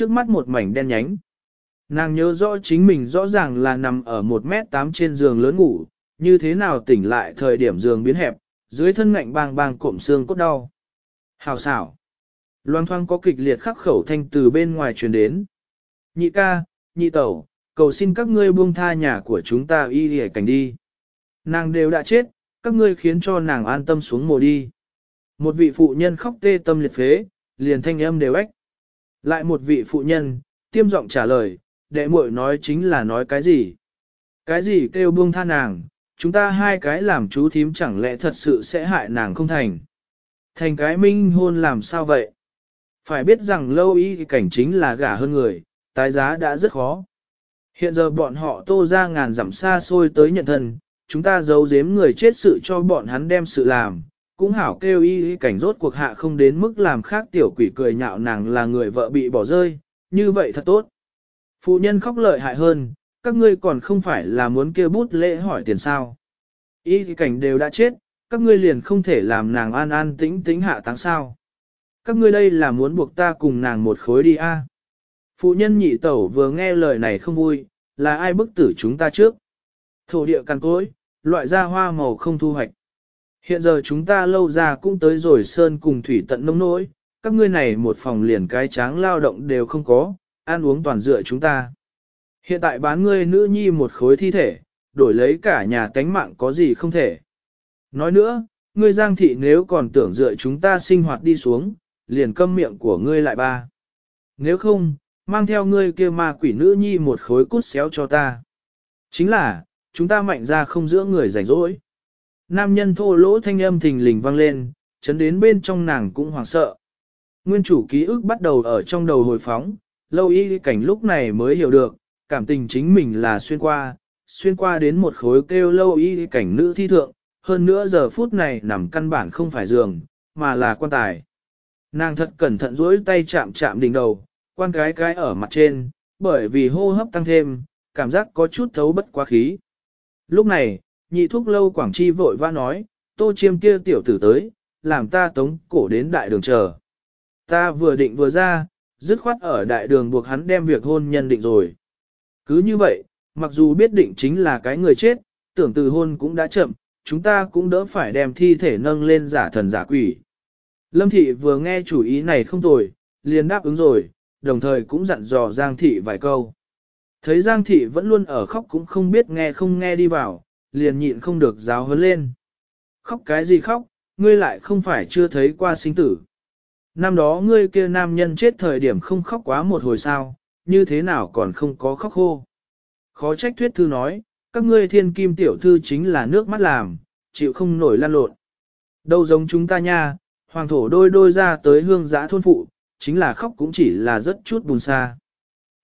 trước mắt một mảnh đen nhánh. Nàng nhớ rõ chính mình rõ ràng là nằm ở một mét tám trên giường lớn ngủ, như thế nào tỉnh lại thời điểm giường biến hẹp, dưới thân ngạnh bang bang cộm xương cốt đau. Hào xảo. Loan thoang có kịch liệt khắc khẩu thanh từ bên ngoài truyền đến. Nhị ca, nhị tẩu, cầu xin các ngươi buông tha nhà của chúng ta y hề cảnh đi. Nàng đều đã chết, các ngươi khiến cho nàng an tâm xuống mồ đi. Một vị phụ nhân khóc tê tâm liệt phế, liền thanh âm đều ếch. Lại một vị phụ nhân, tiêm giọng trả lời, đệ muội nói chính là nói cái gì? Cái gì kêu buông tha nàng, chúng ta hai cái làm chú thím chẳng lẽ thật sự sẽ hại nàng không thành. Thành cái minh hôn làm sao vậy? Phải biết rằng lâu y cảnh chính là gả hơn người, tái giá đã rất khó. Hiện giờ bọn họ tô ra ngàn dặm xa xôi tới nhận thân, chúng ta giấu giếm người chết sự cho bọn hắn đem sự làm, cũng hảo kêu y cảnh rốt cuộc hạ không đến mức làm khác tiểu quỷ cười nhạo nàng là người vợ bị bỏ rơi, như vậy thật tốt. Phụ nhân khóc lợi hại hơn, các ngươi còn không phải là muốn kêu bút lễ hỏi tiền sao. Y cảnh đều đã chết, các ngươi liền không thể làm nàng an an tĩnh tĩnh hạ táng sao. Các ngươi đây là muốn buộc ta cùng nàng một khối đi a? Phụ nhân nhị tẩu vừa nghe lời này không vui, là ai bức tử chúng ta trước. Thổ địa cằn cối, loại ra hoa màu không thu hoạch. Hiện giờ chúng ta lâu ra cũng tới rồi sơn cùng thủy tận nông nỗi, các ngươi này một phòng liền cái tráng lao động đều không có, ăn uống toàn dựa chúng ta. Hiện tại bán ngươi nữ nhi một khối thi thể, đổi lấy cả nhà tánh mạng có gì không thể. Nói nữa, ngươi giang thị nếu còn tưởng dựa chúng ta sinh hoạt đi xuống, liền câm miệng của ngươi lại ba. Nếu không, mang theo ngươi kia ma quỷ nữ nhi một khối cút xéo cho ta. Chính là, chúng ta mạnh ra không giữa người rảnh rỗi. Nam nhân thô lỗ thanh âm thình lình vang lên, chấn đến bên trong nàng cũng hoảng sợ. Nguyên chủ ký ức bắt đầu ở trong đầu hồi phóng, lâu y cảnh lúc này mới hiểu được, cảm tình chính mình là xuyên qua, xuyên qua đến một khối kêu lâu y cảnh nữ thi thượng, hơn nữa giờ phút này nằm căn bản không phải giường, mà là quan tài. Nàng thật cẩn thận duỗi tay chạm chạm đỉnh đầu, quan cái cái ở mặt trên, bởi vì hô hấp tăng thêm, cảm giác có chút thấu bất quá khí. Lúc này, nhị thúc lâu quảng chi vội vã nói, tô chiêm kia tiểu tử tới, làm ta tống cổ đến đại đường chờ. Ta vừa định vừa ra, dứt khoát ở đại đường buộc hắn đem việc hôn nhân định rồi. Cứ như vậy, mặc dù biết định chính là cái người chết, tưởng từ hôn cũng đã chậm, chúng ta cũng đỡ phải đem thi thể nâng lên giả thần giả quỷ. Lâm thị vừa nghe chủ ý này không tồi, liền đáp ứng rồi, đồng thời cũng dặn dò Giang thị vài câu. Thấy Giang thị vẫn luôn ở khóc cũng không biết nghe không nghe đi vào, liền nhịn không được giáo hấn lên. Khóc cái gì khóc, ngươi lại không phải chưa thấy qua sinh tử. Năm đó ngươi kia nam nhân chết thời điểm không khóc quá một hồi sao, như thế nào còn không có khóc khô. Khó trách thuyết thư nói, các ngươi thiên kim tiểu thư chính là nước mắt làm, chịu không nổi lan lộn. Đâu giống chúng ta nha, hoàng thổ đôi đôi ra tới hương giã thôn phụ, chính là khóc cũng chỉ là rất chút buồn xa.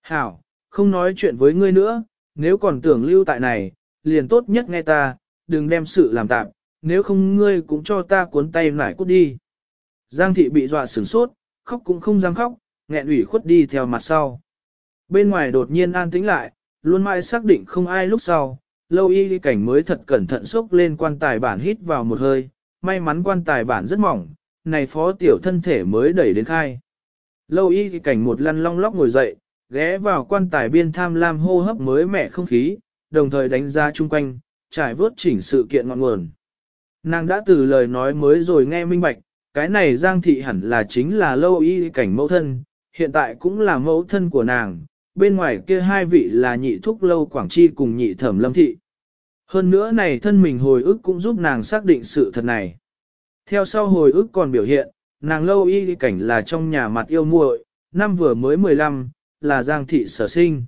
Hảo, không nói chuyện với ngươi nữa, nếu còn tưởng lưu tại này, liền tốt nhất nghe ta, đừng đem sự làm tạm, nếu không ngươi cũng cho ta cuốn tay nải cút đi. Giang thị bị dọa sửng sốt, khóc cũng không dám khóc, nghẹn ủy khuất đi theo mặt sau. Bên ngoài đột nhiên an tĩnh lại, luôn mãi xác định không ai lúc sau, lâu y cảnh mới thật cẩn thận xốc lên quan tài bản hít vào một hơi, may mắn quan tài bản rất mỏng, này phó tiểu thân thể mới đẩy đến khai. Lâu y cảnh một lăn long lóc ngồi dậy, ghé vào quan tài biên tham lam hô hấp mới mẻ không khí, đồng thời đánh giá chung quanh, trải vớt chỉnh sự kiện ngọn nguồn. Nàng đã từ lời nói mới rồi nghe minh bạch, cái này Giang Thị hẳn là chính là lâu y cảnh mẫu thân, hiện tại cũng là mẫu thân của nàng, bên ngoài kia hai vị là nhị thúc lâu Quảng Chi cùng nhị thẩm lâm thị. Hơn nữa này thân mình hồi ức cũng giúp nàng xác định sự thật này. Theo sau hồi ức còn biểu hiện, nàng lâu y cảnh là trong nhà mặt yêu muội, năm vừa mới 15, là Giang Thị sở sinh.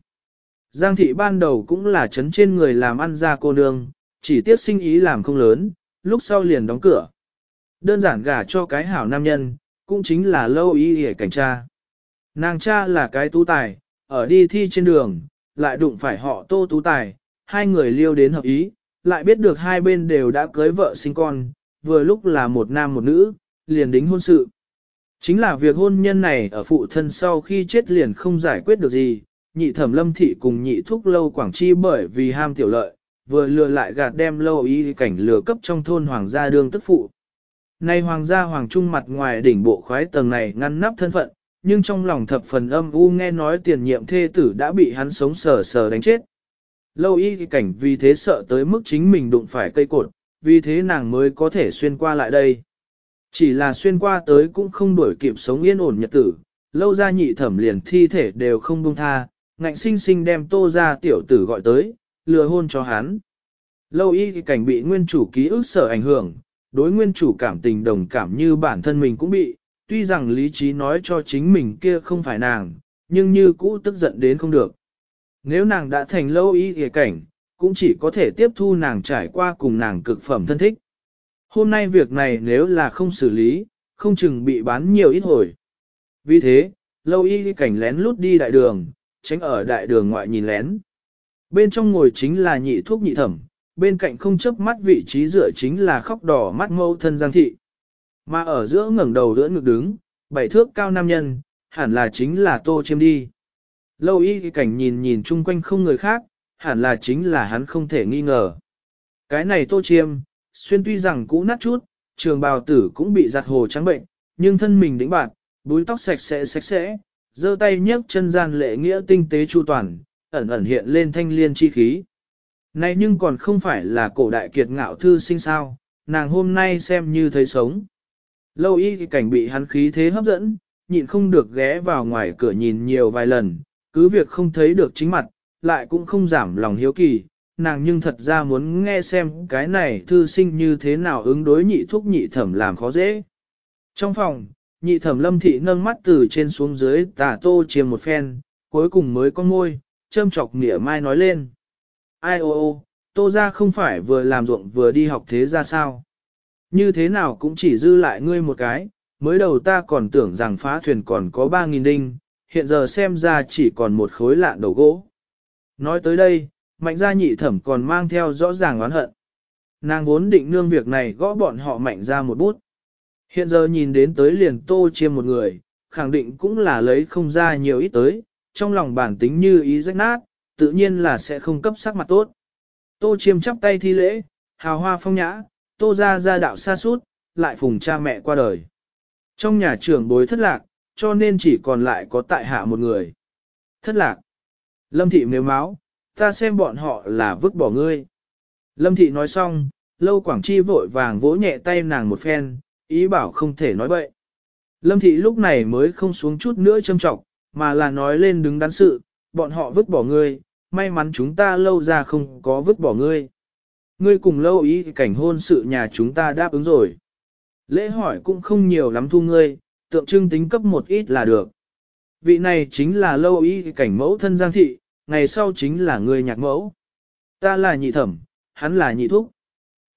Giang Thị ban đầu cũng là chấn trên người làm ăn ra cô nương, chỉ tiếc sinh ý làm không lớn, lúc sau liền đóng cửa. Đơn giản gả cho cái hảo nam nhân, cũng chính là lâu y hề cảnh cha. Nàng cha là cái tú tài, ở đi thi trên đường, lại đụng phải họ tô tú tài, hai người liêu đến hợp ý, lại biết được hai bên đều đã cưới vợ sinh con, vừa lúc là một nam một nữ, liền đính hôn sự. Chính là việc hôn nhân này ở phụ thân sau khi chết liền không giải quyết được gì, nhị thẩm lâm thị cùng nhị thúc lâu quảng chi bởi vì ham tiểu lợi, vừa lừa lại gạt đem lâu Y cảnh lừa cấp trong thôn hoàng gia đương tức phụ. Nay hoàng gia hoàng trung mặt ngoài đỉnh bộ khoái tầng này ngăn nắp thân phận, nhưng trong lòng thập phần âm u nghe nói tiền nhiệm thê tử đã bị hắn sống sờ sờ đánh chết. Lâu y cảnh vì thế sợ tới mức chính mình đụng phải cây cột, vì thế nàng mới có thể xuyên qua lại đây. Chỉ là xuyên qua tới cũng không đuổi kịp sống yên ổn nhật tử, lâu ra nhị thẩm liền thi thể đều không buông tha, ngạnh sinh sinh đem tô ra tiểu tử gọi tới, lừa hôn cho hắn. Lâu y cảnh bị nguyên chủ ký ức sở ảnh hưởng, đối nguyên chủ cảm tình đồng cảm như bản thân mình cũng bị, tuy rằng lý trí nói cho chính mình kia không phải nàng, nhưng như cũ tức giận đến không được. Nếu nàng đã thành lâu y thì cảnh, cũng chỉ có thể tiếp thu nàng trải qua cùng nàng cực phẩm thân thích. Hôm nay việc này nếu là không xử lý, không chừng bị bán nhiều ít hồi. Vì thế, lâu y cảnh lén lút đi đại đường, tránh ở đại đường ngoại nhìn lén. Bên trong ngồi chính là nhị thuốc nhị thẩm, bên cạnh không chấp mắt vị trí dựa chính là khóc đỏ mắt mâu thân giang thị. Mà ở giữa ngẩng đầu đỡ ngực đứng, bảy thước cao nam nhân, hẳn là chính là tô chiêm đi. Lâu y cảnh nhìn nhìn chung quanh không người khác, hẳn là chính là hắn không thể nghi ngờ. Cái này tô chiêm, xuyên tuy rằng cũ nát chút, trường bào tử cũng bị giặt hồ trắng bệnh, nhưng thân mình đĩnh bạc, búi tóc sạch sẽ sạch sẽ, giơ tay nhấc chân gian lệ nghĩa tinh tế chu toàn, ẩn ẩn hiện lên thanh liên chi khí. Này nhưng còn không phải là cổ đại kiệt ngạo thư sinh sao, nàng hôm nay xem như thấy sống. Lâu y thì cảnh bị hắn khí thế hấp dẫn, nhịn không được ghé vào ngoài cửa nhìn nhiều vài lần, cứ việc không thấy được chính mặt, lại cũng không giảm lòng hiếu kỳ, nàng nhưng thật ra muốn nghe xem cái này thư sinh như thế nào ứng đối nhị thúc nhị thẩm làm khó dễ. Trong phòng, nhị thẩm lâm thị nâng mắt từ trên xuống dưới tả tô chiêm một phen, cuối cùng mới con môi, châm chọc nghĩa mai nói lên. Ai ô ô, tô ra không phải vừa làm ruộng vừa đi học thế ra sao? Như thế nào cũng chỉ dư lại ngươi một cái, mới đầu ta còn tưởng rằng phá thuyền còn có 3.000 đinh, hiện giờ xem ra chỉ còn một khối lạn đầu gỗ. Nói tới đây, mạnh gia nhị thẩm còn mang theo rõ ràng oán hận. Nàng vốn định nương việc này gõ bọn họ mạnh ra một bút. Hiện giờ nhìn đến tới liền tô chiêm một người, khẳng định cũng là lấy không ra nhiều ít tới, trong lòng bản tính như ý rách nát, tự nhiên là sẽ không cấp sắc mặt tốt. Tô chiêm chắp tay thi lễ, hào hoa phong nhã, tô ra ra đạo xa suốt, lại phùng cha mẹ qua đời. Trong nhà trưởng bối thất lạc, cho nên chỉ còn lại có tại hạ một người. Thất lạc. Lâm thị nếu máu, ta xem bọn họ là vứt bỏ ngươi. Lâm thị nói xong, lâu quảng chi vội vàng vỗ nhẹ tay nàng một phen, ý bảo không thể nói bậy. Lâm thị lúc này mới không xuống chút nữa châm trọng, mà là nói lên đứng đắn sự, bọn họ vứt bỏ ngươi, may mắn chúng ta lâu ra không có vứt bỏ ngươi. Ngươi cùng lâu ý cảnh hôn sự nhà chúng ta đáp ứng rồi. Lễ hỏi cũng không nhiều lắm thu ngươi, tượng trưng tính cấp một ít là được. Vị này chính là lâu ý cảnh mẫu thân Giang Thị, ngày sau chính là ngươi nhạc mẫu. Ta là nhị thẩm, hắn là nhị thúc.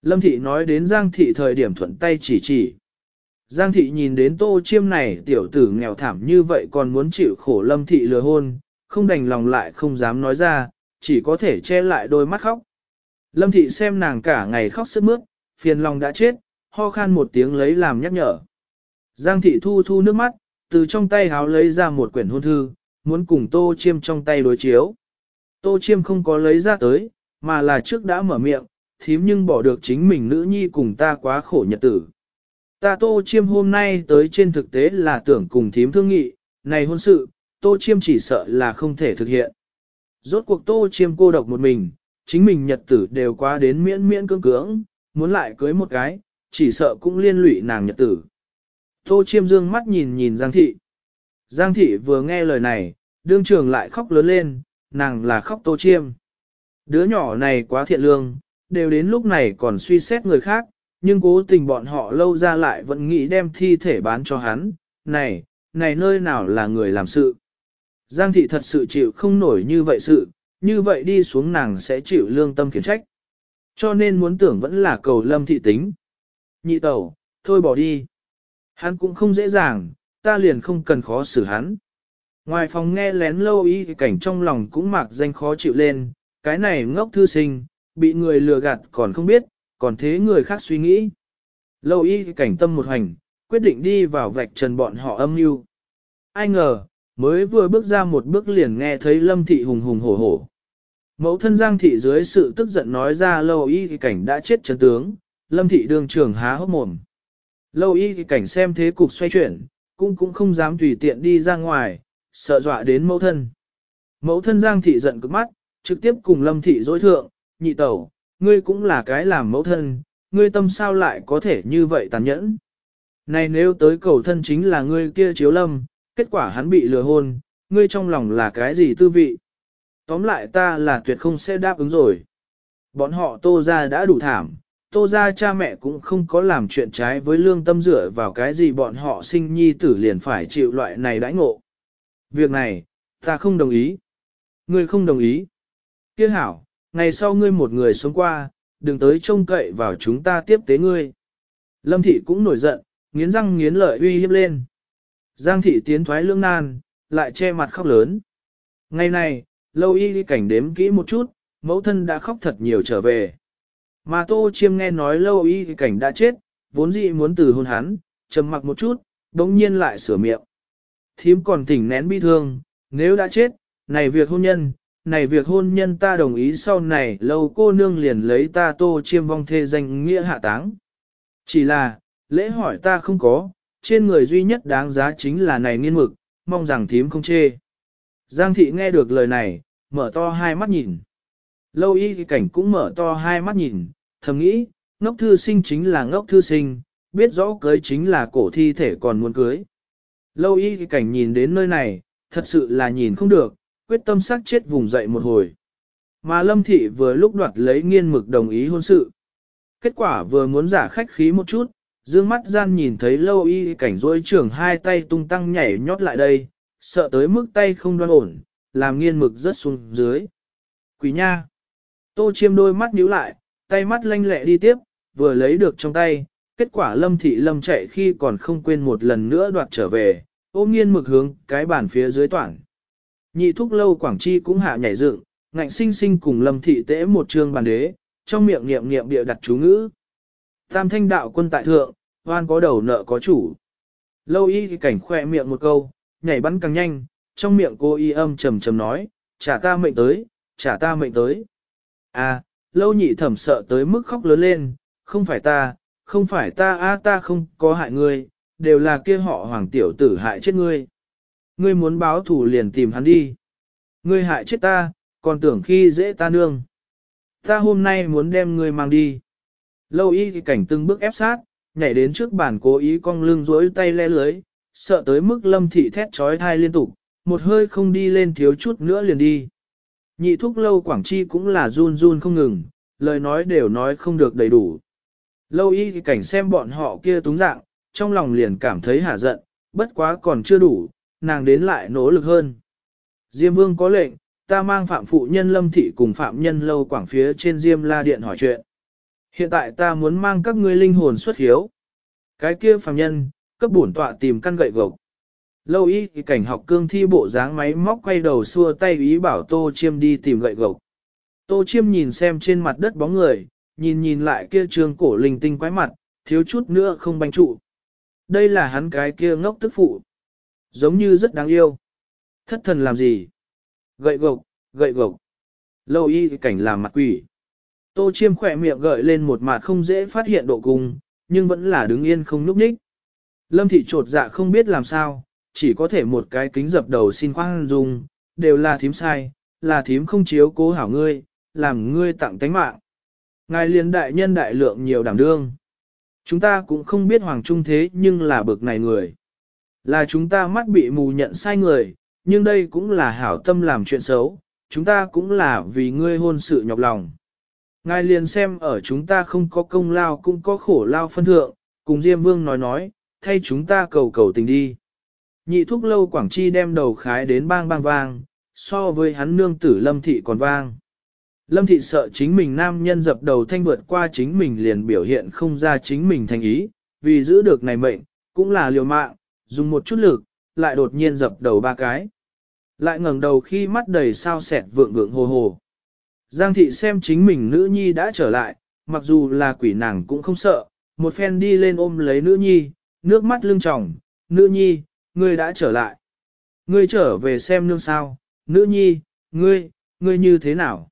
Lâm Thị nói đến Giang Thị thời điểm thuận tay chỉ chỉ. Giang Thị nhìn đến tô chiêm này tiểu tử nghèo thảm như vậy còn muốn chịu khổ Lâm Thị lừa hôn, không đành lòng lại không dám nói ra, chỉ có thể che lại đôi mắt khóc. Lâm Thị xem nàng cả ngày khóc sức mướt, phiền lòng đã chết, ho khan một tiếng lấy làm nhắc nhở. Giang Thị thu thu nước mắt, từ trong tay háo lấy ra một quyển hôn thư, muốn cùng Tô Chiêm trong tay đối chiếu. Tô Chiêm không có lấy ra tới, mà là trước đã mở miệng, thím nhưng bỏ được chính mình nữ nhi cùng ta quá khổ nhật tử. Ta Tô Chiêm hôm nay tới trên thực tế là tưởng cùng thím thương nghị, này hôn sự, Tô Chiêm chỉ sợ là không thể thực hiện. Rốt cuộc Tô Chiêm cô độc một mình, chính mình nhật tử đều quá đến miễn miễn cưỡng cưỡng, muốn lại cưới một cái, chỉ sợ cũng liên lụy nàng nhật tử. Tô Chiêm dương mắt nhìn nhìn Giang Thị. Giang Thị vừa nghe lời này, đương trường lại khóc lớn lên, nàng là khóc Tô Chiêm. Đứa nhỏ này quá thiện lương, đều đến lúc này còn suy xét người khác, nhưng cố tình bọn họ lâu ra lại vẫn nghĩ đem thi thể bán cho hắn. Này, này nơi nào là người làm sự. Giang thị thật sự chịu không nổi như vậy sự, như vậy đi xuống nàng sẽ chịu lương tâm khiển trách. Cho nên muốn tưởng vẫn là cầu lâm thị tính. Nhị tẩu, thôi bỏ đi. Hắn cũng không dễ dàng, ta liền không cần khó xử hắn. Ngoài phòng nghe lén lâu ý cảnh trong lòng cũng mặc danh khó chịu lên, cái này ngốc thư sinh, bị người lừa gạt còn không biết, còn thế người khác suy nghĩ. Lâu y cảnh tâm một hành, quyết định đi vào vạch trần bọn họ âm mưu. Ai ngờ, mới vừa bước ra một bước liền nghe thấy lâm thị hùng hùng hổ hổ. Mẫu thân giang thị dưới sự tức giận nói ra lâu y cảnh đã chết chấn tướng, lâm thị đường trường há hốc mồm. Lâu y cảnh xem thế cục xoay chuyển, cũng cũng không dám tùy tiện đi ra ngoài, sợ dọa đến mẫu thân. Mẫu thân Giang thị giận cực mắt, trực tiếp cùng Lâm thị dối thượng, nhị tẩu, ngươi cũng là cái làm mẫu thân, ngươi tâm sao lại có thể như vậy tàn nhẫn. Này nếu tới cầu thân chính là ngươi kia chiếu lâm, kết quả hắn bị lừa hôn, ngươi trong lòng là cái gì tư vị? Tóm lại ta là tuyệt không sẽ đáp ứng rồi. Bọn họ tô ra đã đủ thảm, tô ra cha mẹ cũng không có làm chuyện trái với lương tâm dựa vào cái gì bọn họ sinh nhi tử liền phải chịu loại này đãi ngộ. Việc này, ta không đồng ý. Ngươi không đồng ý. Kia hảo, ngày sau ngươi một người sống qua, đừng tới trông cậy vào chúng ta tiếp tế ngươi. Lâm thị cũng nổi giận, nghiến răng nghiến lợi uy hiếp lên. Giang thị tiến thoái lương nan, lại che mặt khóc lớn. Ngày này, lâu y cảnh đếm kỹ một chút, mẫu thân đã khóc thật nhiều trở về. Mà tô chiêm nghe nói lâu y cảnh đã chết, vốn dĩ muốn từ hôn hắn, trầm mặc một chút, đống nhiên lại sửa miệng. Thím còn tỉnh nén bi thương, nếu đã chết, này việc hôn nhân, này việc hôn nhân ta đồng ý sau này lâu cô nương liền lấy ta tô chiêm vong thê danh nghĩa hạ táng. Chỉ là, lễ hỏi ta không có, trên người duy nhất đáng giá chính là này nghiên mực, mong rằng thím không chê. Giang thị nghe được lời này, mở to hai mắt nhìn. Lâu y thì cảnh cũng mở to hai mắt nhìn, thầm nghĩ, ngốc thư sinh chính là ngốc thư sinh, biết rõ cưới chính là cổ thi thể còn muốn cưới. Lâu y thì cảnh nhìn đến nơi này, thật sự là nhìn không được, quyết tâm sát chết vùng dậy một hồi. Mà lâm thị vừa lúc đoạt lấy nghiên mực đồng ý hôn sự. Kết quả vừa muốn giả khách khí một chút, dương mắt gian nhìn thấy lâu y cảnh rối trưởng hai tay tung tăng nhảy nhót lại đây, sợ tới mức tay không đoan ổn, làm nghiên mực rất xuống dưới. Quỷ nha! Tô chiêm đôi mắt nhíu lại, tay mắt lanh lẹ đi tiếp, vừa lấy được trong tay, kết quả lâm thị lâm chạy khi còn không quên một lần nữa đoạt trở về, ôm nghiên mực hướng cái bàn phía dưới toàn. Nhị thúc lâu Quảng Chi cũng hạ nhảy dựng, ngạnh sinh sinh cùng lâm thị Tế một trường bàn đế, trong miệng niệm niệm địa đặt chú ngữ. Tam thanh đạo quân tại thượng, hoan có đầu nợ có chủ. Lâu y thì cảnh khoe miệng một câu, nhảy bắn càng nhanh, trong miệng cô y âm trầm trầm nói, trả ta mệnh tới, trả ta mệnh tới. À, lâu nhị thẩm sợ tới mức khóc lớn lên, không phải ta, không phải ta a ta không có hại ngươi, đều là kia họ hoàng tiểu tử hại chết ngươi. Ngươi muốn báo thủ liền tìm hắn đi. Ngươi hại chết ta, còn tưởng khi dễ ta nương. Ta hôm nay muốn đem ngươi mang đi. Lâu y thì cảnh từng bước ép sát, nhảy đến trước bàn cố ý cong lưng rối tay le lưới, sợ tới mức lâm thị thét trói thai liên tục, một hơi không đi lên thiếu chút nữa liền đi. Nhị thúc lâu Quảng Chi cũng là run run không ngừng, lời nói đều nói không được đầy đủ. Lâu y thì cảnh xem bọn họ kia túng dạng, trong lòng liền cảm thấy hả giận, bất quá còn chưa đủ, nàng đến lại nỗ lực hơn. Diêm vương có lệnh, ta mang phạm phụ nhân lâm thị cùng phạm nhân lâu quảng phía trên Diêm la điện hỏi chuyện. Hiện tại ta muốn mang các ngươi linh hồn xuất hiếu. Cái kia phạm nhân, cấp bổn tọa tìm căn gậy gộc. Lâu y thì cảnh học cương thi bộ dáng máy móc quay đầu xua tay ý bảo tô chiêm đi tìm gậy gộc. Tô chiêm nhìn xem trên mặt đất bóng người, nhìn nhìn lại kia trường cổ linh tinh quái mặt, thiếu chút nữa không banh trụ. Đây là hắn cái kia ngốc tức phụ. Giống như rất đáng yêu. Thất thần làm gì? Gậy gộc, gậy gộc. Lâu y cảnh làm mặt quỷ. Tô chiêm khỏe miệng gợi lên một mặt không dễ phát hiện độ cùng, nhưng vẫn là đứng yên không núp ních. Lâm thị trột dạ không biết làm sao, chỉ có thể một cái kính dập đầu xin khoan dung, đều là thím sai, là thím không chiếu cố hảo ngươi, làm ngươi tặng tánh mạng. Ngài liền đại nhân đại lượng nhiều đảm đương. Chúng ta cũng không biết hoàng trung thế nhưng là bực này người. Là chúng ta mắt bị mù nhận sai người, nhưng đây cũng là hảo tâm làm chuyện xấu, chúng ta cũng là vì ngươi hôn sự nhọc lòng. Ngài liền xem ở chúng ta không có công lao cũng có khổ lao phân thượng, cùng Diêm Vương nói nói, thay chúng ta cầu cầu tình đi. Nhị thúc lâu Quảng Chi đem đầu khái đến bang bang vang, so với hắn nương tử Lâm Thị còn vang. Lâm Thị sợ chính mình nam nhân dập đầu thanh vượt qua chính mình liền biểu hiện không ra chính mình thành ý, vì giữ được này mệnh, cũng là liều mạng, dùng một chút lực, lại đột nhiên dập đầu ba cái. Lại ngẩng đầu khi mắt đầy sao sẹt vượng vượng hồ hồ. Giang thị xem chính mình nữ nhi đã trở lại, mặc dù là quỷ nàng cũng không sợ, một phen đi lên ôm lấy nữ nhi, nước mắt lưng tròng, nữ nhi, ngươi đã trở lại. Ngươi trở về xem nương sao, nữ nhi, ngươi, ngươi như thế nào?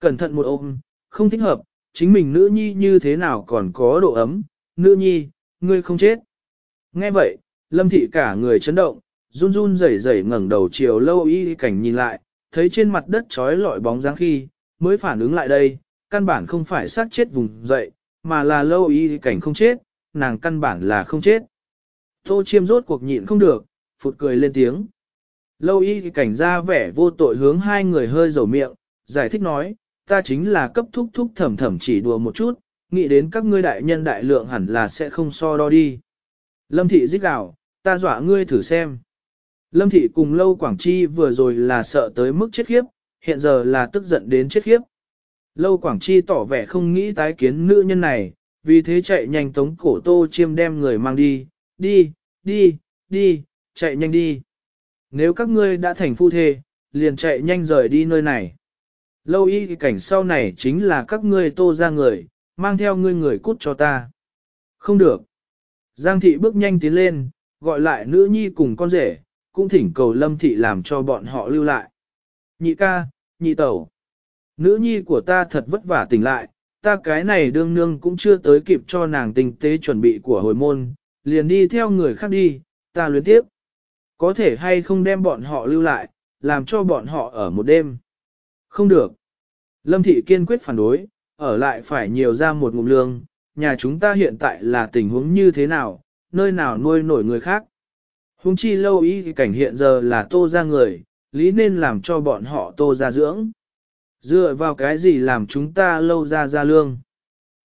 Cẩn thận một ôm, không thích hợp, chính mình nữ nhi như thế nào còn có độ ấm, nữ nhi, ngươi không chết. Nghe vậy, Lâm thị cả người chấn động, run run rẩy rẩy ngẩng đầu chiều lâu y cảnh nhìn lại, thấy trên mặt đất trói lọi bóng dáng khi, mới phản ứng lại đây, căn bản không phải sát chết vùng dậy, mà là lâu y cảnh không chết, nàng căn bản là không chết. Tô chiêm rốt cuộc nhịn không được, phụt cười lên tiếng. Lâu y cảnh ra vẻ vô tội hướng hai người hơi dầu miệng, giải thích nói, ta chính là cấp thúc thúc thầm thầm chỉ đùa một chút, nghĩ đến các ngươi đại nhân đại lượng hẳn là sẽ không so đo đi. Lâm thị dích gào, ta dọa ngươi thử xem. Lâm thị cùng lâu Quảng Chi vừa rồi là sợ tới mức chết khiếp, hiện giờ là tức giận đến chết khiếp. Lâu Quảng Chi tỏ vẻ không nghĩ tái kiến nữ nhân này, vì thế chạy nhanh tống cổ tô chiêm đem người mang đi, đi, đi, đi, chạy nhanh đi. Nếu các ngươi đã thành phu thê, liền chạy nhanh rời đi nơi này. Lâu y cảnh sau này chính là các ngươi tô ra người, mang theo ngươi người cút cho ta. Không được. Giang thị bước nhanh tiến lên, gọi lại nữ nhi cùng con rể, cũng thỉnh cầu lâm thị làm cho bọn họ lưu lại. Nhị ca, nhị tẩu. Nữ nhi của ta thật vất vả tỉnh lại, ta cái này đương nương cũng chưa tới kịp cho nàng tinh tế chuẩn bị của hồi môn, liền đi theo người khác đi, ta luyến tiếp. Có thể hay không đem bọn họ lưu lại, làm cho bọn họ ở một đêm. Không được. Lâm thị kiên quyết phản đối, ở lại phải nhiều ra một ngụm lương, nhà chúng ta hiện tại là tình huống như thế nào, nơi nào nuôi nổi người khác. Hùng chi lâu ý cảnh hiện giờ là tô ra người, lý nên làm cho bọn họ tô ra dưỡng. Dựa vào cái gì làm chúng ta lâu ra ra lương.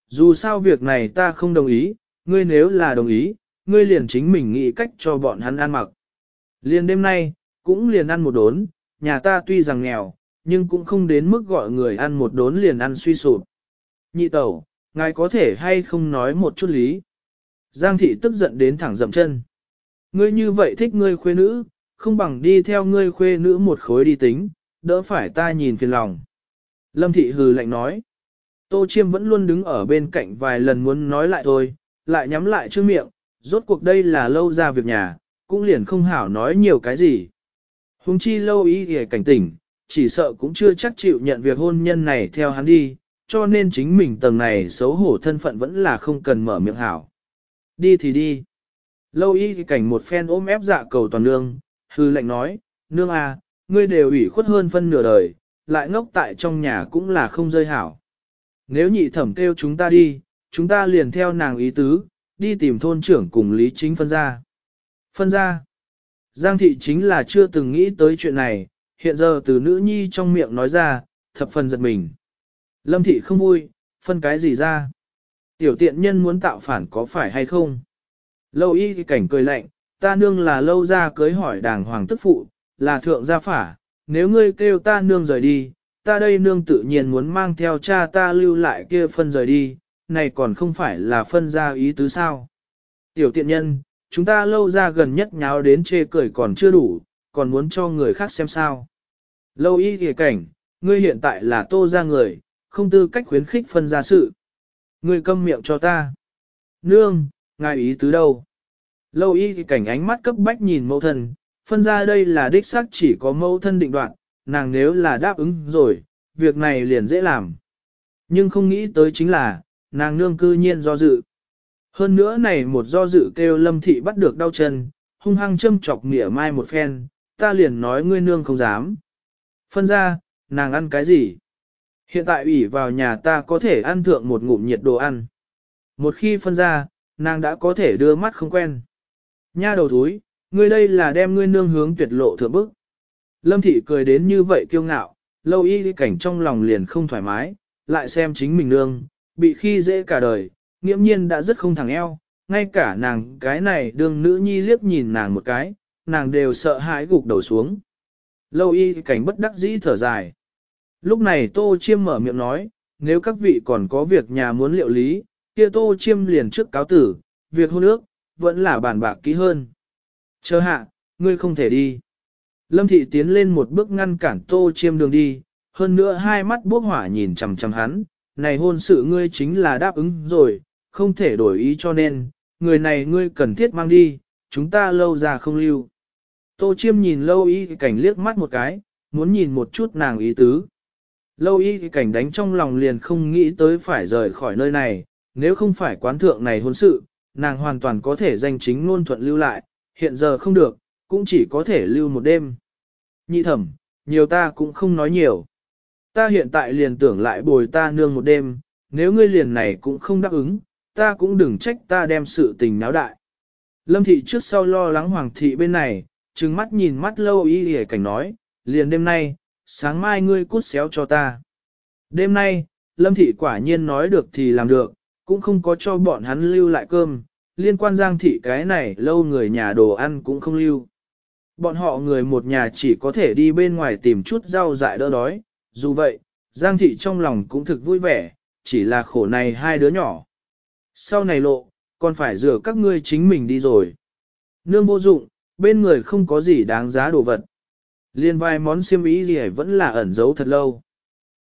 Dù sao việc này ta không đồng ý, ngươi nếu là đồng ý, ngươi liền chính mình nghĩ cách cho bọn hắn ăn mặc. Liền đêm nay, cũng liền ăn một đốn, nhà ta tuy rằng nghèo, nhưng cũng không đến mức gọi người ăn một đốn liền ăn suy sụp. Nhị tẩu, ngài có thể hay không nói một chút lý. Giang thị tức giận đến thẳng dậm chân. Ngươi như vậy thích ngươi khuê nữ, không bằng đi theo ngươi khuê nữ một khối đi tính, đỡ phải ta nhìn phiền lòng. Lâm thị hừ lạnh nói. Tô Chiêm vẫn luôn đứng ở bên cạnh vài lần muốn nói lại thôi, lại nhắm lại trước miệng, rốt cuộc đây là lâu ra việc nhà, cũng liền không hảo nói nhiều cái gì. Hùng chi lâu ý hề cảnh tỉnh, chỉ sợ cũng chưa chắc chịu nhận việc hôn nhân này theo hắn đi, cho nên chính mình tầng này xấu hổ thân phận vẫn là không cần mở miệng hảo. Đi thì đi. Lâu y cảnh một phen ôm ép dạ cầu toàn nương, hư lệnh nói, nương à, ngươi đều ủy khuất hơn phân nửa đời, lại ngốc tại trong nhà cũng là không rơi hảo. Nếu nhị thẩm kêu chúng ta đi, chúng ta liền theo nàng ý tứ, đi tìm thôn trưởng cùng Lý Chính phân ra. Phân ra. Giang thị chính là chưa từng nghĩ tới chuyện này, hiện giờ từ nữ nhi trong miệng nói ra, thập phần giật mình. Lâm thị không vui, phân cái gì ra? Tiểu tiện nhân muốn tạo phản có phải hay không? Lâu y cảnh cười lạnh, ta nương là lâu ra cưới hỏi đàng hoàng tức phụ, là thượng gia phả, nếu ngươi kêu ta nương rời đi, ta đây nương tự nhiên muốn mang theo cha ta lưu lại kia phân rời đi, này còn không phải là phân ra ý tứ sao. Tiểu tiện nhân, chúng ta lâu ra gần nhất nháo đến chê cười còn chưa đủ, còn muốn cho người khác xem sao. Lâu y thì cảnh, ngươi hiện tại là tô ra người, không tư cách khuyến khích phân ra sự. Ngươi câm miệng cho ta. Nương, ngài ý tứ đâu? Lâu y thì cảnh ánh mắt cấp bách nhìn mẫu thân, phân ra đây là đích xác chỉ có mẫu thân định đoạn, nàng nếu là đáp ứng rồi, việc này liền dễ làm. Nhưng không nghĩ tới chính là, nàng nương cư nhiên do dự. Hơn nữa này một do dự kêu lâm thị bắt được đau chân, hung hăng châm chọc mỉa mai một phen, ta liền nói ngươi nương không dám. Phân ra, nàng ăn cái gì? Hiện tại ủy vào nhà ta có thể ăn thượng một ngụm nhiệt đồ ăn. Một khi phân ra, nàng đã có thể đưa mắt không quen. Nha đầu thúi, ngươi đây là đem ngươi nương hướng tuyệt lộ thượng bức. Lâm thị cười đến như vậy kiêu ngạo, lâu y cảnh trong lòng liền không thoải mái, lại xem chính mình nương, bị khi dễ cả đời, nghiễm nhiên đã rất không thẳng eo, ngay cả nàng cái này đương nữ nhi liếc nhìn nàng một cái, nàng đều sợ hãi gục đầu xuống. Lâu y cảnh bất đắc dĩ thở dài. Lúc này Tô Chiêm mở miệng nói, nếu các vị còn có việc nhà muốn liệu lý, kia Tô Chiêm liền trước cáo tử, việc hôn ước, vẫn là bàn bạc kỹ hơn. Chờ hạ, ngươi không thể đi. Lâm Thị tiến lên một bước ngăn cản Tô Chiêm đường đi, hơn nữa hai mắt bốc hỏa nhìn chằm chằm hắn, này hôn sự ngươi chính là đáp ứng rồi, không thể đổi ý cho nên, người này ngươi cần thiết mang đi, chúng ta lâu ra không lưu. Tô Chiêm nhìn lâu y cảnh liếc mắt một cái, muốn nhìn một chút nàng ý tứ. Lâu y cảnh đánh trong lòng liền không nghĩ tới phải rời khỏi nơi này, nếu không phải quán thượng này hôn sự, nàng hoàn toàn có thể danh chính ngôn thuận lưu lại, hiện giờ không được, cũng chỉ có thể lưu một đêm. Nhị thẩm, nhiều ta cũng không nói nhiều. Ta hiện tại liền tưởng lại bồi ta nương một đêm, nếu ngươi liền này cũng không đáp ứng, ta cũng đừng trách ta đem sự tình náo đại. Lâm thị trước sau lo lắng hoàng thị bên này, trừng mắt nhìn mắt lâu y hề cảnh nói, liền đêm nay, sáng mai ngươi cút xéo cho ta. Đêm nay, Lâm thị quả nhiên nói được thì làm được, cũng không có cho bọn hắn lưu lại cơm, liên quan giang thị cái này lâu người nhà đồ ăn cũng không lưu. Bọn họ người một nhà chỉ có thể đi bên ngoài tìm chút rau dại đỡ đói, dù vậy, giang thị trong lòng cũng thực vui vẻ, chỉ là khổ này hai đứa nhỏ. Sau này lộ, còn phải rửa các ngươi chính mình đi rồi. Nương vô dụng, bên người không có gì đáng giá đồ vật. Liên vài món xiêm ý gì vẫn là ẩn giấu thật lâu.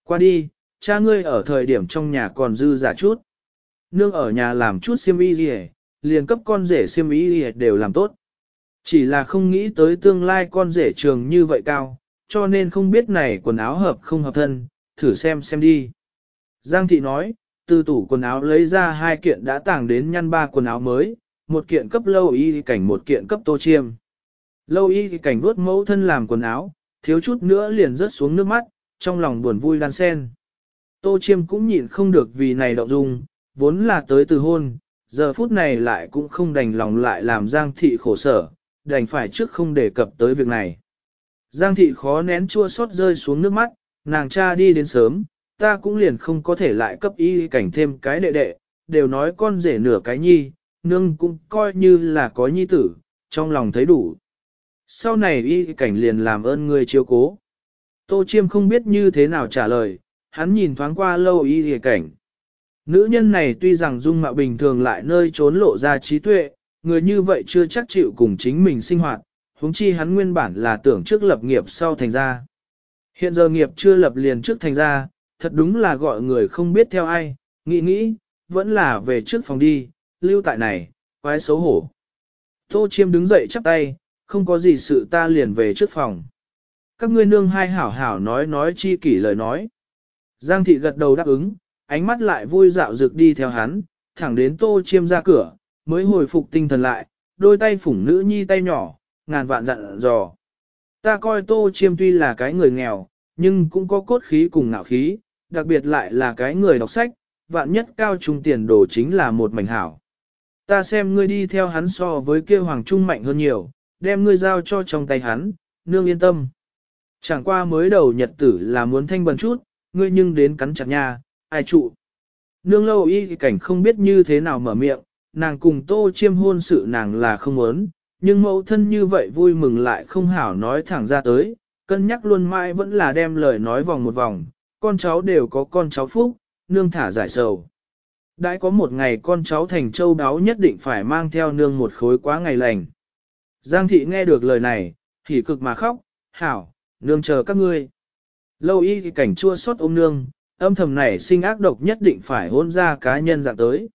Qua đi, cha ngươi ở thời điểm trong nhà còn dư giả chút. Nương ở nhà làm chút xiêm y gì liền cấp con rể xiêm y gì đều làm tốt. Chỉ là không nghĩ tới tương lai con rể trường như vậy cao, cho nên không biết này quần áo hợp không hợp thân, thử xem xem đi. Giang thị nói, từ tủ quần áo lấy ra hai kiện đã tàng đến nhăn ba quần áo mới, một kiện cấp lâu y cảnh một kiện cấp tô chiêm. Lâu y cảnh vuốt mẫu thân làm quần áo, thiếu chút nữa liền rớt xuống nước mắt, trong lòng buồn vui đan sen. Tô chiêm cũng nhịn không được vì này động dung, vốn là tới từ hôn, giờ phút này lại cũng không đành lòng lại làm Giang thị khổ sở, đành phải trước không đề cập tới việc này. Giang thị khó nén chua xót rơi xuống nước mắt, nàng cha đi đến sớm, ta cũng liền không có thể lại cấp y cảnh thêm cái đệ đệ, đều nói con rể nửa cái nhi, nương cũng coi như là có nhi tử, trong lòng thấy đủ. Sau này y cảnh liền làm ơn người chiếu cố. Tô Chiêm không biết như thế nào trả lời, hắn nhìn thoáng qua lâu y cảnh. Nữ nhân này tuy rằng dung mạo bình thường lại nơi trốn lộ ra trí tuệ, người như vậy chưa chắc chịu cùng chính mình sinh hoạt, huống chi hắn nguyên bản là tưởng trước lập nghiệp sau thành ra. Hiện giờ nghiệp chưa lập liền trước thành ra, thật đúng là gọi người không biết theo ai, nghĩ nghĩ, vẫn là về trước phòng đi, lưu tại này, quái xấu hổ. Tô Chiêm đứng dậy chắp tay, không có gì sự ta liền về trước phòng. Các ngươi nương hai hảo hảo nói nói chi kỷ lời nói. Giang thị gật đầu đáp ứng, ánh mắt lại vui dạo rực đi theo hắn, thẳng đến Tô Chiêm ra cửa, mới hồi phục tinh thần lại, đôi tay phủng nữ nhi tay nhỏ, ngàn vạn dặn dò. Ta coi Tô Chiêm tuy là cái người nghèo, nhưng cũng có cốt khí cùng ngạo khí, đặc biệt lại là cái người đọc sách, vạn nhất cao trung tiền đồ chính là một mảnh hảo. Ta xem ngươi đi theo hắn so với kia hoàng trung mạnh hơn nhiều, đem ngươi giao cho trong tay hắn, nương yên tâm. Chẳng qua mới đầu nhật tử là muốn thanh bần chút, ngươi nhưng đến cắn chặt nhà, ai trụ. Nương lâu y cảnh không biết như thế nào mở miệng, nàng cùng tô chiêm hôn sự nàng là không muốn, nhưng mẫu thân như vậy vui mừng lại không hảo nói thẳng ra tới, cân nhắc luôn mãi vẫn là đem lời nói vòng một vòng, con cháu đều có con cháu phúc, nương thả giải sầu. Đã có một ngày con cháu thành châu đáo nhất định phải mang theo nương một khối quá ngày lành. Giang thị nghe được lời này, thì cực mà khóc, hảo, nương chờ các ngươi. Lâu y thì cảnh chua xót ôm nương, âm thầm này sinh ác độc nhất định phải hôn ra cá nhân dạng tới.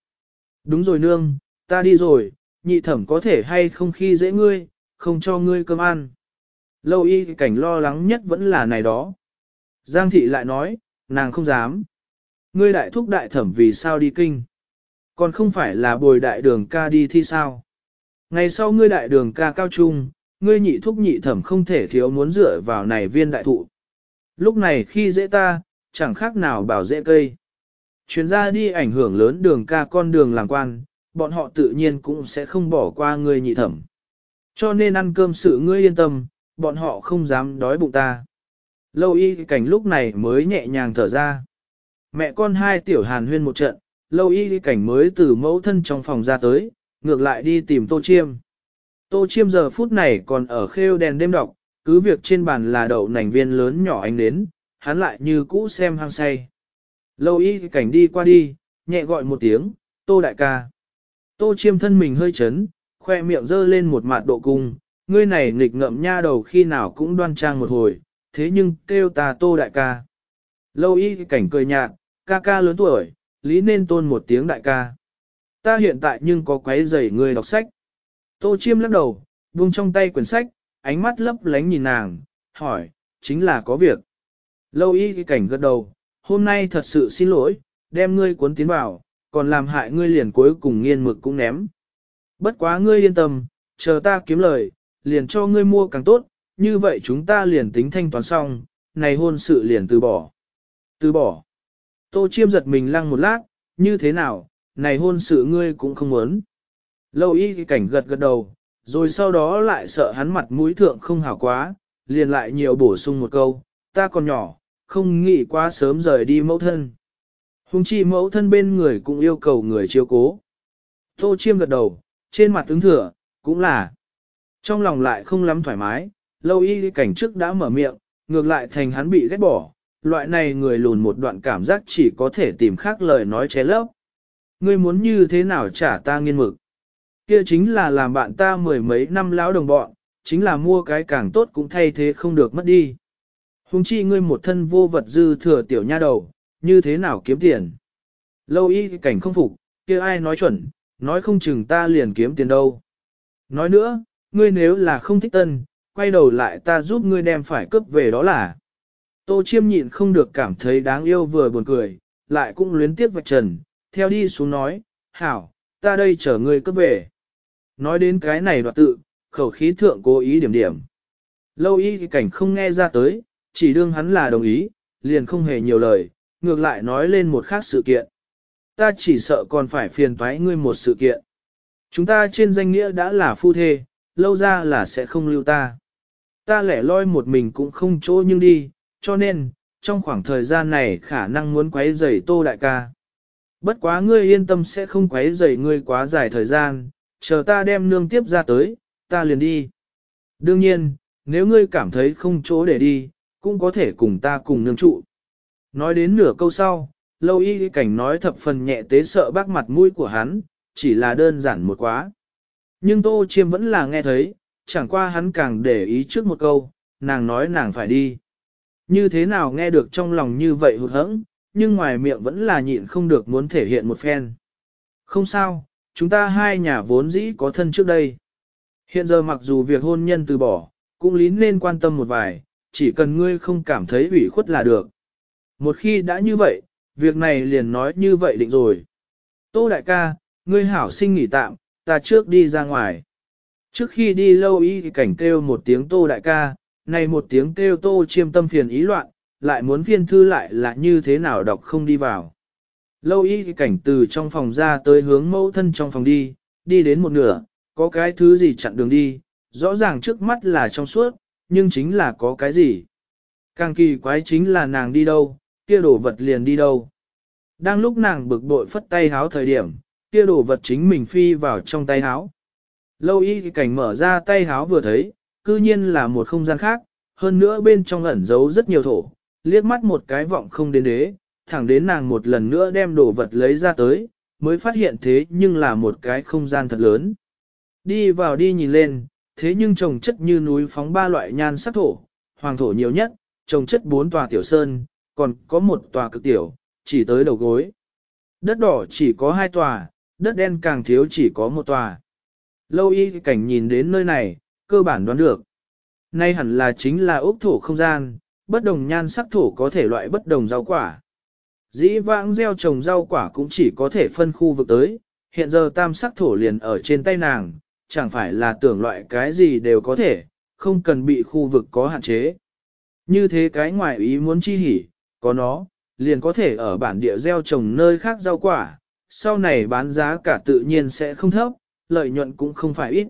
Đúng rồi nương, ta đi rồi, nhị thẩm có thể hay không khi dễ ngươi, không cho ngươi cơm ăn. Lâu y thì cảnh lo lắng nhất vẫn là này đó. Giang thị lại nói, nàng không dám. Ngươi đại thúc đại thẩm vì sao đi kinh? Còn không phải là bồi đại đường ca đi thi sao? Ngày sau ngươi đại đường ca cao trung, ngươi nhị thúc nhị thẩm không thể thiếu muốn dựa vào này viên đại thụ. Lúc này khi dễ ta, chẳng khác nào bảo dễ cây. Chuyến ra đi ảnh hưởng lớn đường ca con đường làm quan, bọn họ tự nhiên cũng sẽ không bỏ qua ngươi nhị thẩm. Cho nên ăn cơm sự ngươi yên tâm, bọn họ không dám đói bụng ta. Lâu y cảnh lúc này mới nhẹ nhàng thở ra. Mẹ con hai tiểu hàn huyên một trận, lâu y cảnh mới từ mẫu thân trong phòng ra tới, ngược lại đi tìm tô chiêm. Tô chiêm giờ phút này còn ở khêu đèn đêm đọc, cứ việc trên bàn là đậu nành viên lớn nhỏ ánh đến, hắn lại như cũ xem hang say. Lâu y cảnh đi qua đi, nhẹ gọi một tiếng, tô đại ca. Tô chiêm thân mình hơi chấn, khoe miệng dơ lên một mạt độ cung, ngươi này nghịch ngậm nha đầu khi nào cũng đoan trang một hồi, thế nhưng kêu ta tô đại ca. Lâu y cảnh cười nhạt, ca ca lớn tuổi, lý nên tôn một tiếng đại ca. Ta hiện tại nhưng có quấy rầy người đọc sách. Tô chiêm lắc đầu, buông trong tay quyển sách, ánh mắt lấp lánh nhìn nàng, hỏi, chính là có việc. Lâu y cảnh gật đầu, hôm nay thật sự xin lỗi, đem ngươi cuốn tiến vào, còn làm hại ngươi liền cuối cùng nghiên mực cũng ném. Bất quá ngươi yên tâm, chờ ta kiếm lời, liền cho ngươi mua càng tốt, như vậy chúng ta liền tính thanh toán xong, này hôn sự liền từ bỏ. Từ bỏ. Tô chiêm giật mình lăng một lát, như thế nào, này hôn sự ngươi cũng không muốn. Lâu y cảnh gật gật đầu, rồi sau đó lại sợ hắn mặt mũi thượng không hảo quá, liền lại nhiều bổ sung một câu, ta còn nhỏ, không nghĩ quá sớm rời đi mẫu thân. Hùng chi mẫu thân bên người cũng yêu cầu người chiếu cố. Tô chiêm gật đầu, trên mặt ứng thừa, cũng là. Trong lòng lại không lắm thoải mái, lâu y cảnh trước đã mở miệng, ngược lại thành hắn bị ghét bỏ, loại này người lùn một đoạn cảm giác chỉ có thể tìm khác lời nói ché lấp. Ngươi muốn như thế nào trả ta nghiên mực? Kia chính là làm bạn ta mười mấy năm lão đồng bọn, chính là mua cái càng tốt cũng thay thế không được mất đi. Hùng chi ngươi một thân vô vật dư thừa tiểu nha đầu, như thế nào kiếm tiền? Lâu y cảnh không phục, kia ai nói chuẩn, nói không chừng ta liền kiếm tiền đâu. Nói nữa, ngươi nếu là không thích tân, quay đầu lại ta giúp ngươi đem phải cướp về đó là. Tô chiêm nhịn không được cảm thấy đáng yêu vừa buồn cười, lại cũng luyến tiếc vạch trần, theo đi xuống nói, hảo, ta đây chở ngươi cấp về. Nói đến cái này đoạt tự, khẩu khí thượng cố ý điểm điểm. Lâu y cảnh không nghe ra tới, chỉ đương hắn là đồng ý, liền không hề nhiều lời, ngược lại nói lên một khác sự kiện. Ta chỉ sợ còn phải phiền toái ngươi một sự kiện. Chúng ta trên danh nghĩa đã là phu thê, lâu ra là sẽ không lưu ta. Ta lẻ loi một mình cũng không chỗ nhưng đi, cho nên, trong khoảng thời gian này khả năng muốn quấy rầy tô đại ca. Bất quá ngươi yên tâm sẽ không quấy rầy ngươi quá dài thời gian, chờ ta đem nương tiếp ra tới, ta liền đi. Đương nhiên, nếu ngươi cảm thấy không chỗ để đi, cũng có thể cùng ta cùng nương trụ. Nói đến nửa câu sau, lâu y cảnh nói thập phần nhẹ tế sợ bác mặt mũi của hắn, chỉ là đơn giản một quá. Nhưng tô chiêm vẫn là nghe thấy, chẳng qua hắn càng để ý trước một câu, nàng nói nàng phải đi. Như thế nào nghe được trong lòng như vậy hụt hẫng, nhưng ngoài miệng vẫn là nhịn không được muốn thể hiện một phen. Không sao, chúng ta hai nhà vốn dĩ có thân trước đây. Hiện giờ mặc dù việc hôn nhân từ bỏ, cũng lín nên quan tâm một vài, chỉ cần ngươi không cảm thấy ủy khuất là được. Một khi đã như vậy, việc này liền nói như vậy định rồi. Tô đại ca, ngươi hảo sinh nghỉ tạm, ta trước đi ra ngoài. Trước khi đi lâu y cảnh kêu một tiếng tô đại ca, này một tiếng kêu tô chiêm tâm phiền ý loạn, lại muốn phiên thư lại là như thế nào đọc không đi vào. Lâu y cảnh từ trong phòng ra tới hướng mẫu thân trong phòng đi, đi đến một nửa, có cái thứ gì chặn đường đi, rõ ràng trước mắt là trong suốt, nhưng chính là có cái gì. Càng kỳ quái chính là nàng đi đâu, kia đổ vật liền đi đâu. Đang lúc nàng bực bội phất tay háo thời điểm, kia đổ vật chính mình phi vào trong tay háo. Lâu y cảnh mở ra tay háo vừa thấy, cư nhiên là một không gian khác, hơn nữa bên trong ẩn giấu rất nhiều thổ, liếc mắt một cái vọng không đến đế, thẳng đến nàng một lần nữa đem đồ vật lấy ra tới, mới phát hiện thế nhưng là một cái không gian thật lớn. Đi vào đi nhìn lên, thế nhưng trồng chất như núi phóng ba loại nhan sắc thổ, hoàng thổ nhiều nhất, trồng chất bốn tòa tiểu sơn, còn có một tòa cực tiểu, chỉ tới đầu gối. Đất đỏ chỉ có hai tòa, đất đen càng thiếu chỉ có một tòa. Lâu y cảnh nhìn đến nơi này, cơ bản đoán được. Nay hẳn là chính là ốc thổ không gian, bất đồng nhan sắc thổ có thể loại bất đồng rau quả. Dĩ vãng gieo trồng rau quả cũng chỉ có thể phân khu vực tới, hiện giờ tam sắc thổ liền ở trên tay nàng, chẳng phải là tưởng loại cái gì đều có thể, không cần bị khu vực có hạn chế. Như thế cái ngoài ý muốn chi hỉ, có nó, liền có thể ở bản địa gieo trồng nơi khác rau quả, sau này bán giá cả tự nhiên sẽ không thấp, lợi nhuận cũng không phải ít.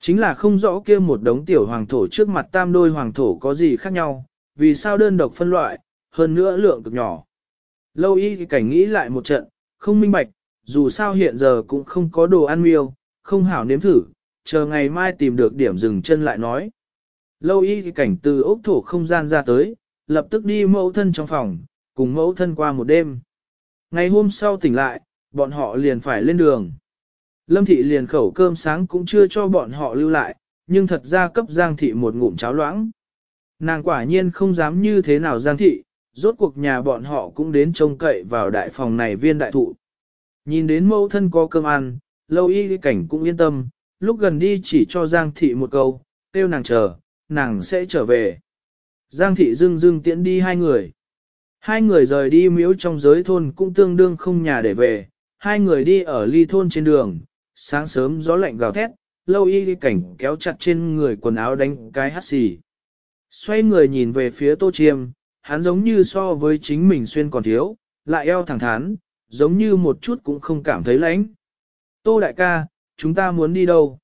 Chính là không rõ kia một đống tiểu hoàng thổ trước mặt tam đôi hoàng thổ có gì khác nhau, vì sao đơn độc phân loại, hơn nữa lượng cực nhỏ. Lâu y thì cảnh nghĩ lại một trận, không minh bạch, dù sao hiện giờ cũng không có đồ ăn miêu, không hảo nếm thử, chờ ngày mai tìm được điểm dừng chân lại nói. Lâu y thì cảnh từ ốc thổ không gian ra tới, lập tức đi mẫu thân trong phòng, cùng mẫu thân qua một đêm. Ngày hôm sau tỉnh lại, bọn họ liền phải lên đường. Lâm thị liền khẩu cơm sáng cũng chưa cho bọn họ lưu lại, nhưng thật ra cấp Giang thị một ngụm cháo loãng. Nàng quả nhiên không dám như thế nào Giang thị, rốt cuộc nhà bọn họ cũng đến trông cậy vào đại phòng này viên đại thụ. Nhìn đến mẫu thân có cơm ăn, lâu y cảnh cũng yên tâm, lúc gần đi chỉ cho Giang thị một câu, kêu nàng chờ, nàng sẽ trở về. Giang thị dưng dưng tiễn đi hai người. Hai người rời đi miếu trong giới thôn cũng tương đương không nhà để về, hai người đi ở ly thôn trên đường, sáng sớm gió lạnh gào thét, lâu y cảnh kéo chặt trên người quần áo đánh cái hắt xì. Xoay người nhìn về phía tô chiêm, hắn giống như so với chính mình xuyên còn thiếu, lại eo thẳng thắn, giống như một chút cũng không cảm thấy lạnh. Tô đại ca, chúng ta muốn đi đâu?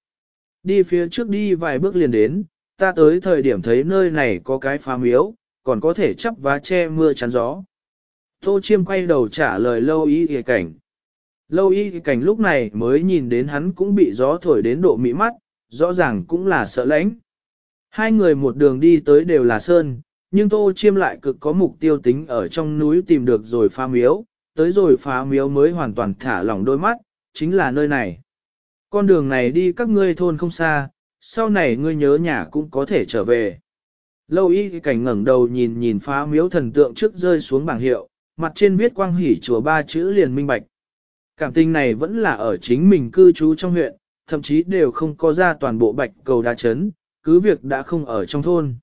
Đi phía trước đi vài bước liền đến, ta tới thời điểm thấy nơi này có cái phá miếu, còn có thể chắp vá che mưa chắn gió. Tô chiêm quay đầu trả lời lâu y kìa cảnh. Lâu y cảnh lúc này mới nhìn đến hắn cũng bị gió thổi đến độ mỹ mắt, rõ ràng cũng là sợ lãnh. Hai người một đường đi tới đều là sơn, nhưng tô chiêm lại cực có mục tiêu tính ở trong núi tìm được rồi phá miếu, tới rồi phá miếu mới hoàn toàn thả lỏng đôi mắt, chính là nơi này. Con đường này đi các ngươi thôn không xa, sau này ngươi nhớ nhà cũng có thể trở về. Lâu y cảnh ngẩng đầu nhìn nhìn phá miếu thần tượng trước rơi xuống bảng hiệu, mặt trên viết quang hỉ chùa ba chữ liền minh bạch. Cảm tình này vẫn là ở chính mình cư trú trong huyện, thậm chí đều không có ra toàn bộ bạch cầu đa chấn, cứ việc đã không ở trong thôn.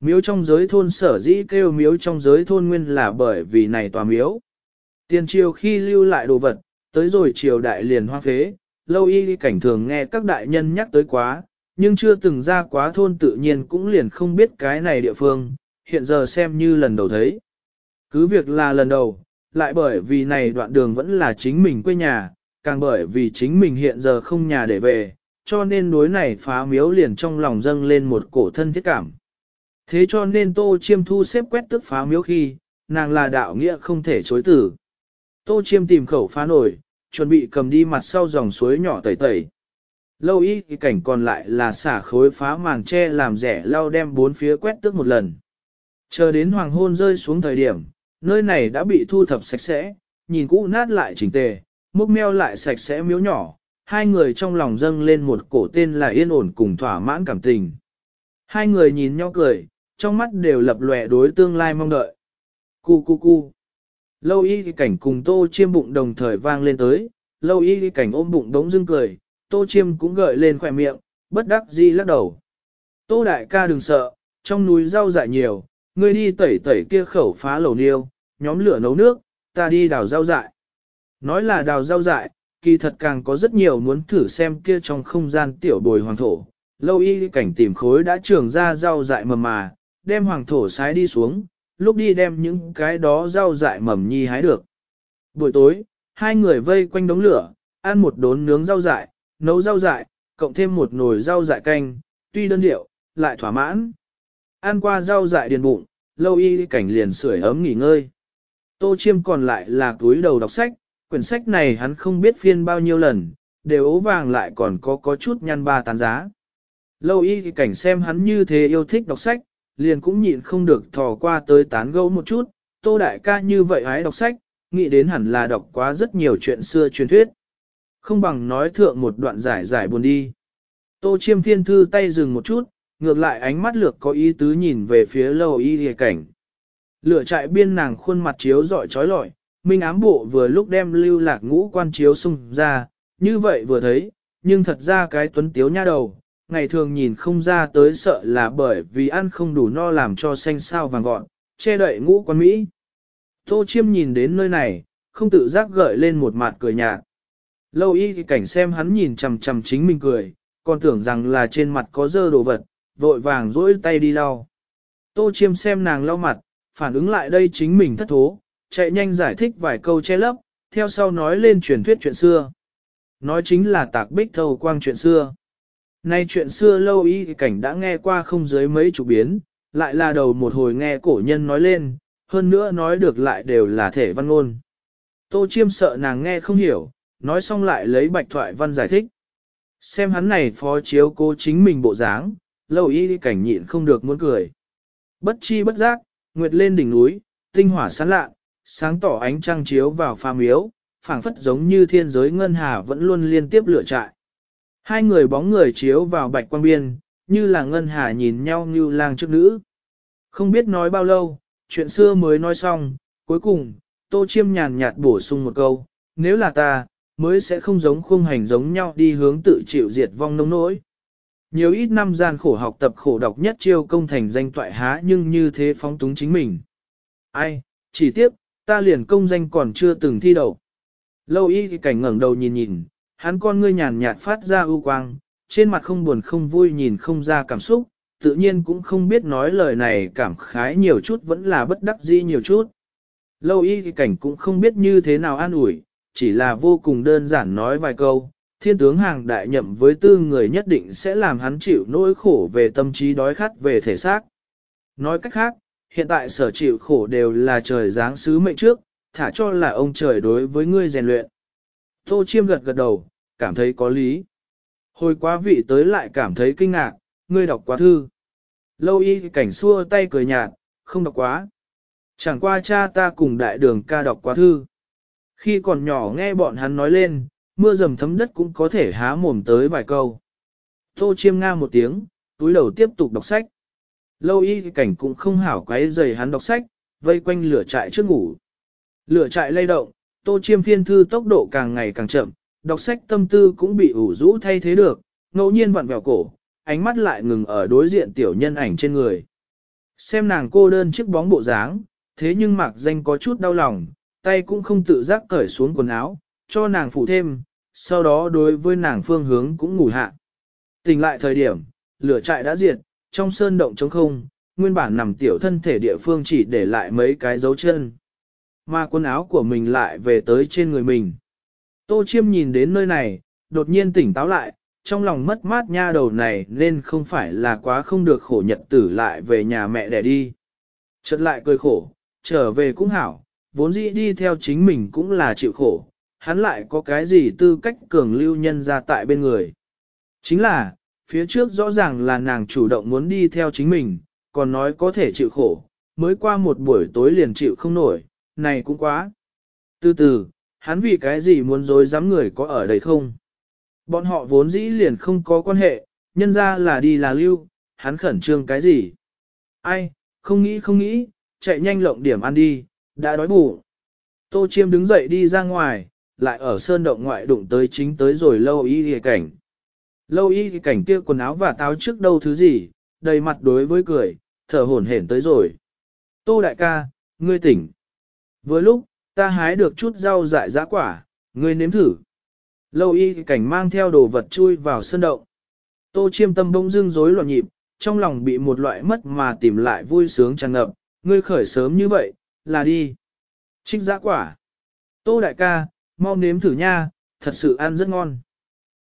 Miếu trong giới thôn sở dĩ kêu miếu trong giới thôn nguyên là bởi vì này tòa miếu. Tiền triều khi lưu lại đồ vật, tới rồi triều đại liền hoang phế, lâu y cảnh thường nghe các đại nhân nhắc tới quá, nhưng chưa từng ra quá thôn tự nhiên cũng liền không biết cái này địa phương, hiện giờ xem như lần đầu thấy. Cứ việc là lần đầu, lại bởi vì này đoạn đường vẫn là chính mình quê nhà, càng bởi vì chính mình hiện giờ không nhà để về, cho nên đối này phá miếu liền trong lòng dâng lên một cổ thân thiết cảm. Thế cho nên Tô Chiêm thu xếp quét tức phá miếu khi, nàng là đạo nghĩa không thể chối tử. Tô Chiêm tìm khẩu phá nổi, chuẩn bị cầm đi mặt sau dòng suối nhỏ tẩy tẩy. Lâu y thì cảnh còn lại là xả khối phá màn tre làm rẻ lau đem bốn phía quét tước một lần. Chờ đến hoàng hôn rơi xuống thời điểm, nơi này đã bị thu thập sạch sẽ, nhìn cũ nát lại chỉnh tề, múc meo lại sạch sẽ miếu nhỏ, hai người trong lòng dâng lên một cổ tên là yên ổn cùng thỏa mãn cảm tình. Hai người nhìn nhau cười, trong mắt đều lập lòe đối tương lai mong đợi. Cu cu cu. Lâu y thì cảnh cùng tô chiêm bụng đồng thời vang lên tới, lâu y thì cảnh ôm bụng đống dưng cười, tô chiêm cũng gợi lên khỏe miệng, bất đắc dĩ lắc đầu. Tô đại ca đừng sợ, trong núi rau dại nhiều, ngươi đi tẩy tẩy kia khẩu phá lẩu niêu, nhóm lửa nấu nước, ta đi đào rau dại. Nói là đào rau dại, kỳ thật càng có rất nhiều muốn thử xem kia trong không gian tiểu bồi hoàng thổ. Lâu y cảnh tìm khối đã trường ra rau dại mầm mà, đem hoàng thổ sái đi xuống, lúc đi đem những cái đó rau dại mầm nhi hái được. Buổi tối, hai người vây quanh đống lửa, ăn một đốn nướng rau dại, nấu rau dại, cộng thêm một nồi rau dại canh, tuy đơn điệu, lại thỏa mãn. Ăn qua rau dại điền bụng, lâu y cảnh liền sưởi ấm nghỉ ngơi. Tô chiêm còn lại là túi đầu đọc sách, quyển sách này hắn không biết phiên bao nhiêu lần, đều ố vàng lại còn có có chút nhăn ba tán giá. Lâu y cảnh xem hắn như thế yêu thích đọc sách, liền cũng nhịn không được thò qua tới tán gẫu một chút, tô đại ca như vậy hái đọc sách, nghĩ đến hẳn là đọc quá rất nhiều chuyện xưa truyền thuyết. Không bằng nói thượng một đoạn giải giải buồn đi. Tô chiêm phiên thư tay dừng một chút, ngược lại ánh mắt lược có ý tứ nhìn về phía lâu y hề cảnh. Lửa trại biên nàng khuôn mặt chiếu dọi trói lọi, minh ám bộ vừa lúc đem lưu lạc ngũ quan chiếu xung ra, như vậy vừa thấy, nhưng thật ra cái tuấn tiếu nha đầu, ngày thường nhìn không ra tới sợ là bởi vì ăn không đủ no làm cho xanh sao vàng gọn, che đậy ngũ quan Mỹ. Tô chiêm nhìn đến nơi này, không tự giác gợi lên một mặt cười nhạt. Lâu y thì cảnh xem hắn nhìn chầm chầm chính mình cười, còn tưởng rằng là trên mặt có dơ đồ vật, vội vàng rỗi tay đi lau. Tô chiêm xem nàng lau mặt, phản ứng lại đây chính mình thất thố, chạy nhanh giải thích vài câu che lấp, theo sau nói lên truyền thuyết chuyện xưa. Nói chính là tạc bích Thầu quang chuyện xưa. Nay chuyện xưa lâu y cảnh đã nghe qua không dưới mấy chục biến, lại là đầu một hồi nghe cổ nhân nói lên, hơn nữa nói được lại đều là thể văn ngôn. Tô chiêm sợ nàng nghe không hiểu, nói xong lại lấy bạch thoại văn giải thích. Xem hắn này phó chiếu cô chính mình bộ dáng, lâu y cảnh nhịn không được muốn cười. Bất chi bất giác, nguyệt lên đỉnh núi, tinh hỏa sáng lạ, sáng tỏ ánh trăng chiếu vào pha miếu, phảng phất giống như thiên giới ngân hà vẫn luôn liên tiếp lửa trại. Hai người bóng người chiếu vào bạch quang biên, như là ngân hà nhìn nhau như lang trước nữ. Không biết nói bao lâu, chuyện xưa mới nói xong, cuối cùng, tô chiêm nhàn nhạt bổ sung một câu, nếu là ta, mới sẽ không giống khung hành giống nhau đi hướng tự chịu diệt vong nông nỗi. Nhiều ít năm gian khổ học tập khổ đọc nhất chiêu công thành danh toại há nhưng như thế phóng túng chính mình. Ai, chỉ tiếp, ta liền công danh còn chưa từng thi đậu. Lâu y thì cảnh ngẩng đầu nhìn nhìn, hắn con ngươi nhàn nhạt phát ra ưu quang, trên mặt không buồn không vui nhìn không ra cảm xúc, tự nhiên cũng không biết nói lời này cảm khái nhiều chút vẫn là bất đắc dĩ nhiều chút. Lâu y cảnh cũng không biết như thế nào an ủi, chỉ là vô cùng đơn giản nói vài câu, thiên tướng hàng đại nhậm với tư người nhất định sẽ làm hắn chịu nỗi khổ về tâm trí đói khát về thể xác. Nói cách khác, hiện tại sở chịu khổ đều là trời giáng sứ mệnh trước, thả cho là ông trời đối với ngươi rèn luyện. Tô chiêm gật gật đầu, cảm thấy có lý. Hồi quá vị tới lại cảm thấy kinh ngạc, ngươi đọc quá thư. Lâu y cảnh xua tay cười nhạt, không đọc quá. Chẳng qua cha ta cùng đại đường ca đọc quá thư. Khi còn nhỏ nghe bọn hắn nói lên, mưa dầm thấm đất cũng có thể há mồm tới vài câu. Tô chiêm nga một tiếng, túi đầu tiếp tục đọc sách. Lâu y cảnh cũng không hảo quấy dày hắn đọc sách, vây quanh lửa trại trước ngủ. Lửa trại lay động, tô chiêm phiên thư tốc độ càng ngày càng chậm, đọc sách tâm tư cũng bị ủ rũ thay thế được, ngẫu nhiên vặn vẹo cổ, ánh mắt lại ngừng ở đối diện tiểu nhân ảnh trên người. Xem nàng cô đơn chiếc bóng bộ dáng, thế nhưng mặc danh có chút đau lòng, tay cũng không tự giác cởi xuống quần áo, cho nàng phụ thêm, sau đó đối với nàng phương hướng cũng ngủ hạ. Tỉnh lại thời điểm, lửa trại đã diệt, trong sơn động trống không, nguyên bản nằm tiểu thân thể địa phương chỉ để lại mấy cái dấu chân. Mà quần áo của mình lại về tới trên người mình. Tô chiêm nhìn đến nơi này, đột nhiên tỉnh táo lại, trong lòng mất mát nha đầu này nên không phải là quá không được khổ nhật tử lại về nhà mẹ đẻ đi. Chợt lại cười khổ, trở về cũng hảo, vốn dĩ đi theo chính mình cũng là chịu khổ, hắn lại có cái gì tư cách cường lưu nhân ra tại bên người. Chính là, phía trước rõ ràng là nàng chủ động muốn đi theo chính mình, còn nói có thể chịu khổ, mới qua một buổi tối liền chịu không nổi, này cũng quá. Từ từ, hắn vì cái gì muốn dối dám người có ở đây không? Bọn họ vốn dĩ liền không có quan hệ, nhân ra là đi là lưu, hắn khẩn trương cái gì? Ai, không nghĩ không nghĩ, chạy nhanh lộng điểm ăn đi, đã đói bụng. Tô Chiêm đứng dậy đi ra ngoài, lại ở sơn động ngoại đụng tới chính tới rồi lâu y hề cảnh. Lâu y cảnh kia quần áo và táo trước đâu thứ gì, đầy mặt đối với cười, thở hổn hển tới rồi. Tô đại ca, ngươi tỉnh. Vừa lúc, ta hái được chút rau dại giá quả, ngươi nếm thử. Lâu y cảnh mang theo đồ vật chui vào sân động. Tô chiêm tâm bông dưng rối loạn nhịp, trong lòng bị một loại mất mà tìm lại vui sướng tràn ngập, ngươi khởi sớm như vậy, là đi. Trích giá quả. Tô đại ca, mau nếm thử nha, thật sự ăn rất ngon.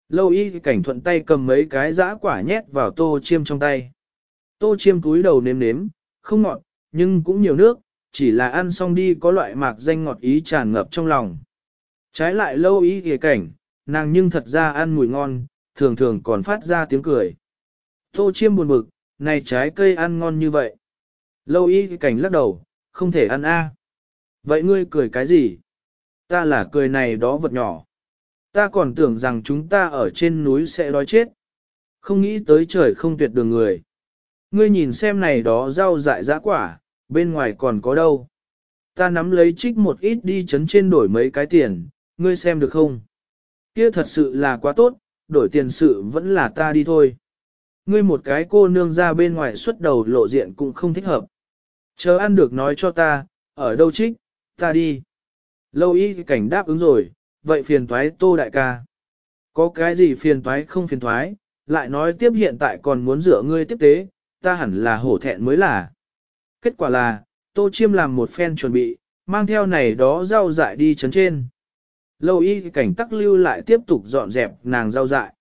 Lâu y cảnh thuận tay cầm mấy cái giã quả nhét vào tô chiêm trong tay. Tô chiêm túi đầu nếm nếm, không ngọt, nhưng cũng nhiều nước, chỉ là ăn xong đi có loại mạc danh ngọt ý tràn ngập trong lòng. Trái lại lâu y kìa cảnh, nàng nhưng thật ra ăn mùi ngon, thường thường còn phát ra tiếng cười. Tô chiêm buồn bực, này trái cây ăn ngon như vậy. Lâu y cảnh lắc đầu, không thể ăn a. Vậy ngươi cười cái gì? Ta là cười này đó vật nhỏ. Ta còn tưởng rằng chúng ta ở trên núi sẽ đói chết. Không nghĩ tới trời không tuyệt đường người. Ngươi nhìn xem này đó rau dại dã quả, bên ngoài còn có đâu. Ta nắm lấy trích một ít đi chấn trên đổi mấy cái tiền, ngươi xem được không? Kia thật sự là quá tốt, đổi tiền sự vẫn là ta đi thôi. Ngươi một cái cô nương ra bên ngoài xuất đầu lộ diện cũng không thích hợp. Chờ ăn được nói cho ta, ở đâu trích, ta đi. Lâu y cảnh đáp ứng rồi, vậy phiền toái tô đại ca. Có cái gì phiền toái không phiền toái, lại nói tiếp hiện tại còn muốn rửa ngươi tiếp tế, ta hẳn là hổ thẹn mới là. Kết quả là, tô chiêm làm một phen chuẩn bị, mang theo này đó rau dại đi chấn trên. Lâu y cảnh tắc lưu lại tiếp tục dọn dẹp nàng rau dại.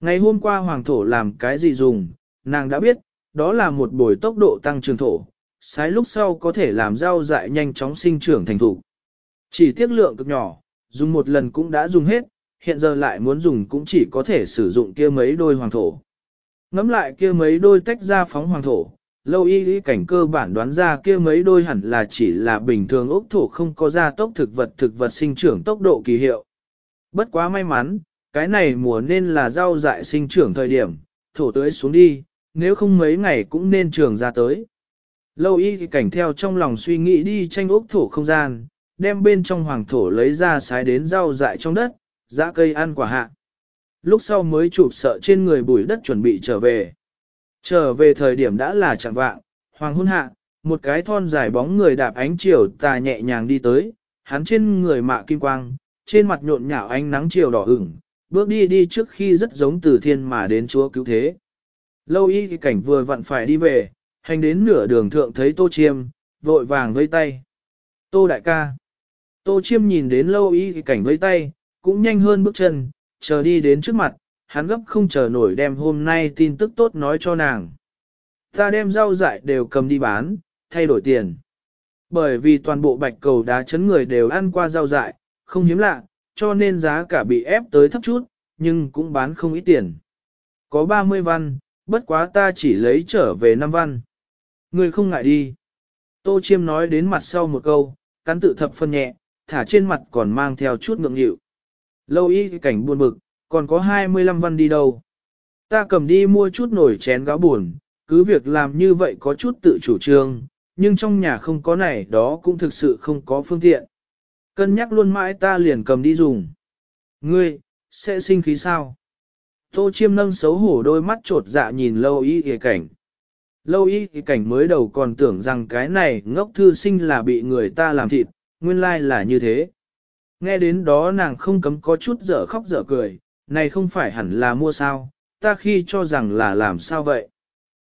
Ngày hôm qua hoàng thổ làm cái gì dùng, nàng đã biết, đó là một buổi tốc độ tăng trưởng thổ, sái lúc sau có thể làm rau dại nhanh chóng sinh trưởng thành thủ. Chỉ tiết lượng cực nhỏ, dùng một lần cũng đã dùng hết, hiện giờ lại muốn dùng cũng chỉ có thể sử dụng kia mấy đôi hoàng thổ. Ngắm lại kia mấy đôi tách ra phóng hoàng thổ, lâu y lý cảnh cơ bản đoán ra kia mấy đôi hẳn là chỉ là bình thường ốc thổ không có ra tốc thực vật thực vật sinh trưởng tốc độ kỳ hiệu. Bất quá may mắn, cái này mùa nên là rau dại sinh trưởng thời điểm, thổ tưới xuống đi, nếu không mấy ngày cũng nên trường ra tới. Lâu y cảnh theo trong lòng suy nghĩ đi tranh ốc thổ không gian, đem bên trong hoàng thổ lấy ra sái đến rau dại trong đất, dã cây ăn quả hạ. Lúc sau mới chụp sợ trên người bùi đất chuẩn bị trở về. Trở về thời điểm đã là chẳng vạng, hoàng hôn hạ, một cái thon dài bóng người đạp ánh chiều tà nhẹ nhàng đi tới, hắn trên người mạ kim quang, trên mặt nhộn nhạo ánh nắng chiều đỏ ửng, bước đi đi trước khi rất giống từ thiên mà đến chúa cứu thế. Lâu y cảnh vừa vặn phải đi về, hành đến nửa đường thượng thấy tô chiêm, vội vàng vây tay. Tô đại ca. Tô chiêm nhìn đến lâu y cảnh vây tay, cũng nhanh hơn bước chân, chờ đi đến trước mặt, hắn gấp không chờ nổi đem hôm nay tin tức tốt nói cho nàng. Ta đem rau dại đều cầm đi bán, thay đổi tiền. Bởi vì toàn bộ bạch cầu đá chấn người đều ăn qua rau dại, không hiếm lạ, cho nên giá cả bị ép tới thấp chút, nhưng cũng bán không ít tiền. Có 30 văn, bất quá ta chỉ lấy trở về 5 văn. Người không ngại đi. Tô Chiêm nói đến mặt sau một câu, cắn tự thập phân nhẹ, thả trên mặt còn mang theo chút ngượng nghịu. Lâu y cảnh buồn bực, còn có 25 văn đi đâu. Ta cầm đi mua chút nổi chén gáo buồn, cứ việc làm như vậy có chút tự chủ trương, nhưng trong nhà không có này đó cũng thực sự không có phương tiện. Cân nhắc luôn mãi ta liền cầm đi dùng. Ngươi, sẽ sinh khí sao? Tô chiêm nâng xấu hổ đôi mắt trột dạ nhìn lâu y kìa cảnh. Lâu y kìa cảnh mới đầu còn tưởng rằng cái này ngốc thư sinh là bị người ta làm thịt, nguyên lai là như thế. Nghe đến đó nàng không cấm có chút dở khóc dở cười, này không phải hẳn là mua sao, ta khi cho rằng là làm sao vậy.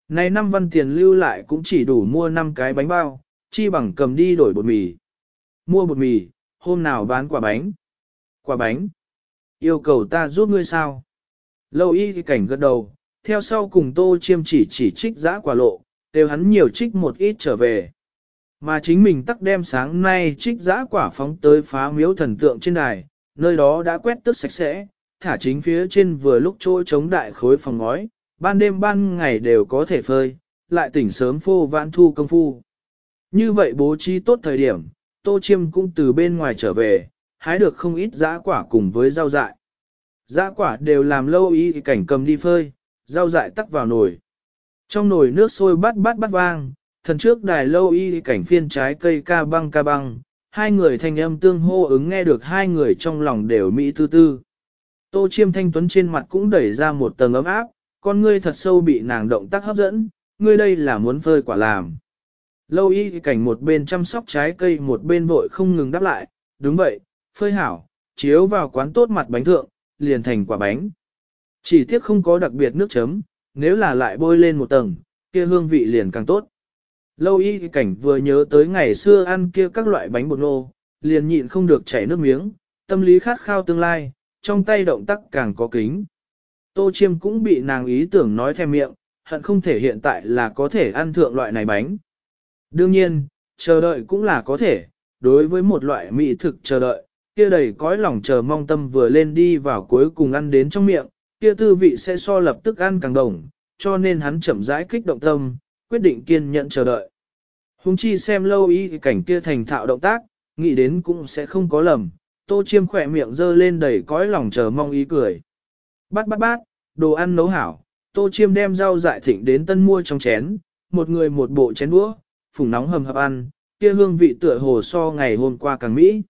Này năm văn tiền lưu lại cũng chỉ đủ mua 5 cái bánh bao, chi bằng cầm đi đổi bột mì. Mua bột mì, hôm nào bán quả bánh. Quả bánh. Yêu cầu ta giúp ngươi sao? Lâu y cảnh gật đầu, theo sau cùng tô chiêm chỉ chỉ trích giã quả lộ, đều hắn nhiều trích một ít trở về. Mà chính mình tắc đem sáng nay trích giã quả phóng tới phá miếu thần tượng trên đài, nơi đó đã quét tức sạch sẽ, thả chính phía trên vừa lúc trôi chống đại khối phòng ngói, ban đêm ban ngày đều có thể phơi, lại tỉnh sớm phô vãn thu công phu. Như vậy bố trí tốt thời điểm, Tô Chiêm cũng từ bên ngoài trở về, hái được không ít giã quả cùng với rau dại. Giã quả đều làm lâu ý cảnh cầm đi phơi, rau dại tắc vào nồi. Trong nồi nước sôi bát bát bát vang, thần trước đài lâu y cảnh phiên trái cây ca băng ca băng, hai người thanh âm tương hô ứng nghe được hai người trong lòng đều mỹ tư tư. Tô chiêm thanh tuấn trên mặt cũng đẩy ra một tầng ấm áp, con ngươi thật sâu bị nàng động tác hấp dẫn, ngươi đây là muốn phơi quả làm. Lâu y cảnh một bên chăm sóc trái cây một bên vội không ngừng đáp lại, đúng vậy, phơi hảo, chiếu vào quán tốt mặt bánh thượng, liền thành quả bánh. Chỉ tiếc không có đặc biệt nước chấm, nếu là lại bôi lên một tầng, kia hương vị liền càng tốt. Lâu y cảnh vừa nhớ tới ngày xưa ăn kia các loại bánh bột nô, liền nhịn không được chảy nước miếng, tâm lý khát khao tương lai, trong tay động tác càng có kính. Tô chiêm cũng bị nàng ý tưởng nói thèm miệng, hận không thể hiện tại là có thể ăn thượng loại này bánh. Đương nhiên, chờ đợi cũng là có thể, đối với một loại mỹ thực chờ đợi, kia đầy cõi lòng chờ mong tâm vừa lên đi vào cuối cùng ăn đến trong miệng, kia tư vị sẽ so lập tức ăn càng đồng, cho nên hắn chậm rãi kích động tâm, quyết định kiên nhẫn chờ đợi. Hùng chi xem lâu ý cảnh kia thành thạo động tác, nghĩ đến cũng sẽ không có lầm, tô chiêm khỏe miệng dơ lên đầy cõi lòng chờ mong ý cười. Bát bát bát, đồ ăn nấu hảo, tô chiêm đem rau dại thịnh đến tân mua trong chén, một người một bộ chén đũa, phùng nóng hầm hập ăn, kia hương vị tựa hồ so ngày hôm qua càng mỹ.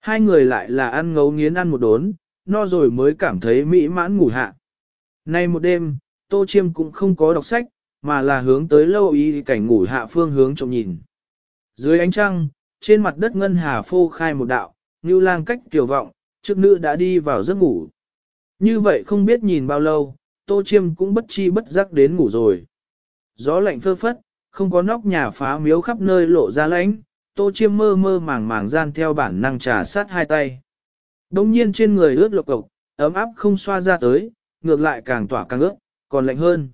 Hai người lại là ăn ngấu nghiến ăn một đốn, no rồi mới cảm thấy mỹ mãn ngủ hạ. Nay một đêm, Tô Chiêm cũng không có đọc sách, mà là hướng tới lâu y cảnh ngủ hạ phương hướng trông nhìn. Dưới ánh trăng, trên mặt đất ngân hà phô khai một đạo, như lang cách tiểu vọng, trước nữ đã đi vào giấc ngủ. Như vậy không biết nhìn bao lâu, Tô Chiêm cũng bất chi bất giác đến ngủ rồi. Gió lạnh phơ phất, không có nóc nhà phá miếu khắp nơi lộ ra lãnh, Tô Chiêm mơ mơ màng màng gian theo bản năng trà sát hai tay. Đông nhiên trên người ướt lộc cộc, ấm áp không xoa ra tới, ngược lại càng tỏa càng ướt, còn lạnh hơn.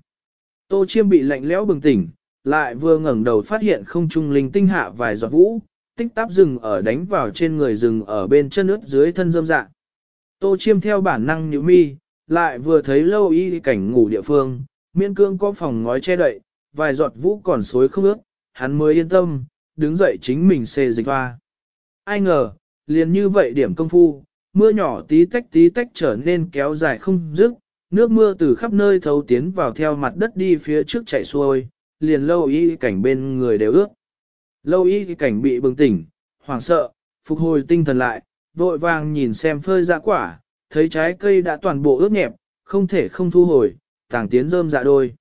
Tô Chiêm bị lạnh lẽo bừng tỉnh, lại vừa ngẩng đầu phát hiện không trung linh tinh hạ vài giọt vũ, tích táp rừng ở đánh vào trên người rừng ở bên chân ướt dưới thân dâm dạ. Tô Chiêm theo bản năng nhíu mi, lại vừa thấy lâu y cảnh ngủ địa phương, miên cương có phòng ngói che đậy, vài giọt vũ còn xối không ướt, hắn mới yên tâm, đứng dậy chính mình xê dịch hoa. Ai ngờ, liền như vậy điểm công phu, mưa nhỏ tí tách tí tách trở nên kéo dài không dứt, nước mưa từ khắp nơi thấu tiến vào theo mặt đất đi phía trước chạy xuôi, liền lâu y cảnh bên người đều ướt. Lâu y cảnh bị bừng tỉnh, hoảng sợ, phục hồi tinh thần lại, vội vàng nhìn xem phơi ra quả, thấy trái cây đã toàn bộ ướt nhẹp, không thể không thu hồi, tàng tiến rơm dạ đôi.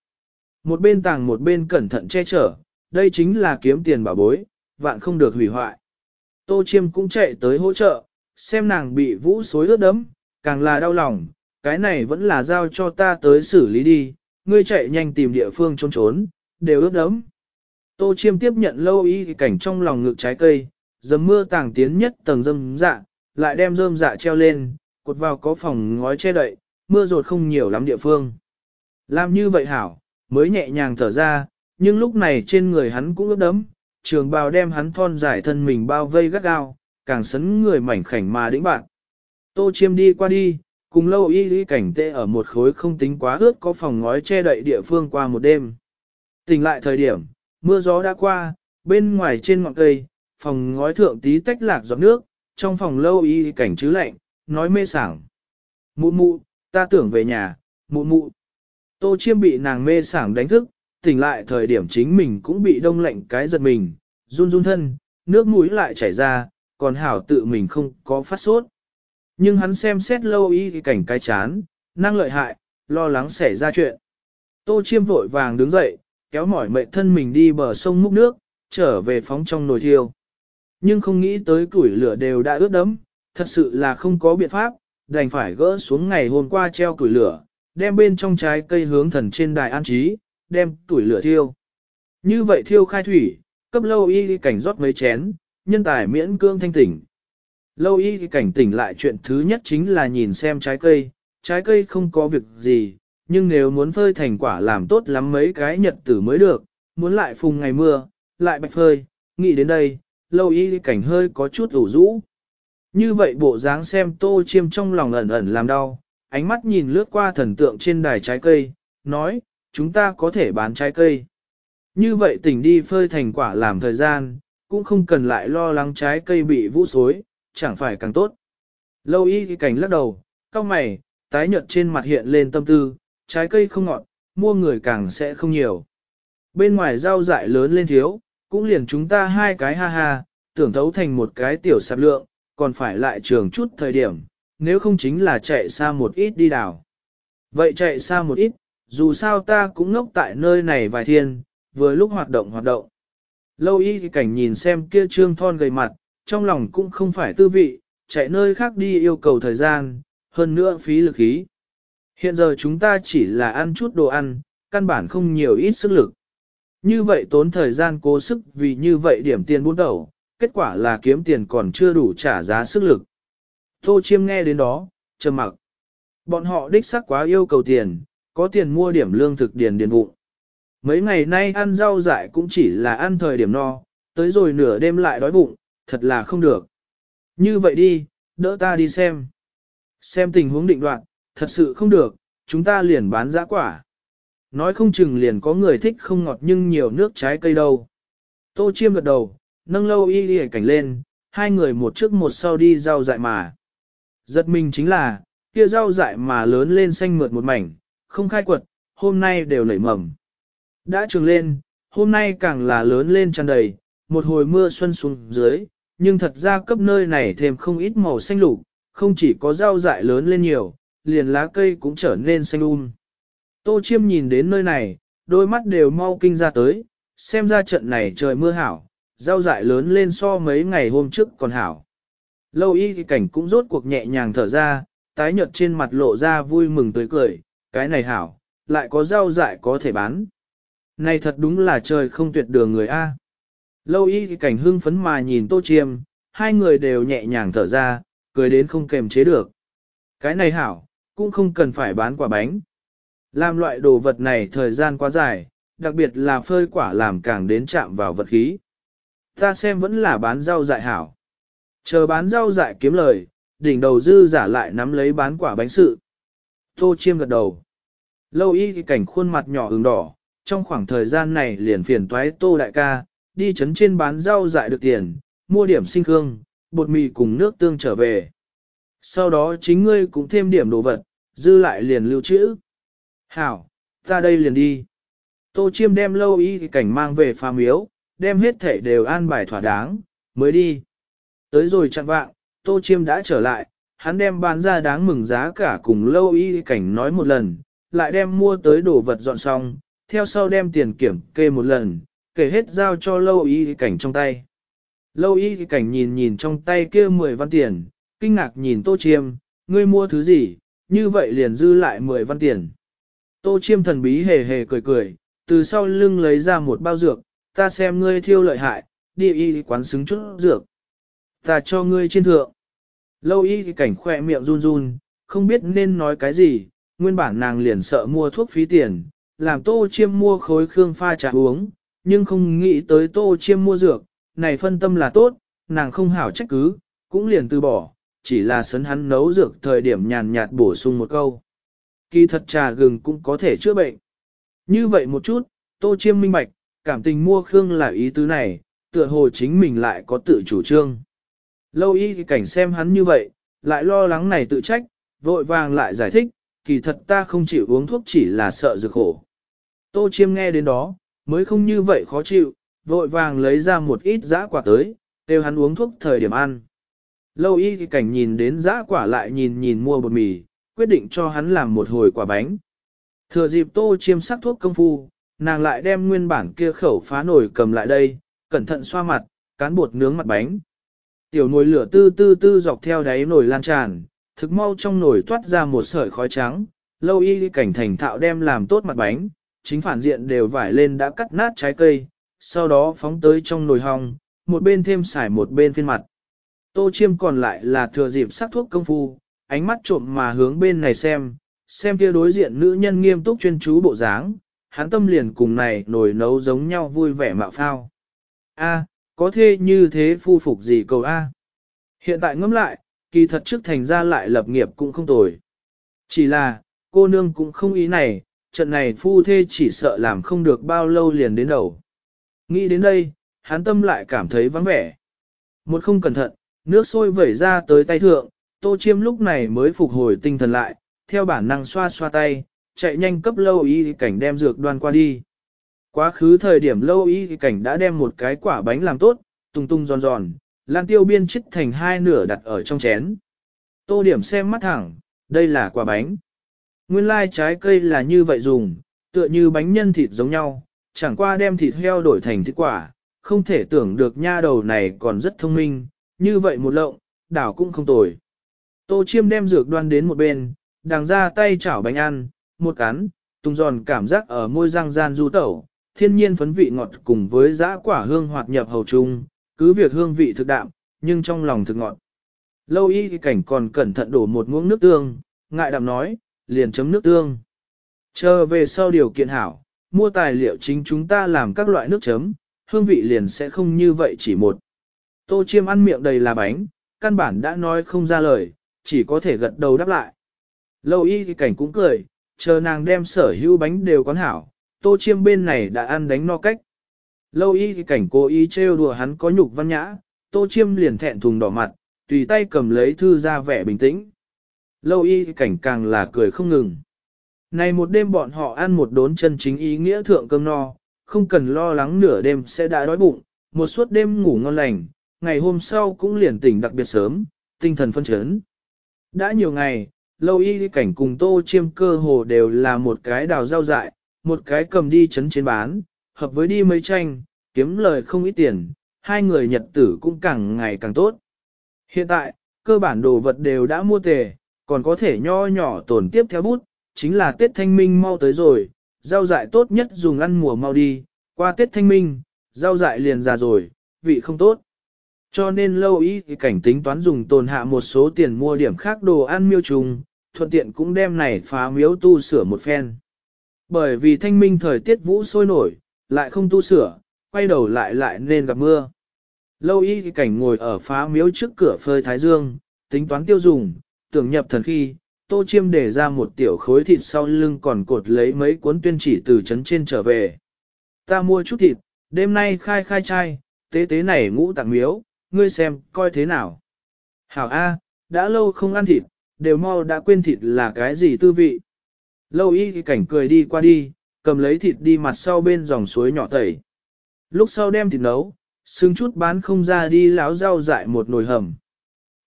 Một bên tàng một bên cẩn thận che chở, đây chính là kiếm tiền bảo bối, vạn không được hủy hoại. Tô Chiêm cũng chạy tới hỗ trợ, xem nàng bị vũ xối ướt đấm, càng là đau lòng, cái này vẫn là giao cho ta tới xử lý đi, ngươi chạy nhanh tìm địa phương trốn trốn, đều ướt đẫm. Tô chiêm tiếp nhận lâu y cảnh trong lòng ngực trái cây, dầm mưa tàng tiến nhất tầng dâm dạ, lại đem dơm dạ treo lên, cột vào có phòng ngói che đậy, mưa rột không nhiều lắm địa phương. Làm như vậy hảo, mới nhẹ nhàng thở ra, nhưng lúc này trên người hắn cũng ướt đẫm, trường bào đem hắn thon dài thân mình bao vây gắt gao, càng sấn người mảnh khảnh mà đĩnh bạn. Tô chiêm đi qua đi, cùng lâu y y cảnh tê ở một khối không tính quá ướt có phòng ngói che đậy địa phương qua một đêm. Tỉnh lại thời điểm, mưa gió đã qua, bên ngoài trên ngọn cây, phòng ngói thượng tí tách lạc giọt nước, trong phòng lâu y cảnh chứ lạnh, nói mê sảng. Mụ mụ, ta tưởng về nhà, mụ mụ. Tô chiêm bị nàng mê sảng đánh thức, tỉnh lại thời điểm chính mình cũng bị đông lạnh cái giật mình, run run thân, nước mũi lại chảy ra, còn hảo tự mình không có phát sốt. Nhưng hắn xem xét lâu y cảnh cái chán, năng lợi hại, lo lắng xảy ra chuyện. Tô chiêm vội vàng đứng dậy, kéo mỏi mệt thân mình đi bờ sông múc nước, trở về phóng trong nồi thiêu. Nhưng không nghĩ tới củi lửa đều đã ướt đẫm, thật sự là không có biện pháp, đành phải gỡ xuống ngày hôm qua treo củi lửa, đem bên trong trái cây hướng thần trên đài an trí, đem củi lửa thiêu. Như vậy thiêu khai thủy, cấp lâu y cảnh rót mấy chén, nhân tài miễn cương thanh tỉnh. Lâu y cảnh tỉnh lại chuyện thứ nhất chính là nhìn xem trái cây, trái cây không có việc gì, nhưng nếu muốn phơi thành quả làm tốt lắm mấy cái nhật tử mới được, muốn lại phùng ngày mưa, lại bạch phơi, nghĩ đến đây, lâu y cảnh hơi có chút ủ rũ. Như vậy bộ dáng xem tô chiêm trong lòng ẩn ẩn làm đau, ánh mắt nhìn lướt qua thần tượng trên đài trái cây, nói, chúng ta có thể bán trái cây. Như vậy tỉnh đi phơi thành quả làm thời gian, cũng không cần lại lo lắng trái cây bị vũ xối, chẳng phải càng tốt. Lâu y thì cảnh lắc đầu, cao mày, tái nhợt trên mặt hiện lên tâm tư, trái cây không ngọt, mua người càng sẽ không nhiều. Bên ngoài rau dại lớn lên thiếu, cũng liền chúng ta hai cái ha ha, tưởng thấu thành một cái tiểu sạp lượng, còn phải lại trường chút thời điểm, nếu không chính là chạy xa một ít đi đảo. Vậy chạy xa một ít, dù sao ta cũng ngốc tại nơi này vài thiên, vừa lúc hoạt động hoạt động. Lâu y thì cảnh nhìn xem kia trương thon gầy mặt, trong lòng cũng không phải tư vị, chạy nơi khác đi yêu cầu thời gian, hơn nữa phí lực khí. Hiện giờ chúng ta chỉ là ăn chút đồ ăn, căn bản không nhiều ít sức lực. Như vậy tốn thời gian cố sức vì như vậy điểm tiền buôn đầu, kết quả là kiếm tiền còn chưa đủ trả giá sức lực. Tô Chiêm nghe đến đó, trầm mặc. Bọn họ đích xác quá yêu cầu tiền, có tiền mua điểm lương thực điền điền bụng. Mấy ngày nay ăn rau dại cũng chỉ là ăn thời điểm no, tới rồi nửa đêm lại đói bụng, thật là không được. Như vậy đi, đỡ ta đi xem. Xem tình huống định đoạn, thật sự không được, chúng ta liền bán giã quả. Nói không chừng liền có người thích không ngọt nhưng nhiều nước trái cây đâu. Tô chiêm gật đầu, nâng lâu y đi cảnh lên, hai người một trước một sau đi rau dại mà. Giật mình chính là, kia rau dại mà lớn lên xanh mượt một mảnh, không khai quật, hôm nay đều nảy mầm. Đã trường lên, hôm nay càng là lớn lên tràn đầy, một hồi mưa xuân xuống dưới, nhưng thật ra cấp nơi này thêm không ít màu xanh lục, không chỉ có rau dại lớn lên nhiều, liền lá cây cũng trở nên xanh um. Tô chiêm nhìn đến nơi này, đôi mắt đều mau kinh ra tới, xem ra trận này trời mưa hảo, rau dại lớn lên so mấy ngày hôm trước còn hảo. Lâu y thì cảnh cũng rốt cuộc nhẹ nhàng thở ra, tái nhợt trên mặt lộ ra vui mừng tươi cười, cái này hảo, lại có rau dại có thể bán. Này thật đúng là trời không tuyệt đường người A. Lâu y thì cảnh hưng phấn mà nhìn tô chiêm, hai người đều nhẹ nhàng thở ra, cười đến không kềm chế được. Cái này hảo, cũng không cần phải bán quả bánh. Làm loại đồ vật này thời gian quá dài, đặc biệt là phơi quả làm càng đến chạm vào vật khí. Ta xem vẫn là bán rau dại hảo. Chờ bán rau dại kiếm lời, đỉnh đầu dư giả lại nắm lấy bán quả bánh sự. Tô chiêm gật đầu. Lâu y thì cảnh khuôn mặt nhỏ ửng đỏ, trong khoảng thời gian này liền phiền toái tô đại ca, đi chấn trên bán rau dại được tiền, mua điểm sinh khương, bột mì cùng nước tương trở về. Sau đó chính ngươi cũng thêm điểm đồ vật, dư lại liền lưu trữ. Hảo, ta đây liền đi. Tô chiêm đem lâu y cảnh mang về phà miếu, đem hết thể đều an bài thỏa đáng, mới đi. Tới rồi chặn vạng, Tô Chiêm đã trở lại, hắn đem bán ra đáng mừng giá cả cùng lâu y cảnh nói một lần, lại đem mua tới đồ vật dọn xong, theo sau đem tiền kiểm kê một lần, kể hết giao cho lâu y cảnh trong tay. Lâu y cảnh nhìn nhìn trong tay kia 10 văn tiền, kinh ngạc nhìn Tô Chiêm, ngươi mua thứ gì, như vậy liền dư lại 10 văn tiền. Tô chiêm thần bí hề hề cười cười, từ sau lưng lấy ra một bao dược, ta xem ngươi thiêu lợi hại, đi y quán xứng chút dược. Ta cho ngươi trên thượng. Lâu y cảnh khỏe miệng run run, không biết nên nói cái gì, nguyên bản nàng liền sợ mua thuốc phí tiền, làm tô chiêm mua khối khương pha trà uống, nhưng không nghĩ tới tô chiêm mua dược, này phân tâm là tốt, nàng không hảo trách cứ, cũng liền từ bỏ, chỉ là sấn hắn nấu dược thời điểm nhàn nhạt bổ sung một câu. Kỳ thật trà gừng cũng có thể chữa bệnh. Như vậy một chút, tô chiêm minh bạch, cảm tình mua khương là ý tứ này, tựa hồ chính mình lại có tự chủ trương. Lâu y cảnh xem hắn như vậy, lại lo lắng này tự trách, vội vàng lại giải thích, kỳ thật ta không chịu uống thuốc chỉ là sợ dược khổ. Tô chiêm nghe đến đó, mới không như vậy khó chịu, vội vàng lấy ra một ít giã quả tới, kêu hắn uống thuốc thời điểm ăn. Lâu y cảnh nhìn đến giã quả lại nhìn nhìn mua bột mì, quyết định cho hắn làm một hồi quả bánh. Thừa dịp tô chiêm sắc thuốc công phu, nàng lại đem nguyên bản kia khẩu phá nổi cầm lại đây, cẩn thận xoa mặt, cán bột nướng mặt bánh. Tiểu nồi lửa tư tư tư dọc theo đáy nồi lan tràn, thực mau trong nồi toát ra một sợi khói trắng, lâu y cảnh thành thạo đem làm tốt mặt bánh, chính phản diện đều vải lên đã cắt nát trái cây, sau đó phóng tới trong nồi hong, một bên thêm xài một bên phiên mặt. Tô chiêm còn lại là thừa dịp sắc thuốc công phu, ánh mắt trộm mà hướng bên này xem, xem kia đối diện nữ nhân nghiêm túc chuyên chú bộ dáng, hắn tâm liền cùng này nồi nấu giống nhau vui vẻ mạo phao. A, có thế như thế phu phục gì cầu A. Hiện tại ngẫm lại, kỳ thật trước thành ra lại lập nghiệp cũng không tồi. Chỉ là, cô nương cũng không ý này, trận này phu thê chỉ sợ làm không được bao lâu liền đến đầu. Nghĩ đến đây, hắn tâm lại cảm thấy vắng vẻ. Một không cẩn thận, nước sôi vẩy ra tới tay thượng, tô chiêm lúc này mới phục hồi tinh thần lại, theo bản năng xoa xoa tay, chạy nhanh cấp lâu y cảnh đem dược đoan qua đi. Quá khứ thời điểm lâu y cảnh đã đem một cái quả bánh làm tốt, tung tung giòn giòn, lan tiêu biên chích thành hai nửa đặt ở trong chén. Tô điểm xem mắt thẳng, đây là quả bánh. Nguyên lai trái cây là như vậy dùng, tựa như bánh nhân thịt giống nhau, chẳng qua đem thịt heo đổi thành thịt quả, không thể tưởng được nha đầu này còn rất thông minh, như vậy một lộng, đảo cũng không tồi. Tô chiêm đem dược đoan đến một bên, đằng ra tay chảo bánh ăn, một cắn, tung giòn cảm giác ở môi răng gian du tẩu, thiên nhiên phấn vị ngọt cùng với giã quả hương hoạt nhập hầu chung, cứ việc hương vị thực đạm, nhưng trong lòng thực ngọt. Lâu y cảnh còn cẩn thận đổ một muỗng nước tương, ngại đạm nói, liền chấm nước tương. Chờ về sau điều kiện hảo, mua tài liệu chính chúng ta làm các loại nước chấm, hương vị liền sẽ không như vậy chỉ một. Tô chiêm ăn miệng đầy là bánh, căn bản đã nói không ra lời, chỉ có thể gật đầu đáp lại. Lâu y thì cảnh cũng cười, chờ nàng đem sở hữu bánh đều quán hảo, tô chiêm bên này đã ăn đánh no cách. Lâu y thì cảnh cố ý trêu đùa hắn có nhục văn nhã, tô chiêm liền thẹn thùng đỏ mặt, tùy tay cầm lấy thư ra vẻ bình tĩnh. Lâu y cảnh càng là cười không ngừng. Này một đêm bọn họ ăn một đốn chân chính ý nghĩa thượng cơm no, không cần lo lắng nửa đêm sẽ đã đói bụng, một suốt đêm ngủ ngon lành, ngày hôm sau cũng liền tỉnh đặc biệt sớm, tinh thần phân chấn. Đã nhiều ngày, lâu y cảnh cùng tô chiêm cơ hồ đều là một cái đào rau dại, một cái cầm đi chấn trên bán, hợp với đi mấy tranh, kiếm lời không ít tiền, hai người nhật tử cũng càng ngày càng tốt. Hiện tại, cơ bản đồ vật đều đã mua tề, còn có thể nho nhỏ tổn tiếp theo bút, chính là Tết Thanh Minh mau tới rồi, rau dại tốt nhất dùng ăn mùa mau đi, qua Tết Thanh Minh, rau dại liền già rồi, vị không tốt. Cho nên lâu ý thì cảnh tính toán dùng tồn hạ một số tiền mua điểm khác đồ ăn miêu trùng, thuận tiện cũng đem này phá miếu tu sửa một phen. Bởi vì thanh minh thời tiết vũ sôi nổi, lại không tu sửa, quay đầu lại lại nên gặp mưa. Lâu y thì cảnh ngồi ở phá miếu trước cửa phơi thái dương, tính toán tiêu dùng, tưởng nhập thần khi, tô chiêm để ra một tiểu khối thịt sau lưng còn cột lấy mấy cuốn tuyên chỉ từ trấn trên trở về. Ta mua chút thịt, đêm nay khai khai chai, tế tế này ngũ tặng miếu, ngươi xem, coi thế nào. Hảo A, đã lâu không ăn thịt, đều mau đã quên thịt là cái gì tư vị. Lâu y cảnh cười đi qua đi, cầm lấy thịt đi mặt sau bên dòng suối nhỏ tẩy. Lúc sau đem thịt nấu, xứng chút bán không ra đi láo rau dại một nồi hầm.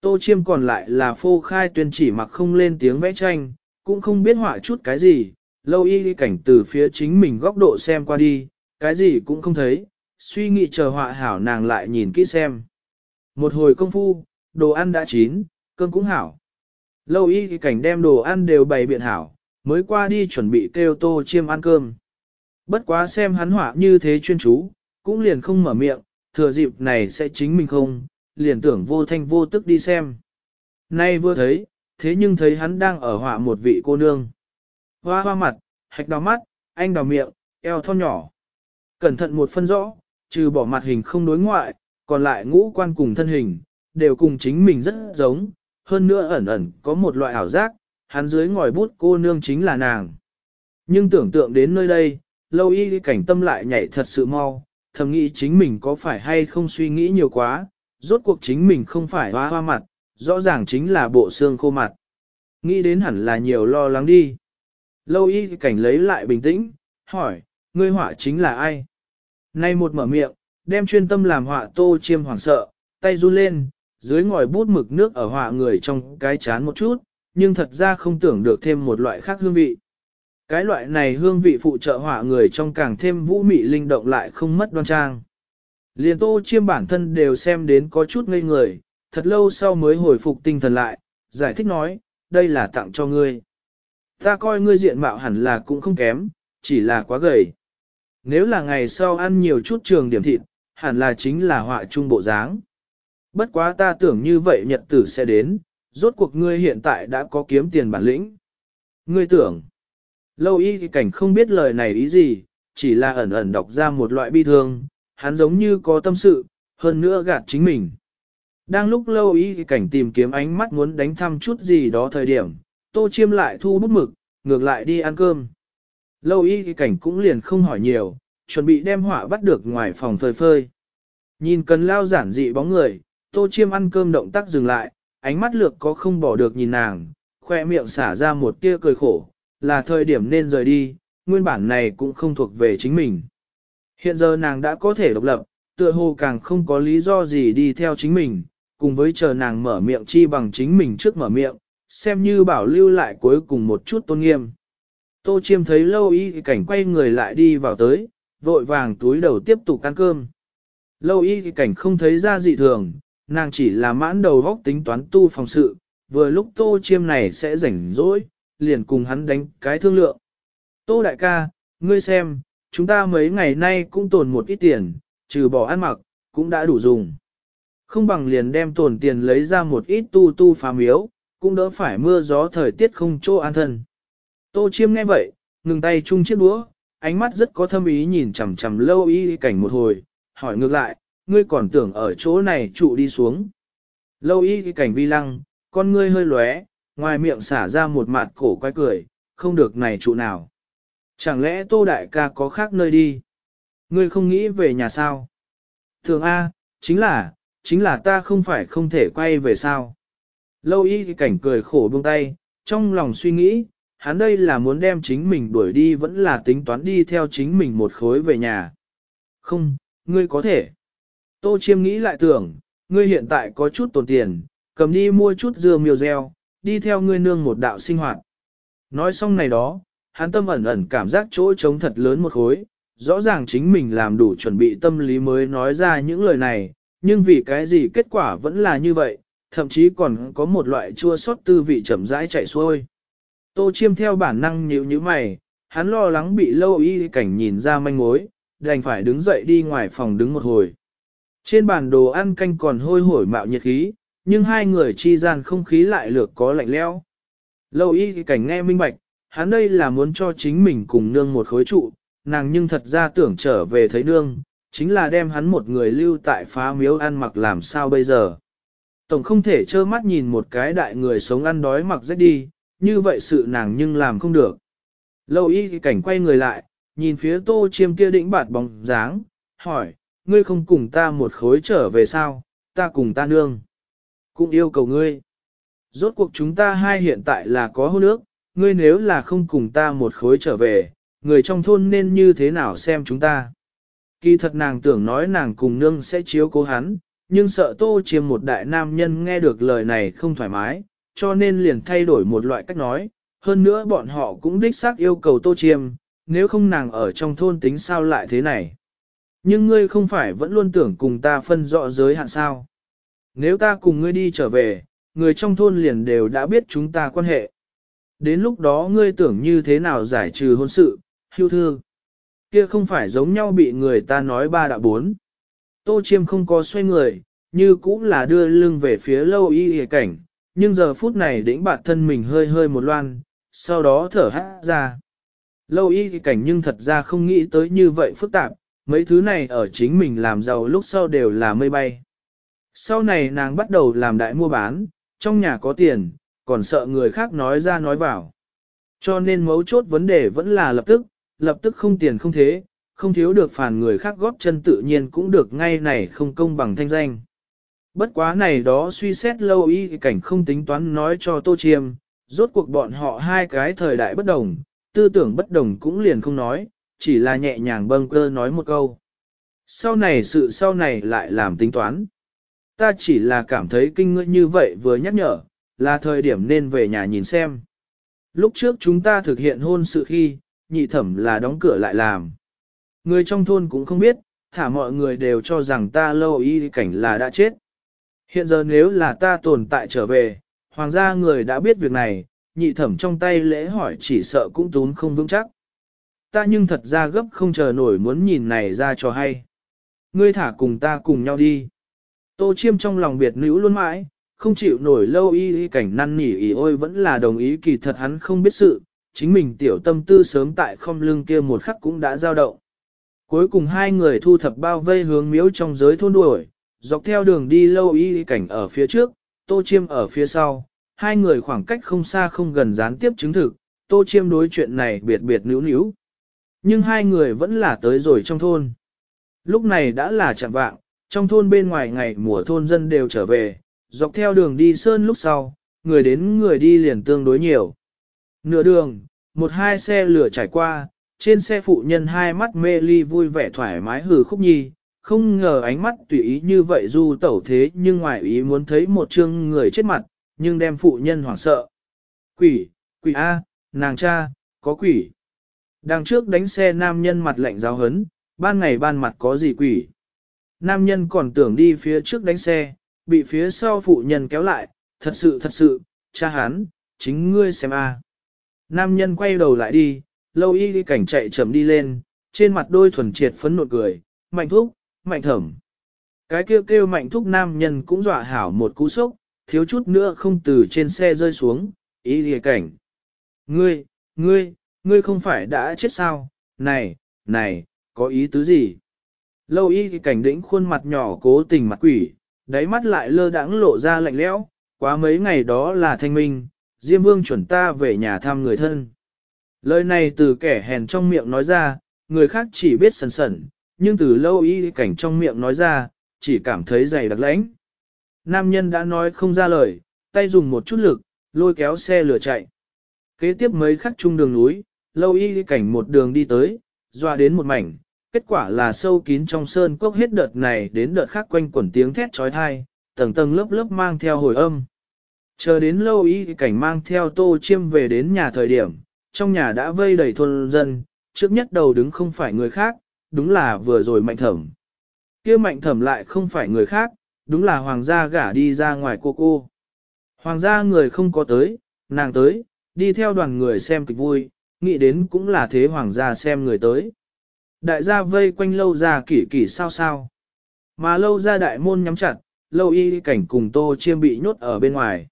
Tô chiêm còn lại là phô khai tuyên chỉ mặc không lên tiếng vẽ tranh, cũng không biết họa chút cái gì, lâu y đi cảnh từ phía chính mình góc độ xem qua đi, cái gì cũng không thấy, suy nghĩ chờ họa hảo nàng lại nhìn kỹ xem. Một hồi công phu, đồ ăn đã chín, cơm cũng hảo. Lâu y cảnh đem đồ ăn đều bày biện hảo, mới qua đi chuẩn bị kêu tô chiêm ăn cơm. Bất quá xem hắn họa như thế chuyên chú, cũng liền không mở miệng, thừa dịp này sẽ chính mình không, liền tưởng vô thanh vô tức đi xem. Nay vừa thấy, thế nhưng thấy hắn đang ở họa một vị cô nương. Hoa hoa mặt, hạch đào mắt, anh đào miệng, eo thon nhỏ. Cẩn thận một phân rõ, trừ bỏ mặt hình không đối ngoại, còn lại ngũ quan cùng thân hình, đều cùng chính mình rất giống, hơn nữa ẩn ẩn có một loại ảo giác, hắn dưới ngòi bút cô nương chính là nàng. Nhưng tưởng tượng đến nơi đây, lâu y cảnh tâm lại nhảy thật sự mau, thầm nghĩ chính mình có phải hay không suy nghĩ nhiều quá, rốt cuộc chính mình không phải hoa hoa mặt, rõ ràng chính là bộ xương khô mặt. Nghĩ đến hẳn là nhiều lo lắng đi. Lâu y cảnh lấy lại bình tĩnh, hỏi, ngươi họa chính là ai? Nay một mở miệng, đem chuyên tâm làm họa tô chiêm hoảng sợ, tay run lên, dưới ngòi bút mực nước ở họa người trong cái chán một chút, nhưng thật ra không tưởng được thêm một loại khác hương vị. Cái loại này hương vị phụ trợ họa người trong càng thêm vũ mị linh động lại không mất đoan trang. Liền tô chiêm bản thân đều xem đến có chút ngây người, thật lâu sau mới hồi phục tinh thần lại, giải thích nói, đây là tặng cho ngươi. Ta coi ngươi diện mạo hẳn là cũng không kém, chỉ là quá gầy. Nếu là ngày sau ăn nhiều chút trường điểm thịt, hẳn là chính là họa trung bộ dáng. Bất quá ta tưởng như vậy nhật tử sẽ đến, rốt cuộc ngươi hiện tại đã có kiếm tiền bản lĩnh. Ngươi tưởng, lâu y cảnh không biết lời này ý gì, chỉ là ẩn ẩn đọc ra một loại bi thương, hắn giống như có tâm sự, hơn nữa gạt chính mình. Đang lúc lâu y cảnh tìm kiếm ánh mắt muốn đánh thăm chút gì đó thời điểm, tô chiêm lại thu bút mực, ngược lại đi ăn cơm. Lâu y cảnh cũng liền không hỏi nhiều, chuẩn bị đem họa bắt được ngoài phòng phơi phơi. Nhìn cần lao giản dị bóng người, tô chiêm ăn cơm động tác dừng lại, ánh mắt lược có không bỏ được nhìn nàng, khoe miệng xả ra một tia cười khổ, là thời điểm nên rời đi, nguyên bản này cũng không thuộc về chính mình. Hiện giờ nàng đã có thể độc lập, tựa hồ càng không có lý do gì đi theo chính mình, cùng với chờ nàng mở miệng chi bằng chính mình trước mở miệng, xem như bảo lưu lại cuối cùng một chút tôn nghiêm. Tô chiêm thấy lâu y cảnh quay người lại đi vào tới, vội vàng túi đầu tiếp tục ăn cơm. Lâu y cảnh không thấy ra dị thường, nàng chỉ là mãn đầu góc tính toán tu phòng sự, vừa lúc tô chiêm này sẽ rảnh rỗi, liền cùng hắn đánh cái thương lượng. Tô đại ca, ngươi xem, chúng ta mấy ngày nay cũng tồn một ít tiền, trừ bỏ ăn mặc, cũng đã đủ dùng. Không bằng liền đem tồn tiền lấy ra một ít tu tu phá miếu, cũng đỡ phải mưa gió thời tiết không chỗ an thân. Tô chiêm nghe vậy, ngừng tay chung chiếc đũa, ánh mắt rất có thâm ý nhìn chằm chằm lâu y cảnh một hồi, hỏi ngược lại, ngươi còn tưởng ở chỗ này trụ đi xuống. Lâu y cảnh vi lăng, con ngươi hơi lóe, ngoài miệng xả ra một mặt cổ quay cười, không được này trụ nào. Chẳng lẽ tô đại ca có khác nơi đi? Ngươi không nghĩ về nhà sao? Thường A, chính là, chính là ta không phải không thể quay về sao. Lâu y cảnh cười khổ buông tay, trong lòng suy nghĩ, hắn đây là muốn đem chính mình đuổi đi vẫn là tính toán đi theo chính mình một khối về nhà. Không, ngươi có thể. Tô chiêm nghĩ lại tưởng, ngươi hiện tại có chút tồn tiền, cầm đi mua chút dưa miêu reo, đi theo ngươi nương một đạo sinh hoạt. Nói xong này đó, hắn tâm ẩn ẩn cảm giác chỗ trống thật lớn một khối, rõ ràng chính mình làm đủ chuẩn bị tâm lý mới nói ra những lời này, nhưng vì cái gì kết quả vẫn là như vậy, thậm chí còn có một loại chua sót tư vị chậm rãi chạy xuôi. Tô chiêm theo bản năng nhíu như mày, hắn lo lắng bị lâu y cảnh nhìn ra manh mối, đành phải đứng dậy đi ngoài phòng đứng một hồi. Trên bàn đồ ăn canh còn hôi hổi mạo nhiệt khí, nhưng hai người chi gian không khí lại lược có lạnh leo. Lâu y cảnh nghe minh bạch, hắn đây là muốn cho chính mình cùng nương một khối trụ, nàng nhưng thật ra tưởng trở về thấy nương, chính là đem hắn một người lưu tại phá miếu ăn mặc làm sao bây giờ. Tổng không thể trơ mắt nhìn một cái đại người sống ăn đói mặc rách đi, như vậy sự nàng nhưng làm không được. Lâu y cảnh quay người lại, nhìn phía tô chiêm kia đĩnh bạt bóng dáng, hỏi, ngươi không cùng ta một khối trở về sao, ta cùng ta nương. Cũng yêu cầu ngươi. Rốt cuộc chúng ta hai hiện tại là có hôn ước, ngươi nếu là không cùng ta một khối trở về, người trong thôn nên như thế nào xem chúng ta. Kỳ thật nàng tưởng nói nàng cùng nương sẽ chiếu cố hắn, nhưng sợ tô chiêm một đại nam nhân nghe được lời này không thoải mái, cho nên liền thay đổi một loại cách nói. Hơn nữa bọn họ cũng đích xác yêu cầu tô chiêm, nếu không nàng ở trong thôn tính sao lại thế này. Nhưng ngươi không phải vẫn luôn tưởng cùng ta phân rõ giới hạn sao. Nếu ta cùng ngươi đi trở về, người trong thôn liền đều đã biết chúng ta quan hệ. Đến lúc đó ngươi tưởng như thế nào giải trừ hôn sự, hưu thương. Kia không phải giống nhau bị người ta nói ba đã bốn. Tô chiêm không có xoay người, như cũng là đưa lưng về phía lâu y hề cảnh, nhưng giờ phút này đĩnh bản thân mình hơi hơi một loan, sau đó thở hát ra. Lâu y cảnh nhưng thật ra không nghĩ tới như vậy phức tạp, mấy thứ này ở chính mình làm giàu lúc sau đều là mây bay. Sau này nàng bắt đầu làm đại mua bán, trong nhà có tiền, còn sợ người khác nói ra nói vào. Cho nên mấu chốt vấn đề vẫn là lập tức, lập tức không tiền không thế, không thiếu được phản người khác góp chân tự nhiên cũng được ngay này không công bằng thanh danh. Bất quá này đó suy xét lâu y cảnh không tính toán nói cho Tô Chiêm, rốt cuộc bọn họ hai cái thời đại bất đồng, tư tưởng bất đồng cũng liền không nói, chỉ là nhẹ nhàng bâng cơ nói một câu. Sau này sự sau này lại làm tính toán. Ta chỉ là cảm thấy kinh ngươi như vậy vừa nhắc nhở, là thời điểm nên về nhà nhìn xem. Lúc trước chúng ta thực hiện hôn sự khi, nhị thẩm là đóng cửa lại làm. Người trong thôn cũng không biết, thả mọi người đều cho rằng ta lâu y cảnh là đã chết. Hiện giờ nếu là ta tồn tại trở về, hoàng gia người đã biết việc này, nhị thẩm trong tay lễ hỏi chỉ sợ cũng tún không vững chắc. Ta nhưng thật ra gấp không chờ nổi muốn nhìn này ra cho hay. Ngươi thả cùng ta cùng nhau đi. Tô chiêm trong lòng biệt nữ luôn mãi, không chịu nổi lâu y y cảnh năn nỉ ý ôi vẫn là đồng ý kỳ thật hắn không biết sự, chính mình tiểu tâm tư sớm tại không lưng kia một khắc cũng đã giao động. Cuối cùng hai người thu thập bao vây hướng miếu trong giới thôn đuổi, dọc theo đường đi lâu y cảnh ở phía trước, tô chiêm ở phía sau, hai người khoảng cách không xa không gần gián tiếp chứng thực, tô chiêm đối chuyện này biệt biệt níu níu. Nhưng hai người vẫn là tới rồi trong thôn. Lúc này đã là chạm vạng, trong thôn bên ngoài ngày mùa thôn dân đều trở về, dọc theo đường đi sơn lúc sau, người đến người đi liền tương đối nhiều. Nửa đường, một hai xe lửa trải qua, trên xe phụ nhân hai mắt mê ly vui vẻ thoải mái hừ khúc nhi, không ngờ ánh mắt tùy ý như vậy du tẩu thế nhưng ngoài ý muốn thấy một chương người chết mặt, nhưng đem phụ nhân hoảng sợ. Quỷ, quỷ A, nàng cha, có quỷ. Đằng trước đánh xe nam nhân mặt lạnh giáo hấn, ban ngày ban mặt có gì quỷ. Nam nhân còn tưởng đi phía trước đánh xe, bị phía sau phụ nhân kéo lại, thật sự thật sự, cha hắn, chính ngươi xem a. Nam nhân quay đầu lại đi, lâu y đi cảnh chạy chậm đi lên, trên mặt đôi thuần triệt phấn nộn cười, mạnh thúc, mạnh thẩm. Cái kêu kêu mạnh thúc nam nhân cũng dọa hảo một cú sốc, thiếu chút nữa không từ trên xe rơi xuống, y đi cảnh. Ngươi, ngươi, ngươi không phải đã chết sao, này, này, có ý tứ gì? Lâu y thì cảnh đĩnh khuôn mặt nhỏ cố tình mặt quỷ, đáy mắt lại lơ đãng lộ ra lạnh lẽo, quá mấy ngày đó là thanh minh, Diêm Vương chuẩn ta về nhà thăm người thân. Lời này từ kẻ hèn trong miệng nói ra, người khác chỉ biết sần sẩn, nhưng từ lâu y cảnh trong miệng nói ra, chỉ cảm thấy dày đặc lãnh. Nam nhân đã nói không ra lời, tay dùng một chút lực, lôi kéo xe lửa chạy. Kế tiếp mấy khắc chung đường núi, lâu y cảnh một đường đi tới, doa đến một mảnh, kết quả là sâu kín trong sơn cốc hết đợt này đến đợt khác quanh quẩn tiếng thét trói thai, tầng tầng lớp lớp mang theo hồi âm. Chờ đến lâu y cảnh mang theo tô chiêm về đến nhà thời điểm, trong nhà đã vây đầy thôn dân, trước nhất đầu đứng không phải người khác, đúng là vừa rồi mạnh thẩm. kia mạnh thẩm lại không phải người khác, đúng là hoàng gia gả đi ra ngoài cô cô. Hoàng gia người không có tới, nàng tới, đi theo đoàn người xem kịch vui, nghĩ đến cũng là thế hoàng gia xem người tới. Đại gia vây quanh lâu ra kỷ kỷ sao sao. Mà lâu ra đại môn nhắm chặt, lâu y cảnh cùng tô chiêm bị nhốt ở bên ngoài.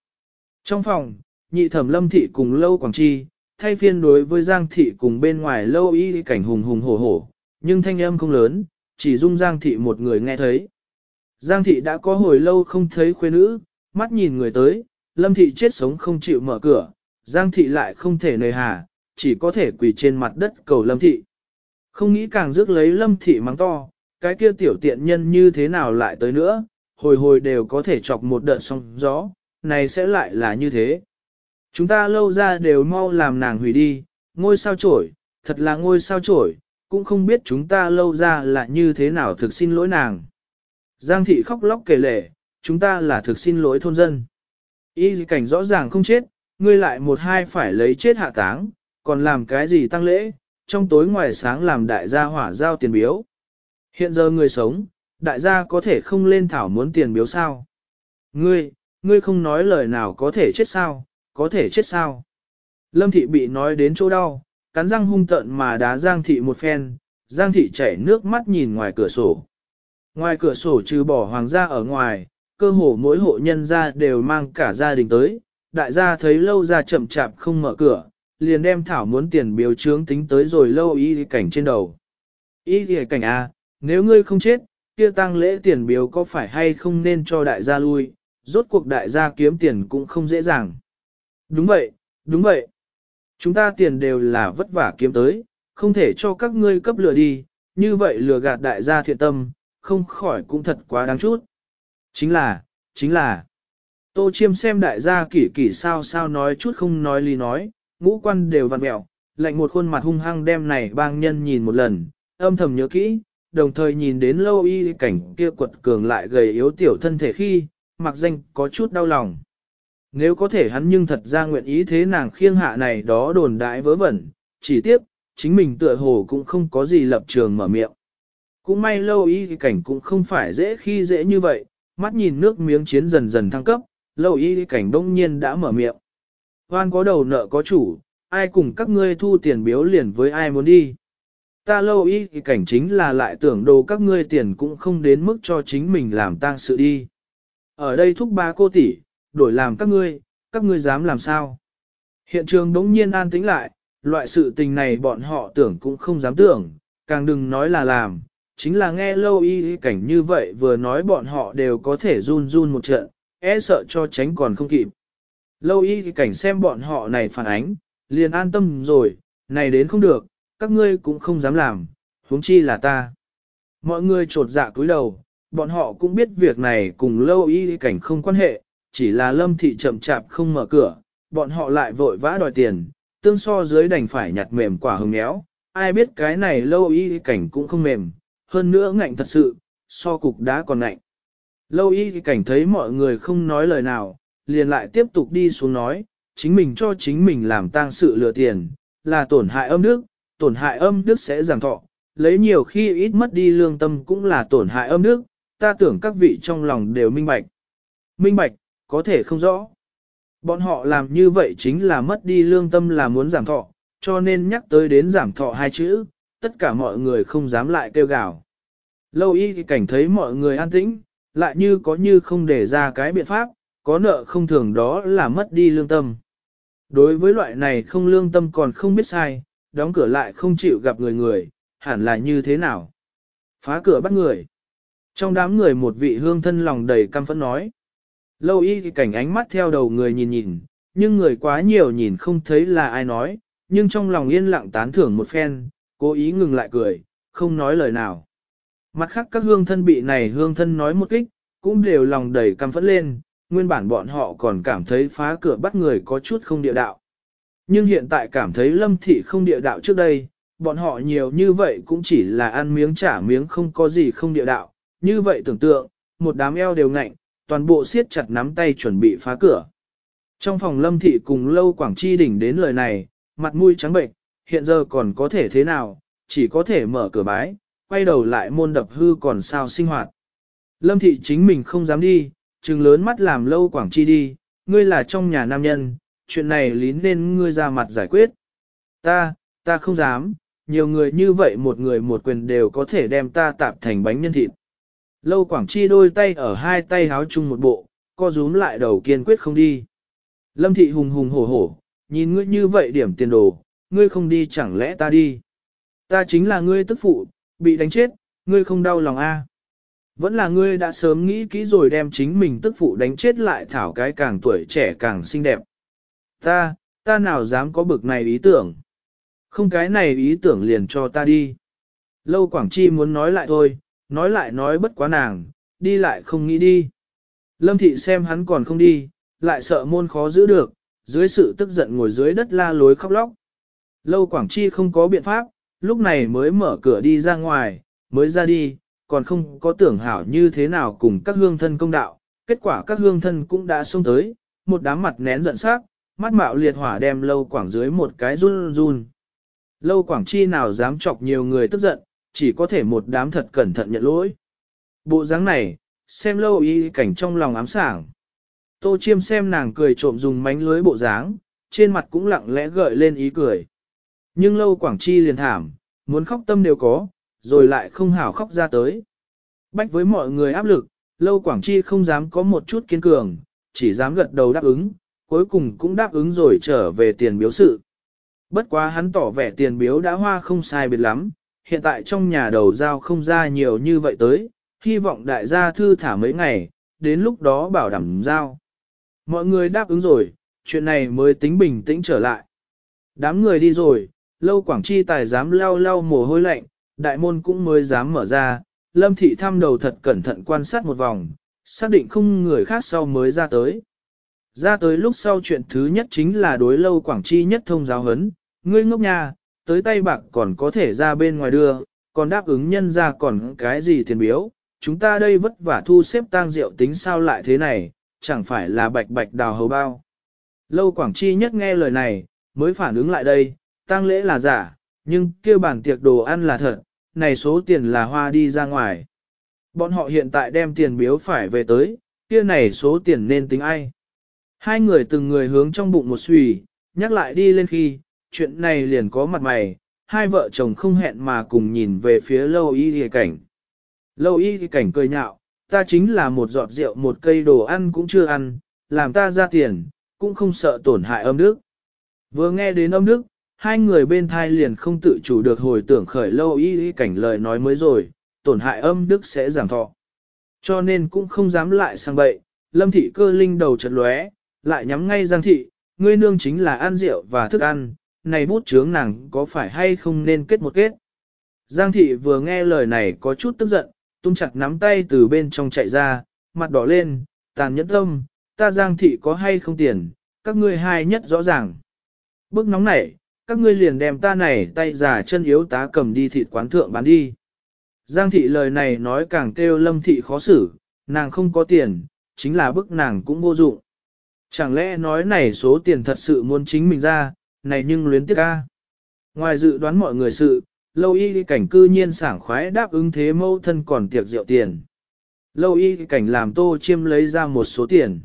Trong phòng, nhị thẩm lâm thị cùng lâu quảng chi, thay phiên đối với giang thị cùng bên ngoài lâu y cảnh hùng hùng hổ hổ, nhưng thanh âm không lớn, chỉ dung giang thị một người nghe thấy. Giang thị đã có hồi lâu không thấy khuê nữ, mắt nhìn người tới, lâm thị chết sống không chịu mở cửa, giang thị lại không thể nơi hà, chỉ có thể quỳ trên mặt đất cầu lâm thị. Không nghĩ càng rước lấy lâm thị mắng to, cái kia tiểu tiện nhân như thế nào lại tới nữa, hồi hồi đều có thể chọc một đợt sóng gió, này sẽ lại là như thế. Chúng ta lâu ra đều mau làm nàng hủy đi, ngôi sao trổi, thật là ngôi sao trổi, cũng không biết chúng ta lâu ra là như thế nào thực xin lỗi nàng. Giang thị khóc lóc kể lể, chúng ta là thực xin lỗi thôn dân. Y cảnh rõ ràng không chết, ngươi lại một hai phải lấy chết hạ táng, còn làm cái gì tăng lễ, trong tối ngoài sáng làm đại gia hỏa giao tiền biếu. Hiện giờ người sống, đại gia có thể không lên thảo muốn tiền biếu sao. Ngươi, ngươi không nói lời nào có thể chết sao, có thể chết sao. Lâm thị bị nói đến chỗ đau, cắn răng hung tợn mà đá Giang thị một phen, Giang thị chảy nước mắt nhìn ngoài cửa sổ. Ngoài cửa sổ trừ bỏ hoàng gia ở ngoài, cơ hồ mỗi hộ nhân gia đều mang cả gia đình tới, đại gia thấy lâu ra chậm chạp không mở cửa, liền đem thảo muốn tiền biếu trướng tính tới rồi lâu y cảnh trên đầu. Y cảnh A, nếu ngươi không chết, kia tăng lễ tiền biếu có phải hay không nên cho đại gia lui, rốt cuộc đại gia kiếm tiền cũng không dễ dàng. Đúng vậy, đúng vậy. Chúng ta tiền đều là vất vả kiếm tới, không thể cho các ngươi cấp lừa đi, như vậy lừa gạt đại gia thiện tâm, không khỏi cũng thật quá đáng chút. Chính là, chính là, tô chiêm xem đại gia kỷ kỷ sao sao nói chút không nói lý nói, ngũ quan đều vặn mẹo, lạnh một khuôn mặt hung hăng đem này bang nhân nhìn một lần, âm thầm nhớ kỹ, đồng thời nhìn đến lâu y cảnh kia quật cường lại gầy yếu tiểu thân thể khi, mặc danh có chút đau lòng. Nếu có thể hắn nhưng thật ra nguyện ý thế nàng khiêng hạ này đó đồn đại vớ vẩn, chỉ tiếp, chính mình tựa hồ cũng không có gì lập trường mở miệng. Cũng may lâu y cảnh cũng không phải dễ khi dễ như vậy, mắt nhìn nước miếng chiến dần dần thăng cấp, lâu y cảnh đông nhiên đã mở miệng. Hoan có đầu nợ có chủ, ai cùng các ngươi thu tiền biếu liền với ai muốn đi. Ta lâu y cảnh chính là lại tưởng đồ các ngươi tiền cũng không đến mức cho chính mình làm tang sự đi. Ở đây thúc ba cô tỷ, đổi làm các ngươi, các ngươi dám làm sao? Hiện trường đống nhiên an tĩnh lại, loại sự tình này bọn họ tưởng cũng không dám tưởng, càng đừng nói là làm, chính là nghe lâu y cảnh như vậy vừa nói bọn họ đều có thể run run một trận, e sợ cho tránh còn không kịp. Lâu y cảnh xem bọn họ này phản ánh, liền an tâm rồi, này đến không được, các ngươi cũng không dám làm, huống chi là ta. Mọi người trột dạ cúi đầu, bọn họ cũng biết việc này cùng lâu y cảnh không quan hệ, chỉ là lâm thị chậm chạp không mở cửa, bọn họ lại vội vã đòi tiền, tương so dưới đành phải nhặt mềm quả hồng méo, ai biết cái này lâu y cảnh cũng không mềm, hơn nữa ngạnh thật sự, so cục đá còn ngạnh. Lâu y cảnh thấy mọi người không nói lời nào, liền lại tiếp tục đi xuống nói, chính mình cho chính mình làm tang sự lừa tiền, là tổn hại âm đức, tổn hại âm đức sẽ giảm thọ, lấy nhiều khi ít mất đi lương tâm cũng là tổn hại âm đức, ta tưởng các vị trong lòng đều minh bạch. Minh bạch, có thể không rõ. Bọn họ làm như vậy chính là mất đi lương tâm là muốn giảm thọ, cho nên nhắc tới đến giảm thọ hai chữ, tất cả mọi người không dám lại kêu gào. Lâu y thì cảnh thấy mọi người an tĩnh, lại như có như không để ra cái biện pháp, có nợ không thường đó là mất đi lương tâm. Đối với loại này không lương tâm còn không biết sai, đóng cửa lại không chịu gặp người người, hẳn là như thế nào? Phá cửa bắt người. Trong đám người một vị hương thân lòng đầy căm phẫn nói. Lâu y thì cảnh ánh mắt theo đầu người nhìn nhìn, nhưng người quá nhiều nhìn không thấy là ai nói, nhưng trong lòng yên lặng tán thưởng một phen, cố ý ngừng lại cười, không nói lời nào. Mặt khác các hương thân bị này hương thân nói một kích, cũng đều lòng đầy căm phẫn lên, nguyên bản bọn họ còn cảm thấy phá cửa bắt người có chút không địa đạo. Nhưng hiện tại cảm thấy lâm thị không địa đạo trước đây, bọn họ nhiều như vậy cũng chỉ là ăn miếng trả miếng không có gì không địa đạo, như vậy tưởng tượng, một đám eo đều ngạnh, toàn bộ siết chặt nắm tay chuẩn bị phá cửa. Trong phòng lâm thị cùng lâu quảng chi đỉnh đến lời này, mặt mũi trắng bệnh, hiện giờ còn có thể thế nào, chỉ có thể mở cửa bái, quay đầu lại môn đập hư còn sao sinh hoạt. Lâm thị chính mình không dám đi, trừng lớn mắt làm lâu quảng chi đi, ngươi là trong nhà nam nhân, chuyện này lý nên ngươi ra mặt giải quyết. Ta, ta không dám, nhiều người như vậy một người một quyền đều có thể đem ta tạp thành bánh nhân thịt. Lâu Quảng Chi đôi tay ở hai tay háo chung một bộ, co rúm lại đầu kiên quyết không đi. Lâm Thị hùng hùng hổ hổ, nhìn ngươi như vậy điểm tiền đồ, ngươi không đi chẳng lẽ ta đi. Ta chính là ngươi tức phụ, bị đánh chết, ngươi không đau lòng a? Vẫn là ngươi đã sớm nghĩ kỹ rồi đem chính mình tức phụ đánh chết lại thảo cái càng tuổi trẻ càng xinh đẹp. Ta, ta nào dám có bực này ý tưởng. Không cái này ý tưởng liền cho ta đi. Lâu Quảng Chi muốn nói lại thôi, nói lại nói bất quá nàng, đi lại không nghĩ đi. Lâm thị xem hắn còn không đi, lại sợ môn khó giữ được, dưới sự tức giận ngồi dưới đất la lối khóc lóc. Lâu Quảng Chi không có biện pháp, lúc này mới mở cửa đi ra ngoài, mới ra đi, còn không có tưởng hảo như thế nào cùng các hương thân công đạo, kết quả các hương thân cũng đã xông tới, một đám mặt nén giận sắc, mắt mạo liệt hỏa đem Lâu Quảng dưới một cái run run. Lâu Quảng Chi nào dám chọc nhiều người tức giận, chỉ có thể một đám thật cẩn thận nhận lỗi. Bộ dáng này, xem lâu y cảnh trong lòng ám sảng. Tô chiêm xem nàng cười trộm dùng mánh lưới bộ dáng, trên mặt cũng lặng lẽ gợi lên ý cười. Nhưng lâu Quảng Chi liền thảm, muốn khóc tâm đều có, rồi lại không hảo khóc ra tới. Bách với mọi người áp lực, lâu Quảng Chi không dám có một chút kiên cường, chỉ dám gật đầu đáp ứng, cuối cùng cũng đáp ứng rồi trở về tiền biếu sự. Bất quá hắn tỏ vẻ tiền biếu đã hoa không sai biệt lắm, hiện tại trong nhà đầu giao không ra nhiều như vậy tới, hy vọng đại gia thư thả mấy ngày, đến lúc đó bảo đảm giao. Mọi người đáp ứng rồi, chuyện này mới tính bình tĩnh trở lại. Đám người đi rồi, lâu quảng chi tài dám lau lau mồ hôi lạnh, đại môn cũng mới dám mở ra, lâm thị thăm đầu thật cẩn thận quan sát một vòng, xác định không người khác sau mới ra tới. Ra tới lúc sau chuyện thứ nhất chính là đối lâu quảng chi nhất thông giáo hấn, ngươi ngốc nha, tới tay bạc còn có thể ra bên ngoài đưa, còn đáp ứng nhân ra còn cái gì tiền biếu, chúng ta đây vất vả thu xếp tang rượu tính sao lại thế này, chẳng phải là bạch bạch đào hầu bao. Lâu Quảng Chi nhất nghe lời này, mới phản ứng lại đây, tang lễ là giả, nhưng kia bản tiệc đồ ăn là thật, này số tiền là hoa đi ra ngoài. Bọn họ hiện tại đem tiền biếu phải về tới, kia này số tiền nên tính ai. Hai người từng người hướng trong bụng một xùy, nhắc lại đi lên khi, chuyện này liền có mặt mày, hai vợ chồng không hẹn mà cùng nhìn về phía lâu y thì cảnh. Lâu y thì cảnh cười nhạo, ta chính là một giọt rượu một cây đồ ăn cũng chưa ăn, làm ta ra tiền, cũng không sợ tổn hại âm đức. Vừa nghe đến âm đức, hai người bên thai liền không tự chủ được hồi tưởng khởi lâu y y cảnh lời nói mới rồi, tổn hại âm đức sẽ giảm thọ. Cho nên cũng không dám lại sang bậy, lâm thị cơ linh đầu chật lóe, lại nhắm ngay giang thị, ngươi nương chính là ăn rượu và thức ăn, này bút chướng nàng có phải hay không nên kết một kết. Giang thị vừa nghe lời này có chút tức giận, tung chặt nắm tay từ bên trong chạy ra, mặt đỏ lên, tàn nhẫn tâm, ta giang thị có hay không tiền, các ngươi hai nhất rõ ràng. Bước nóng nảy, các ngươi liền đem ta này tay giả chân yếu tá cầm đi thịt quán thượng bán đi. Giang thị lời này nói càng kêu lâm thị khó xử, nàng không có tiền, chính là bức nàng cũng vô dụng. Chẳng lẽ nói này số tiền thật sự muốn chính mình ra, này nhưng luyến tiếc ca. Ngoài dự đoán mọi người sự, lâu y cảnh cư nhiên sảng khoái đáp ứng thế mâu thân còn tiệc rượu tiền. Lâu y cảnh làm tô chiêm lấy ra một số tiền.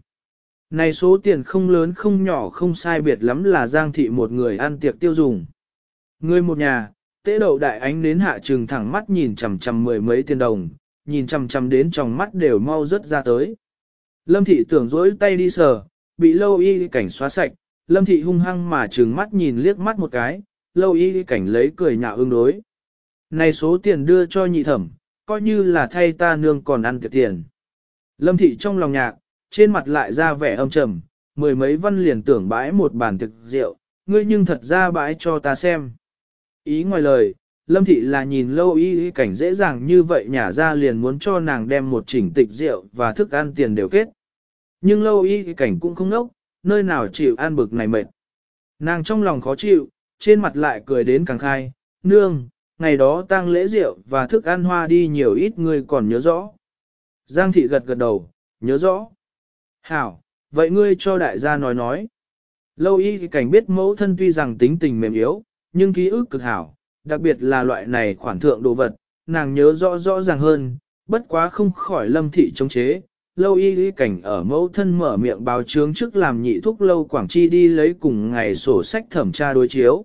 Này số tiền không lớn không nhỏ không sai biệt lắm là giang thị một người ăn tiệc tiêu dùng. Người một nhà, tế đậu đại ánh đến hạ trừng thẳng mắt nhìn chằm chằm mười mấy tiền đồng, nhìn chằm chằm đến trong mắt đều mau rớt ra tới. Lâm thị tưởng rỗi tay đi sờ, bị lâu y cảnh xóa sạch, lâm thị hung hăng mà trừng mắt nhìn liếc mắt một cái, lâu y cảnh lấy cười nhạo ương đối. Này số tiền đưa cho nhị thẩm, coi như là thay ta nương còn ăn tiệc tiền. Lâm thị trong lòng nhạc, trên mặt lại ra vẻ âm trầm, mười mấy văn liền tưởng bãi một bàn thực rượu, ngươi nhưng thật ra bãi cho ta xem. Ý ngoài lời, Lâm Thị là nhìn lâu y cảnh dễ dàng như vậy nhả ra liền muốn cho nàng đem một chỉnh tịch rượu và thức ăn tiền đều kết. Nhưng lâu y cảnh cũng không nốc, nơi nào chịu ăn bực này mệt. Nàng trong lòng khó chịu, trên mặt lại cười đến càng khai, nương, ngày đó tang lễ rượu và thức ăn hoa đi nhiều ít người còn nhớ rõ. Giang thị gật gật đầu, nhớ rõ. Hảo, vậy ngươi cho đại gia nói nói. Lâu y thì cảnh biết mẫu thân tuy rằng tính tình mềm yếu, nhưng ký ức cực hảo, đặc biệt là loại này khoản thượng đồ vật, nàng nhớ rõ rõ ràng hơn, bất quá không khỏi lâm thị chống chế. Lâu y y cảnh ở mẫu thân mở miệng báo chướng trước làm nhị thúc lâu quảng chi đi lấy cùng ngày sổ sách thẩm tra đối chiếu.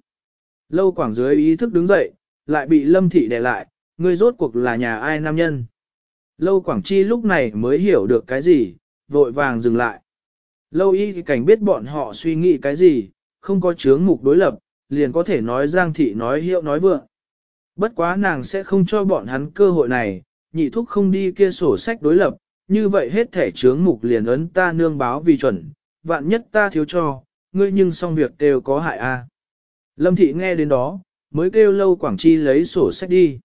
Lâu quảng dưới ý thức đứng dậy, lại bị lâm thị đè lại, ngươi rốt cuộc là nhà ai nam nhân. Lâu quảng chi lúc này mới hiểu được cái gì, vội vàng dừng lại. Lâu y cảnh biết bọn họ suy nghĩ cái gì, không có chướng mục đối lập, liền có thể nói giang thị nói hiệu nói vượng. Bất quá nàng sẽ không cho bọn hắn cơ hội này, nhị thúc không đi kia sổ sách đối lập, như vậy hết thể chướng mục liền ấn ta nương báo vì chuẩn, vạn nhất ta thiếu cho, ngươi nhưng xong việc đều có hại a. Lâm thị nghe đến đó, mới kêu lâu Quảng Chi lấy sổ sách đi.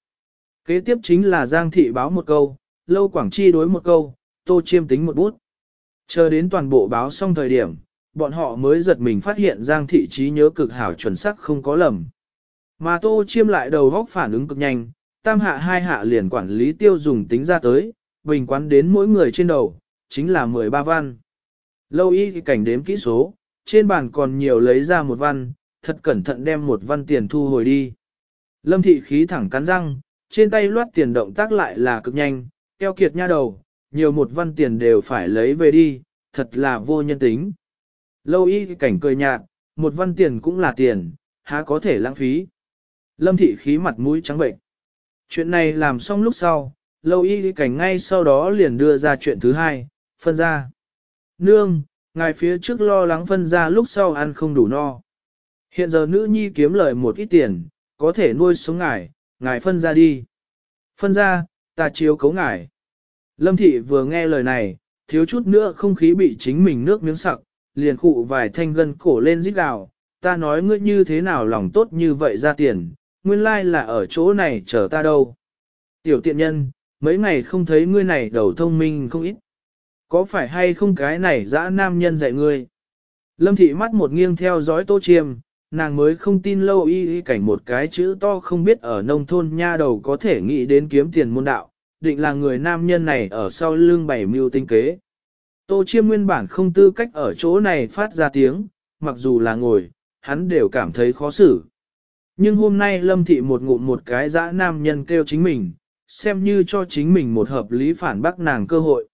Kế tiếp chính là Giang thị báo một câu, lâu Quảng Chi đối một câu, tô chiêm tính một bút. Chờ đến toàn bộ báo xong thời điểm, bọn họ mới giật mình phát hiện Giang thị trí nhớ cực hảo chuẩn xác không có lầm. Mà tô chiêm lại đầu góc phản ứng cực nhanh, tam hạ hai hạ liền quản lý tiêu dùng tính ra tới, bình quán đến mỗi người trên đầu, chính là 13 văn. Lâu y thì cảnh đếm kỹ số, trên bàn còn nhiều lấy ra một văn, thật cẩn thận đem một văn tiền thu hồi đi. Lâm thị khí thẳng cắn răng, trên tay loát tiền động tác lại là cực nhanh, keo kiệt nha đầu, nhiều một văn tiền đều phải lấy về đi, thật là vô nhân tính. Lâu y cảnh cười nhạt, một văn tiền cũng là tiền, há có thể lãng phí. Lâm thị khí mặt mũi trắng bệnh. Chuyện này làm xong lúc sau, lâu y cảnh ngay sau đó liền đưa ra chuyện thứ hai, phân ra. Nương, ngài phía trước lo lắng phân ra lúc sau ăn không đủ no. Hiện giờ nữ nhi kiếm lời một ít tiền, có thể nuôi sống ngài, ngài phân ra đi. Phân ra, ta chiếu cấu ngài. Lâm thị vừa nghe lời này, thiếu chút nữa không khí bị chính mình nước miếng sặc, liền khụ vài thanh gân cổ lên rít gào, ta nói ngươi như thế nào lòng tốt như vậy ra tiền, nguyên lai là ở chỗ này chờ ta đâu. Tiểu tiện nhân, mấy ngày không thấy ngươi này đầu thông minh không ít. Có phải hay không cái này dã nam nhân dạy ngươi? Lâm thị mắt một nghiêng theo dõi tô chiêm, nàng mới không tin lâu y y cảnh một cái chữ to không biết ở nông thôn nha đầu có thể nghĩ đến kiếm tiền môn đạo, định là người nam nhân này ở sau lưng bảy mưu tinh kế. Tô chiêm nguyên bản không tư cách ở chỗ này phát ra tiếng, mặc dù là ngồi, hắn đều cảm thấy khó xử. Nhưng hôm nay lâm thị một ngụm một cái dã nam nhân kêu chính mình, xem như cho chính mình một hợp lý phản bác nàng cơ hội.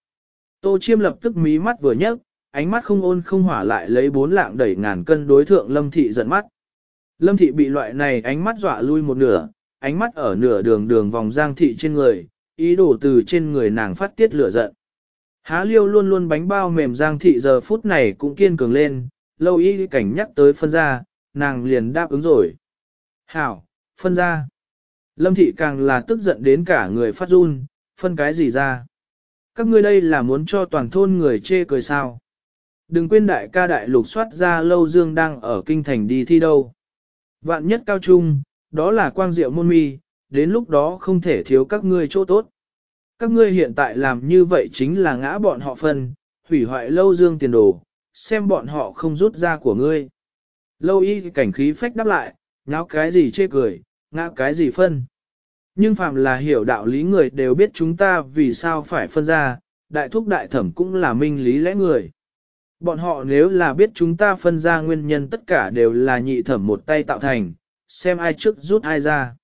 Tô chiêm lập tức mí mắt vừa nhấc, ánh mắt không ôn không hỏa lại lấy bốn lạng đẩy ngàn cân đối thượng lâm thị giận mắt. Lâm thị bị loại này ánh mắt dọa lui một nửa, ánh mắt ở nửa đường đường vòng giang thị trên người, ý đồ từ trên người nàng phát tiết lửa giận. Há liêu luôn luôn bánh bao mềm giang thị giờ phút này cũng kiên cường lên, lâu y cảnh nhắc tới phân ra, nàng liền đáp ứng rồi. Hảo, phân ra. Lâm thị càng là tức giận đến cả người phát run, phân cái gì ra. Các ngươi đây là muốn cho toàn thôn người chê cười sao. Đừng quên đại ca đại lục soát ra lâu dương đang ở kinh thành đi thi đâu. Vạn nhất cao trung, đó là quang diệu môn mi, đến lúc đó không thể thiếu các ngươi chỗ tốt. Các ngươi hiện tại làm như vậy chính là ngã bọn họ phân, hủy hoại lâu dương tiền đồ, xem bọn họ không rút ra của ngươi. Lâu y cảnh khí phách đáp lại, nháo cái gì chê cười, ngã cái gì phân. Nhưng phạm là hiểu đạo lý người đều biết chúng ta vì sao phải phân ra, đại thúc đại thẩm cũng là minh lý lẽ người. Bọn họ nếu là biết chúng ta phân ra nguyên nhân tất cả đều là nhị thẩm một tay tạo thành, xem ai trước rút ai ra.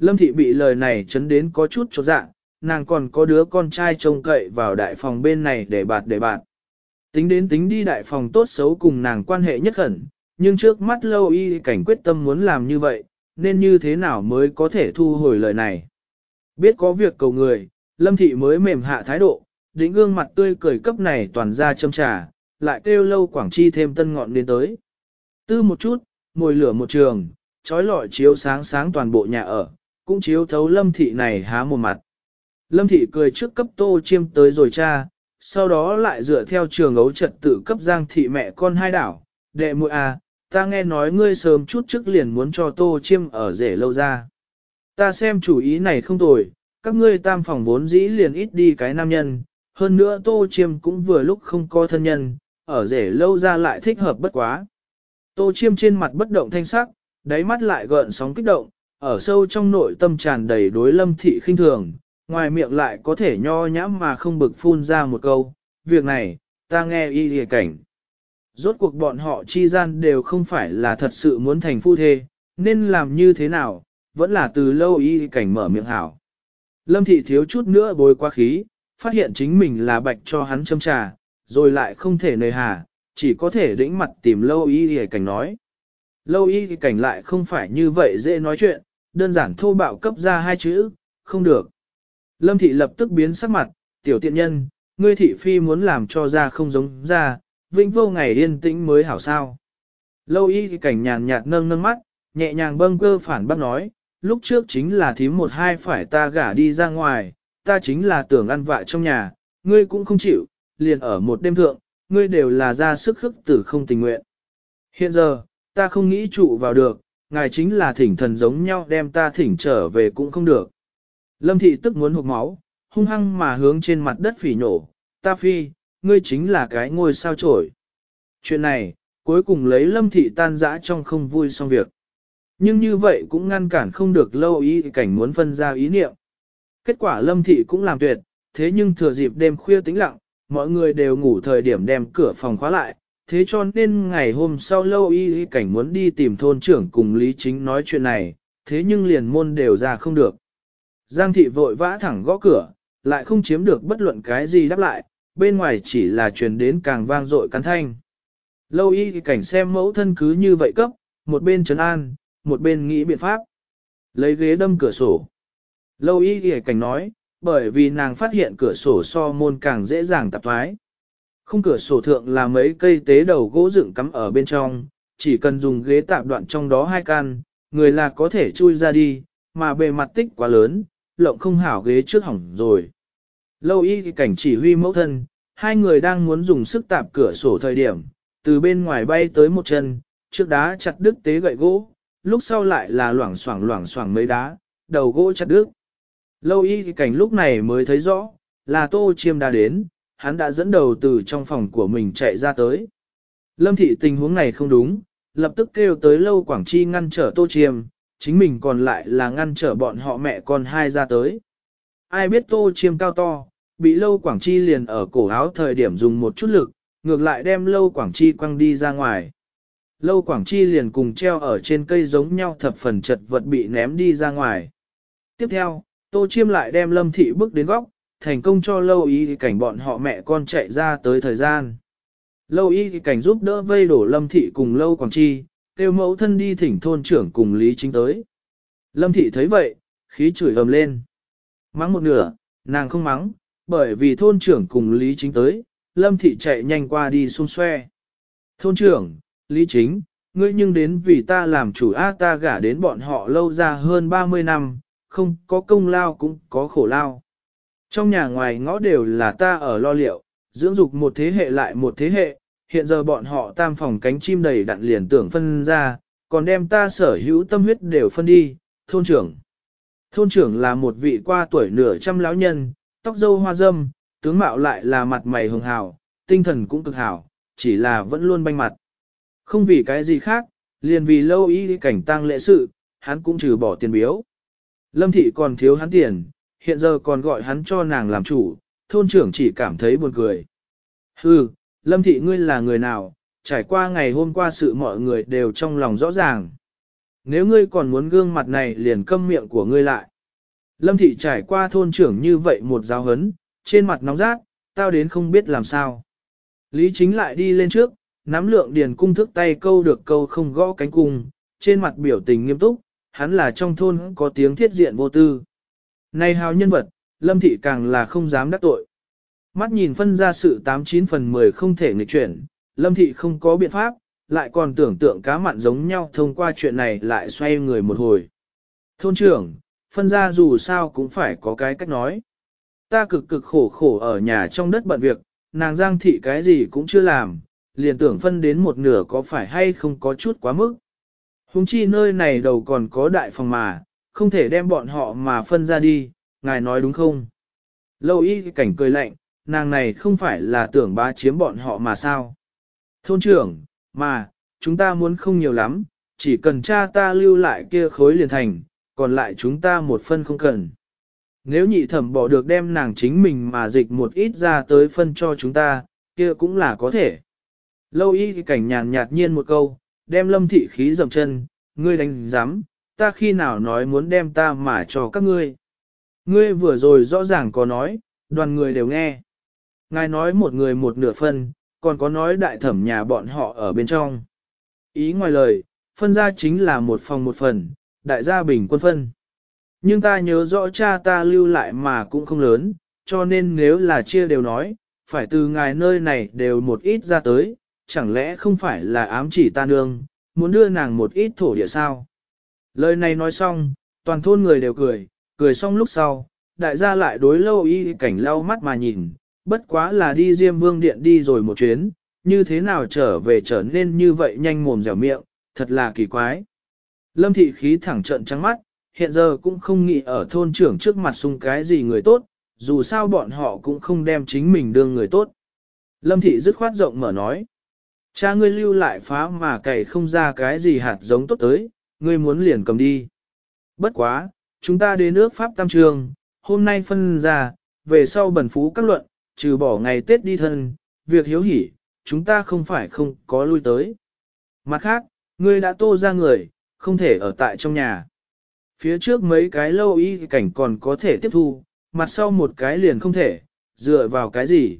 Lâm thị bị lời này chấn đến có chút chột dạ, nàng còn có đứa con trai trông cậy vào đại phòng bên này để bạt để bạt. Tính đến tính đi đại phòng tốt xấu cùng nàng quan hệ nhất khẩn, nhưng trước mắt lâu y cảnh quyết tâm muốn làm như vậy, nên như thế nào mới có thể thu hồi lời này. Biết có việc cầu người, lâm thị mới mềm hạ thái độ, đỉnh gương mặt tươi cười cấp này toàn ra châm trà, lại kêu lâu quảng chi thêm tân ngọn đến tới. Tư một chút, mồi lửa một trường, trói lọi chiếu sáng sáng toàn bộ nhà ở, cũng chiếu thấu lâm thị này há một mặt. Lâm thị cười trước cấp tô chiêm tới rồi cha, sau đó lại dựa theo trường ấu trật tự cấp giang thị mẹ con hai đảo, đệ muội à, ta nghe nói ngươi sớm chút trước liền muốn cho tô chiêm ở rể lâu ra. Ta xem chủ ý này không tồi, các ngươi tam phòng vốn dĩ liền ít đi cái nam nhân, hơn nữa tô chiêm cũng vừa lúc không có thân nhân, ở rể lâu ra lại thích hợp bất quá. Tô chiêm trên mặt bất động thanh sắc, đáy mắt lại gợn sóng kích động, ở sâu trong nội tâm tràn đầy đối lâm thị khinh thường, ngoài miệng lại có thể nho nhãm mà không bực phun ra một câu, việc này, ta nghe y lìa cảnh. Rốt cuộc bọn họ chi gian đều không phải là thật sự muốn thành phu thê, nên làm như thế nào, vẫn là từ lâu y cảnh mở miệng hảo. Lâm thị thiếu chút nữa bồi qua khí, phát hiện chính mình là bạch cho hắn châm trà, rồi lại không thể nơi hà, chỉ có thể đĩnh mặt tìm lâu y y cảnh nói. Lâu y cảnh lại không phải như vậy dễ nói chuyện, đơn giản thô bạo cấp ra hai chữ, không được. Lâm thị lập tức biến sắc mặt, tiểu tiện nhân, ngươi thị phi muốn làm cho ra không giống ra, vĩnh vô ngày yên tĩnh mới hảo sao. Lâu y cảnh nhàn nhạt nâng nâng mắt, nhẹ nhàng bâng cơ phản bác nói, lúc trước chính là thím một hai phải ta gả đi ra ngoài, ta chính là tưởng ăn vạ trong nhà, ngươi cũng không chịu, liền ở một đêm thượng, ngươi đều là ra sức khức tử không tình nguyện. Hiện giờ, ta không nghĩ trụ vào được, ngài chính là thỉnh thần giống nhau đem ta thỉnh trở về cũng không được. Lâm thị tức muốn hụt máu, hung hăng mà hướng trên mặt đất phỉ nổ, ta phi, ngươi chính là cái ngôi sao trổi. Chuyện này, cuối cùng lấy lâm thị tan rã trong không vui xong việc. Nhưng như vậy cũng ngăn cản không được lâu ý cảnh muốn phân ra ý niệm. Kết quả lâm thị cũng làm tuyệt, thế nhưng thừa dịp đêm khuya tĩnh lặng, mọi người đều ngủ thời điểm đem cửa phòng khóa lại, thế cho nên ngày hôm sau lâu y y cảnh muốn đi tìm thôn trưởng cùng Lý Chính nói chuyện này, thế nhưng liền môn đều ra không được. Giang thị vội vã thẳng gõ cửa, lại không chiếm được bất luận cái gì đáp lại, bên ngoài chỉ là truyền đến càng vang dội cắn thanh. Lâu y cảnh xem mẫu thân cứ như vậy cấp, một bên trấn an, một bên nghĩ biện pháp. Lấy ghế đâm cửa sổ. Lâu y cảnh nói, bởi vì nàng phát hiện cửa sổ so môn càng dễ dàng tạp thoái. Khung cửa sổ thượng là mấy cây tế đầu gỗ dựng cắm ở bên trong, chỉ cần dùng ghế tạm đoạn trong đó hai căn, người là có thể chui ra đi, mà bề mặt tích quá lớn, lộng không hảo ghế trước hỏng rồi. Lâu y cảnh chỉ huy mẫu thân, hai người đang muốn dùng sức tạp cửa sổ thời điểm, từ bên ngoài bay tới một chân, trước đá chặt đứt tế gậy gỗ, lúc sau lại là loảng xoảng loảng xoảng mấy đá, đầu gỗ chặt đứt. Lâu y cảnh lúc này mới thấy rõ, là tô chiêm đã đến, hắn đã dẫn đầu từ trong phòng của mình chạy ra tới. Lâm thị tình huống này không đúng, lập tức kêu tới lâu Quảng Chi ngăn trở tô chiêm, chính mình còn lại là ngăn trở bọn họ mẹ con hai ra tới. Ai biết tô chiêm cao to, bị lâu Quảng Chi liền ở cổ áo thời điểm dùng một chút lực, ngược lại đem lâu Quảng Chi quăng đi ra ngoài. Lâu Quảng Chi liền cùng treo ở trên cây giống nhau thập phần chật vật bị ném đi ra ngoài. Tiếp theo, Tô Chiêm lại đem Lâm Thị bước đến góc, thành công cho lâu ý cảnh bọn họ mẹ con chạy ra tới thời gian. Lâu y cảnh giúp đỡ vây đổ Lâm Thị cùng Lâu Quảng Chi, kêu mẫu thân đi thỉnh thôn trưởng cùng Lý Chính tới. Lâm Thị thấy vậy, khí chửi ầm lên. Mắng một nửa, nàng không mắng, bởi vì thôn trưởng cùng Lý Chính tới, Lâm Thị chạy nhanh qua đi xung xoe. Thôn trưởng, Lý Chính, ngươi nhưng đến vì ta làm chủ á ta gả đến bọn họ lâu ra hơn 30 năm, không có công lao cũng có khổ lao. Trong nhà ngoài ngõ đều là ta ở lo liệu, dưỡng dục một thế hệ lại một thế hệ, hiện giờ bọn họ tam phòng cánh chim đầy đặn liền tưởng phân ra, còn đem ta sở hữu tâm huyết đều phân đi, thôn trưởng. Thôn trưởng là một vị qua tuổi nửa trăm lão nhân, tóc dâu hoa dâm, tướng mạo lại là mặt mày hường hào, tinh thần cũng cực hảo, chỉ là vẫn luôn banh mặt. Không vì cái gì khác, liền vì lâu ý cảnh tang lễ sự, hắn cũng trừ bỏ tiền biếu. Lâm thị còn thiếu hắn tiền, hiện giờ còn gọi hắn cho nàng làm chủ, thôn trưởng chỉ cảm thấy buồn cười. Hừ, Lâm thị ngươi là người nào, trải qua ngày hôm qua sự mọi người đều trong lòng rõ ràng. Nếu ngươi còn muốn gương mặt này liền câm miệng của ngươi lại. Lâm thị trải qua thôn trưởng như vậy một giáo hấn, trên mặt nóng rát, tao đến không biết làm sao. Lý chính lại đi lên trước, nắm lượng điền cung thức tay câu được câu không gõ cánh cung, trên mặt biểu tình nghiêm túc, hắn là trong thôn có tiếng thiết diện vô tư. Này hào nhân vật, lâm thị càng là không dám đắc tội. Mắt nhìn phân ra sự 89 phần 10 không thể nghịch chuyển, lâm thị không có biện pháp, lại còn tưởng tượng cá mặn giống nhau thông qua chuyện này lại xoay người một hồi. Thôn trưởng, phân ra dù sao cũng phải có cái cách nói. Ta cực cực khổ khổ ở nhà trong đất bận việc, nàng giang thị cái gì cũng chưa làm, liền tưởng phân đến một nửa có phải hay không có chút quá mức. Hùng chi nơi này đầu còn có đại phòng mà, không thể đem bọn họ mà phân ra đi, ngài nói đúng không? Lâu y cảnh cười lạnh, nàng này không phải là tưởng bá chiếm bọn họ mà sao? Thôn trưởng, mà, chúng ta muốn không nhiều lắm, chỉ cần cha ta lưu lại kia khối liền thành, còn lại chúng ta một phân không cần. Nếu nhị thẩm bỏ được đem nàng chính mình mà dịch một ít ra tới phân cho chúng ta, kia cũng là có thể. Lâu y cảnh nhàn nhạt nhiên một câu, đem lâm thị khí dầm chân, ngươi đánh giám, ta khi nào nói muốn đem ta mà cho các ngươi. Ngươi vừa rồi rõ ràng có nói, đoàn người đều nghe. Ngài nói một người một nửa phân, còn có nói đại thẩm nhà bọn họ ở bên trong. Ý ngoài lời, phân ra chính là một phòng một phần, đại gia bình quân phân. Nhưng ta nhớ rõ cha ta lưu lại mà cũng không lớn, cho nên nếu là chia đều nói, phải từ ngài nơi này đều một ít ra tới, chẳng lẽ không phải là ám chỉ ta nương, muốn đưa nàng một ít thổ địa sao? Lời này nói xong, toàn thôn người đều cười, cười xong lúc sau, đại gia lại đối lâu y cảnh lau mắt mà nhìn, bất quá là đi Diêm Vương Điện đi rồi một chuyến, như thế nào trở về trở nên như vậy nhanh mồm dẻo miệng, thật là kỳ quái. Lâm thị khí thẳng trận trắng mắt, hiện giờ cũng không nghĩ ở thôn trưởng trước mặt sung cái gì người tốt, dù sao bọn họ cũng không đem chính mình đương người tốt. Lâm thị dứt khoát rộng mở nói, cha ngươi lưu lại phá mà cày không ra cái gì hạt giống tốt tới, ngươi muốn liền cầm đi. Bất quá, chúng ta đến nước Pháp Tam Trường, hôm nay phân ra, về sau bẩn phú các luận, trừ bỏ ngày Tết đi thân, việc hiếu hỉ, chúng ta không phải không có lui tới. Mặt khác, ngươi đã tô ra người, không thể ở tại trong nhà. Phía trước mấy cái lâu y cảnh còn có thể tiếp thu, mặt sau một cái liền không thể, dựa vào cái gì.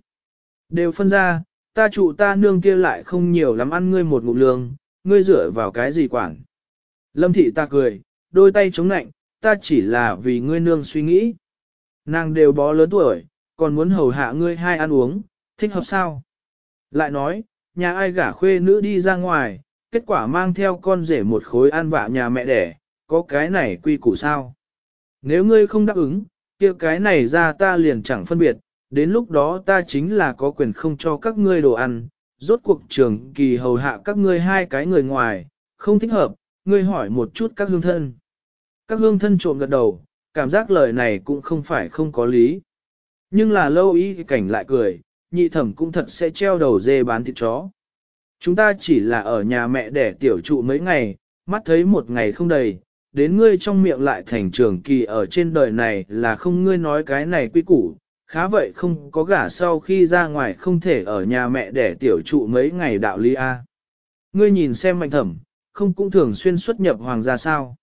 Đều phân ra, ta trụ ta nương kia lại không nhiều lắm ăn ngươi một ngụm lương, ngươi dựa vào cái gì quản. Lâm thị ta cười, đôi tay chống nạnh, ta chỉ là vì ngươi nương suy nghĩ. Nàng đều bó lớn tuổi, còn muốn hầu hạ ngươi hai ăn uống, thích hợp sao? Lại nói, nhà ai gả khuê nữ đi ra ngoài, kết quả mang theo con rể một khối ăn vạ nhà mẹ đẻ, có cái này quy củ sao? Nếu ngươi không đáp ứng, kia cái này ra ta liền chẳng phân biệt, đến lúc đó ta chính là có quyền không cho các ngươi đồ ăn, rốt cuộc trường kỳ hầu hạ các ngươi hai cái người ngoài, không thích hợp, ngươi hỏi một chút các hương thân. Các hương thân trộm gật đầu, cảm giác lời này cũng không phải không có lý. Nhưng là lâu ý cảnh lại cười, nhị thẩm cũng thật sẽ treo đầu dê bán thịt chó. Chúng ta chỉ là ở nhà mẹ đẻ tiểu trụ mấy ngày, mắt thấy một ngày không đầy, đến ngươi trong miệng lại thành trường kỳ ở trên đời này là không ngươi nói cái này quy củ, khá vậy không có gả sau khi ra ngoài không thể ở nhà mẹ đẻ tiểu trụ mấy ngày đạo lý A. Ngươi nhìn xem mạnh thẩm, không cũng thường xuyên xuất nhập hoàng gia sao.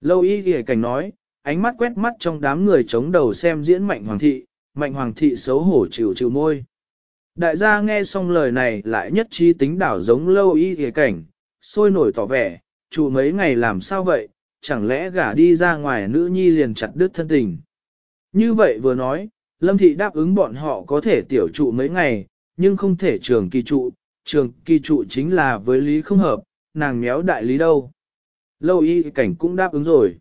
Lâu y ghề cảnh nói, ánh mắt quét mắt trong đám người chống đầu xem diễn mạnh hoàng thị, mạnh hoàng thị xấu hổ chịu chịu môi. Đại gia nghe xong lời này lại nhất trí tính đảo giống lâu y ghề cảnh, sôi nổi tỏ vẻ, chủ mấy ngày làm sao vậy, chẳng lẽ gả đi ra ngoài nữ nhi liền chặt đứt thân tình. Như vậy vừa nói, Lâm Thị đáp ứng bọn họ có thể tiểu trụ mấy ngày, nhưng không thể trường kỳ trụ, trường kỳ trụ chính là với lý không hợp, nàng méo đại lý đâu. Lâu y cảnh cũng đáp ứng rồi.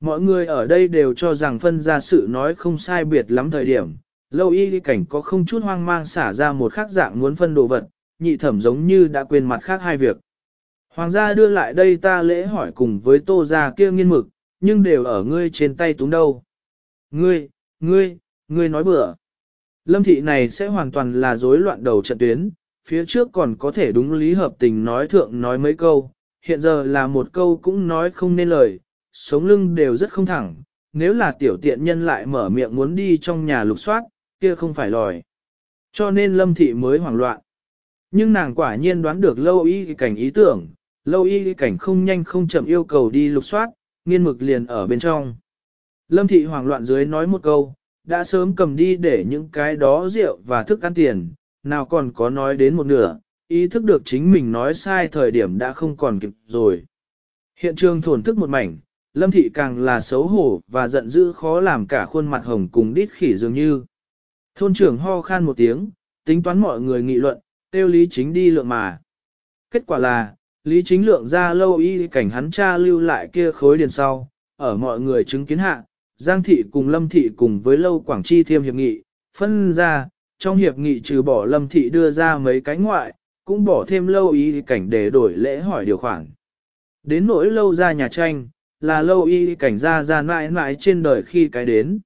Mọi người ở đây đều cho rằng phân ra sự nói không sai biệt lắm thời điểm, lâu y cảnh có không chút hoang mang xả ra một khác dạng muốn phân đồ vật, nhị thẩm giống như đã quên mặt khác hai việc. Hoàng gia đưa lại đây ta lễ hỏi cùng với tô gia kia nghiên mực, nhưng đều ở ngươi trên tay túng đâu. Ngươi, ngươi, ngươi nói bừa. Lâm thị này sẽ hoàn toàn là rối loạn đầu trận tuyến, phía trước còn có thể đúng lý hợp tình nói thượng nói mấy câu, hiện giờ là một câu cũng nói không nên lời, sống lưng đều rất không thẳng, nếu là tiểu tiện nhân lại mở miệng muốn đi trong nhà lục soát, kia không phải lòi. Cho nên lâm thị mới hoảng loạn. Nhưng nàng quả nhiên đoán được lâu y cảnh ý tưởng, lâu y cảnh không nhanh không chậm yêu cầu đi lục soát, nghiên mực liền ở bên trong. Lâm thị hoảng loạn dưới nói một câu, đã sớm cầm đi để những cái đó rượu và thức ăn tiền, nào còn có nói đến một nửa, ý thức được chính mình nói sai thời điểm đã không còn kịp rồi. Hiện trường thổn thức một mảnh, lâm thị càng là xấu hổ và giận dữ khó làm cả khuôn mặt hồng cùng đít khỉ dường như. Thôn trưởng ho khan một tiếng, tính toán mọi người nghị luận, tiêu lý chính đi lượng mà. Kết quả là, lý chính lượng ra lâu y cảnh hắn cha lưu lại kia khối điền sau, ở mọi người chứng kiến hạ, Giang thị cùng Lâm thị cùng với Lâu Quảng Chi thiêm hiệp nghị, phân ra, trong hiệp nghị trừ bỏ Lâm thị đưa ra mấy cái ngoại, cũng bỏ thêm Lâu y cảnh để đổi lễ hỏi điều khoản. Đến nỗi Lâu ra nhà tranh, là Lâu y cảnh ra ra mãi mãi trên đời khi cái đến.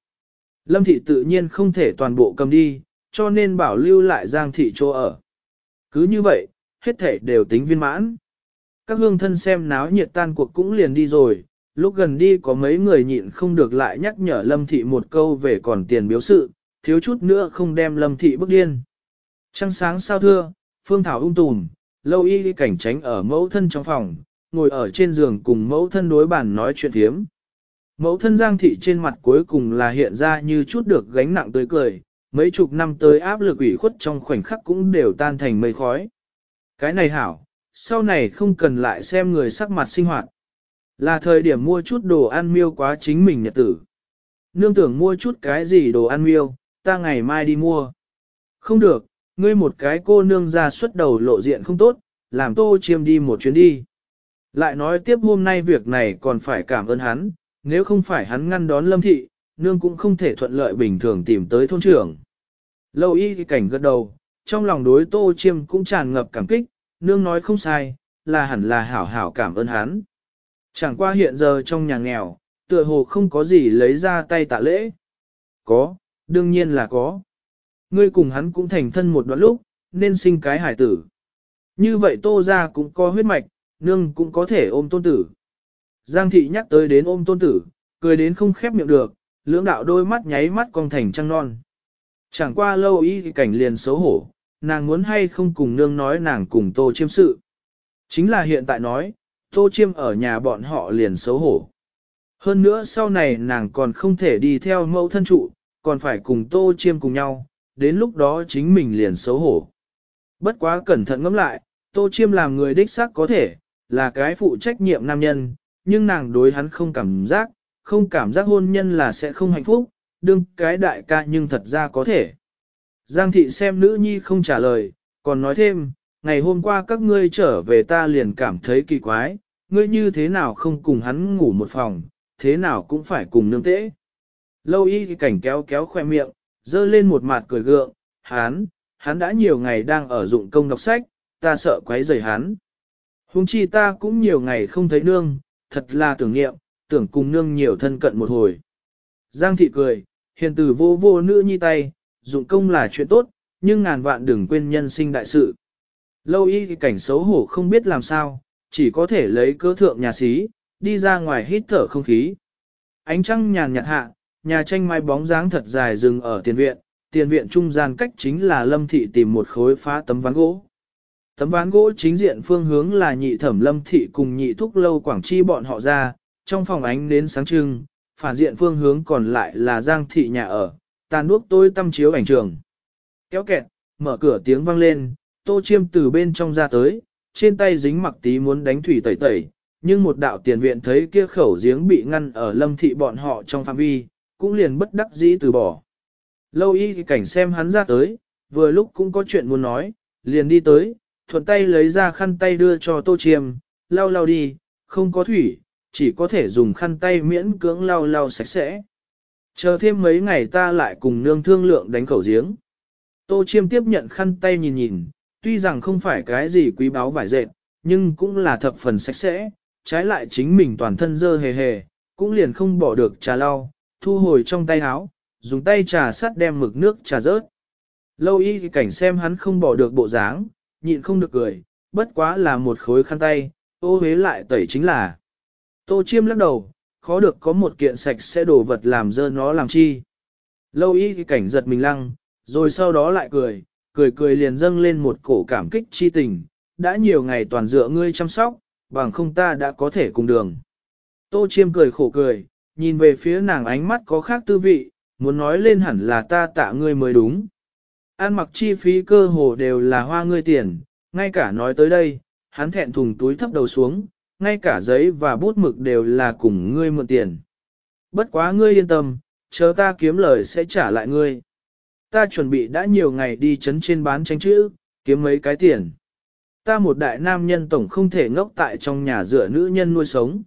Lâm thị tự nhiên không thể toàn bộ cầm đi, cho nên bảo lưu lại Giang thị chỗ ở. Cứ như vậy, hết thể đều tính viên mãn. Các hương thân xem náo nhiệt tan cuộc cũng liền đi rồi, lúc gần đi có mấy người nhịn không được lại nhắc nhở Lâm Thị một câu về còn tiền biếu sự, thiếu chút nữa không đem Lâm Thị bức điên. Trăng sáng sao thưa, Phương Thảo ung tùm, lâu y cảnh tránh ở mẫu thân trong phòng, ngồi ở trên giường cùng mẫu thân đối bàn nói chuyện thiếm. Mẫu thân Giang Thị trên mặt cuối cùng là hiện ra như chút được gánh nặng tươi cười, mấy chục năm tới áp lực ủy khuất trong khoảnh khắc cũng đều tan thành mây khói. Cái này hảo, sau này không cần lại xem người sắc mặt sinh hoạt. Là thời điểm mua chút đồ ăn miêu quá chính mình nhật tử. Nương tưởng mua chút cái gì đồ ăn miêu, ta ngày mai đi mua. Không được, ngươi một cái cô nương ra xuất đầu lộ diện không tốt, làm tô chiêm đi một chuyến đi. Lại nói tiếp hôm nay việc này còn phải cảm ơn hắn, nếu không phải hắn ngăn đón lâm thị, nương cũng không thể thuận lợi bình thường tìm tới thôn trưởng. Lâu y thì cảnh gật đầu, trong lòng đối tô chiêm cũng tràn ngập cảm kích, nương nói không sai, là hẳn là hảo hảo cảm ơn hắn. Chẳng qua hiện giờ trong nhà nghèo, tựa hồ không có gì lấy ra tay tạ lễ. Có, đương nhiên là có. Ngươi cùng hắn cũng thành thân một đoạn lúc, nên sinh cái hải tử. Như vậy tô ra cũng có huyết mạch, nương cũng có thể ôm tôn tử. Giang thị nhắc tới đến ôm tôn tử, cười đến không khép miệng được, lưỡng đạo đôi mắt nháy mắt cong thành trăng non. Chẳng qua lâu y cảnh liền xấu hổ, nàng muốn hay không cùng nương nói nàng cùng tô chiêm sự. Chính là hiện tại nói, Tô Chiêm ở nhà bọn họ liền xấu hổ. Hơn nữa sau này nàng còn không thể đi theo mẫu thân trụ, còn phải cùng Tô Chiêm cùng nhau, đến lúc đó chính mình liền xấu hổ. Bất quá cẩn thận ngẫm lại, Tô Chiêm làm người đích xác có thể, là cái phụ trách nhiệm nam nhân, nhưng nàng đối hắn không cảm giác, không cảm giác hôn nhân là sẽ không hạnh phúc, đương cái đại ca nhưng thật ra có thể. Giang thị xem nữ nhi không trả lời, còn nói thêm, ngày hôm qua các ngươi trở về ta liền cảm thấy kỳ quái, ngươi như thế nào không cùng hắn ngủ một phòng, thế nào cũng phải cùng nương tễ. Lâu y thì cảnh kéo kéo khoe miệng, dơ lên một mặt cười gượng, Hán, hắn đã nhiều ngày đang ở dụng công đọc sách, ta sợ quấy rầy hắn. Hùng chi ta cũng nhiều ngày không thấy nương, thật là tưởng niệm, tưởng cùng nương nhiều thân cận một hồi. Giang thị cười, hiền tử vô vô nữ nhi tay, dụng công là chuyện tốt, nhưng ngàn vạn đừng quên nhân sinh đại sự. Lâu y thì cảnh xấu hổ không biết làm sao, chỉ có thể lấy cơ thượng nhà xí, đi ra ngoài hít thở không khí. Ánh trăng nhàn nhạt hạ, nhà tranh mai bóng dáng thật dài dừng ở tiền viện, tiền viện trung gian cách chính là lâm thị tìm một khối phá tấm ván gỗ. Tấm ván gỗ chính diện phương hướng là nhị thẩm lâm thị cùng nhị thúc lâu quảng chi bọn họ ra, trong phòng ánh đến sáng trưng, phản diện phương hướng còn lại là giang thị nhà ở, tàn đuốc tôi tâm chiếu ảnh trường. Kéo kẹt, mở cửa tiếng vang lên, tô chiêm từ bên trong ra tới, trên tay dính mặc tí muốn đánh thủy tẩy tẩy, nhưng một đạo tiền viện thấy kia khẩu giếng bị ngăn ở lâm thị bọn họ trong phạm vi, cũng liền bất đắc dĩ từ bỏ. Lâu y cảnh xem hắn ra tới, vừa lúc cũng có chuyện muốn nói, liền đi tới, thuận tay lấy ra khăn tay đưa cho tô chiêm, lau lau đi, không có thủy, chỉ có thể dùng khăn tay miễn cưỡng lau lau sạch sẽ. Chờ thêm mấy ngày ta lại cùng nương thương lượng đánh khẩu giếng. Tô chiêm tiếp nhận khăn tay nhìn nhìn, tuy rằng không phải cái gì quý báu vải dệt, nhưng cũng là thập phần sạch sẽ, trái lại chính mình toàn thân dơ hề hề, cũng liền không bỏ được trà lau, thu hồi trong tay áo, dùng tay trà sắt đem mực nước trà rớt. Lâu y thì cảnh xem hắn không bỏ được bộ dáng, nhịn không được cười, bất quá là một khối khăn tay, ô hế lại tẩy chính là. Tô chiêm lắc đầu, khó được có một kiện sạch sẽ đổ vật làm dơ nó làm chi. Lâu y thì cảnh giật mình lăng, rồi sau đó lại cười, cười cười liền dâng lên một cổ cảm kích chi tình, đã nhiều ngày toàn dựa ngươi chăm sóc, bằng không ta đã có thể cùng đường. Tô chiêm cười khổ cười, nhìn về phía nàng ánh mắt có khác tư vị, muốn nói lên hẳn là ta tạ ngươi mới đúng. An mặc chi phí cơ hồ đều là hoa ngươi tiền, ngay cả nói tới đây, hắn thẹn thùng túi thấp đầu xuống, ngay cả giấy và bút mực đều là cùng ngươi mượn tiền. Bất quá ngươi yên tâm, chờ ta kiếm lời sẽ trả lại ngươi. Ta chuẩn bị đã nhiều ngày đi chấn trên bán tranh chữ, kiếm mấy cái tiền. Ta một đại nam nhân tổng không thể ngốc tại trong nhà dựa nữ nhân nuôi sống.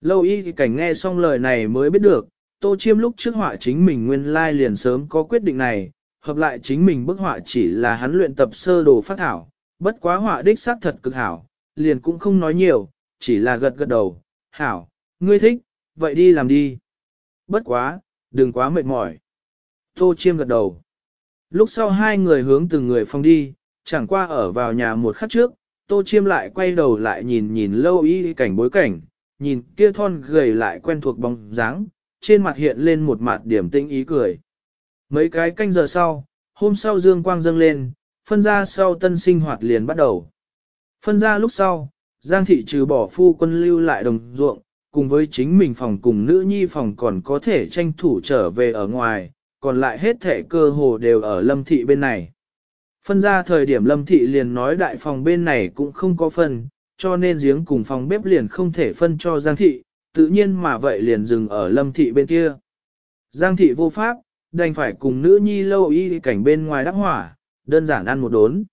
Lâu y thì cảnh nghe xong lời này mới biết được, tô chiêm lúc trước họa chính mình nguyên lai liền sớm có quyết định này, hợp lại chính mình bức họa chỉ là hắn luyện tập sơ đồ phát thảo, bất quá họa đích xác thật cực hảo, liền cũng không nói nhiều, chỉ là gật gật đầu, hảo, ngươi thích, vậy đi làm đi. Bất quá, đừng quá mệt mỏi. Tô chiêm gật đầu. Lúc sau hai người hướng từng người phòng đi, chẳng qua ở vào nhà một khắc trước, tô chiêm lại quay đầu lại nhìn nhìn lâu y cảnh bối cảnh, nhìn kia thon gầy lại quen thuộc bóng dáng, trên mặt hiện lên một mặt điểm tinh ý cười. Mấy cái canh giờ sau, hôm sau dương quang dâng lên, phân ra sau tân sinh hoạt liền bắt đầu. Phân ra lúc sau, Giang thị trừ bỏ phu quân lưu lại đồng ruộng, cùng với chính mình phòng cùng nữ nhi phòng còn có thể tranh thủ trở về ở ngoài, còn lại hết thể cơ hồ đều ở lâm thị bên này. Phân ra thời điểm lâm thị liền nói đại phòng bên này cũng không có phân, cho nên giếng cùng phòng bếp liền không thể phân cho Giang thị, tự nhiên mà vậy liền dừng ở lâm thị bên kia. Giang thị vô pháp, đành phải cùng nữ nhi lâu y cảnh bên ngoài đắc hỏa, đơn giản ăn một đốn.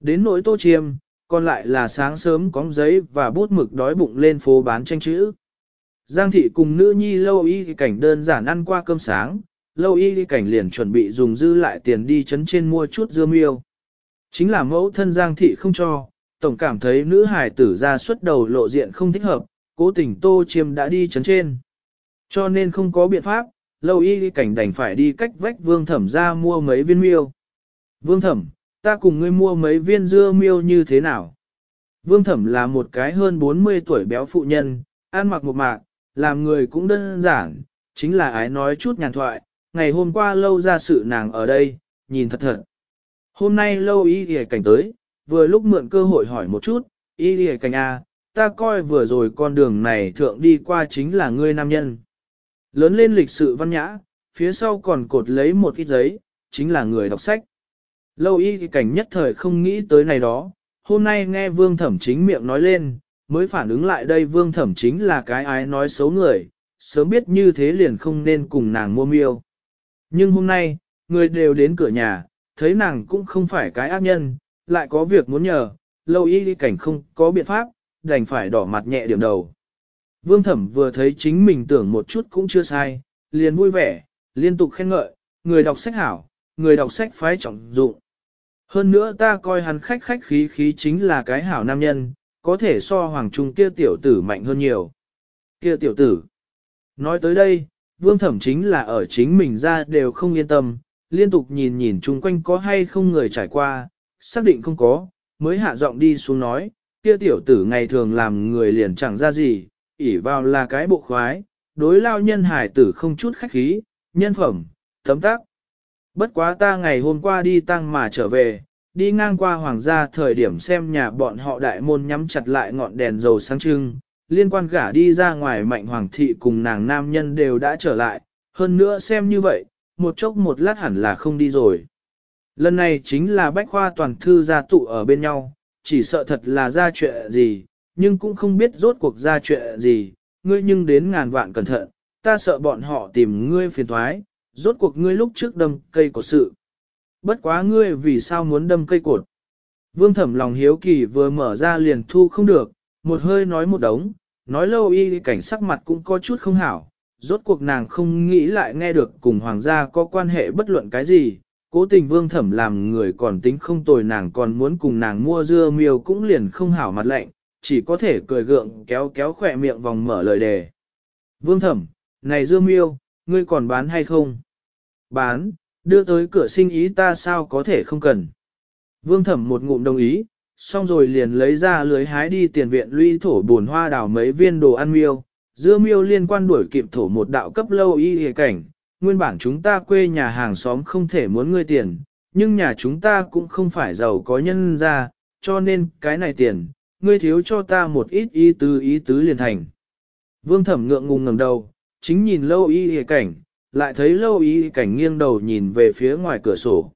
Đến nỗi tô chiêm, còn lại là sáng sớm cóng giấy và bút mực đói bụng lên phố bán tranh chữ. Giang thị cùng nữ nhi lâu y cảnh đơn giản ăn qua cơm sáng, lâu y cảnh liền chuẩn bị dùng dư lại tiền đi chấn trên mua chút dưa miêu. Chính là mẫu thân Giang thị không cho, tổng cảm thấy nữ hải tử ra xuất đầu lộ diện không thích hợp, cố tình tô chiêm đã đi chấn trên. Cho nên không có biện pháp, lâu y cảnh đành phải đi cách vách vương thẩm ra mua mấy viên miêu. Vương thẩm, ta cùng ngươi mua mấy viên dưa miêu như thế nào? Vương thẩm là một cái hơn 40 tuổi béo phụ nhân, ăn mặc một mạc, làm người cũng đơn giản, chính là ái nói chút nhàn thoại, ngày hôm qua lâu ra sự nàng ở đây, nhìn thật thật. Hôm nay lâu y ghề cảnh tới, vừa lúc mượn cơ hội hỏi một chút, y đi cảnh A, à, ta coi vừa rồi con đường này thượng đi qua chính là ngươi nam nhân. Lớn lên lịch sự văn nhã, phía sau còn cột lấy một ít giấy, chính là người đọc sách. Lâu y cảnh nhất thời không nghĩ tới này đó, hôm nay nghe vương thẩm chính miệng nói lên, mới phản ứng lại đây vương thẩm chính là cái ái nói xấu người, sớm biết như thế liền không nên cùng nàng mua miêu. Nhưng hôm nay, người đều đến cửa nhà, thấy nàng cũng không phải cái ác nhân, lại có việc muốn nhờ, lâu y cảnh không có biện pháp, đành phải đỏ mặt nhẹ điểm đầu. Vương thẩm vừa thấy chính mình tưởng một chút cũng chưa sai, liền vui vẻ, liên tục khen ngợi, người đọc sách hảo, người đọc sách phái trọng dụng. Hơn nữa ta coi hắn khách khách khí khí chính là cái hảo nam nhân, có thể so hoàng trung kia tiểu tử mạnh hơn nhiều. Kia tiểu tử. Nói tới đây, vương thẩm chính là ở chính mình ra đều không yên tâm, liên tục nhìn nhìn chung quanh có hay không người trải qua, xác định không có, mới hạ giọng đi xuống nói, kia tiểu tử ngày thường làm người liền chẳng ra gì, ỉ vào là cái bộ khoái, đối lao nhân hải tử không chút khách khí, nhân phẩm, tấm tác. Bất quá ta ngày hôm qua đi tăng mà trở về, đi ngang qua hoàng gia thời điểm xem nhà bọn họ đại môn nhắm chặt lại ngọn đèn dầu sáng trưng, liên quan gả đi ra ngoài mạnh hoàng thị cùng nàng nam nhân đều đã trở lại, hơn nữa xem như vậy, một chốc một lát hẳn là không đi rồi. Lần này chính là bách khoa toàn thư gia tụ ở bên nhau, chỉ sợ thật là ra chuyện gì, nhưng cũng không biết rốt cuộc ra chuyện gì, ngươi nhưng đến ngàn vạn cẩn thận, ta sợ bọn họ tìm ngươi phiền thoái, rốt cuộc ngươi lúc trước đâm cây cột sự. Bất quá ngươi vì sao muốn đâm cây cột. Vương thẩm lòng hiếu kỳ vừa mở ra liền thu không được, một hơi nói một đống, nói lâu y cảnh sắc mặt cũng có chút không hảo, rốt cuộc nàng không nghĩ lại nghe được cùng hoàng gia có quan hệ bất luận cái gì, cố tình vương thẩm làm người còn tính không tồi nàng còn muốn cùng nàng mua dưa miêu cũng liền không hảo mặt lạnh, chỉ có thể cười gượng kéo kéo khỏe miệng vòng mở lời đề. Vương thẩm, này dưa miêu, ngươi còn bán hay không? Bán, đưa tới cửa sinh ý ta sao có thể không cần. Vương thẩm một ngụm đồng ý, xong rồi liền lấy ra lưới hái đi tiền viện lũy thổ buồn hoa đào mấy viên đồ ăn miêu. Dưa miêu liên quan đuổi kịp thổ một đạo cấp lâu y hề cảnh, nguyên bản chúng ta quê nhà hàng xóm không thể muốn ngươi tiền, nhưng nhà chúng ta cũng không phải giàu có nhân ra, cho nên cái này tiền, ngươi thiếu cho ta một ít ý tứ ý tứ liền thành. Vương thẩm ngượng ngùng ngẩng đầu, chính nhìn lâu y y cảnh, lại thấy lâu y cảnh nghiêng đầu nhìn về phía ngoài cửa sổ.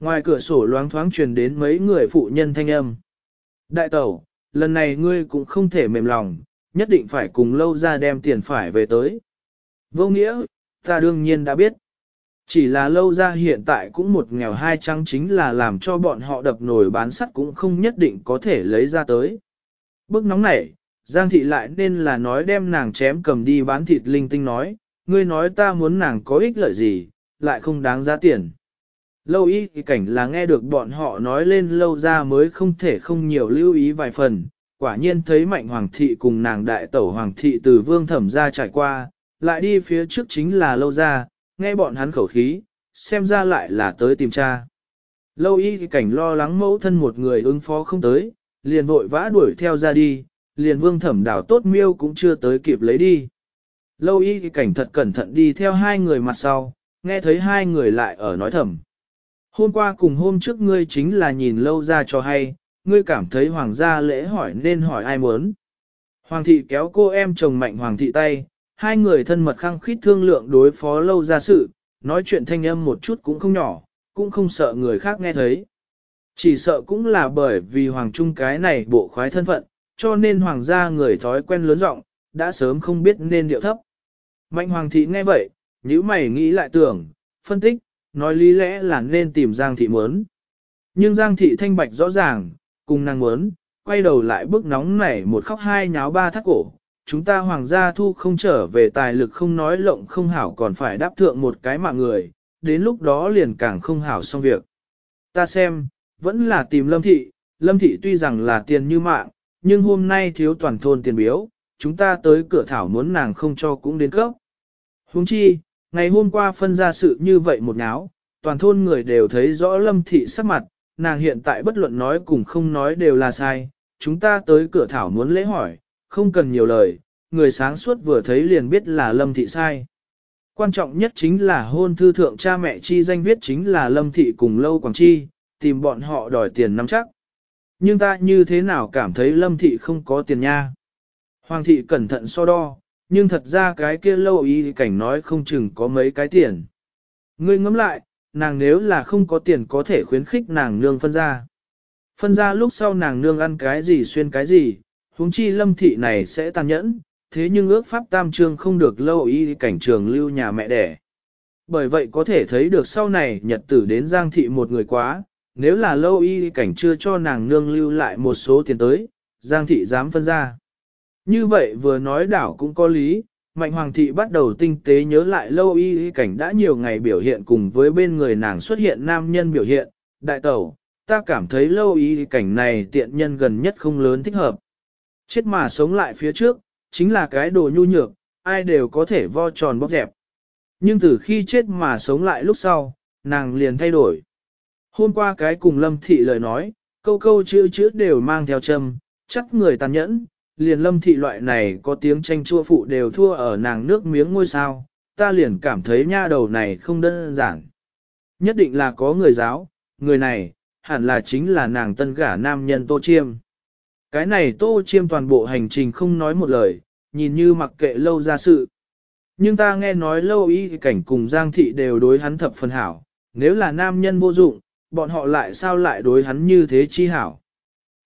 Ngoài cửa sổ loáng thoáng truyền đến mấy người phụ nhân thanh âm. Đại tẩu, lần này ngươi cũng không thể mềm lòng, nhất định phải cùng lâu ra đem tiền phải về tới. Vô nghĩa, ta đương nhiên đã biết. Chỉ là lâu ra hiện tại cũng một nghèo hai trắng chính là làm cho bọn họ đập nồi bán sắt cũng không nhất định có thể lấy ra tới. Bức nóng nảy, Giang thị lại nên là nói đem nàng chém cầm đi bán thịt linh tinh nói, ngươi nói ta muốn nàng có ích lợi gì, lại không đáng giá tiền. Lâu y thì cảnh là nghe được bọn họ nói lên lâu ra mới không thể không nhiều lưu ý vài phần, quả nhiên thấy mạnh hoàng thị cùng nàng đại tẩu hoàng thị từ vương thẩm ra trải qua, lại đi phía trước chính là lâu ra, nghe bọn hắn khẩu khí, xem ra lại là tới tìm cha. Lâu y thì cảnh lo lắng mẫu thân một người ứng phó không tới, liền vội vã đuổi theo ra đi, liền vương thẩm đảo tốt miêu cũng chưa tới kịp lấy đi. Lâu y thì cảnh thật cẩn thận đi theo hai người mặt sau, nghe thấy hai người lại ở nói thầm. Hôm qua cùng hôm trước ngươi chính là nhìn lâu ra cho hay, ngươi cảm thấy hoàng gia lễ hỏi nên hỏi ai muốn. Hoàng thị kéo cô em chồng mạnh hoàng thị tay, hai người thân mật khăng khít thương lượng đối phó lâu ra sự, nói chuyện thanh âm một chút cũng không nhỏ, cũng không sợ người khác nghe thấy. Chỉ sợ cũng là bởi vì hoàng trung cái này bộ khoái thân phận, cho nên hoàng gia người thói quen lớn rộng, đã sớm không biết nên điệu thấp. Mạnh hoàng thị nghe vậy, nếu mày nghĩ lại tưởng, phân tích, nói lý lẽ là nên tìm Giang thị muốn. Nhưng Giang thị thanh bạch rõ ràng, cùng nàng muốn, quay đầu lại bước nóng nảy một khóc hai nháo ba thắt cổ. Chúng ta hoàng gia thu không trở về tài lực không nói lộng không hảo còn phải đáp thượng một cái mạng người, đến lúc đó liền càng không hảo xong việc. Ta xem, vẫn là tìm lâm thị, lâm thị tuy rằng là tiền như mạng, nhưng hôm nay thiếu toàn thôn tiền biếu, chúng ta tới cửa thảo muốn nàng không cho cũng đến cấp. Huống chi, ngày hôm qua phân ra sự như vậy một náo, toàn thôn người đều thấy rõ lâm thị sắc mặt, nàng hiện tại bất luận nói cùng không nói đều là sai, chúng ta tới cửa thảo muốn lễ hỏi, không cần nhiều lời, người sáng suốt vừa thấy liền biết là lâm thị sai. Quan trọng nhất chính là hôn thư thượng cha mẹ chi danh viết chính là lâm thị cùng lâu quảng chi, tìm bọn họ đòi tiền nắm chắc. Nhưng ta như thế nào cảm thấy lâm thị không có tiền nha. Hoàng thị cẩn thận so đo, nhưng thật ra cái kia lâu y cảnh nói không chừng có mấy cái tiền. Ngươi ngẫm lại, nàng nếu là không có tiền có thể khuyến khích nàng nương phân ra. Phân ra lúc sau nàng nương ăn cái gì xuyên cái gì, huống chi lâm thị này sẽ tàn nhẫn, thế nhưng ước pháp tam trương không được lâu y cảnh trường lưu nhà mẹ đẻ. Bởi vậy có thể thấy được sau này nhật tử đến giang thị một người quá, nếu là lâu y cảnh chưa cho nàng nương lưu lại một số tiền tới, giang thị dám phân ra. Như vậy vừa nói đảo cũng có lý, mạnh hoàng thị bắt đầu tinh tế nhớ lại lâu y cảnh đã nhiều ngày biểu hiện cùng với bên người nàng xuất hiện nam nhân biểu hiện, đại tẩu, ta cảm thấy lâu y cảnh này tiện nhân gần nhất không lớn thích hợp. Chết mà sống lại phía trước, chính là cái đồ nhu nhược, ai đều có thể vo tròn bóp dẹp. Nhưng từ khi chết mà sống lại lúc sau, nàng liền thay đổi. Hôm qua cái cùng lâm thị lời nói, câu câu chữ chữ đều mang theo châm, chắc người tàn nhẫn, liền lâm thị loại này có tiếng tranh chua phụ đều thua ở nàng nước miếng ngôi sao, ta liền cảm thấy nha đầu này không đơn giản. Nhất định là có người giáo, người này, hẳn là chính là nàng tân gả nam nhân Tô Chiêm. Cái này Tô Chiêm toàn bộ hành trình không nói một lời, nhìn như mặc kệ lâu ra sự. Nhưng ta nghe nói lâu y cảnh cùng Giang Thị đều đối hắn thập phần hảo, nếu là nam nhân vô dụng, bọn họ lại sao lại đối hắn như thế chi hảo.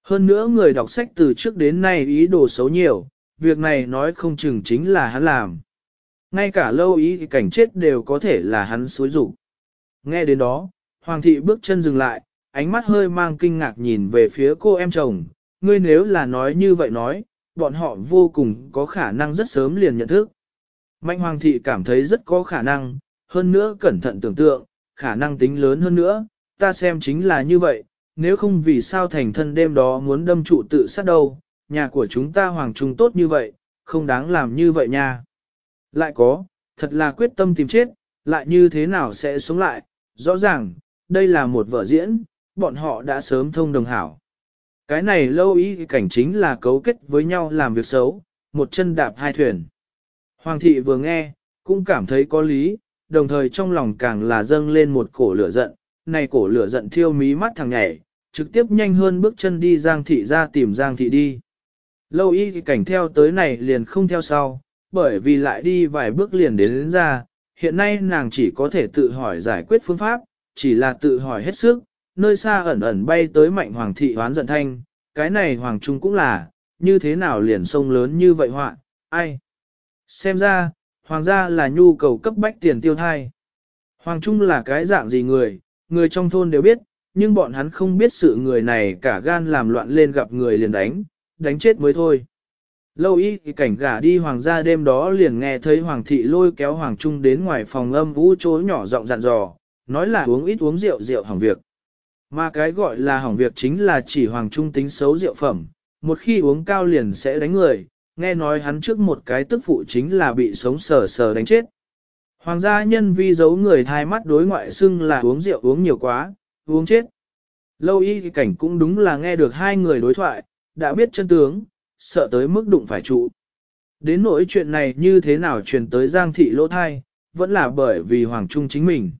Hơn nữa người đọc sách từ trước đến nay ý đồ xấu nhiều, việc này nói không chừng chính là hắn làm. Ngay cả lâu ý cảnh chết đều có thể là hắn xối rủ. Nghe đến đó, Hoàng thị bước chân dừng lại, ánh mắt hơi mang kinh ngạc nhìn về phía cô em chồng, ngươi nếu là nói như vậy nói, bọn họ vô cùng có khả năng rất sớm liền nhận thức. Mạnh Hoàng thị cảm thấy rất có khả năng, hơn nữa cẩn thận tưởng tượng, khả năng tính lớn hơn nữa, ta xem chính là như vậy, nếu không vì sao thành thân đêm đó muốn đâm trụ tự sát đâu, nhà của chúng ta hoàng trung tốt như vậy, không đáng làm như vậy nha. Lại có, thật là quyết tâm tìm chết, lại như thế nào sẽ sống lại, rõ ràng, đây là một vở diễn, bọn họ đã sớm thông đồng hảo. Cái này lâu ý cảnh chính là cấu kết với nhau làm việc xấu, một chân đạp hai thuyền. Hoàng thị vừa nghe, cũng cảm thấy có lý, đồng thời trong lòng càng là dâng lên một cổ lửa giận, này cổ lửa giận thiêu mí mắt thằng nhảy, trực tiếp nhanh hơn bước chân đi Giang Thị ra tìm Giang Thị đi. Lâu y cảnh theo tới này liền không theo sau, bởi vì lại đi vài bước liền đến, đến ra, hiện nay nàng chỉ có thể tự hỏi giải quyết phương pháp, chỉ là tự hỏi hết sức, nơi xa ẩn ẩn bay tới mạnh hoàng thị hoán giận thanh, cái này hoàng trung cũng là, như thế nào liền sông lớn như vậy họa, ai? Xem ra, hoàng gia là nhu cầu cấp bách tiền tiêu thai. Hoàng trung là cái dạng gì người, người trong thôn đều biết, nhưng bọn hắn không biết sự người này cả gan làm loạn lên gặp người liền đánh, đánh chết mới thôi. Lâu y thì cảnh gả đi hoàng gia đêm đó liền nghe thấy hoàng thị lôi kéo hoàng trung đến ngoài phòng âm vũ chối nhỏ giọng dặn dò, nói là uống ít uống rượu rượu hỏng việc. Mà cái gọi là hỏng việc chính là chỉ hoàng trung tính xấu rượu phẩm, một khi uống cao liền sẽ đánh người, nghe nói hắn trước một cái tức phụ chính là bị sống sờ sờ đánh chết. Hoàng gia nhân vi giấu người thai mắt đối ngoại xưng là uống rượu uống nhiều quá, uống chết. Lâu y cảnh cũng đúng là nghe được hai người đối thoại, đã biết chân tướng, sợ tới mức đụng phải trụ. Đến nỗi chuyện này như thế nào truyền tới Giang thị lỗ thai, vẫn là bởi vì Hoàng Trung chính mình.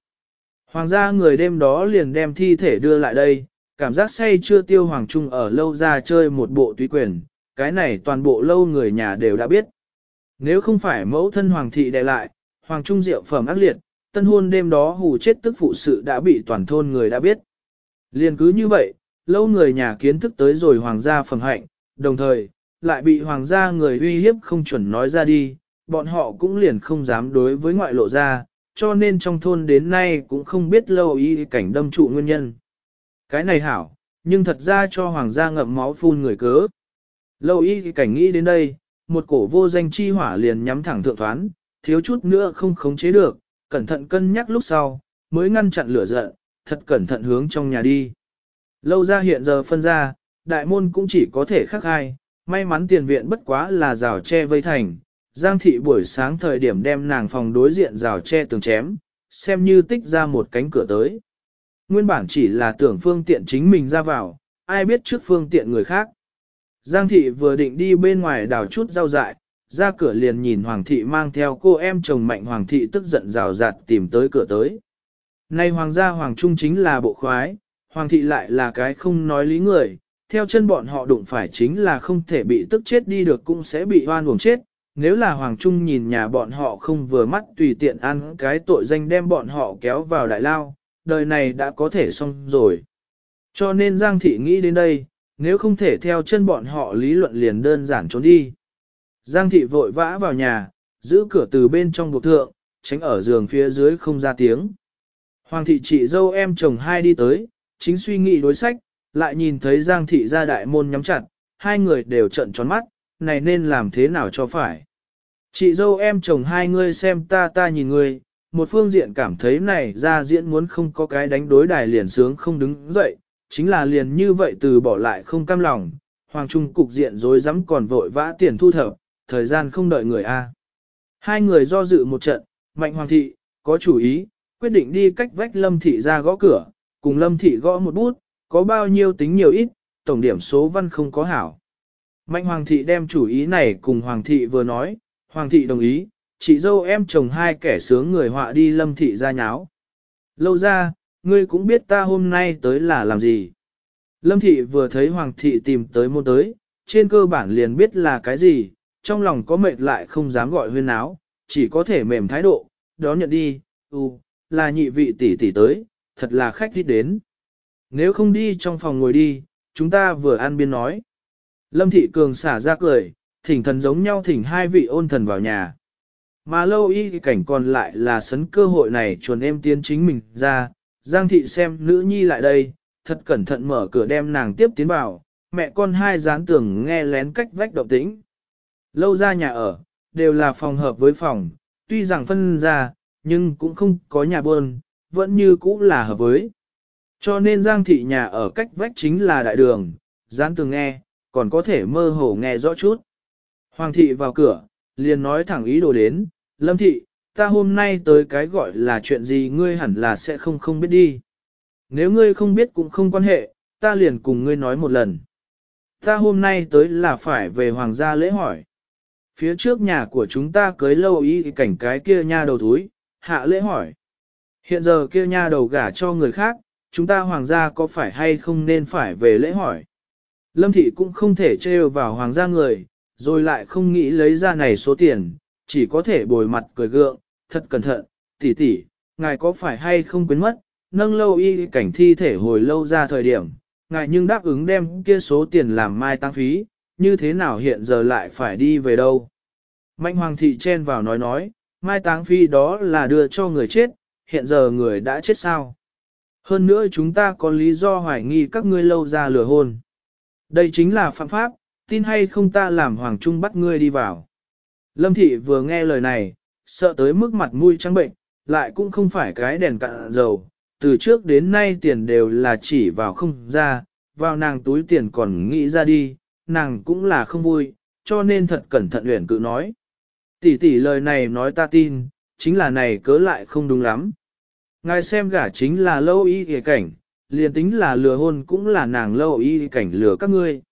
Hoàng gia người đêm đó liền đem thi thể đưa lại đây, cảm giác say chưa tiêu Hoàng Trung ở lâu ra chơi một bộ tùy quyền, cái này toàn bộ lâu người nhà đều đã biết. Nếu không phải mẫu thân Hoàng thị đè lại, Hoàng Trung diệu phẩm ác liệt, tân hôn đêm đó hù chết tức phụ sự đã bị toàn thôn người đã biết. Liên cứ như vậy, lâu người nhà kiến thức tới rồi hoàng gia phẩm hạnh, đồng thời, lại bị hoàng gia người uy hiếp không chuẩn nói ra đi, bọn họ cũng liền không dám đối với ngoại lộ ra, cho nên trong thôn đến nay cũng không biết lâu y cảnh đâm trụ nguyên nhân. Cái này hảo, nhưng thật ra cho hoàng gia ngậm máu phun người cớ. Lâu y cảnh nghĩ đến đây, một cổ vô danh chi hỏa liền nhắm thẳng thượng thoán, thiếu chút nữa không khống chế được, cẩn thận cân nhắc lúc sau, mới ngăn chặn lửa giận, thật cẩn thận hướng trong nhà đi. Lâu ra hiện giờ phân ra, đại môn cũng chỉ có thể khắc hai, may mắn tiền viện bất quá là rào tre vây thành, Giang thị buổi sáng thời điểm đem nàng phòng đối diện rào tre tường chém, xem như tích ra một cánh cửa tới. Nguyên bản chỉ là tưởng phương tiện chính mình ra vào, ai biết trước phương tiện người khác. Giang thị vừa định đi bên ngoài đào chút rau dại, ra cửa liền nhìn Hoàng thị mang theo cô em chồng mạnh Hoàng thị tức giận rào rạt tìm tới cửa tới. Nay Hoàng gia Hoàng Trung chính là bộ khoái, Hoàng thị lại là cái không nói lý người, theo chân bọn họ đụng phải chính là không thể bị tức chết đi được cũng sẽ bị hoan uổng chết. Nếu là Hoàng Trung nhìn nhà bọn họ không vừa mắt tùy tiện ăn cái tội danh đem bọn họ kéo vào đại lao, đời này đã có thể xong rồi. Cho nên Giang Thị nghĩ đến đây, nếu không thể theo chân bọn họ lý luận liền đơn giản trốn đi. Giang Thị vội vã vào nhà, giữ cửa từ bên trong buộc thượng, tránh ở giường phía dưới không ra tiếng. Hoàng thị chị dâu em chồng hai đi tới, chính suy nghĩ đối sách, lại nhìn thấy Giang Thị ra đại môn nhắm chặt, hai người đều trận tròn mắt, này nên làm thế nào cho phải. Chị dâu em chồng hai người xem ta ta nhìn người, một phương diện cảm thấy này ra diễn muốn không có cái đánh đối đài liền sướng không đứng dậy, chính là liền như vậy từ bỏ lại không cam lòng, hoàng trung cục diện rối rắm còn vội vã tiền thu thập, thời gian không đợi người A. Hai người do dự một trận, mạnh hoàng thị, có chủ ý, quyết định đi cách vách lâm thị ra gõ cửa, cùng lâm thị gõ một bút, có bao nhiêu tính nhiều ít, tổng điểm số văn không có hảo. Mạnh hoàng thị đem chủ ý này cùng hoàng thị vừa nói, hoàng thị đồng ý, chị dâu em chồng hai kẻ sướng người họa đi lâm thị ra nháo. Lâu ra, ngươi cũng biết ta hôm nay tới là làm gì. Lâm thị vừa thấy hoàng thị tìm tới môn tới, trên cơ bản liền biết là cái gì, trong lòng có mệt lại không dám gọi huyên áo, chỉ có thể mềm thái độ, đó nhận đi, ừ, là nhị vị tỷ tỷ tới, thật là khách thích đến. Nếu không đi trong phòng ngồi đi, chúng ta vừa ăn biên nói. Lâm thị cường xả ra cười, thỉnh thần giống nhau thỉnh hai vị ôn thần vào nhà. Mà lâu y cảnh còn lại là sấn cơ hội này chuồn em tiến chính mình ra, Giang thị xem nữ nhi lại đây, thật cẩn thận mở cửa đem nàng tiếp tiến vào, mẹ con hai dán tường nghe lén cách vách động tĩnh. Lâu ra nhà ở, đều là phòng hợp với phòng, tuy rằng phân ra, nhưng cũng không có nhà buôn, vẫn như cũ là hợp với. Cho nên Giang thị nhà ở cách vách chính là đại đường, dán tường nghe, còn có thể mơ hồ nghe rõ chút. Hoàng thị vào cửa, liền nói thẳng ý đồ đến, Lâm thị, ta hôm nay tới cái gọi là chuyện gì ngươi hẳn là sẽ không không biết đi. Nếu ngươi không biết cũng không quan hệ, ta liền cùng ngươi nói một lần. Ta hôm nay tới là phải về hoàng gia lễ hỏi. Phía trước nhà của chúng ta cưới lâu ý cảnh cái kia nha đầu túi, hạ lễ hỏi. Hiện giờ kia nha đầu gả cho người khác, chúng ta hoàng gia có phải hay không nên phải về lễ hỏi. Lâm thị cũng không thể trêu vào hoàng gia người, rồi lại không nghĩ lấy ra này số tiền, chỉ có thể bồi mặt cười gượng, thật cẩn thận, tỷ tỷ, ngài có phải hay không quên mất, nâng lâu y cảnh thi thể hồi lâu ra thời điểm, ngài nhưng đáp ứng đem kia số tiền làm mai tăng phí, như thế nào hiện giờ lại phải đi về đâu. Mạnh hoàng thị chen vào nói nói, mai táng phi đó là đưa cho người chết, hiện giờ người đã chết sao. Hơn nữa chúng ta có lý do hoài nghi các ngươi lâu ra lừa hôn. Đây chính là phạm pháp, tin hay không ta làm hoàng trung bắt ngươi đi vào. Lâm thị vừa nghe lời này, sợ tới mức mặt mũi trắng bệnh, lại cũng không phải cái đèn cạn dầu, từ trước đến nay tiền đều là chỉ vào không ra, vào nàng túi tiền còn nghĩ ra đi, nàng cũng là không vui, cho nên thật cẩn thận luyện cự nói. Tỷ tỷ lời này nói ta tin, chính là này cớ lại không đúng lắm. Ngài xem gả chính là lâu y kìa cảnh, liền tính là lừa hôn cũng là nàng lâu y cảnh lừa các ngươi.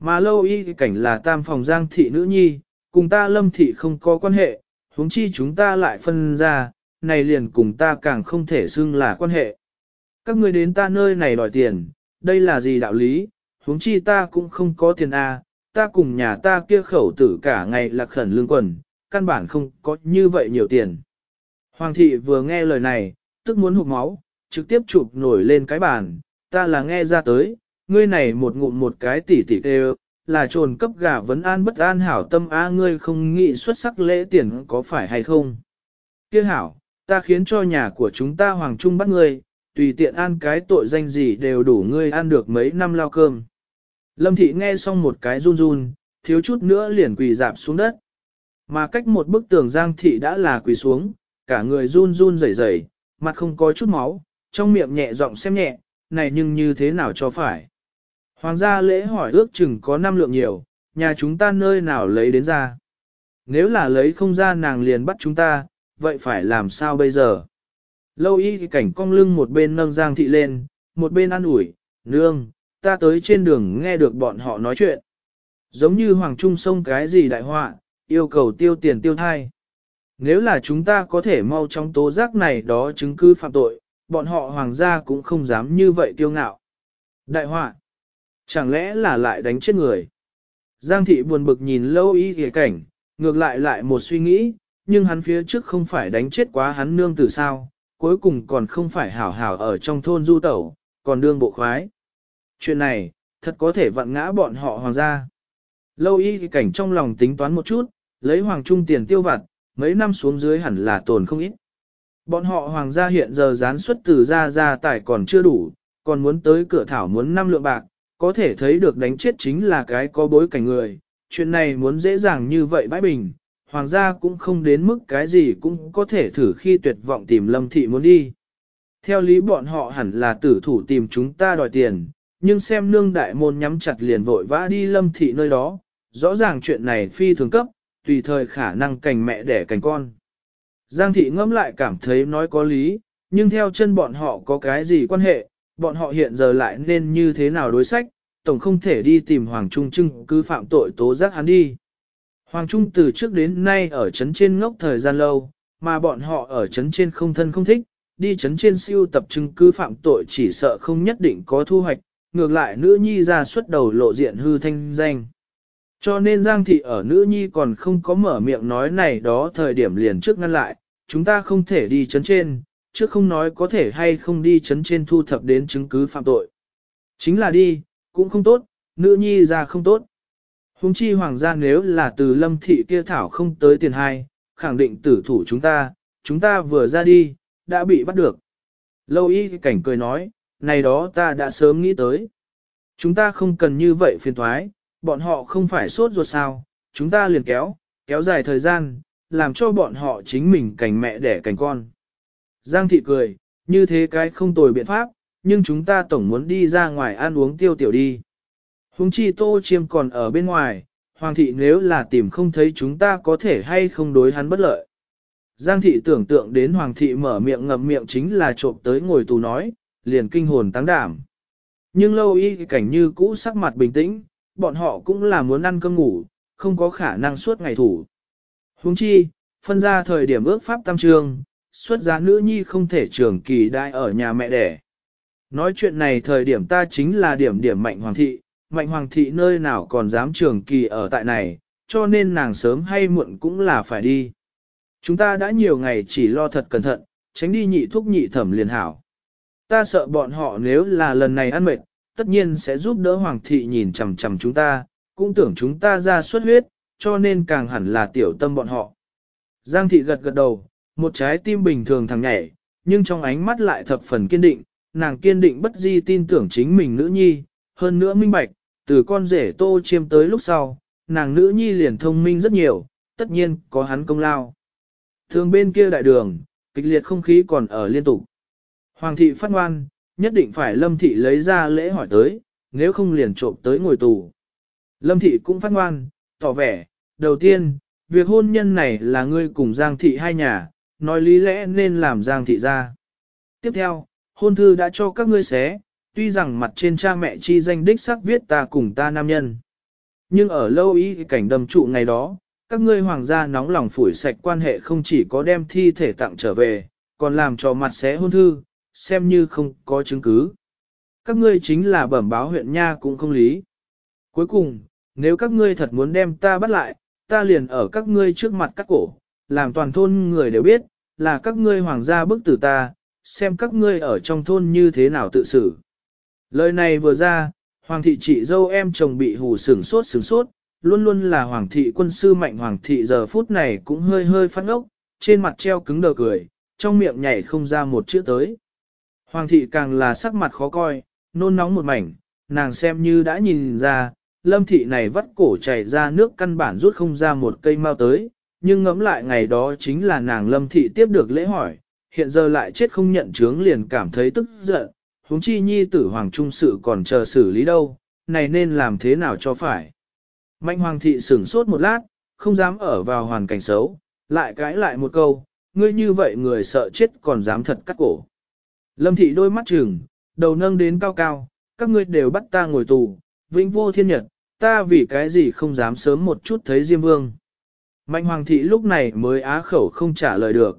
Mà lâu y cảnh là tam phòng giang thị nữ nhi, cùng ta lâm thị không có quan hệ, huống chi chúng ta lại phân ra, này liền cùng ta càng không thể xưng là quan hệ. Các ngươi đến ta nơi này đòi tiền, đây là gì đạo lý, huống chi ta cũng không có tiền a, à, ta cùng nhà ta kia khẩu tử cả ngày lạc khẩn lương quần, căn bản không có như vậy nhiều tiền. Hoàng thị vừa nghe lời này, tức muốn hụt máu, trực tiếp chụp nổi lên cái bàn, ta là nghe ra tới, ngươi này một ngụm một cái tỉ tỉ tê là trồn cấp gà vấn an bất an hảo tâm a ngươi không nghĩ xuất sắc lễ tiền có phải hay không. Kia hảo, ta khiến cho nhà của chúng ta hoàng trung bắt ngươi, tùy tiện an cái tội danh gì đều đủ ngươi ăn được mấy năm lao cơm. Lâm thị nghe xong một cái run run, thiếu chút nữa liền quỳ dạp xuống đất. Mà cách một bức tường giang thị đã là quỳ xuống, cả người run run rẩy rẩy, mặt không có chút máu, trong miệng nhẹ giọng xem nhẹ, này nhưng như thế nào cho phải. Hoàng gia lễ hỏi ước chừng có năm lượng nhiều, nhà chúng ta nơi nào lấy đến ra. Nếu là lấy không ra nàng liền bắt chúng ta, vậy phải làm sao bây giờ? Lâu y cảnh cong lưng một bên nâng giang thị lên, một bên ăn ủi, nương, ta tới trên đường nghe được bọn họ nói chuyện. Giống như Hoàng Trung sông cái gì đại họa, yêu cầu tiêu tiền tiêu thai. Nếu là chúng ta có thể mau trong tố giác này đó chứng cứ phạm tội, bọn họ hoàng gia cũng không dám như vậy kiêu ngạo. Đại họa, chẳng lẽ là lại đánh chết người? Giang thị buồn bực nhìn lâu y kìa cảnh, ngược lại lại một suy nghĩ, nhưng hắn phía trước không phải đánh chết quá hắn nương từ sao, cuối cùng còn không phải hảo hảo ở trong thôn du tẩu, còn đương bộ khoái. Chuyện này, thật có thể vặn ngã bọn họ hoàng gia. Lâu y cảnh trong lòng tính toán một chút, lấy hoàng trung tiền tiêu vặt, mấy năm xuống dưới hẳn là tồn không ít. Bọn họ hoàng gia hiện giờ gián xuất từ ra ra tài còn chưa đủ, còn muốn tới cửa thảo muốn năm lượng bạc, có thể thấy được đánh chết chính là cái có bối cảnh người. Chuyện này muốn dễ dàng như vậy bãi bình, hoàng gia cũng không đến mức cái gì cũng có thể thử khi tuyệt vọng tìm lâm thị muốn đi. Theo lý bọn họ hẳn là tử thủ tìm chúng ta đòi tiền, nhưng xem nương đại môn nhắm chặt liền vội vã đi lâm thị nơi đó, rõ ràng chuyện này phi thường cấp, tùy thời khả năng cành mẹ đẻ cành con. Giang thị ngẫm lại cảm thấy nói có lý, nhưng theo chân bọn họ có cái gì quan hệ, bọn họ hiện giờ lại nên như thế nào đối sách, tổng không thể đi tìm Hoàng Trung Trưng cứ phạm tội tố giác hắn đi. Hoàng Trung từ trước đến nay ở trấn trên ngốc thời gian lâu, mà bọn họ ở trấn trên không thân không thích, đi trấn trên siêu tập chứng cứ phạm tội chỉ sợ không nhất định có thu hoạch, ngược lại nữ nhi ra xuất đầu lộ diện hư thanh danh. Cho nên Giang Thị ở nữ nhi còn không có mở miệng nói này đó thời điểm liền trước ngăn lại, chúng ta không thể đi chấn trên, trước không nói có thể hay không đi chấn trên thu thập đến chứng cứ phạm tội. Chính là đi, cũng không tốt, nữ nhi ra không tốt. Hùng chi hoàng gia nếu là từ lâm thị kia thảo không tới tiền hai, khẳng định tử thủ chúng ta, chúng ta vừa ra đi, đã bị bắt được. Lâu y cảnh cười nói, này đó ta đã sớm nghĩ tới. Chúng ta không cần như vậy phiền thoái, bọn họ không phải sốt ruột sao, chúng ta liền kéo, kéo dài thời gian, làm cho bọn họ chính mình cành mẹ đẻ cành con. Giang thị cười, như thế cái không tồi biện pháp, nhưng chúng ta tổng muốn đi ra ngoài ăn uống tiêu tiểu đi. Hùng chi tô chiêm còn ở bên ngoài, hoàng thị nếu là tìm không thấy chúng ta có thể hay không đối hắn bất lợi. Giang thị tưởng tượng đến hoàng thị mở miệng ngậm miệng chính là trộm tới ngồi tù nói, liền kinh hồn tăng đảm. Nhưng lâu y cảnh như cũ sắc mặt bình tĩnh, bọn họ cũng là muốn ăn cơm ngủ, không có khả năng suốt ngày thủ. Huống chi, phân ra thời điểm ước pháp tam trường xuất giá nữ nhi không thể trường kỳ đại ở nhà mẹ đẻ. Nói chuyện này thời điểm ta chính là điểm điểm mạnh hoàng thị, mạnh hoàng thị nơi nào còn dám trường kỳ ở tại này, cho nên nàng sớm hay muộn cũng là phải đi. Chúng ta đã nhiều ngày chỉ lo thật cẩn thận, tránh đi nhị thuốc nhị thẩm liền hảo. Ta sợ bọn họ nếu là lần này ăn mệt, tất nhiên sẽ giúp đỡ hoàng thị nhìn chằm chằm chúng ta, cũng tưởng chúng ta ra xuất huyết, cho nên càng hẳn là tiểu tâm bọn họ. Giang thị gật gật đầu, một trái tim bình thường thằng nhảy, nhưng trong ánh mắt lại thập phần kiên định, nàng kiên định bất di tin tưởng chính mình nữ nhi, hơn nữa minh bạch, từ con rể tô chiêm tới lúc sau, nàng nữ nhi liền thông minh rất nhiều, tất nhiên có hắn công lao. Thường bên kia đại đường, kịch liệt không khí còn ở liên tục. Hoàng thị phát ngoan, nhất định phải lâm thị lấy ra lễ hỏi tới, nếu không liền trộm tới ngồi tù. Lâm thị cũng phát ngoan, tỏ vẻ, đầu tiên, việc hôn nhân này là ngươi cùng Giang thị hai nhà, nói lý lẽ nên làm Giang thị ra. Tiếp theo, hôn thư đã cho các ngươi xé, tuy rằng mặt trên cha mẹ chi danh đích sắc viết ta cùng ta nam nhân. Nhưng ở lâu ý cảnh đầm trụ ngày đó, các ngươi hoàng gia nóng lòng phủi sạch quan hệ không chỉ có đem thi thể tặng trở về, còn làm cho mặt xé hôn thư, xem như không có chứng cứ. Các ngươi chính là bẩm báo huyện nha cũng không lý. Cuối cùng, nếu các ngươi thật muốn đem ta bắt lại, ta liền ở các ngươi trước mặt các cổ, làm toàn thôn người đều biết, là các ngươi hoàng gia bức tử ta, xem các ngươi ở trong thôn như thế nào tự xử. Lời này vừa ra, hoàng thị chị dâu em chồng bị hù sửng sốt sửng sốt, luôn luôn là hoàng thị quân sư mạnh hoàng thị giờ phút này cũng hơi hơi phát ốc, trên mặt treo cứng đờ cười, trong miệng nhảy không ra một chữ tới. Hoàng thị càng là sắc mặt khó coi, nôn nóng một mảnh, nàng xem như đã nhìn ra, lâm thị này vắt cổ chảy ra nước căn bản rút không ra một cây mau tới, nhưng ngẫm lại ngày đó chính là nàng lâm thị tiếp được lễ hỏi, hiện giờ lại chết không nhận chướng liền cảm thấy tức giận, huống chi nhi tử hoàng trung sự còn chờ xử lý đâu, này nên làm thế nào cho phải. Mạnh hoàng thị sửng sốt một lát, không dám ở vào hoàn cảnh xấu, lại cãi lại một câu, ngươi như vậy người sợ chết còn dám thật cắt cổ. Lâm thị đôi mắt trừng, đầu nâng đến cao cao, các ngươi đều bắt ta ngồi tù, vĩnh vô thiên nhật, ta vì cái gì không dám sớm một chút thấy Diêm Vương. Mạnh Hoàng thị lúc này mới á khẩu không trả lời được.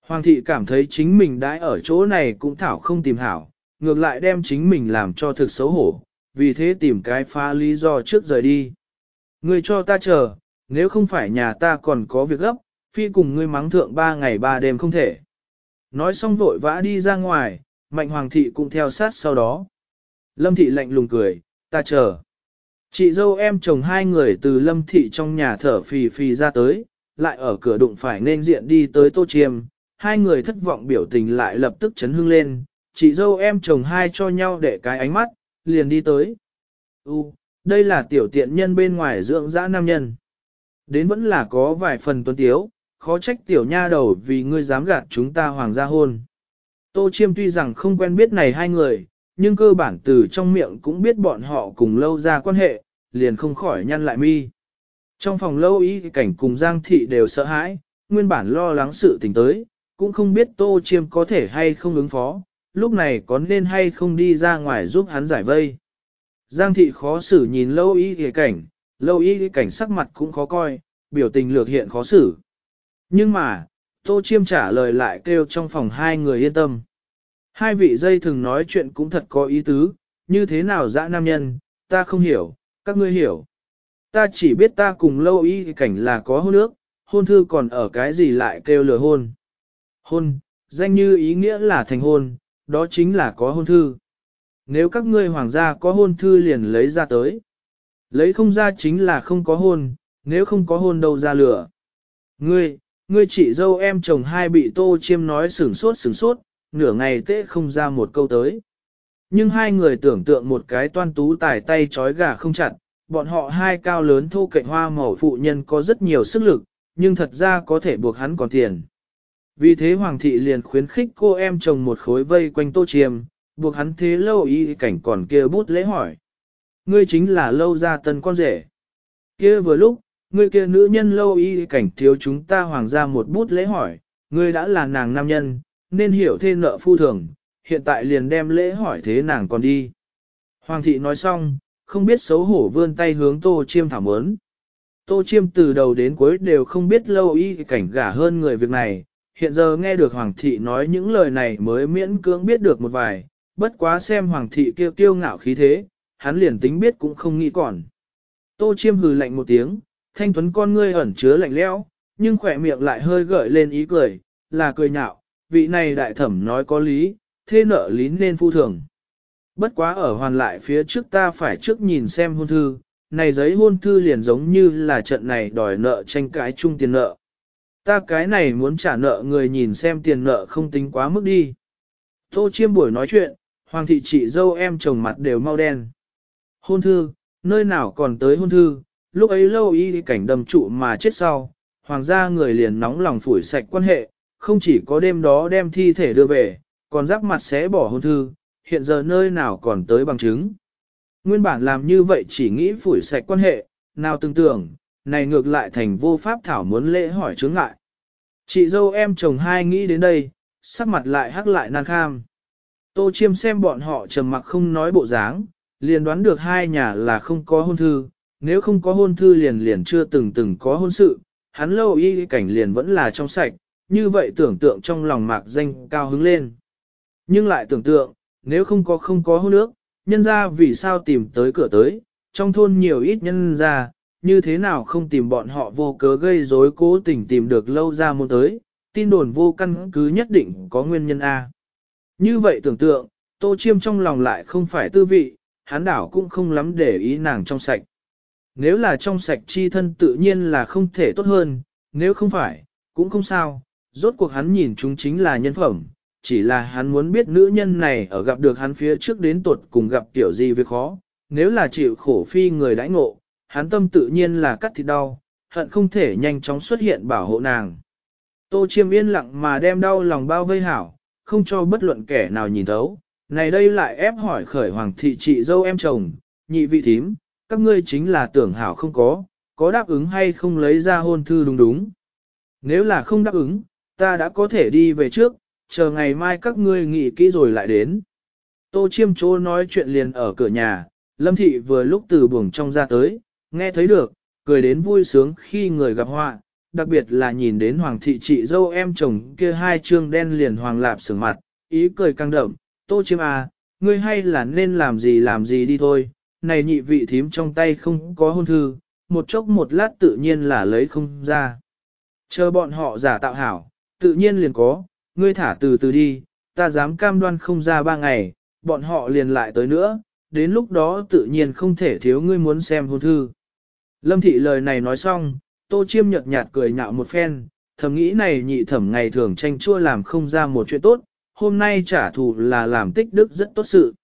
Hoàng thị cảm thấy chính mình đã ở chỗ này cũng thảo không tìm hảo, ngược lại đem chính mình làm cho thực xấu hổ, vì thế tìm cái phá lý do trước rời đi. Ngươi cho ta chờ, nếu không phải nhà ta còn có việc gấp, phi cùng ngươi mắng thượng ba ngày ba đêm không thể. Nói xong vội vã đi ra ngoài, mạnh hoàng thị cũng theo sát sau đó. Lâm thị lạnh lùng cười, ta chờ. Chị dâu em chồng hai người từ lâm thị trong nhà thở phì phì ra tới, lại ở cửa đụng phải nên diện đi tới tô chiêm, hai người thất vọng biểu tình lại lập tức chấn hưng lên, chị dâu em chồng hai cho nhau để cái ánh mắt, liền đi tới. U, đây là tiểu tiện nhân bên ngoài dưỡng dã nam nhân. Đến vẫn là có vài phần tuấn tiếu, khó trách tiểu nha đầu vì ngươi dám gạt chúng ta hoàng gia hôn. Tô Chiêm tuy rằng không quen biết này hai người, nhưng cơ bản từ trong miệng cũng biết bọn họ cùng lâu ra quan hệ, liền không khỏi nhăn lại mi. Trong phòng lâu ý cảnh cùng Giang Thị đều sợ hãi, nguyên bản lo lắng sự tình tới, cũng không biết Tô Chiêm có thể hay không ứng phó, lúc này có nên hay không đi ra ngoài giúp hắn giải vây. Giang Thị khó xử nhìn lâu ý cảnh, lâu ý cảnh sắc mặt cũng khó coi, biểu tình lược hiện khó xử. Nhưng mà, Tô Chiêm trả lời lại kêu trong phòng hai người yên tâm. Hai vị dây thường nói chuyện cũng thật có ý tứ, như thế nào dã nam nhân, ta không hiểu, các ngươi hiểu. Ta chỉ biết ta cùng lâu y cảnh là có hôn ước, hôn thư còn ở cái gì lại kêu lừa hôn. Hôn, danh như ý nghĩa là thành hôn, đó chính là có hôn thư. Nếu các ngươi hoàng gia có hôn thư liền lấy ra tới. Lấy không ra chính là không có hôn, nếu không có hôn đâu ra lửa. Ngươi, ngươi chị dâu em chồng hai bị tô chiêm nói sửng sốt sửng sốt, nửa ngày tệ không ra một câu tới. Nhưng hai người tưởng tượng một cái toan tú tải tay chói gà không chặt, bọn họ hai cao lớn thô cạnh hoa màu phụ nhân có rất nhiều sức lực, nhưng thật ra có thể buộc hắn còn tiền. Vì thế Hoàng thị liền khuyến khích cô em chồng một khối vây quanh tô chiêm, buộc hắn thế lâu y cảnh còn kia bút lễ hỏi. Ngươi chính là lâu gia tân con rể. Kia vừa lúc, ngươi kia nữ nhân lâu y cảnh thiếu chúng ta hoàng gia một bút lễ hỏi, ngươi đã là nàng nam nhân, nên hiểu thêm nợ phu thường, hiện tại liền đem lễ hỏi thế nàng còn đi. Hoàng thị nói xong, không biết xấu hổ vươn tay hướng tô chiêm thảm ớn. Tô chiêm từ đầu đến cuối đều không biết lâu y cảnh gả hơn người việc này, hiện giờ nghe được Hoàng thị nói những lời này mới miễn cưỡng biết được một vài, bất quá xem Hoàng thị kêu kiêu ngạo khí thế, hắn liền tính biết cũng không nghĩ còn. Tô chiêm hừ lạnh một tiếng, thanh tuấn con ngươi ẩn chứa lạnh lẽo, nhưng khỏe miệng lại hơi gợi lên ý cười, là cười nhạo, vị này đại thẩm nói có lý, thế nợ lý nên phu thường. Bất quá ở hoàn lại phía trước ta phải trước nhìn xem hôn thư, này giấy hôn thư liền giống như là trận này đòi nợ tranh cãi chung tiền nợ. Ta cái này muốn trả nợ người nhìn xem tiền nợ không tính quá mức đi. Tô chiêm buổi nói chuyện, hoàng thị chị dâu em chồng mặt đều mau đen. Hôn thư, nơi nào còn tới hôn thư, lúc ấy lâu y cảnh đầm trụ mà chết sau, hoàng gia người liền nóng lòng phủi sạch quan hệ, không chỉ có đêm đó đem thi thể đưa về, còn rắc mặt sẽ bỏ hôn thư, hiện giờ nơi nào còn tới bằng chứng. Nguyên bản làm như vậy chỉ nghĩ phủi sạch quan hệ, nào từng tưởng, này ngược lại thành vô pháp thảo muốn lễ hỏi chướng ngại. Chị dâu em chồng hai nghĩ đến đây, sắc mặt lại hắc lại nan kham. Tô chiêm xem bọn họ trầm mặc không nói bộ dáng, liền đoán được hai nhà là không có hôn thư, nếu không có hôn thư liền liền chưa từng từng có hôn sự, hắn lâu y cảnh liền vẫn là trong sạch, như vậy tưởng tượng trong lòng mạc danh cao hứng lên. Nhưng lại tưởng tượng, nếu không có không có hôn nước, nhân ra vì sao tìm tới cửa tới, trong thôn nhiều ít nhân ra, như thế nào không tìm bọn họ vô cớ gây rối cố tình tìm được lâu ra môn tới, tin đồn vô căn cứ nhất định có nguyên nhân A. Như vậy tưởng tượng, tô chiêm trong lòng lại không phải tư vị, hán đảo cũng không lắm để ý nàng trong sạch. Nếu là trong sạch chi thân tự nhiên là không thể tốt hơn, nếu không phải, cũng không sao, rốt cuộc hắn nhìn chúng chính là nhân phẩm, chỉ là hắn muốn biết nữ nhân này ở gặp được hắn phía trước đến tuột cùng gặp tiểu gì việc khó, nếu là chịu khổ phi người đãi ngộ, hắn tâm tự nhiên là cắt thịt đau, hận không thể nhanh chóng xuất hiện bảo hộ nàng. Tô chiêm yên lặng mà đem đau lòng bao vây hảo, không cho bất luận kẻ nào nhìn thấu, này đây lại ép hỏi khởi hoàng thị chị dâu em chồng, nhị vị thím, các ngươi chính là tưởng hảo không có, có đáp ứng hay không lấy ra hôn thư đúng đúng. Nếu là không đáp ứng, ta đã có thể đi về trước, chờ ngày mai các ngươi nghỉ kỹ rồi lại đến. Tô chiêm chô nói chuyện liền ở cửa nhà, Lâm Thị vừa lúc từ buồng trong ra tới, nghe thấy được, cười đến vui sướng khi người gặp họa, đặc biệt là nhìn đến Hoàng Thị chị dâu em chồng kia hai trương đen liền hoàng lạp sừng mặt, ý cười căng đậm, Tô chiêm à, ngươi hay là nên làm gì làm gì đi thôi, này nhị vị thím trong tay không có hôn thư, một chốc một lát tự nhiên là lấy không ra. Chờ bọn họ giả tạo hảo, tự nhiên liền có, ngươi thả từ từ đi, ta dám cam đoan không ra ba ngày, bọn họ liền lại tới nữa, đến lúc đó tự nhiên không thể thiếu ngươi muốn xem hôn thư. Lâm thị lời này nói xong, tô chiêm nhợt nhạt cười nhạo một phen, thầm nghĩ này nhị thẩm ngày thường tranh chua làm không ra một chuyện tốt, hôm nay trả thù là làm tích đức rất tốt sự.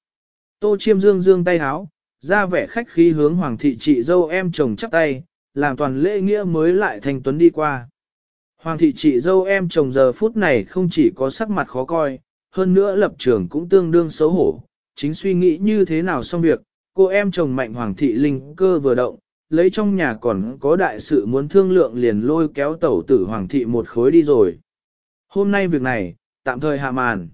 Tô chiêm dương dương tay háo, ra vẻ khách khí hướng hoàng thị chị dâu em chồng chắp tay, làm toàn lễ nghĩa mới lại thành tuấn đi qua. Hoàng thị chị dâu em chồng giờ phút này không chỉ có sắc mặt khó coi, hơn nữa lập trường cũng tương đương xấu hổ, chính suy nghĩ như thế nào xong việc, cô em chồng mạnh hoàng thị linh cơ vừa động, lấy trong nhà còn có đại sự muốn thương lượng liền lôi kéo tẩu tử hoàng thị một khối đi rồi. Hôm nay việc này, tạm thời hạ màn.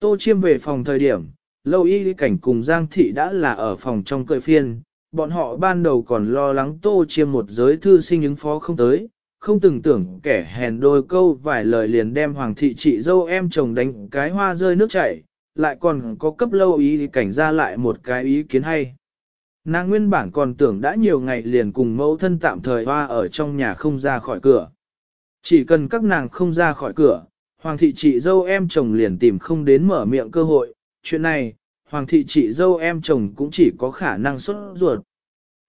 Tô chiêm về phòng thời điểm, lâu y cảnh cùng Giang thị đã là ở phòng trong cười phiên, bọn họ ban đầu còn lo lắng tô chiêm một giới thư sinh ứng phó không tới, không từng tưởng kẻ hèn đôi câu vài lời liền đem hoàng thị chị dâu em chồng đánh cái hoa rơi nước chảy, lại còn có cấp lâu ý cảnh ra lại một cái ý kiến hay. Nàng nguyên bản còn tưởng đã nhiều ngày liền cùng mẫu thân tạm thời hoa ở trong nhà không ra khỏi cửa. Chỉ cần các nàng không ra khỏi cửa, hoàng thị chị dâu em chồng liền tìm không đến mở miệng cơ hội, chuyện này, hoàng thị chị dâu em chồng cũng chỉ có khả năng xuất ruột.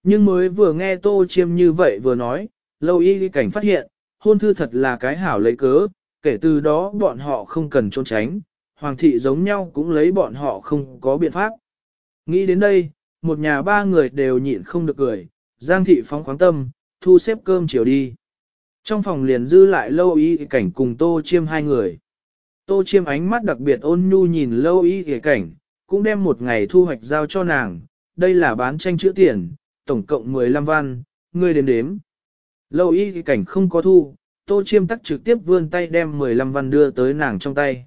Nhưng mới vừa nghe tô chiêm như vậy vừa nói, lâu y cảnh phát hiện, hôn thư thật là cái hảo lấy cớ, kể từ đó bọn họ không cần trốn tránh, hoàng thị giống nhau cũng lấy bọn họ không có biện pháp. Nghĩ đến đây, một nhà ba người đều nhịn không được cười, giang thị phóng khoáng tâm, thu xếp cơm chiều đi. Trong phòng liền dư lại lâu y cảnh cùng tô chiêm hai người. Tô chiêm ánh mắt đặc biệt ôn nhu nhìn lâu y cảnh, cũng đem một ngày thu hoạch giao cho nàng, đây là bán tranh chữ tiền, tổng cộng 15 văn, ngươi đếm đếm. Lâu y cảnh không có thu, tô chiêm tắc trực tiếp vươn tay đem 15 văn đưa tới nàng trong tay.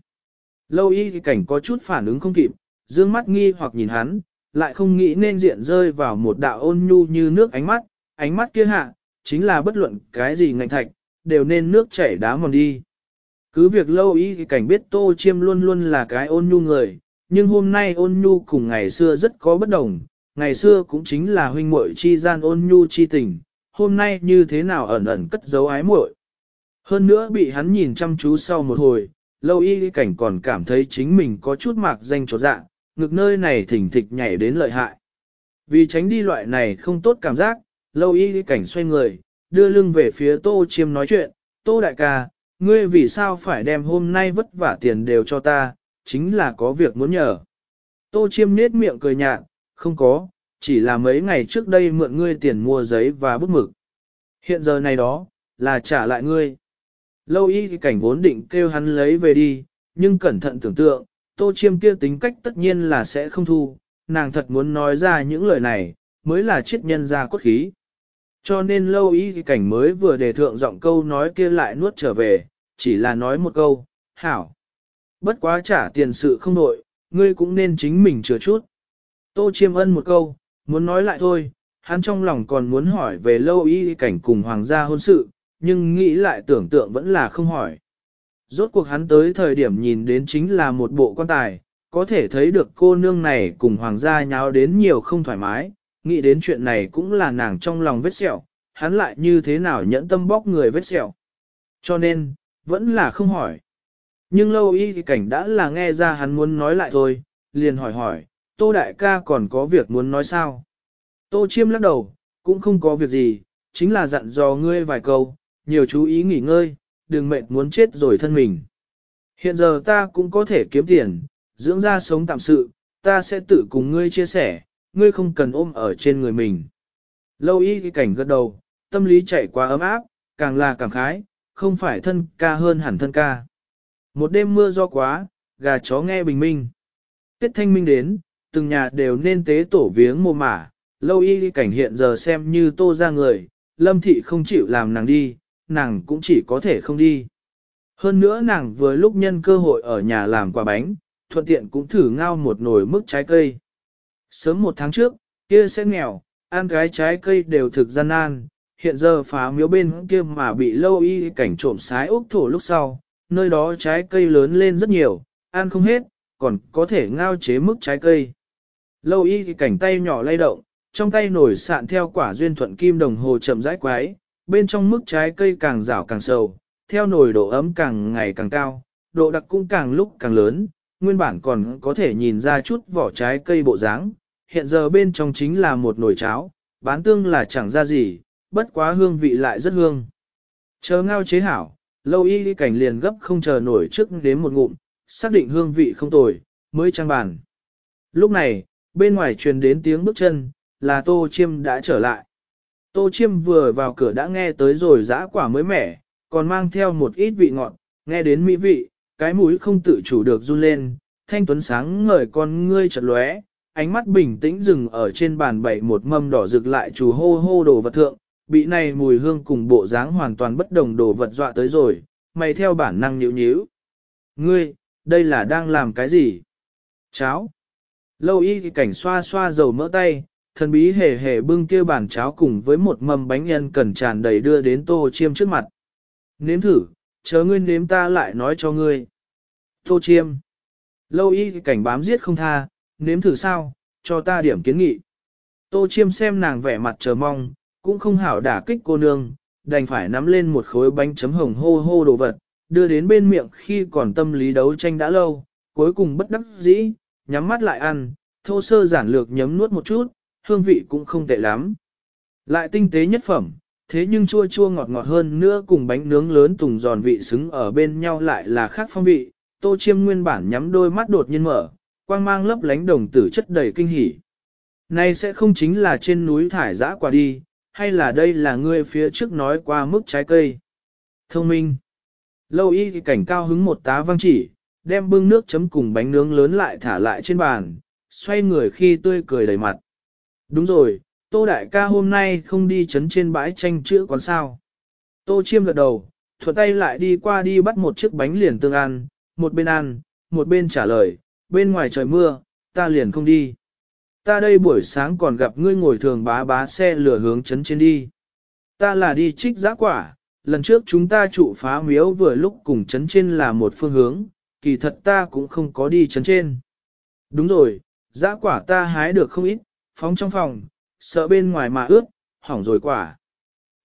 Lâu y cảnh có chút phản ứng không kịp, dương mắt nghi hoặc nhìn hắn, lại không nghĩ nên diện rơi vào một đạo ôn nhu như nước ánh mắt, ánh mắt kia hạ, chính là bất luận cái gì ngạnh thạch, đều nên nước chảy đá mòn đi. Cứ việc lâu y cảnh biết tô chiêm luôn luôn là cái ôn nhu người, nhưng hôm nay ôn nhu cùng ngày xưa rất có bất đồng, ngày xưa cũng chính là huynh muội chi gian ôn nhu chi tình, hôm nay như thế nào ẩn ẩn cất giấu ái muội. Hơn nữa bị hắn nhìn chăm chú sau một hồi, lâu y cảnh còn cảm thấy chính mình có chút mạc danh trột dạ, ngực nơi này thỉnh thịch nhảy đến lợi hại. Vì tránh đi loại này không tốt cảm giác, lâu y cảnh xoay người, đưa lưng về phía tô chiêm nói chuyện, tô đại ca, ngươi vì sao phải đem hôm nay vất vả tiền đều cho ta, chính là có việc muốn nhờ. Tô chiêm nết miệng cười nhạt, không có, chỉ là mấy ngày trước đây mượn ngươi tiền mua giấy và bút mực. Hiện giờ này đó, là trả lại ngươi. Lâu y cảnh vốn định kêu hắn lấy về đi, nhưng cẩn thận tưởng tượng, tô chiêm kia tính cách tất nhiên là sẽ không thu, nàng thật muốn nói ra những lời này, mới là chết nhân ra cốt khí. Cho nên lâu y cảnh mới vừa đề thượng giọng câu nói kia lại nuốt trở về, chỉ là nói một câu, hảo. Bất quá trả tiền sự không nội, ngươi cũng nên chính mình chừa chút. Tô chiêm ân một câu, muốn nói lại thôi, hắn trong lòng còn muốn hỏi về lâu y cảnh cùng hoàng gia hôn sự, nhưng nghĩ lại tưởng tượng vẫn là không hỏi. Rốt cuộc hắn tới thời điểm nhìn đến chính là một bộ quan tài, có thể thấy được cô nương này cùng hoàng gia nháo đến nhiều không thoải mái, nghĩ đến chuyện này cũng là nàng trong lòng vết sẹo, hắn lại như thế nào nhẫn tâm bóc người vết sẹo. Cho nên, vẫn là không hỏi. Nhưng lâu y cảnh đã là nghe ra hắn muốn nói lại thôi, liền hỏi hỏi, tô đại ca còn có việc muốn nói sao? Tô chiêm lắc đầu, cũng không có việc gì, chính là dặn dò ngươi vài câu, nhiều chú ý nghỉ ngơi, đừng mệt muốn chết rồi thân mình. Hiện giờ ta cũng có thể kiếm tiền, dưỡng ra sống tạm sự, ta sẽ tự cùng ngươi chia sẻ, ngươi không cần ôm ở trên người mình. Lâu y cái cảnh gật đầu, tâm lý chạy qua ấm áp, càng là cảm khái, không phải thân ca hơn hẳn thân ca. Một đêm mưa do quá, gà chó nghe bình minh. Tết thanh minh đến, từng nhà đều nên tế tổ viếng mồ mả, lâu y cảnh hiện giờ xem như tô ra người, lâm thị không chịu làm nàng đi, nàng cũng chỉ có thể không đi. Hơn nữa nàng vừa lúc nhân cơ hội ở nhà làm quả bánh, thuận tiện cũng thử ngao một nồi mức trái cây. Sớm một tháng trước, kia sẽ nghèo, ăn cái trái cây đều thực gian nan, hiện giờ phá miếu bên kia mà bị lâu y cảnh trộm sái ốc thổ lúc sau, nơi đó trái cây lớn lên rất nhiều, ăn không hết, còn có thể ngao chế mức trái cây. Lâu y cảnh tay nhỏ lay động, trong tay nổi sạn theo quả duyên thuận kim đồng hồ chậm rãi quái, bên trong mức trái cây càng rảo càng sâu, theo nồi độ ấm càng ngày càng cao, độ đặc cũng càng lúc càng lớn, nguyên bản còn có thể nhìn ra chút vỏ trái cây bộ dáng, hiện giờ bên trong chính là một nồi cháo, bán tương là chẳng ra gì, bất quá hương vị lại rất hương. Chờ ngao chế hảo, lâu y cảnh liền gấp không chờ nổi trước đến một ngụm, xác định hương vị không tồi, mới trang bàn. Lúc này, bên ngoài truyền đến tiếng bước chân, là Tô Chiêm đã trở lại. Tô Chiêm vừa vào cửa đã nghe tới rồi giã quả mới mẻ, còn mang theo một ít vị ngọt, nghe đến mỹ vị, cái mũi không tự chủ được run lên, thanh tuấn sáng ngời con ngươi chật lóe, ánh mắt bình tĩnh dừng ở trên bàn bày một mâm đỏ rực lại chủ hô hô đồ vật thượng, bị này mùi hương cùng bộ dáng hoàn toàn bất đồng đồ vật dọa tới rồi, mày theo bản năng nhíu nhíu. Ngươi, đây là đang làm cái gì? Cháo. Lâu y cảnh xoa xoa dầu mỡ tay, thần bí hề hề bưng kia bản cháo cùng với một mâm bánh nhân cần tràn đầy đưa đến tô chiêm trước mặt. Nếm thử, chớ ngươi nếm ta lại nói cho ngươi. Tô chiêm. Lâu y cảnh bám giết không tha, nếm thử sao, cho ta điểm kiến nghị. Tô chiêm xem nàng vẻ mặt chờ mong, cũng không hảo đả kích cô nương, đành phải nắm lên một khối bánh chấm hồng hô hô đồ vật, đưa đến bên miệng khi còn tâm lý đấu tranh đã lâu, cuối cùng bất đắc dĩ, nhắm mắt lại ăn, thô sơ giản lược nhấm nuốt một chút, hương vị cũng không tệ lắm. Lại tinh tế nhất phẩm, thế nhưng chua chua ngọt ngọt hơn nữa cùng bánh nướng lớn tùng giòn vị xứng ở bên nhau lại là khác phong vị, tô chiêm nguyên bản nhắm đôi mắt đột nhiên mở, quang mang lấp lánh đồng tử chất đầy kinh hỉ. Này sẽ không chính là trên núi thải dã quả đi, hay là đây là ngươi phía trước nói qua mức trái cây. Thông minh. Lâu y cảnh cao hứng một tá văng chỉ, đem bưng nước chấm cùng bánh nướng lớn lại thả lại trên bàn, xoay người khi tươi cười đầy mặt. Đúng rồi, Tô Đại ca hôm nay không đi chấn trên bãi tranh chữa quán sao. Tô Chiêm gật đầu, thuận tay lại đi qua đi bắt một chiếc bánh liền tương ăn, một bên ăn, một bên trả lời, bên ngoài trời mưa, ta liền không đi. Ta đây buổi sáng còn gặp ngươi ngồi thường bá bá xe lửa hướng chấn trên đi. Ta là đi trích giã quả, lần trước chúng ta trụ phá miếu vừa lúc cùng chấn trên là một phương hướng, kỳ thật ta cũng không có đi chấn trên. Đúng rồi, giã quả ta hái được không ít, phóng trong phòng, sợ bên ngoài mà ướt, hỏng rồi quả.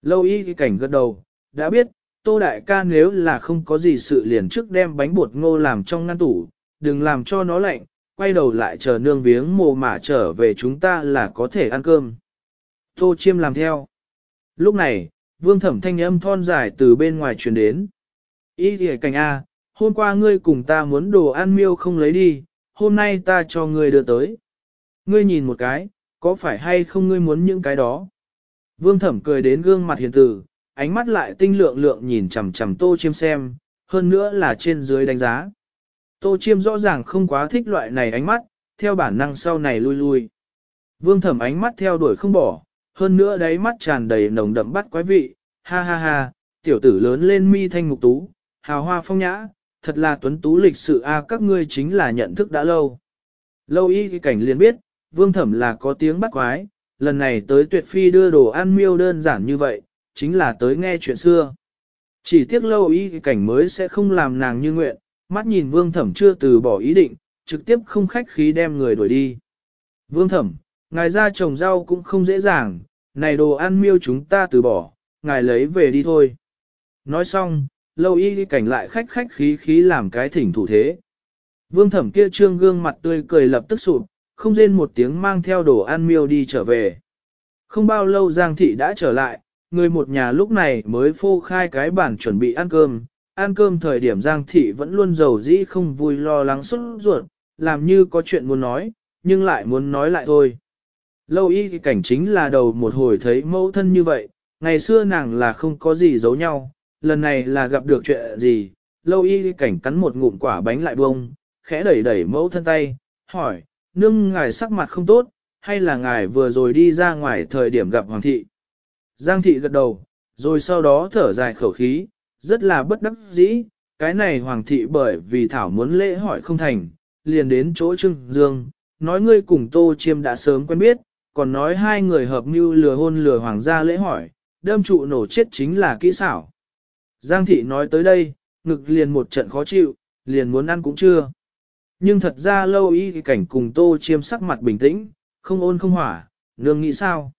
Lâu y cái cảnh gật đầu, đã biết, tô đại ca nếu là không có gì sự liền trước đem bánh bột ngô làm trong ngăn tủ, đừng làm cho nó lạnh, quay đầu lại chờ nương viếng mồ mả trở về chúng ta là có thể ăn cơm. Tô chiêm làm theo. Lúc này, vương thẩm thanh âm thon dài từ bên ngoài truyền đến. y kìa cảnh A, hôm qua ngươi cùng ta muốn đồ ăn miêu không lấy đi, hôm nay ta cho ngươi đưa tới. Ngươi nhìn một cái, có phải hay không ngươi muốn những cái đó? Vương thẩm cười đến gương mặt hiền tử, ánh mắt lại tinh lượng lượng nhìn chằm chằm tô chiêm xem, hơn nữa là trên dưới đánh giá. Tô chiêm rõ ràng không quá thích loại này ánh mắt, theo bản năng sau này lui lui. Vương thẩm ánh mắt theo đuổi không bỏ, hơn nữa đáy mắt tràn đầy nồng đậm bắt quái vị, ha ha ha, tiểu tử lớn lên mi thanh mục tú, hào hoa phong nhã, thật là tuấn tú lịch sự a các ngươi chính là nhận thức đã lâu. Lâu y cái cảnh liền biết, vương thẩm là có tiếng bắt quái, lần này tới tuyệt phi đưa đồ ăn miêu đơn giản như vậy, chính là tới nghe chuyện xưa. Chỉ tiếc lâu y cái cảnh mới sẽ không làm nàng như nguyện, mắt nhìn vương thẩm chưa từ bỏ ý định, trực tiếp không khách khí đem người đuổi đi. Vương thẩm, ngài ra trồng rau cũng không dễ dàng, này đồ ăn miêu chúng ta từ bỏ, ngài lấy về đi thôi. Nói xong, lâu y cảnh lại khách khách khí khí làm cái thỉnh thủ thế. Vương thẩm kia trương gương mặt tươi cười lập tức sụp, không rên một tiếng mang theo đồ ăn miêu đi trở về. Không bao lâu Giang Thị đã trở lại, người một nhà lúc này mới phô khai cái bản chuẩn bị ăn cơm. Ăn cơm thời điểm Giang Thị vẫn luôn giàu dĩ không vui lo lắng xuất ruột, làm như có chuyện muốn nói, nhưng lại muốn nói lại thôi. Lâu y cảnh chính là đầu một hồi thấy mẫu thân như vậy, ngày xưa nàng là không có gì giấu nhau, lần này là gặp được chuyện gì, lâu y cảnh cắn một ngụm quả bánh lại bông, khẽ đẩy đẩy mẫu thân tay, hỏi, nương ngài sắc mặt không tốt, hay là ngài vừa rồi đi ra ngoài thời điểm gặp hoàng thị. Giang thị gật đầu, rồi sau đó thở dài khẩu khí, rất là bất đắc dĩ, cái này hoàng thị bởi vì thảo muốn lễ hỏi không thành, liền đến chỗ trưng dương, nói ngươi cùng tô chiêm đã sớm quen biết, còn nói hai người hợp mưu lừa hôn lừa hoàng gia lễ hỏi, đâm trụ nổ chết chính là kỹ xảo. Giang thị nói tới đây, ngực liền một trận khó chịu, liền muốn ăn cũng chưa. Nhưng thật ra lâu y cảnh cùng tô chiêm sắc mặt bình tĩnh, không ôn không hỏa, nương nghĩ sao?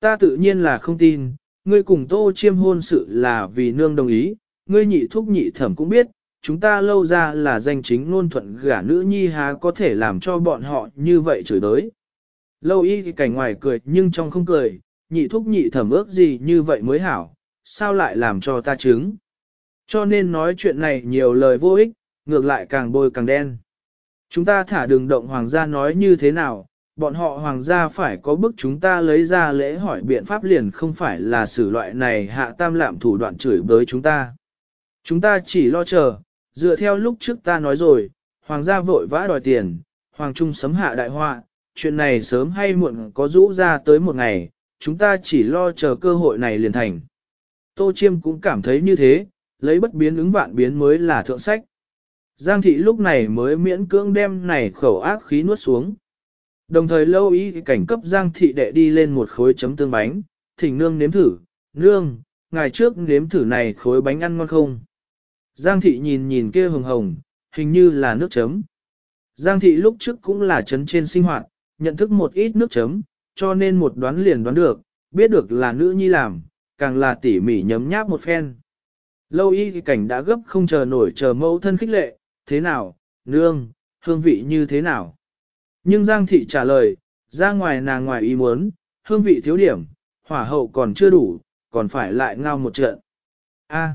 Ta tự nhiên là không tin, ngươi cùng tô chiêm hôn sự là vì nương đồng ý, ngươi nhị thúc nhị thẩm cũng biết, chúng ta lâu ra là danh chính ngôn thuận gả nữ nhi há có thể làm cho bọn họ như vậy chửi đới. Lâu y cảnh ngoài cười nhưng trong không cười, nhị thúc nhị thẩm ước gì như vậy mới hảo, sao lại làm cho ta chứng. Cho nên nói chuyện này nhiều lời vô ích, ngược lại càng bôi càng đen. Chúng ta thả đường động hoàng gia nói như thế nào, bọn họ hoàng gia phải có bức chúng ta lấy ra lễ hỏi biện pháp liền không phải là xử loại này hạ tam lạm thủ đoạn chửi bới chúng ta. Chúng ta chỉ lo chờ, dựa theo lúc trước ta nói rồi, hoàng gia vội vã đòi tiền, hoàng trung sấm hạ đại họa, chuyện này sớm hay muộn có rũ ra tới một ngày, chúng ta chỉ lo chờ cơ hội này liền thành. Tô Chiêm cũng cảm thấy như thế, lấy bất biến ứng vạn biến mới là thượng sách. Giang thị lúc này mới miễn cưỡng đem này khẩu ác khí nuốt xuống. Đồng thời lâu ý cảnh cấp Giang thị đệ đi lên một khối chấm tương bánh, thỉnh nương nếm thử, nương, ngày trước nếm thử này khối bánh ăn ngon không? Giang thị nhìn nhìn kia hồng hồng, hình như là nước chấm. Giang thị lúc trước cũng là chấn trên sinh hoạt, nhận thức một ít nước chấm, cho nên một đoán liền đoán được, biết được là nữ nhi làm, càng là tỉ mỉ nhấm nháp một phen. Lâu y cảnh đã gấp không chờ nổi chờ mẫu thân khích lệ, thế nào, nương, hương vị như thế nào. Nhưng Giang thị trả lời, ra ngoài nàng ngoài ý muốn, hương vị thiếu điểm, hỏa hậu còn chưa đủ, còn phải lại ngao một trận. A.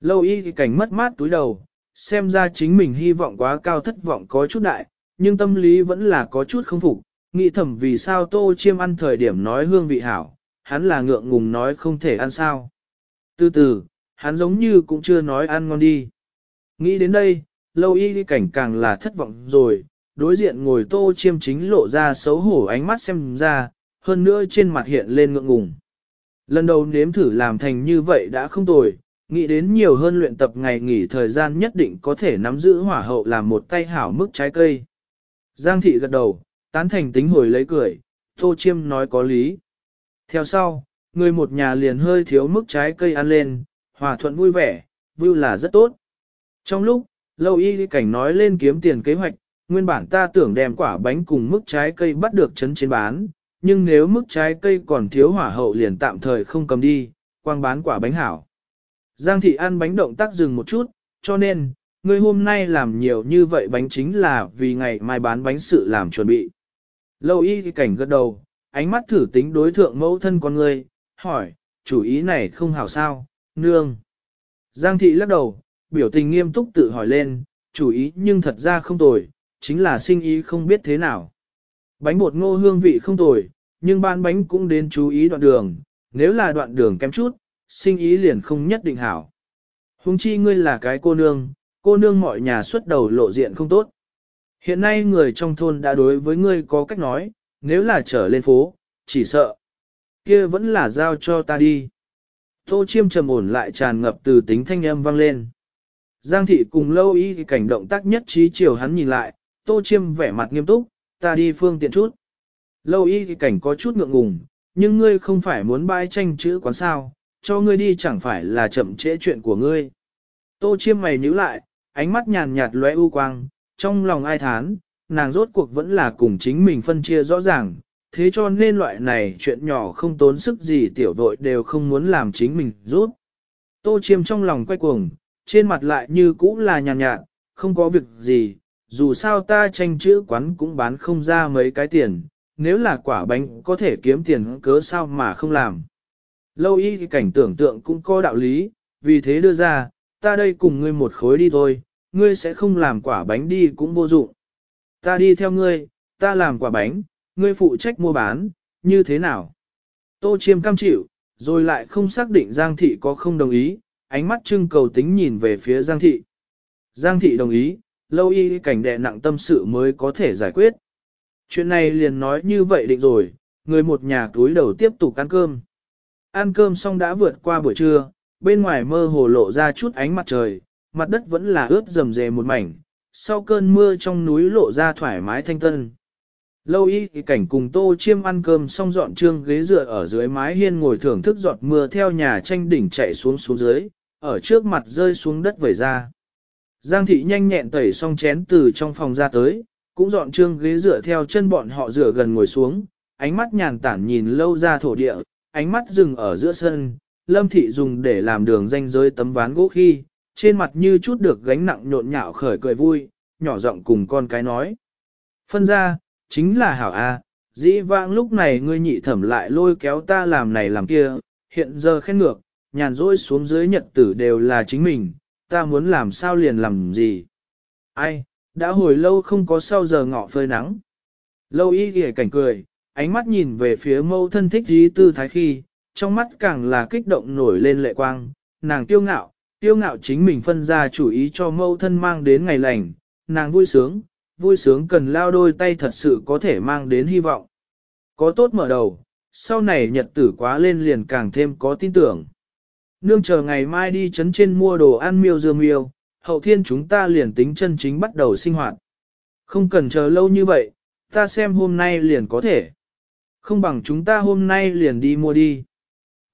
lâu y cảnh mất mát túi đầu, xem ra chính mình hy vọng quá cao thất vọng có chút đại, nhưng tâm lý vẫn là có chút không phục, nghĩ thầm vì sao tô chiêm ăn thời điểm nói hương vị hảo, hắn là ngượng ngùng nói không thể ăn sao. Từ từ, hắn giống như cũng chưa nói ăn ngon đi. Nghĩ đến đây, lâu y cảnh càng là thất vọng rồi, đối diện ngồi tô chiêm chính lộ ra xấu hổ ánh mắt xem ra, hơn nữa trên mặt hiện lên ngượng ngùng. Lần đầu nếm thử làm thành như vậy đã không tồi, nghĩ đến nhiều hơn luyện tập ngày nghỉ thời gian nhất định có thể nắm giữ hỏa hậu làm một tay hảo mức trái cây. Giang thị gật đầu, tán thành tính hồi lấy cười, tô chiêm nói có lý. Theo sau, người một nhà liền hơi thiếu mức trái cây ăn lên, hòa thuận vui vẻ, vui là rất tốt. Trong lúc, lâu y cảnh nói lên kiếm tiền kế hoạch, nguyên bản ta tưởng đem quả bánh cùng mức trái cây bắt được chấn trên bán, nhưng nếu mức trái cây còn thiếu hỏa hậu liền tạm thời không cầm đi, quang bán quả bánh hảo. Giang thị ăn bánh động tác dừng một chút, cho nên, ngươi hôm nay làm nhiều như vậy bánh chính là vì ngày mai bán bánh sự làm chuẩn bị. Lâu y cảnh gật đầu, ánh mắt thử tính đối thượng mẫu thân con người, hỏi, chủ ý này không hảo sao, nương. Giang thị lắc đầu, biểu tình nghiêm túc tự hỏi lên, chủ ý nhưng thật ra không tồi, chính là sinh ý không biết thế nào. Bánh bột ngô hương vị không tồi, nhưng ban bánh cũng đến chú ý đoạn đường, nếu là đoạn đường kém chút, sinh ý liền không nhất định hảo. Hùng chi ngươi là cái cô nương, cô nương mọi nhà xuất đầu lộ diện không tốt. Hiện nay người trong thôn đã đối với ngươi có cách nói, nếu là trở lên phố, chỉ sợ. kia vẫn là giao cho ta đi. Tô chiêm trầm ổn lại tràn ngập từ tính thanh âm vang lên. Giang thị cùng lâu ý cảnh động tác nhất trí chiều hắn nhìn lại, tô chiêm vẻ mặt nghiêm túc, ta đi phương tiện chút. Lâu y cảnh có chút ngượng ngùng, nhưng ngươi không phải muốn bãi tranh chữ quán sao, cho ngươi đi chẳng phải là chậm trễ chuyện của ngươi. Tô chiêm mày nhíu lại, ánh mắt nhàn nhạt lóe u quang, trong lòng ai thán, nàng rốt cuộc vẫn là cùng chính mình phân chia rõ ràng, thế cho nên loại này chuyện nhỏ không tốn sức gì tiểu vội đều không muốn làm chính mình rút. Tô chiêm trong lòng quay cuồng, trên mặt lại như cũ là nhàn nhạt, không có việc gì, dù sao ta tranh chữ quán cũng bán không ra mấy cái tiền, nếu là quả bánh có thể kiếm tiền cớ sao mà không làm. Lâu y cảnh tưởng tượng cũng có đạo lý, vì thế đưa ra, ta đây cùng ngươi một khối đi thôi, ngươi sẽ không làm quả bánh đi cũng vô dụng. Ta đi theo ngươi, ta làm quả bánh, ngươi phụ trách mua bán, như thế nào? Tô chiêm cam chịu, rồi lại không xác định Giang Thị có không đồng ý, ánh mắt trưng cầu tính nhìn về phía Giang Thị. Giang Thị đồng ý, lâu y cảnh đệ nặng tâm sự mới có thể giải quyết. Chuyện này liền nói như vậy định rồi, người một nhà túi đầu tiếp tục ăn cơm. Ăn cơm xong đã vượt qua buổi trưa, bên ngoài mơ hồ lộ ra chút ánh mặt trời, mặt đất vẫn là ướt rầm rề một mảnh, sau cơn mưa trong núi lộ ra thoải mái thanh tân. Lâu y thì cảnh cùng tô chiêm ăn cơm xong dọn trương ghế dựa ở dưới mái hiên ngồi thưởng thức giọt mưa theo nhà tranh đỉnh chạy xuống xuống dưới, ở trước mặt rơi xuống đất vẩy ra. Giang thị nhanh nhẹn tẩy xong chén từ trong phòng ra tới, cũng dọn trương ghế dựa theo chân bọn họ rửa gần ngồi xuống, ánh mắt nhàn tản nhìn lâu ra thổ địa, ánh mắt dừng ở giữa sân, lâm thị dùng để làm đường danh giới tấm ván gỗ khi, trên mặt như chút được gánh nặng nhộn nhạo khởi cười vui, nhỏ giọng cùng con cái nói. Phân ra, chính là hảo A, dĩ vãng lúc này ngươi nhị thẩm lại lôi kéo ta làm này làm kia, hiện giờ khen ngược, nhàn rỗi xuống dưới nhật tử đều là chính mình, ta muốn làm sao liền làm gì. Ai, đã hồi lâu không có sau giờ ngọ phơi nắng. Lâu y ghề cảnh cười, ánh mắt nhìn về phía mâu thân thích dí tư thái khi, trong mắt càng là kích động nổi lên lệ quang, nàng kiêu ngạo, tiêu ngạo chính mình phân ra chủ ý cho mâu thân mang đến ngày lành, nàng vui sướng, vui sướng cần lao đôi tay thật sự có thể mang đến hy vọng. Có tốt mở đầu, sau này nhật tử quá lên liền càng thêm có tin tưởng. Nương chờ ngày mai đi chấn trên mua đồ ăn miêu dưa miêu, hậu thiên chúng ta liền tính chân chính bắt đầu sinh hoạt. Không cần chờ lâu như vậy, ta xem hôm nay liền có thể. Không bằng chúng ta hôm nay liền đi mua đi.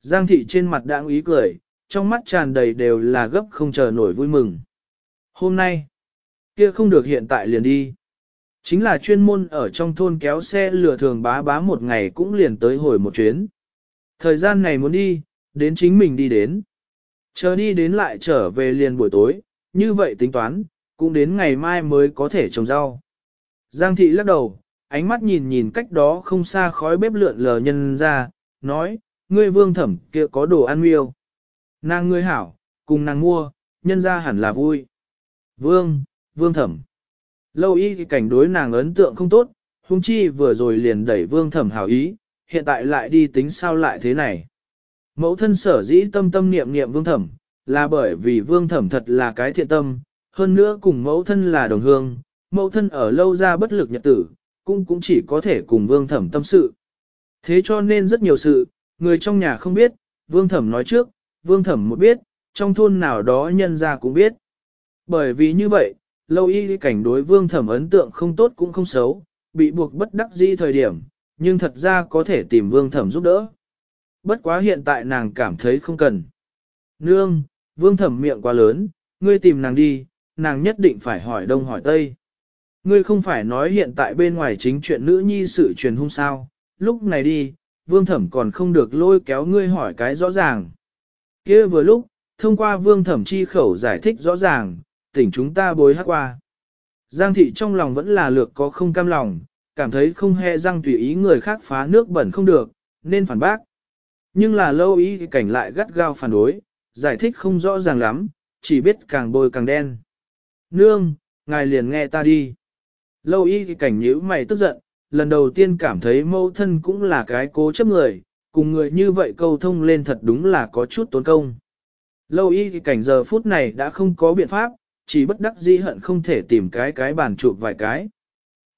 Giang thị trên mặt đang ý cười, trong mắt tràn đầy đều là gấp không chờ nổi vui mừng. Hôm nay, kia không được hiện tại liền đi. Chính là chuyên môn ở trong thôn kéo xe lửa thường bá bá một ngày cũng liền tới hồi một chuyến. Thời gian này muốn đi, đến chính mình đi đến. Chờ đi đến lại trở về liền buổi tối, như vậy tính toán, cũng đến ngày mai mới có thể trồng rau. Giang thị lắc đầu, ánh mắt nhìn nhìn cách đó không xa khói bếp lượn lờ nhân ra, nói, ngươi vương thẩm kia có đồ ăn miêu. Nàng ngươi hảo, cùng nàng mua, nhân ra hẳn là vui. Vương, vương thẩm. Lâu y thì cảnh đối nàng ấn tượng không tốt, huống chi vừa rồi liền đẩy vương thẩm hảo ý, hiện tại lại đi tính sao lại thế này. Mẫu thân sở dĩ tâm tâm niệm niệm vương thẩm, là bởi vì vương thẩm thật là cái thiện tâm, hơn nữa cùng mẫu thân là đồng hương, mẫu thân ở lâu ra bất lực nhật tử, cũng cũng chỉ có thể cùng vương thẩm tâm sự. Thế cho nên rất nhiều sự, người trong nhà không biết, vương thẩm nói trước, vương thẩm một biết, trong thôn nào đó nhân ra cũng biết. Bởi vì như vậy, lâu y cảnh đối vương thẩm ấn tượng không tốt cũng không xấu, bị buộc bất đắc dĩ thời điểm, nhưng thật ra có thể tìm vương thẩm giúp đỡ. Bất quá hiện tại nàng cảm thấy không cần. Nương, vương thẩm miệng quá lớn, ngươi tìm nàng đi, nàng nhất định phải hỏi đông hỏi tây. Ngươi không phải nói hiện tại bên ngoài chính chuyện nữ nhi sự truyền hung sao, lúc này đi, vương thẩm còn không được lôi kéo ngươi hỏi cái rõ ràng kia vừa lúc, thông qua vương thẩm chi khẩu giải thích rõ ràng, tỉnh chúng ta bối hát qua. Giang thị trong lòng vẫn là lược có không cam lòng, cảm thấy không hề răng tùy ý người khác phá nước bẩn không được, nên phản bác. Nhưng là lâu ý cảnh lại gắt gao phản đối, giải thích không rõ ràng lắm, chỉ biết càng bôi càng đen. Nương, ngài liền nghe ta đi. Lâu y cảnh nhíu mày tức giận, lần đầu tiên cảm thấy mâu thân cũng là cái cố chấp người, cùng người như vậy câu thông lên thật đúng là có chút tốn công. Lâu y cảnh giờ phút này đã không có biện pháp, chỉ bất đắc dĩ hận không thể tìm cái cái bàn chụp vài cái.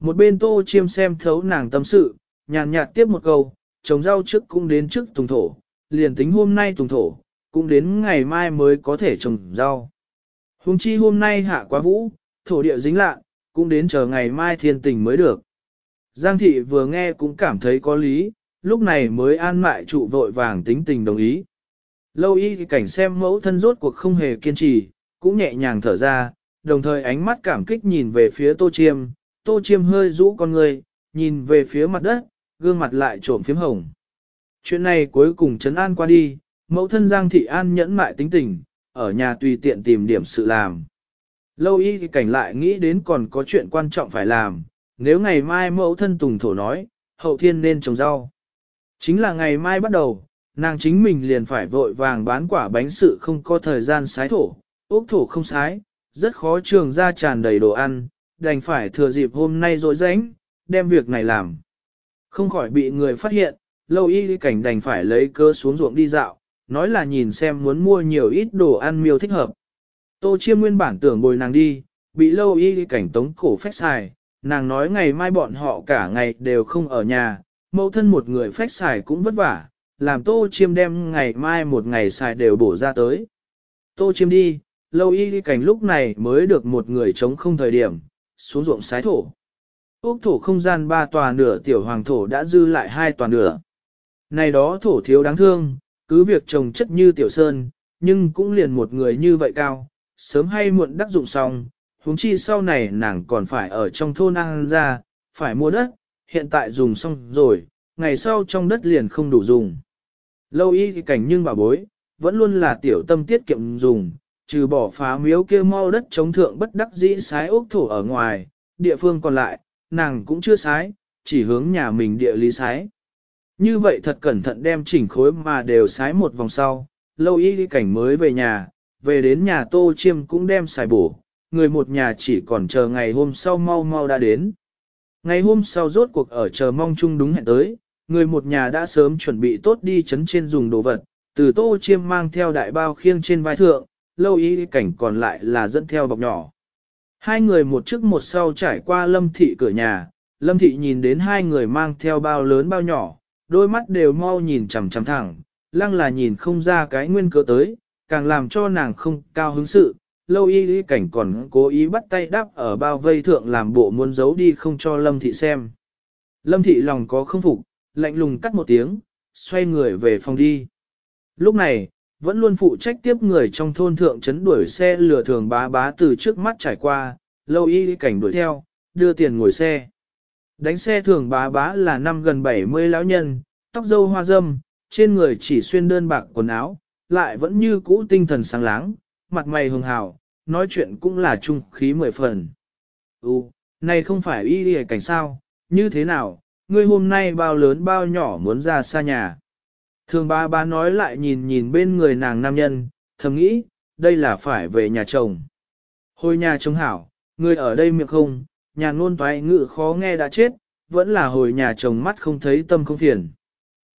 Một bên tô chiêm xem thấu nàng tâm sự, nhàn nhạt tiếp một câu, trồng rau trước cũng đến trước tùng thổ, liền tính hôm nay tùng thổ, cũng đến ngày mai mới có thể trồng rau. Hùng chi hôm nay hạ quá vũ, thổ địa dính lạ, cũng đến chờ ngày mai thiên tình mới được. Giang thị vừa nghe cũng cảm thấy có lý, lúc này mới an mại trụ vội vàng tính tình đồng ý. Lâu y cảnh xem mẫu thân rốt cuộc không hề kiên trì, cũng nhẹ nhàng thở ra, đồng thời ánh mắt cảm kích nhìn về phía tô chiêm, tô chiêm hơi rũ con người, nhìn về phía mặt đất, gương mặt lại trộm phím hồng. Chuyện này cuối cùng chấn an qua đi, mẫu thân Giang Thị An nhẫn mại tính tình, ở nhà tùy tiện tìm điểm sự làm. Lâu y thì cảnh lại nghĩ đến còn có chuyện quan trọng phải làm, nếu ngày mai mẫu thân Tùng Thổ nói, hậu thiên nên trồng rau. Chính là ngày mai bắt đầu, nàng chính mình liền phải vội vàng bán quả bánh sự không có thời gian sái thổ, ốc thổ không sái, rất khó trường ra tràn đầy đồ ăn, đành phải thừa dịp hôm nay rồi rảnh, đem việc này làm. Không khỏi bị người phát hiện, lâu y cảnh đành phải lấy cơ xuống ruộng đi dạo, nói là nhìn xem muốn mua nhiều ít đồ ăn miêu thích hợp. Tô chiêm nguyên bản tưởng bồi nàng đi, bị lâu y cảnh tống cổ phách xài, nàng nói ngày mai bọn họ cả ngày đều không ở nhà, mẫu thân một người phách xài cũng vất vả, làm tô chiêm đem ngày mai một ngày xài đều bổ ra tới. Tô chiêm đi, lâu y cảnh lúc này mới được một người chống không thời điểm, xuống ruộng sái thổ. Úc thổ không gian ba tòa nửa tiểu hoàng thổ đã dư lại hai tòa nửa. Này đó thổ thiếu đáng thương, cứ việc trồng chất như tiểu sơn, nhưng cũng liền một người như vậy cao, sớm hay muộn đắc dụng xong, huống chi sau này nàng còn phải ở trong thôn ăn ra, phải mua đất, hiện tại dùng xong rồi, ngày sau trong đất liền không đủ dùng. Lâu y thì cảnh nhưng bà bối, vẫn luôn là tiểu tâm tiết kiệm dùng, trừ bỏ phá miếu kia mau đất chống thượng bất đắc dĩ sái ốc thổ ở ngoài, địa phương còn lại, nàng cũng chưa sái, chỉ hướng nhà mình địa lý sái. Như vậy thật cẩn thận đem chỉnh khối mà đều sái một vòng sau, lâu y cảnh mới về nhà, về đến nhà tô chiêm cũng đem xài bổ, người một nhà chỉ còn chờ ngày hôm sau mau mau đã đến. Ngày hôm sau rốt cuộc ở chờ mong chung đúng hẹn tới, người một nhà đã sớm chuẩn bị tốt đi chấn trên dùng đồ vật, từ tô chiêm mang theo đại bao khiêng trên vai thượng, lâu y cảnh còn lại là dẫn theo bọc nhỏ. Hai người một trước một sau trải qua lâm thị cửa nhà, lâm thị nhìn đến hai người mang theo bao lớn bao nhỏ, đôi mắt đều mau nhìn chằm chằm thẳng, lăng là nhìn không ra cái nguyên cớ tới, càng làm cho nàng không cao hứng sự. Lâu y y cảnh còn cố ý bắt tay đáp ở bao vây thượng làm bộ muốn giấu đi không cho lâm thị xem. Lâm thị lòng có không phục, lạnh lùng cắt một tiếng, xoay người về phòng đi. Lúc này, vẫn luôn phụ trách tiếp người trong thôn thượng chấn đuổi xe lừa thường bá bá từ trước mắt trải qua, lâu y cảnh đuổi theo, đưa tiền ngồi xe. Đánh xe thường bá bá là năm gần 70 lão nhân, tóc dâu hoa dâm, trên người chỉ xuyên đơn bạc quần áo, lại vẫn như cũ tinh thần sáng láng, mặt mày hường hào, nói chuyện cũng là trung khí mười phần. Ú, này không phải y đi cảnh sao, như thế nào, ngươi hôm nay bao lớn bao nhỏ muốn ra xa nhà. Thường ba ba nói lại nhìn nhìn bên người nàng nam nhân, thầm nghĩ, đây là phải về nhà chồng. Hồi nhà chồng hảo, người ở đây miệng không, nhà ngôn toái ngự khó nghe đã chết, vẫn là hồi nhà chồng mắt không thấy tâm không phiền.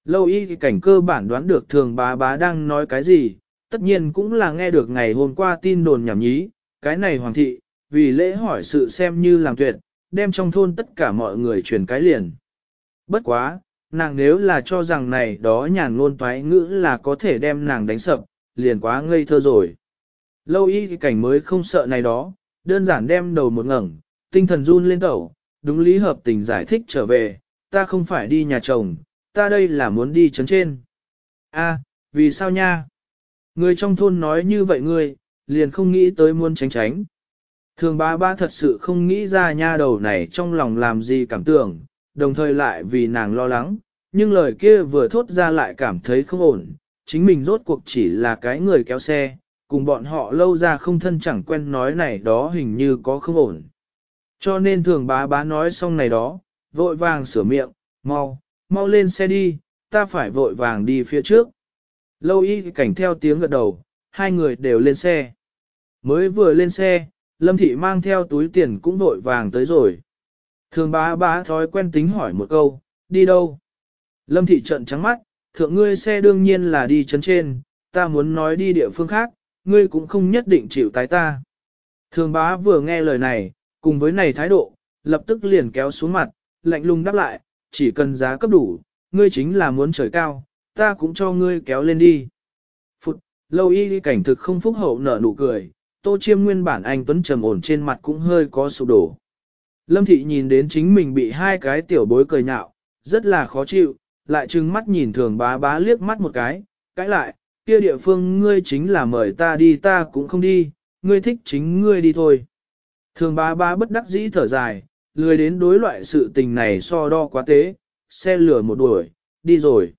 Lâu y cảnh cơ bản đoán được thường bá bá đang nói cái gì, tất nhiên cũng là nghe được ngày hôm qua tin đồn nhảm nhí, cái này hoàng thị, vì lễ hỏi sự xem như làm tuyệt, đem trong thôn tất cả mọi người truyền cái liền. Bất quá, nàng nếu là cho rằng này đó nhàn ngôn toái ngữ là có thể đem nàng đánh sập, liền quá ngây thơ rồi. Lâu y cảnh mới không sợ này đó, đơn giản đem đầu một ngẩng, tinh thần run lên tẩu, đúng lý hợp tình giải thích trở về, ta không phải đi nhà chồng, ta đây là muốn đi chấn trên. A, vì sao nha? Người trong thôn nói như vậy ngươi, liền không nghĩ tới muốn tránh tránh. Thường ba ba thật sự không nghĩ ra nha đầu này trong lòng làm gì cảm tưởng, đồng thời lại vì nàng lo lắng, nhưng lời kia vừa thốt ra lại cảm thấy không ổn, chính mình rốt cuộc chỉ là cái người kéo xe, cùng bọn họ lâu ra không thân chẳng quen nói này đó hình như có không ổn. Cho nên thường bá bá nói xong này đó, vội vàng sửa miệng, mau, mau lên xe đi, ta phải vội vàng đi phía trước. Lâu y cảnh theo tiếng gật đầu, hai người đều lên xe. Mới vừa lên xe, Lâm Thị mang theo túi tiền cũng vội vàng tới rồi. Thường bá bá thói quen tính hỏi một câu, đi đâu? Lâm Thị trận trắng mắt, thượng ngươi xe đương nhiên là đi chấn trên, ta muốn nói đi địa phương khác, ngươi cũng không nhất định chịu tái ta. Thường bá vừa nghe lời này, cùng với này thái độ, lập tức liền kéo xuống mặt, lạnh lùng đáp lại, chỉ cần giá cấp đủ, ngươi chính là muốn trời cao, ta cũng cho ngươi kéo lên đi. Phụt, lâu y cảnh thực không phúc hậu nở nụ cười, tô chiêm nguyên bản anh tuấn trầm ổn trên mặt cũng hơi có sụp đổ. Lâm thị nhìn đến chính mình bị hai cái tiểu bối cười nhạo, rất là khó chịu, lại trừng mắt nhìn thường bá bá liếc mắt một cái, cãi lại, kia địa phương ngươi chính là mời ta đi ta cũng không đi, ngươi thích chính ngươi đi thôi. Thường bá bá bất đắc dĩ thở dài, lười đến đối loại sự tình này so đo quá tế, xe lửa một đuổi, đi rồi.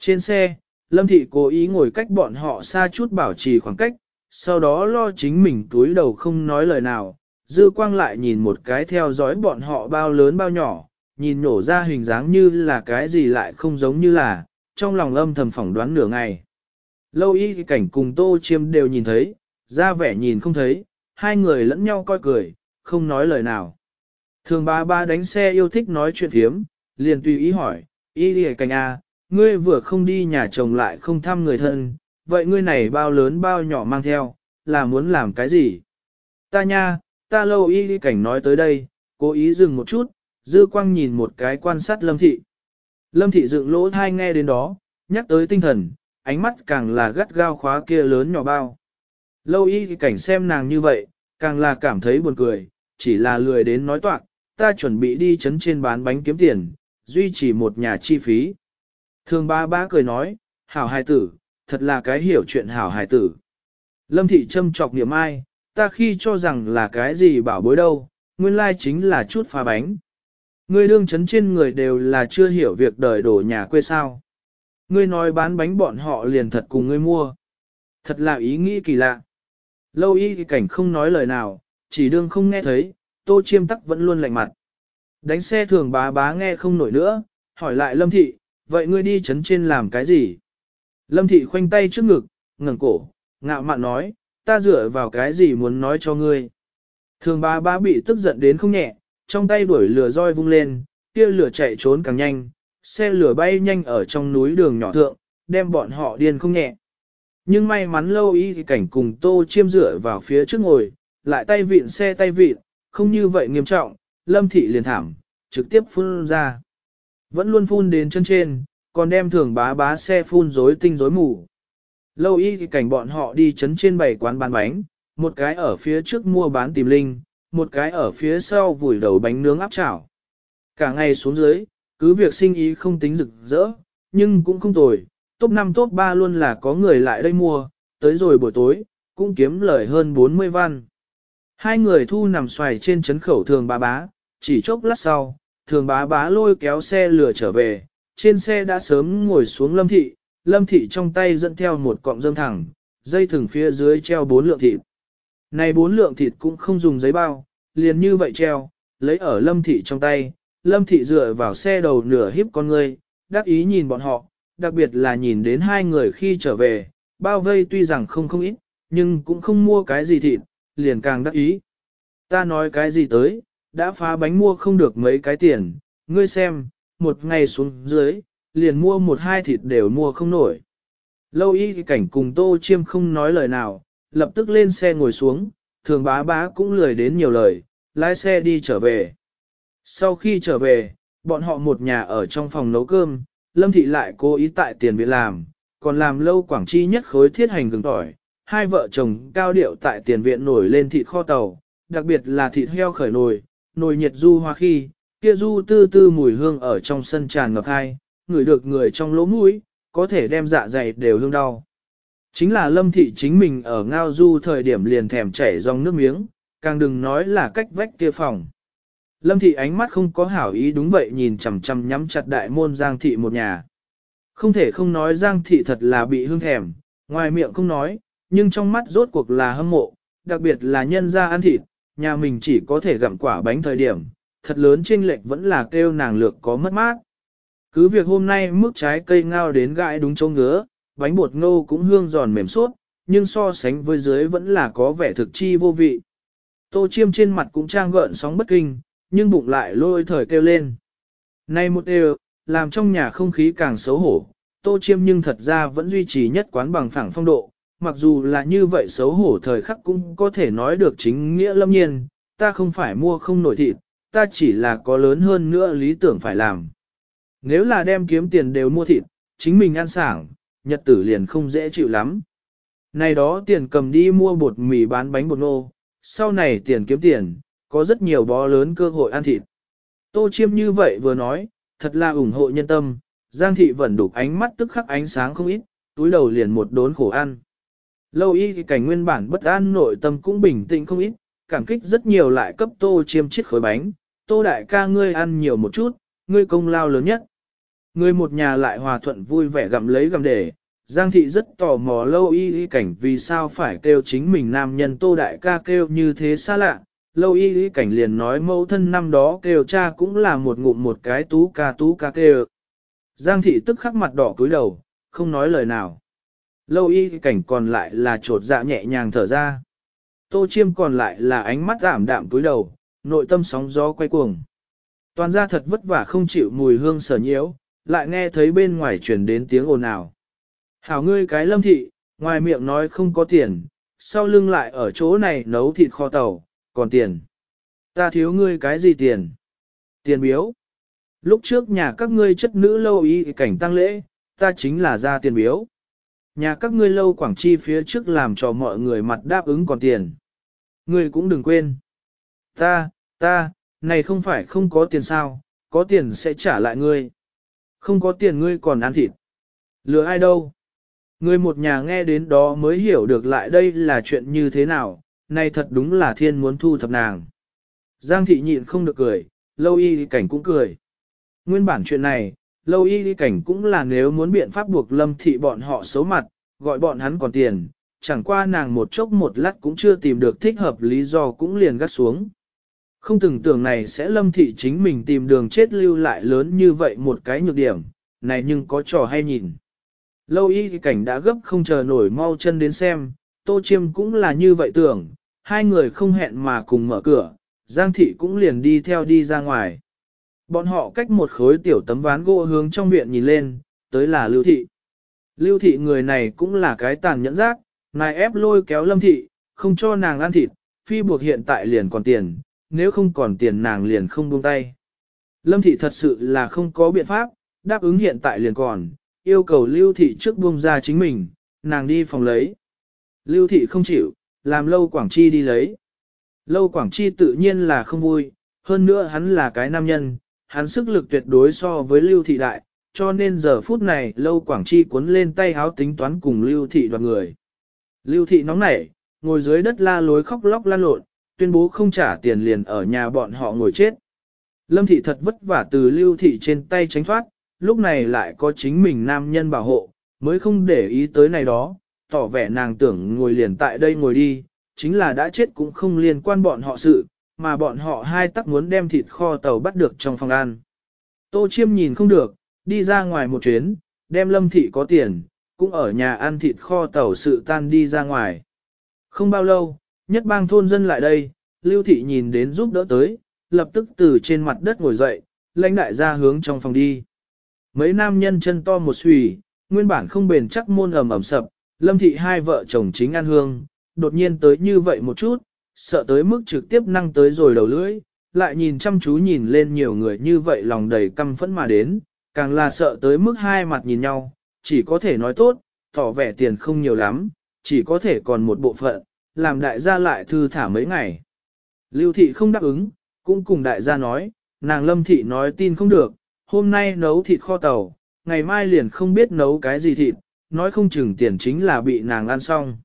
Trên xe, Lâm Thị cố ý ngồi cách bọn họ xa chút bảo trì khoảng cách, sau đó lo chính mình túi đầu không nói lời nào, dư quang lại nhìn một cái theo dõi bọn họ bao lớn bao nhỏ, nhìn nổ ra hình dáng như là cái gì lại không giống như là, trong lòng âm thầm phỏng đoán nửa ngày. Lâu y cảnh cùng tô chiêm đều nhìn thấy, ra vẻ nhìn không thấy, hai người lẫn nhau coi cười, không nói lời nào. Thường ba ba đánh xe yêu thích nói chuyện thiếm, liền tùy ý hỏi, y đi cảnh A, à, ngươi vừa không đi nhà chồng lại không thăm người thân, vậy ngươi này bao lớn bao nhỏ mang theo, là muốn làm cái gì? Ta nha, ta lâu y đi cảnh nói tới đây, cố ý dừng một chút, dư quang nhìn một cái quan sát lâm thị. Lâm thị dựng lỗ thai nghe đến đó, nhắc tới tinh thần, ánh mắt càng là gắt gao khóa kia lớn nhỏ bao. Lâu y cảnh xem nàng như vậy, càng là cảm thấy buồn cười, chỉ là lười đến nói toạc, ta chuẩn bị đi chấn trên bán bánh kiếm tiền, duy trì một nhà chi phí. Thường ba ba cười nói, hảo hài tử, thật là cái hiểu chuyện hảo hài tử. Lâm thị châm chọc niệm ai, ta khi cho rằng là cái gì bảo bối đâu, nguyên lai chính là chút pha bánh. Ngươi đương chấn trên người đều là chưa hiểu việc đời đổ nhà quê sao. Ngươi nói bán bánh bọn họ liền thật cùng ngươi mua. Thật là ý nghĩ kỳ lạ. Lâu y cảnh không nói lời nào, chỉ đương không nghe thấy, tô chiêm tắc vẫn luôn lạnh mặt. Đánh xe thường bá bá nghe không nổi nữa, hỏi lại lâm thị, vậy ngươi đi chấn trên làm cái gì? Lâm thị khoanh tay trước ngực, ngẩng cổ, ngạo mạn nói, ta dựa vào cái gì muốn nói cho ngươi. Thường Ba Ba bị tức giận đến không nhẹ, trong tay đuổi lửa roi vung lên, kia lửa chạy trốn càng nhanh, xe lửa bay nhanh ở trong núi đường nhỏ thượng, đem bọn họ điên không nhẹ. Nhưng may mắn lâu y thì cảnh cùng tô chiêm dựa vào phía trước ngồi, lại tay vịn xe tay vịn, không như vậy nghiêm trọng, lâm thị liền thảm, trực tiếp phun ra. Vẫn luôn phun đến chân trên, còn đem thường bá bá xe phun rối tinh rối mù. Lâu y thì cảnh bọn họ đi chấn trên bảy quán bán bánh, một cái ở phía trước mua bán tìm linh, một cái ở phía sau vùi đầu bánh nướng áp chảo. Cả ngày xuống dưới, cứ việc sinh ý không tính rực rỡ, nhưng cũng không tồi, top 5 top 3 luôn là có người lại đây mua, tới rồi buổi tối, cũng kiếm lời hơn 40 văn. Hai người thu nằm xoài trên chấn khẩu thường bá bá, chỉ chốc lát sau, thường bá bá lôi kéo xe lửa trở về, trên xe đã sớm ngồi xuống lâm thị, lâm thị trong tay dẫn theo một cọng dâm thẳng, dây thừng phía dưới treo bốn lượng thịt. Này bốn lượng thịt cũng không dùng giấy bao, liền như vậy treo, lấy ở lâm thị trong tay, lâm thị dựa vào xe đầu nửa hiếp con người, đắc ý nhìn bọn họ, đặc biệt là nhìn đến hai người khi trở về, bao vây tuy rằng không không ít, nhưng cũng không mua cái gì thịt, liền càng đắc ý. Ta nói cái gì tới, đã phá bánh mua không được mấy cái tiền, ngươi xem, một ngày xuống dưới, liền mua một hai thịt đều mua không nổi. Lâu y cảnh cùng tô chiêm không nói lời nào, lập tức lên xe ngồi xuống, thường bá bá cũng lười đến nhiều lời, lái xe đi trở về. Sau khi trở về, bọn họ một nhà ở trong phòng nấu cơm, Lâm Thị lại cố ý tại tiền viện làm, còn làm lâu quảng chi nhất khối thiết hành gừng tỏi. Hai vợ chồng cao điệu tại tiền viện nổi lên thịt kho tàu, đặc biệt là thịt heo khởi nồi, nồi nhiệt du hoa khi, kia du tư tư mùi hương ở trong sân tràn ngập hai, ngửi được người trong lỗ mũi, có thể đem dạ dày đều hương đau. Chính là lâm thị chính mình ở ngao du thời điểm liền thèm chảy dòng nước miếng, càng đừng nói là cách vách kia phòng. Lâm thị ánh mắt không có hảo ý đúng vậy nhìn chằm chằm nhắm chặt đại môn Giang thị một nhà. Không thể không nói Giang thị thật là bị hương thèm, ngoài miệng không nói, nhưng trong mắt rốt cuộc là hâm mộ, đặc biệt là nhân ra ăn thịt, nhà mình chỉ có thể gặm quả bánh thời điểm, thật lớn chênh lệch vẫn là kêu nàng lược có mất mát. Cứ việc hôm nay mức trái cây ngao đến gãi đúng chỗ ngứa, bánh bột ngô cũng hương giòn mềm suốt, nhưng so sánh với dưới vẫn là có vẻ thực chi vô vị. Tô chiêm trên mặt cũng trang gợn sóng bất kinh, nhưng bụng lại lôi thời kêu lên. Nay một đều, làm trong nhà không khí càng xấu hổ, tô chiêm nhưng thật ra vẫn duy trì nhất quán bằng phẳng phong độ, mặc dù là như vậy xấu hổ thời khắc cũng có thể nói được chính nghĩa lâm nhiên, ta không phải mua không nổi thịt, ta chỉ là có lớn hơn nữa lý tưởng phải làm. Nếu là đem kiếm tiền đều mua thịt, chính mình ăn sảng, nhật tử liền không dễ chịu lắm. Này đó tiền cầm đi mua bột mì bán bánh bột nô, sau này tiền kiếm tiền, có rất nhiều bó lớn cơ hội ăn thịt. Tô chiêm như vậy vừa nói, thật là ủng hộ nhân tâm, Giang thị vẫn đục ánh mắt tức khắc ánh sáng không ít, túi đầu liền một đốn khổ ăn. Lâu y thì cảnh nguyên bản bất an nội tâm cũng bình tĩnh không ít, cảm kích rất nhiều lại cấp tô chiêm chiếc khối bánh, tô đại ca ngươi ăn nhiều một chút, ngươi công lao lớn nhất. Ngươi một nhà lại hòa thuận vui vẻ gặm lấy gặm để, Giang thị rất tò mò lâu y y cảnh vì sao phải kêu chính mình nam nhân tô đại ca kêu như thế xa lạ, lâu y y cảnh liền nói mẫu thân năm đó kêu cha cũng là một ngụm một cái tú ca tú ca kêu. Giang thị tức khắc mặt đỏ cúi đầu, không nói lời nào. Lâu y cảnh còn lại là trột dạ nhẹ nhàng thở ra. Tô chiêm còn lại là ánh mắt ảm đạm cúi đầu, nội tâm sóng gió quay cuồng. Toàn ra thật vất vả không chịu mùi hương sở nhiễu, lại nghe thấy bên ngoài truyền đến tiếng ồn ào. Hảo ngươi cái lâm thị, ngoài miệng nói không có tiền, sau lưng lại ở chỗ này nấu thịt kho tàu, còn tiền. Ta thiếu ngươi cái gì tiền? Tiền biếu. Lúc trước nhà các ngươi chất nữ lâu y cảnh tăng lễ, ta chính là ra tiền biếu. Nhà các ngươi lâu quảng chi phía trước làm cho mọi người mặt đáp ứng còn tiền. Ngươi cũng đừng quên. Ta, ta, này không phải không có tiền sao, có tiền sẽ trả lại ngươi. Không có tiền ngươi còn ăn thịt. Lừa ai đâu? Người một nhà nghe đến đó mới hiểu được lại đây là chuyện như thế nào, này thật đúng là thiên muốn thu thập nàng. Giang thị nhịn không được cười, lâu y cảnh cũng cười. Nguyên bản chuyện này, lâu y cảnh cũng là nếu muốn biện pháp buộc lâm thị bọn họ xấu mặt, gọi bọn hắn còn tiền, chẳng qua nàng một chốc một lát cũng chưa tìm được thích hợp lý do cũng liền gắt xuống. Không từng tưởng này sẽ lâm thị chính mình tìm đường chết lưu lại lớn như vậy một cái nhược điểm, này nhưng có trò hay nhìn. Lâu y cảnh đã gấp không chờ nổi mau chân đến xem, tô chiêm cũng là như vậy tưởng, hai người không hẹn mà cùng mở cửa, Giang thị cũng liền đi theo đi ra ngoài. Bọn họ cách một khối tiểu tấm ván gỗ hướng trong viện nhìn lên, tới là lưu thị. Lưu thị người này cũng là cái tàn nhẫn rác nài ép lôi kéo lâm thị, không cho nàng ăn thịt, phi buộc hiện tại liền còn tiền, nếu không còn tiền nàng liền không buông tay. Lâm thị thật sự là không có biện pháp, đáp ứng hiện tại liền còn, yêu cầu lưu thị trước buông ra chính mình, nàng đi phòng lấy. Lưu thị không chịu, làm lâu Quảng Chi đi lấy. Lâu Quảng Chi tự nhiên là không vui, hơn nữa hắn là cái nam nhân, hắn sức lực tuyệt đối so với lưu thị đại, cho nên giờ phút này lâu Quảng Chi cuốn lên tay háo tính toán cùng lưu thị đoàn người. Lưu thị nóng nảy, ngồi dưới đất la lối khóc lóc lan lộn, tuyên bố không trả tiền liền ở nhà bọn họ ngồi chết. Lâm thị thật vất vả từ lưu thị trên tay tránh thoát, lúc này lại có chính mình nam nhân bảo hộ, mới không để ý tới này đó, tỏ vẻ nàng tưởng ngồi liền tại đây ngồi đi, chính là đã chết cũng không liên quan bọn họ sự, mà bọn họ hai tắc muốn đem thịt kho tàu bắt được trong phòng ăn. Tô chiêm nhìn không được, đi ra ngoài một chuyến, đem lâm thị có tiền, cũng ở nhà ăn thịt kho tàu sự tan đi ra ngoài. Không bao lâu, nhất bang thôn dân lại đây, lưu thị nhìn đến giúp đỡ tới, lập tức từ trên mặt đất ngồi dậy, lãnh đại ra hướng trong phòng đi. Mấy nam nhân chân to một xùy, nguyên bản không bền chắc môn ẩm ẩm sập, lâm thị hai vợ chồng chính ăn hương, đột nhiên tới như vậy một chút, sợ tới mức trực tiếp năng tới rồi đầu lưỡi, lại nhìn chăm chú nhìn lên nhiều người như vậy lòng đầy căm phẫn mà đến, càng là sợ tới mức hai mặt nhìn nhau, chỉ có thể nói tốt, tỏ vẻ tiền không nhiều lắm, chỉ có thể còn một bộ phận, làm đại gia lại thư thả mấy ngày. Lưu thị không đáp ứng, cũng cùng đại gia nói, nàng lâm thị nói tin không được, hôm nay nấu thịt kho tàu, ngày mai liền không biết nấu cái gì thịt, nói không chừng tiền chính là bị nàng ăn xong.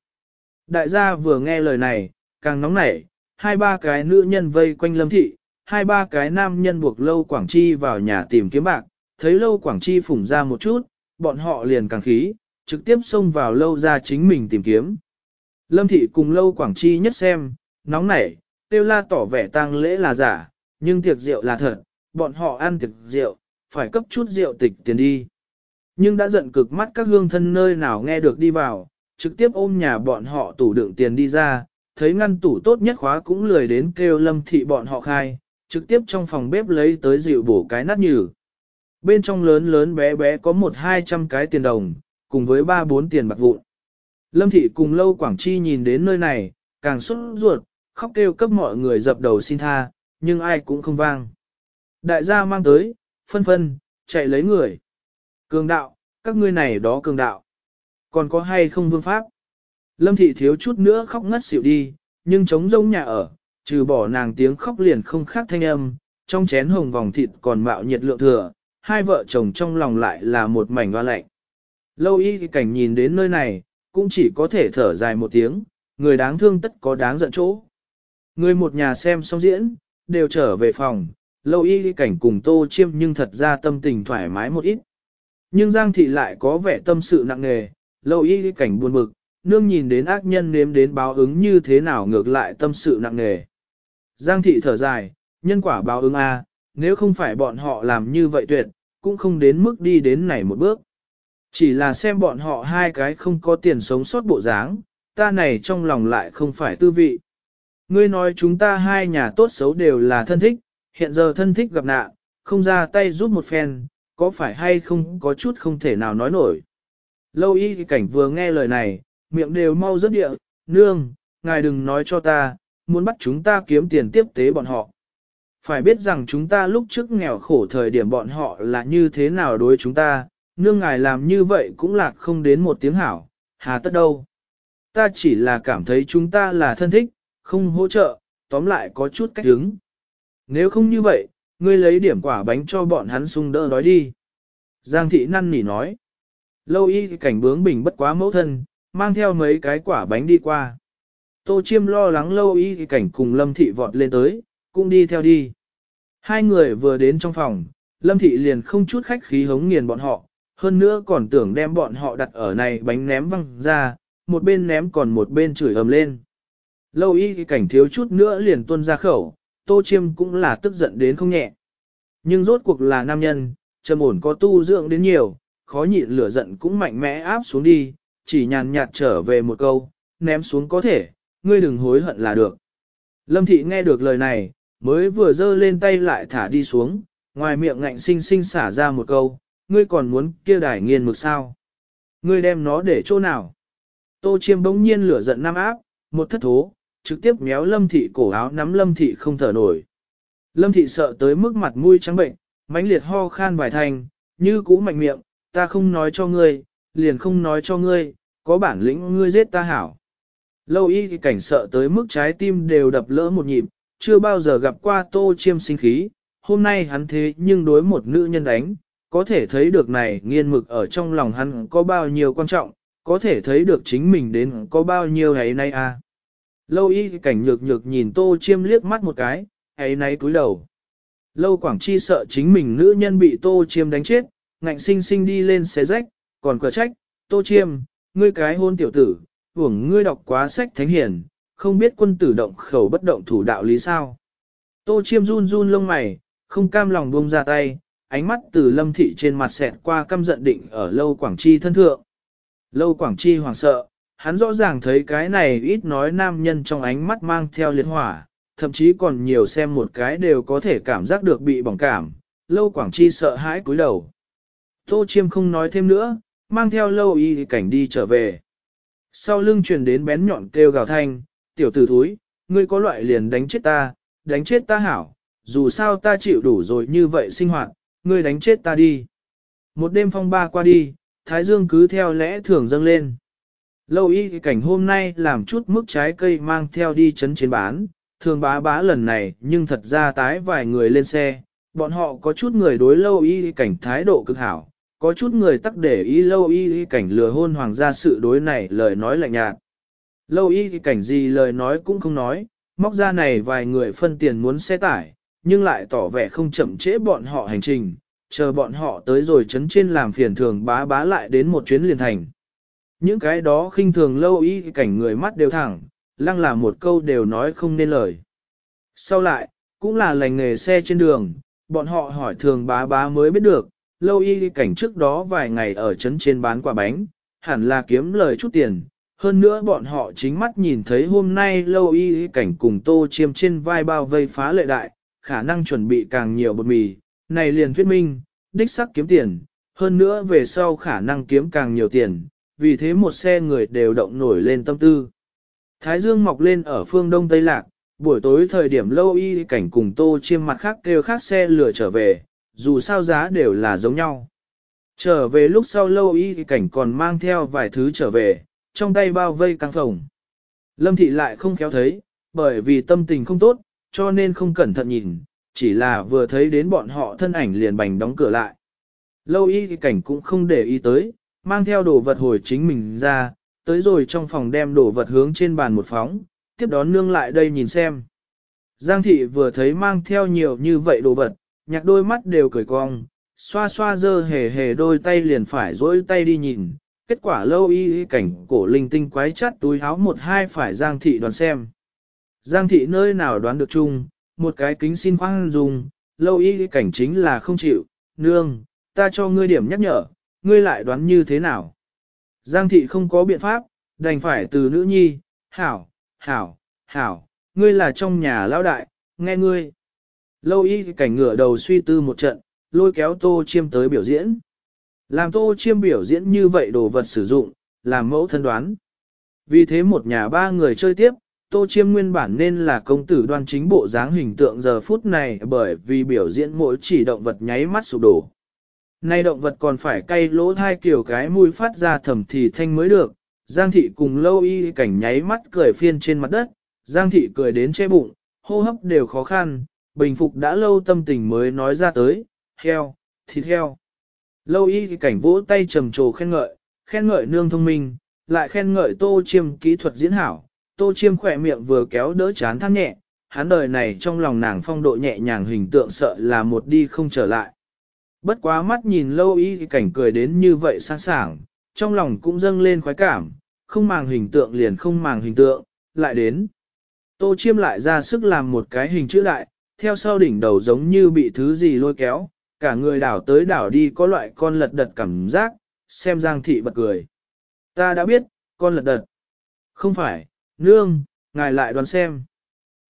Đại gia vừa nghe lời này, càng nóng nảy, hai ba cái nữ nhân vây quanh lâm thị, hai ba cái nam nhân buộc lâu Quảng Chi vào nhà tìm kiếm bạc, thấy lâu Quảng Chi phủng ra một chút, bọn họ liền càng khí, trực tiếp xông vào lâu ra chính mình tìm kiếm. Lâm thị cùng lâu Quảng Chi nhất xem, nóng nảy, tiêu la tỏ vẻ tang lễ là giả, nhưng tiệc rượu là thật, bọn họ ăn tiệc rượu, phải cấp chút rượu tịch tiền đi. Nhưng đã giận cực mắt các hương thân nơi nào nghe được đi vào, trực tiếp ôm nhà bọn họ tủ đựng tiền đi ra, thấy ngăn tủ tốt nhất khóa cũng lười đến kêu lâm thị bọn họ khai, trực tiếp trong phòng bếp lấy tới dịu bổ cái nát nhừ. Bên trong lớn lớn bé bé có một hai trăm cái tiền đồng, cùng với ba bốn tiền bạc vụn. Lâm thị cùng lâu Quảng Chi nhìn đến nơi này, càng xuất ruột, khóc kêu cấp mọi người dập đầu xin tha, nhưng ai cũng không vang. Đại gia mang tới, phân phân, chạy lấy người. Cường đạo, các ngươi này đó cường đạo. Còn có hay không vương pháp? Lâm thị thiếu chút nữa khóc ngất xỉu đi, nhưng trống rông nhà ở, trừ bỏ nàng tiếng khóc liền không khác thanh âm, trong chén hồng vòng thịt còn mạo nhiệt lượng thừa, hai vợ chồng trong lòng lại là một mảnh hoa lạnh. Lâu y cảnh nhìn đến nơi này, cũng chỉ có thể thở dài một tiếng, người đáng thương tất có đáng giận chỗ. Người một nhà xem xong diễn, đều trở về phòng, lâu y cảnh cùng tô chiêm nhưng thật ra tâm tình thoải mái một ít. Nhưng Giang thị lại có vẻ tâm sự nặng nề, lâu y cảnh buồn bực, nương nhìn đến ác nhân nếm đến báo ứng như thế nào ngược lại tâm sự nặng nề. Giang thị thở dài, nhân quả báo ứng A, nếu không phải bọn họ làm như vậy tuyệt, cũng không đến mức đi đến này một bước. Chỉ là xem bọn họ hai cái không có tiền sống sót bộ dáng, ta này trong lòng lại không phải tư vị. Ngươi nói chúng ta hai nhà tốt xấu đều là thân thích, hiện giờ thân thích gặp nạn, không ra tay giúp một phen, có phải hay không có chút không thể nào nói nổi. Lâu y cảnh vừa nghe lời này, miệng đều mau rất địa, nương, ngài đừng nói cho ta, muốn bắt chúng ta kiếm tiền tiếp tế bọn họ. Phải biết rằng chúng ta lúc trước nghèo khổ thời điểm bọn họ là như thế nào đối chúng ta, nương ngài làm như vậy cũng lạc không đến một tiếng hảo, hà tất đâu. Ta chỉ là cảm thấy chúng ta là thân thích, không hỗ trợ, tóm lại có chút cách đứng. Nếu không như vậy, ngươi lấy điểm quả bánh cho bọn hắn sung đỡ đói đi. Giang thị năn nỉ nói. Lâu y cảnh bướng bình bất quá mẫu thân, mang theo mấy cái quả bánh đi qua. Tô chiêm lo lắng lâu y cảnh cùng lâm thị vọt lên tới, cũng đi theo đi. Hai người vừa đến trong phòng, lâm thị liền không chút khách khí hống nghiền bọn họ, hơn nữa còn tưởng đem bọn họ đặt ở này bánh ném văng ra, một bên ném còn một bên chửi ầm lên. Lâu y cảnh thiếu chút nữa liền tuôn ra khẩu, tô chiêm cũng là tức giận đến không nhẹ. Nhưng rốt cuộc là nam nhân, trầm ổn có tu dưỡng đến nhiều, khó nhịn lửa giận cũng mạnh mẽ áp xuống đi, chỉ nhàn nhạt trở về một câu, ném xuống có thể, ngươi đừng hối hận là được. Lâm thị nghe được lời này, mới vừa giơ lên tay lại thả đi xuống, ngoài miệng ngạnh sinh sinh xả ra một câu, ngươi còn muốn kia đài nghiền mực sao? Ngươi đem nó để chỗ nào? Tô chiêm bỗng nhiên lửa giận nam áp, một thất thố, trực tiếp méo lâm thị cổ áo nắm lâm thị không thở nổi. Lâm thị sợ tới mức mặt mũi trắng bệnh, mãnh liệt ho khan vài thành, như cũ mạnh miệng, ta không nói cho ngươi, liền không nói cho ngươi, có bản lĩnh ngươi giết ta hảo. Lâu y thì cảnh sợ tới mức trái tim đều đập lỡ một nhịp, chưa bao giờ gặp qua tô chiêm sinh khí, hôm nay hắn thế nhưng đối một nữ nhân đánh, có thể thấy được này nghiên mực ở trong lòng hắn có bao nhiêu quan trọng, có thể thấy được chính mình đến có bao nhiêu ngày nay à. Lâu y cảnh nhược nhược nhìn tô chiêm liếc mắt một cái, ấy nay cúi đầu. Lâu Quảng Chi sợ chính mình nữ nhân bị tô chiêm đánh chết, ngạnh sinh sinh đi lên xé rách, còn cửa trách, tô chiêm, ngươi cái hôn tiểu tử, hưởng ngươi đọc quá sách thánh hiền, không biết quân tử động khẩu bất động thủ đạo lý sao. Tô chiêm run run lông mày, không cam lòng buông ra tay, ánh mắt từ lâm thị trên mặt xẹt qua căm giận định ở lâu Quảng Chi thân thượng. Lâu Quảng Chi hoảng sợ, hắn rõ ràng thấy cái này ít nói nam nhân trong ánh mắt mang theo liệt hỏa, thậm chí còn nhiều xem một cái đều có thể cảm giác được bị bỏng cảm. Lâu Quảng Chi sợ hãi cúi đầu. Tô Chiêm không nói thêm nữa, mang theo lâu y cảnh đi trở về. Sau lưng truyền đến bén nhọn kêu gào thanh, tiểu tử thúi, ngươi có loại liền đánh chết ta, đánh chết ta hảo, dù sao ta chịu đủ rồi như vậy sinh hoạt, ngươi đánh chết ta đi. Một đêm phong ba qua đi, Thái Dương cứ theo lẽ thường dâng lên. Lâu y cảnh hôm nay làm chút mức trái cây mang theo đi chấn chiến bán, thường bá bá lần này nhưng thật ra tái vài người lên xe, bọn họ có chút người đối lâu y cảnh thái độ cực hảo, có chút người tắc để ý lâu y cảnh lừa hôn hoàng gia sự đối này lời nói lạnh nhạt. Lâu y cảnh gì lời nói cũng không nói, móc ra này vài người phân tiền muốn xe tải, nhưng lại tỏ vẻ không chậm trễ bọn họ hành trình, chờ bọn họ tới rồi chấn trên làm phiền thường bá bá lại đến một chuyến liền thành. Những cái đó khinh thường lâu y cảnh người mắt đều thẳng, lăng là một câu đều nói không nên lời. Sau lại, cũng là lành nghề xe trên đường, bọn họ hỏi thường bá bá mới biết được, lâu y cảnh trước đó vài ngày ở trấn trên bán quả bánh, hẳn là kiếm lời chút tiền. Hơn nữa bọn họ chính mắt nhìn thấy hôm nay lâu y cảnh cùng tô chiêm trên vai bao vây phá lệ đại, khả năng chuẩn bị càng nhiều bột mì, này liền thuyết minh, đích sắc kiếm tiền, hơn nữa về sau khả năng kiếm càng nhiều tiền, vì thế một xe người đều động nổi lên tâm tư. Thái dương mọc lên ở phương đông Tây Lạc, buổi tối thời điểm lâu y cảnh cùng tô chiêm mặt khác kêu khác xe lửa trở về, dù sao giá đều là giống nhau. Trở về lúc sau lâu y cảnh còn mang theo vài thứ trở về, trong tay bao vây căng phòng. Lâm thị lại không khéo thấy, bởi vì tâm tình không tốt, cho nên không cẩn thận nhìn, chỉ là vừa thấy đến bọn họ thân ảnh liền bành đóng cửa lại. Lâu y cảnh cũng không để ý tới, mang theo đồ vật hồi chính mình ra, tới rồi trong phòng đem đồ vật hướng trên bàn một phóng, tiếp đón nương lại đây nhìn xem. Giang thị vừa thấy mang theo nhiều như vậy đồ vật, nhạc đôi mắt đều cười cong, xoa xoa dơ hề hề đôi tay liền phải dỗi tay đi nhìn, kết quả lâu y y cảnh cổ linh tinh quái chắt túi áo một hai phải Giang thị đoán xem. Giang thị nơi nào đoán được chung, một cái kính xin khoan dùng, lâu y y cảnh chính là không chịu, nương, ta cho ngươi điểm nhắc nhở, ngươi lại đoán như thế nào. Giang thị không có biện pháp, đành phải từ nữ nhi, hảo, hảo, hảo, ngươi là trong nhà lão đại, nghe ngươi. Lâu y cảnh ngửa đầu suy tư một trận, lôi kéo tô chiêm tới biểu diễn. Làm tô chiêm biểu diễn như vậy đồ vật sử dụng, làm mẫu thân đoán. Vì thế một nhà ba người chơi tiếp, tô chiêm nguyên bản nên là công tử đoan chính bộ dáng hình tượng giờ phút này bởi vì biểu diễn mỗi chỉ động vật nháy mắt sụp đổ. Nay động vật còn phải cay lỗ thai kiểu cái mùi phát ra thầm thì thanh mới được. Giang thị cùng lâu y cảnh nháy mắt cười phiên trên mặt đất, Giang thị cười đến che bụng, hô hấp đều khó khăn, bình phục đã lâu tâm tình mới nói ra tới, heo, thịt heo. Lâu y cảnh vỗ tay trầm trồ khen ngợi, khen ngợi nương thông minh, lại khen ngợi tô chiêm kỹ thuật diễn hảo, tô chiêm khỏe miệng vừa kéo đỡ chán than nhẹ, hắn đời này trong lòng nàng phong độ nhẹ nhàng hình tượng sợ là một đi không trở lại. Bất quá mắt nhìn lâu y cảnh cười đến như vậy sáng sảng, trong lòng cũng dâng lên khoái cảm, không màng hình tượng liền không màng hình tượng, lại đến. Tô chiêm lại ra sức làm một cái hình chữ đại, theo sau đỉnh đầu giống như bị thứ gì lôi kéo, cả người đảo tới đảo đi có loại con lật đật cảm giác, xem Giang thị bật cười. Ta đã biết, con lật đật. Không phải, nương, ngài lại đoán xem.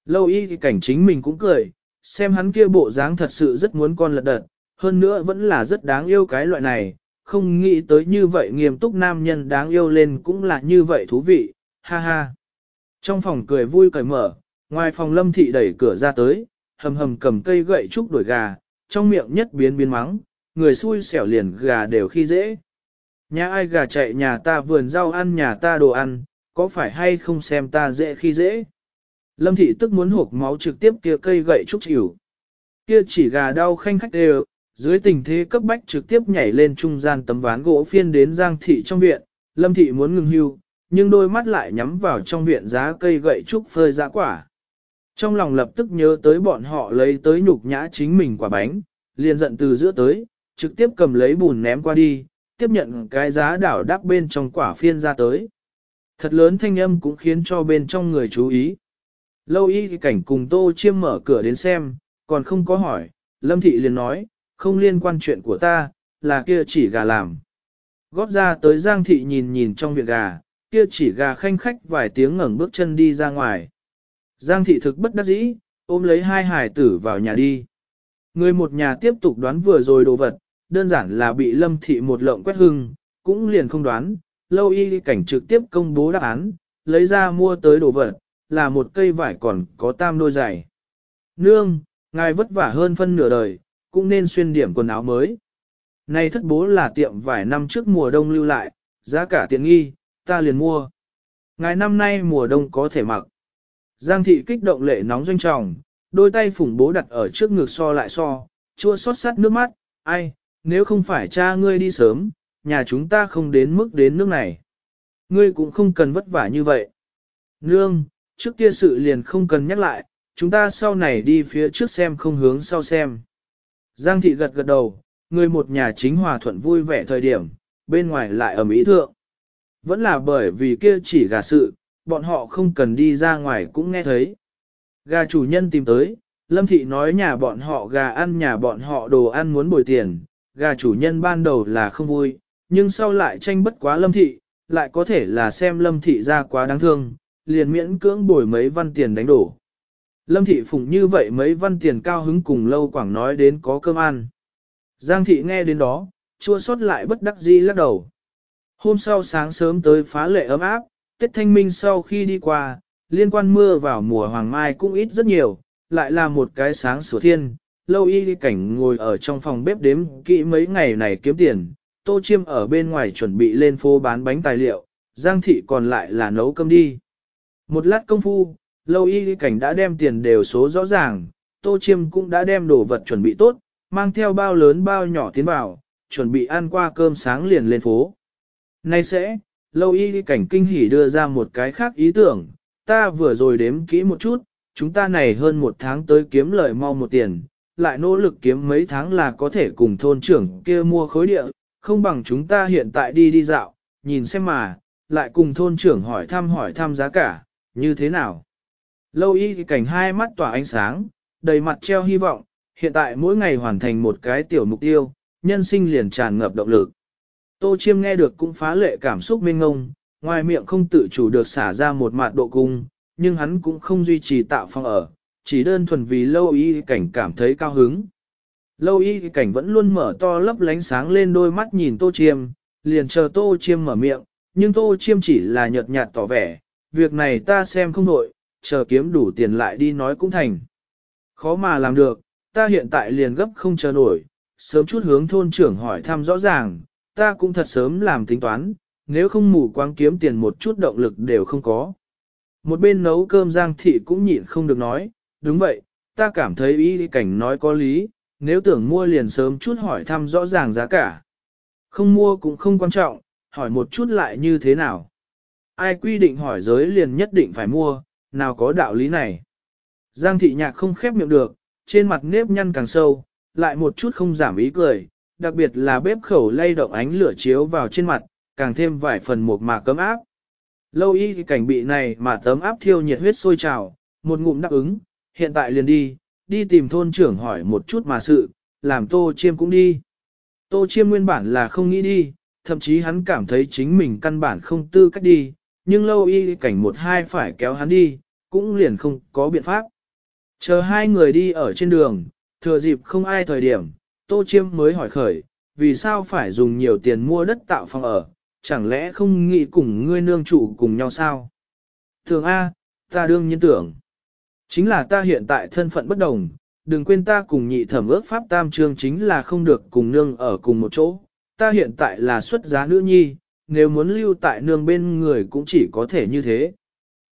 Lâu y thì cảnh chính mình cũng cười, xem hắn kia bộ dáng thật sự rất muốn con lật đật, hơn nữa vẫn là rất đáng yêu cái loại này, không nghĩ tới như vậy nghiêm túc nam nhân đáng yêu lên cũng là như vậy thú vị, ha ha. Trong phòng cười vui cởi mở, ngoài phòng lâm thị đẩy cửa ra tới, hầm hầm cầm cây gậy trúc đuổi gà, trong miệng nhất biến biến mắng, người xui xẻo liền gà đều khi dễ. Nhà ai gà chạy nhà ta vườn rau ăn nhà ta đồ ăn, có phải hay không xem ta dễ khi dễ. Lâm thị tức muốn hộp máu trực tiếp kia cây gậy trúc chịu. Kia chỉ gà đau khanh khách đều, dưới tình thế cấp bách trực tiếp nhảy lên trung gian tấm ván gỗ phiên đến Giang thị trong viện, Lâm thị muốn ngừng hưu, nhưng đôi mắt lại nhắm vào trong viện giá cây gậy trúc phơi giá quả. Trong lòng lập tức nhớ tới bọn họ lấy tới nhục nhã chính mình quả bánh, liền giận từ giữa tới, trực tiếp cầm lấy bùn ném qua đi, tiếp nhận cái giá đảo đắp bên trong quả phiên ra tới. Thật lớn thanh âm cũng khiến cho bên trong người chú ý. Lâu y cảnh cùng tô chiêm mở cửa đến xem, còn không có hỏi, Lâm Thị liền nói, không liên quan chuyện của ta, là kia chỉ gà làm. Góp ra tới Giang Thị nhìn nhìn trong việc gà, kia chỉ gà khanh khách vài tiếng ngẩng bước chân đi ra ngoài. Giang Thị thực bất đắc dĩ, ôm lấy hai hải tử vào nhà đi. Người một nhà tiếp tục đoán vừa rồi đồ vật, đơn giản là bị Lâm Thị một lộng quét hưng, cũng liền không đoán, lâu y cảnh trực tiếp công bố đáp án, lấy ra mua tới đồ vật, là một cây vải còn có tam đôi giày. Nương, ngài vất vả hơn phân nửa đời, cũng nên xuyên điểm quần áo mới. Này thất bố là tiệm vải năm trước mùa đông lưu lại, giá cả tiện nghi, ta liền mua. Ngài năm nay mùa đông có thể mặc. Giang thị kích động lệ nóng doanh trọng, đôi tay phủng bố đặt ở trước ngực so lại so, chua xót sắt nước mắt, ai, nếu không phải cha ngươi đi sớm, nhà chúng ta không đến mức đến nước này. Ngươi cũng không cần vất vả như vậy. Nương, trước kia sự liền không cần nhắc lại, chúng ta sau này đi phía trước xem không hướng sau xem. Giang thị gật gật đầu, người một nhà chính hòa thuận vui vẻ thời điểm, bên ngoài lại ở Mỹ thượng. Vẫn là bởi vì kia chỉ gà sự, bọn họ không cần đi ra ngoài cũng nghe thấy. Gà chủ nhân tìm tới, Lâm Thị nói nhà bọn họ gà ăn nhà bọn họ đồ ăn muốn bồi tiền, gà chủ nhân ban đầu là không vui, nhưng sau lại tranh bất quá Lâm Thị, lại có thể là xem Lâm Thị ra quá đáng thương, liền miễn cưỡng bồi mấy văn tiền đánh đổ. Lâm Thị phụng như vậy mấy văn tiền cao hứng cùng lâu quảng nói đến có cơm ăn. Giang Thị nghe đến đó, chua xót lại bất đắc dĩ lắc đầu. Hôm sau sáng sớm tới phá lệ ấm áp, Tết Thanh Minh sau khi đi qua, liên quan mưa vào mùa hoàng mai cũng ít rất nhiều, lại là một cái sáng sủa thiên. Lâu y đi cảnh ngồi ở trong phòng bếp đếm kỹ mấy ngày này kiếm tiền, tô chiêm ở bên ngoài chuẩn bị lên phố bán bánh tài liệu, Giang Thị còn lại là nấu cơm đi. Một lát công phu, lâu y cảnh đã đem tiền đều số rõ ràng, tô chiêm cũng đã đem đồ vật chuẩn bị tốt, mang theo bao lớn bao nhỏ tiến vào, chuẩn bị ăn qua cơm sáng liền lên phố. Nay sẽ, lâu y cảnh kinh hỉ đưa ra một cái khác ý tưởng, ta vừa rồi đếm kỹ một chút, chúng ta này hơn một tháng tới kiếm lợi mau một tiền, lại nỗ lực kiếm mấy tháng là có thể cùng thôn trưởng kia mua khối địa, không bằng chúng ta hiện tại đi đi dạo, nhìn xem mà, lại cùng thôn trưởng hỏi thăm hỏi thăm giá cả, như thế nào? Lâu y thì cảnh hai mắt tỏa ánh sáng, đầy mặt treo hy vọng, hiện tại mỗi ngày hoàn thành một cái tiểu mục tiêu, nhân sinh liền tràn ngập động lực. Tô chiêm nghe được cũng phá lệ cảm xúc mênh ngông, ngoài miệng không tự chủ được xả ra một mạt độ cung, nhưng hắn cũng không duy trì tạo phong ở, chỉ đơn thuần vì lâu y cảnh cảm thấy cao hứng. Lâu y cảnh vẫn luôn mở to lấp lánh sáng lên đôi mắt nhìn tô chiêm, liền chờ tô chiêm mở miệng, nhưng tô chiêm chỉ là nhợt nhạt tỏ vẻ, việc này ta xem không nổi, chờ kiếm đủ tiền lại đi nói cũng thành. Khó mà làm được, ta hiện tại liền gấp không chờ nổi, sớm chút hướng thôn trưởng hỏi thăm rõ ràng, ta cũng thật sớm làm tính toán, nếu không mù quáng kiếm tiền một chút động lực đều không có. Một bên nấu cơm Giang Thị cũng nhịn không được nói, đúng vậy, ta cảm thấy ý cảnh nói có lý, nếu tưởng mua liền sớm chút hỏi thăm rõ ràng giá cả. Không mua cũng không quan trọng, hỏi một chút lại như thế nào. Ai quy định hỏi giới liền nhất định phải mua, nào có đạo lý này. Giang thị nhạc không khép miệng được, trên mặt nếp nhăn càng sâu, lại một chút không giảm ý cười, đặc biệt là bếp khẩu lay động ánh lửa chiếu vào trên mặt, càng thêm vài phần một mà cấm áp. Lâu y thì cảnh bị này mà tấm áp thiêu nhiệt huyết sôi trào, một ngụm đáp ứng, hiện tại liền đi, đi tìm thôn trưởng hỏi một chút mà sự, làm tô chiêm cũng đi. Tô chiêm nguyên bản là không nghĩ đi, thậm chí hắn cảm thấy chính mình căn bản không tư cách đi, nhưng lâu y cảnh một hai phải kéo hắn đi, cũng liền không có biện pháp. Chờ hai người đi ở trên đường, thừa dịp không ai thời điểm, Tô Chiêm mới hỏi khởi, vì sao phải dùng nhiều tiền mua đất tạo phòng ở, chẳng lẽ không nghĩ cùng ngươi nương trụ cùng nhau sao? Thường A, ta đương nhiên tưởng. Chính là ta hiện tại thân phận bất đồng, đừng quên ta cùng nhị thẩm ước pháp tam trương chính là không được cùng nương ở cùng một chỗ. Ta hiện tại là xuất giá nữ nhi, nếu muốn lưu tại nương bên người cũng chỉ có thể như thế.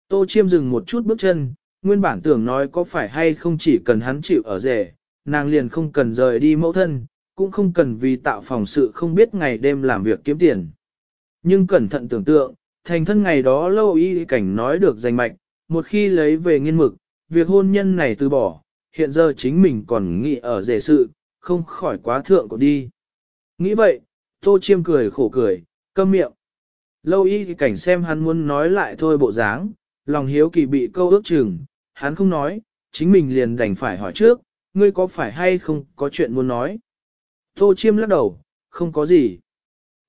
Tô chiêm dừng một chút bước chân, nguyên bản tưởng nói có phải hay không chỉ cần hắn chịu ở rể, nàng liền không cần rời đi mẫu thân, cũng không cần vì tạo phòng sự không biết ngày đêm làm việc kiếm tiền. Nhưng cẩn thận tưởng tượng, thành thân ngày đó lâu y cảnh nói được danh mạch, một khi lấy về nghiên mực, việc hôn nhân này từ bỏ, hiện giờ chính mình còn nghĩ ở rể sự, không khỏi quá thượng của đi. Nghĩ vậy, tô chiêm cười khổ cười, câm miệng. Lâu y cảnh xem hắn muốn nói lại thôi bộ dáng, lòng hiếu kỳ bị câu ước chừng, hắn không nói, chính mình liền đành phải hỏi trước, ngươi có phải hay không có chuyện muốn nói. Tô chiêm lắc đầu, không có gì.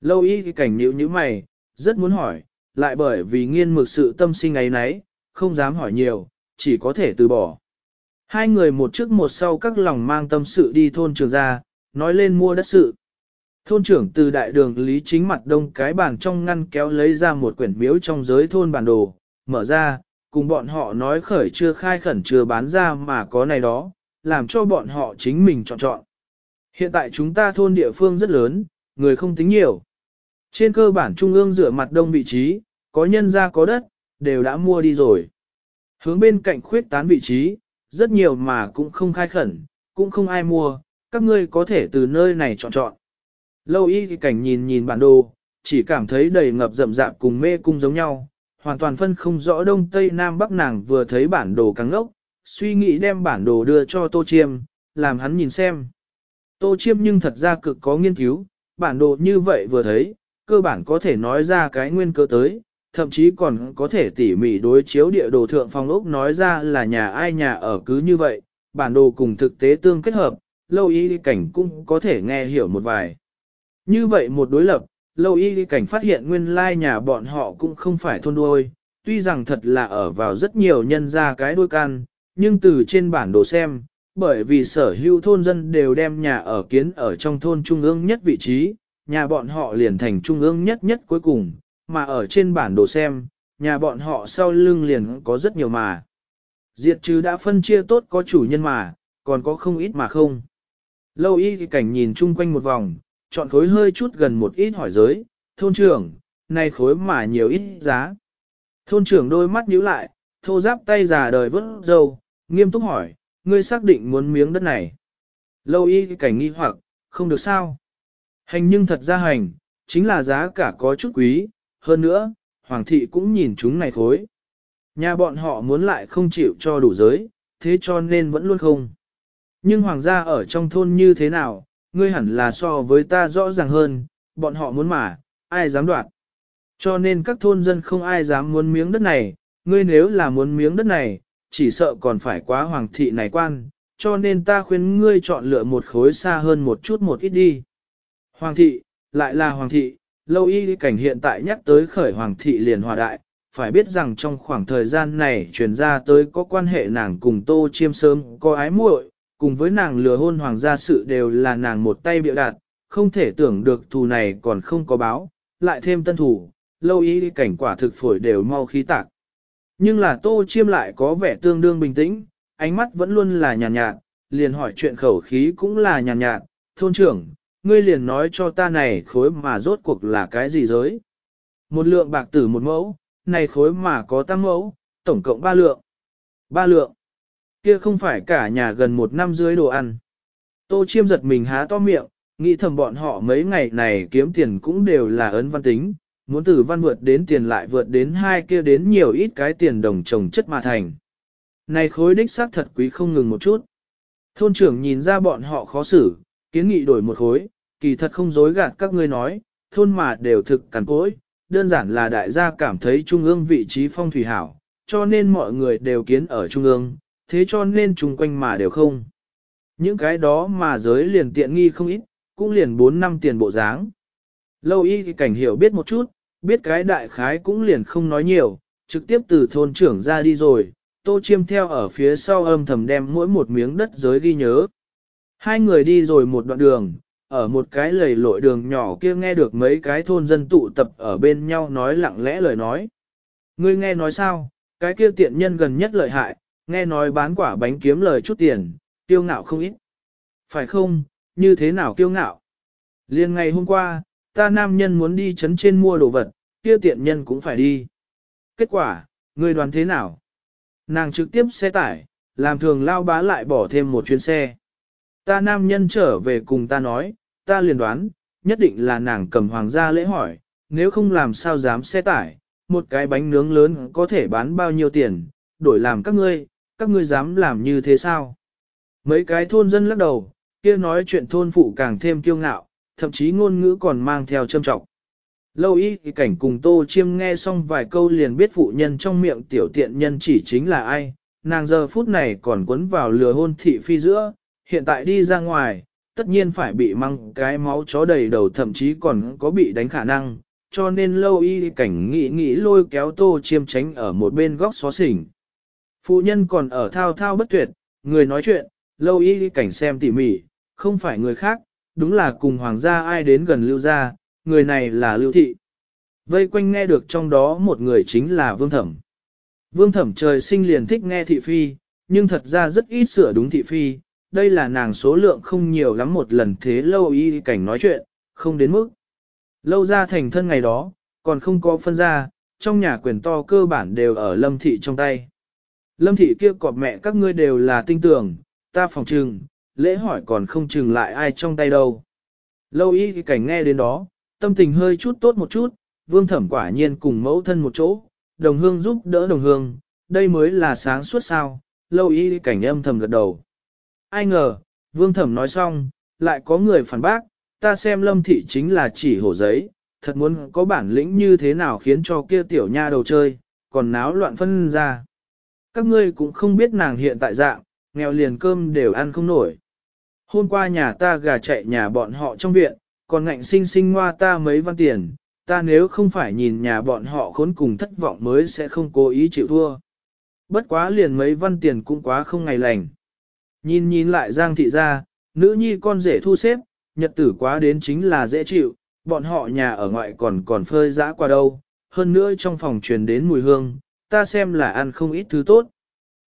Lâu y cảnh nhíu như mày, rất muốn hỏi, lại bởi vì nghiên mực sự tâm sinh ấy nấy, không dám hỏi nhiều, chỉ có thể từ bỏ. Hai người một trước một sau các lòng mang tâm sự đi thôn trường ra, nói lên mua đất sự. Thôn trưởng từ đại đường lý chính mặt đông cái bàn trong ngăn kéo lấy ra một quyển miếu trong giới thôn bản đồ, mở ra, cùng bọn họ nói khởi chưa khai khẩn chưa bán ra mà có này đó, làm cho bọn họ chính mình chọn chọn. Hiện tại chúng ta thôn địa phương rất lớn, người không tính nhiều. Trên cơ bản trung ương dựa mặt đông vị trí, có nhân ra có đất, đều đã mua đi rồi. Hướng bên cạnh khuyết tán vị trí, rất nhiều mà cũng không khai khẩn, cũng không ai mua, các ngươi có thể từ nơi này chọn chọn. Lâu y thì cảnh nhìn nhìn bản đồ, chỉ cảm thấy đầy ngập rậm rạp cùng mê cung giống nhau, hoàn toàn phân không rõ đông tây nam bắc nàng vừa thấy bản đồ căng ngốc, suy nghĩ đem bản đồ đưa cho Tô Chiêm, làm hắn nhìn xem. Tô Chiêm nhưng thật ra cực có nghiên cứu, bản đồ như vậy vừa thấy, cơ bản có thể nói ra cái nguyên cơ tới, thậm chí còn có thể tỉ mỉ đối chiếu địa đồ thượng phong ốc nói ra là nhà ai nhà ở cứ như vậy, bản đồ cùng thực tế tương kết hợp, lâu y cảnh cũng có thể nghe hiểu một vài. Như vậy một đối lập, lâu y cảnh phát hiện nguyên lai nhà bọn họ cũng không phải thôn đuôi, tuy rằng thật là ở vào rất nhiều nhân ra cái đuôi can, nhưng từ trên bản đồ xem, bởi vì sở hữu thôn dân đều đem nhà ở kiến ở trong thôn trung ương nhất vị trí, nhà bọn họ liền thành trung ương nhất nhất cuối cùng, mà ở trên bản đồ xem, nhà bọn họ sau lưng liền có rất nhiều mà. Diệt trừ đã phân chia tốt có chủ nhân mà, còn có không ít mà không. Lâu y thì cảnh nhìn chung quanh một vòng, chọn khối hơi chút gần một ít hỏi giới, thôn trưởng, nay khối mà nhiều ít giá. Thôn trưởng đôi mắt nhíu lại, thô giáp tay già đời vớt dâu, nghiêm túc hỏi, ngươi xác định muốn miếng đất này. Lâu y cảnh nghi hoặc, không được sao. Hành nhưng thật ra hành, chính là giá cả có chút quý, hơn nữa, hoàng thị cũng nhìn chúng này thối, Nhà bọn họ muốn lại không chịu cho đủ giới, thế cho nên vẫn luôn không. Nhưng hoàng gia ở trong thôn như thế nào, ngươi hẳn là so với ta rõ ràng hơn, bọn họ muốn mà, ai dám đoạt. Cho nên các thôn dân không ai dám muốn miếng đất này, ngươi nếu là muốn miếng đất này, chỉ sợ còn phải quá hoàng thị này quan, cho nên ta khuyên ngươi chọn lựa một khối xa hơn một chút một ít đi. Hoàng thị, lại là hoàng thị, lâu y cảnh hiện tại nhắc tới khởi hoàng thị liền hòa đại, phải biết rằng trong khoảng thời gian này truyền ra tới có quan hệ nàng cùng tô chiêm sớm có ái muội, cùng với nàng lừa hôn hoàng gia sự đều là nàng một tay bịa đặt, không thể tưởng được thù này còn không có báo, lại thêm tân thủ, lâu y cảnh quả thực phổi đều mau khí tạc. Nhưng là tô chiêm lại có vẻ tương đương bình tĩnh, ánh mắt vẫn luôn là nhàn nhạt, nhạt, liền hỏi chuyện khẩu khí cũng là nhàn nhạt, nhạt, thôn trưởng, ngươi liền nói cho ta này khối mà rốt cuộc là cái gì giới. Một lượng bạc tử một mẫu, này khối mà có tăng mẫu, tổng cộng ba lượng. Ba lượng. Kia không phải cả nhà gần một năm dưới đồ ăn. Tô chiêm giật mình há to miệng, nghĩ thầm bọn họ mấy ngày này kiếm tiền cũng đều là ấn văn tính, muốn từ văn vượt đến tiền lại vượt đến hai kia đến nhiều ít cái tiền đồng trồng chất mà thành. Này khối đích xác thật quý không ngừng một chút. Thôn trưởng nhìn ra bọn họ khó xử, kiến nghị đổi một khối, kỳ thật không dối gạt các ngươi nói, thôn mà đều thực cằn cỗi đơn giản là đại gia cảm thấy trung ương vị trí phong thủy hảo, cho nên mọi người đều kiến ở trung ương, thế cho nên chung quanh mà đều không. Những cái đó mà giới liền tiện nghi không ít, cũng liền 4 năm tiền bộ dáng. Lâu y thì cảnh hiểu biết một chút, biết cái đại khái cũng liền không nói nhiều, trực tiếp từ thôn trưởng ra đi rồi, tô chiêm theo ở phía sau âm thầm đem mỗi một miếng đất giới ghi nhớ. Hai người đi rồi một đoạn đường, ở một cái lầy lội đường nhỏ kia nghe được mấy cái thôn dân tụ tập ở bên nhau nói lặng lẽ lời nói. Ngươi nghe nói sao, cái kia tiện nhân gần nhất lợi hại, nghe nói bán quả bánh kiếm lời chút tiền, tiêu ngạo không ít. Phải không, như thế nào kiêu ngạo? Liên ngày hôm qua, ta nam nhân muốn đi chấn trên mua đồ vật, kia tiện nhân cũng phải đi. Kết quả, người đoàn thế nào? Nàng trực tiếp xe tải, làm thường lao bá lại bỏ thêm một chuyến xe. Ta nam nhân trở về cùng ta nói, ta liền đoán, nhất định là nàng cầm hoàng gia lễ hỏi, nếu không làm sao dám xe tải, một cái bánh nướng lớn có thể bán bao nhiêu tiền, đổi làm các ngươi, các ngươi dám làm như thế sao? Mấy cái thôn dân lắc đầu, kia nói chuyện thôn phụ càng thêm kiêu ngạo, thậm chí ngôn ngữ còn mang theo châm trọng. Lâu y thì cảnh cùng tô chiêm nghe xong vài câu liền biết phụ nhân trong miệng tiểu tiện nhân chỉ chính là ai, nàng giờ phút này còn quấn vào lừa hôn thị phi giữa, hiện tại đi ra ngoài, tất nhiên phải bị măng cái máu chó đầy đầu thậm chí còn có bị đánh khả năng, cho nên lâu y cảnh nghĩ nghĩ lôi kéo tô chiêm tránh ở một bên góc xó xỉnh. Phụ nhân còn ở thao thao bất tuyệt, người nói chuyện, lâu y cảnh xem tỉ mỉ, không phải người khác, đúng là cùng hoàng gia ai đến gần lưu gia, người này là lưu thị. Vây quanh nghe được trong đó một người chính là vương thẩm. Vương thẩm trời sinh liền thích nghe thị phi, nhưng thật ra rất ít sửa đúng thị phi, đây là nàng số lượng không nhiều lắm một lần thế lâu y cảnh nói chuyện, không đến mức. Lâu ra thành thân ngày đó, còn không có phân ra, trong nhà quyền to cơ bản đều ở lâm thị trong tay. Lâm thị kia cọp mẹ các ngươi đều là tinh tưởng, ta phòng trừng, lễ hỏi còn không chừng lại ai trong tay đâu. Lâu y cảnh nghe đến đó, tâm tình hơi chút tốt một chút, vương thẩm quả nhiên cùng mẫu thân một chỗ, đồng hương giúp đỡ đồng hương, đây mới là sáng suốt sao, lâu y cảnh âm thầm gật đầu. Ai ngờ, vương thẩm nói xong, lại có người phản bác, ta xem lâm thị chính là chỉ hổ giấy, thật muốn có bản lĩnh như thế nào khiến cho kia tiểu nha đầu chơi, còn náo loạn phân ra. Các ngươi cũng không biết nàng hiện tại dạng, nghèo liền cơm đều ăn không nổi. Hôm qua nhà ta gà chạy nhà bọn họ trong viện, còn ngạnh sinh sinh ngoa ta mấy văn tiền, ta nếu không phải nhìn nhà bọn họ khốn cùng thất vọng mới sẽ không cố ý chịu thua. Bất quá liền mấy văn tiền cũng quá không ngày lành. Nhìn nhìn lại Giang thị ra, nữ nhi con rể thu xếp, nhật tử quá đến chính là dễ chịu, bọn họ nhà ở ngoại còn còn phơi dã qua đâu, hơn nữa trong phòng truyền đến mùi hương, ta xem là ăn không ít thứ tốt.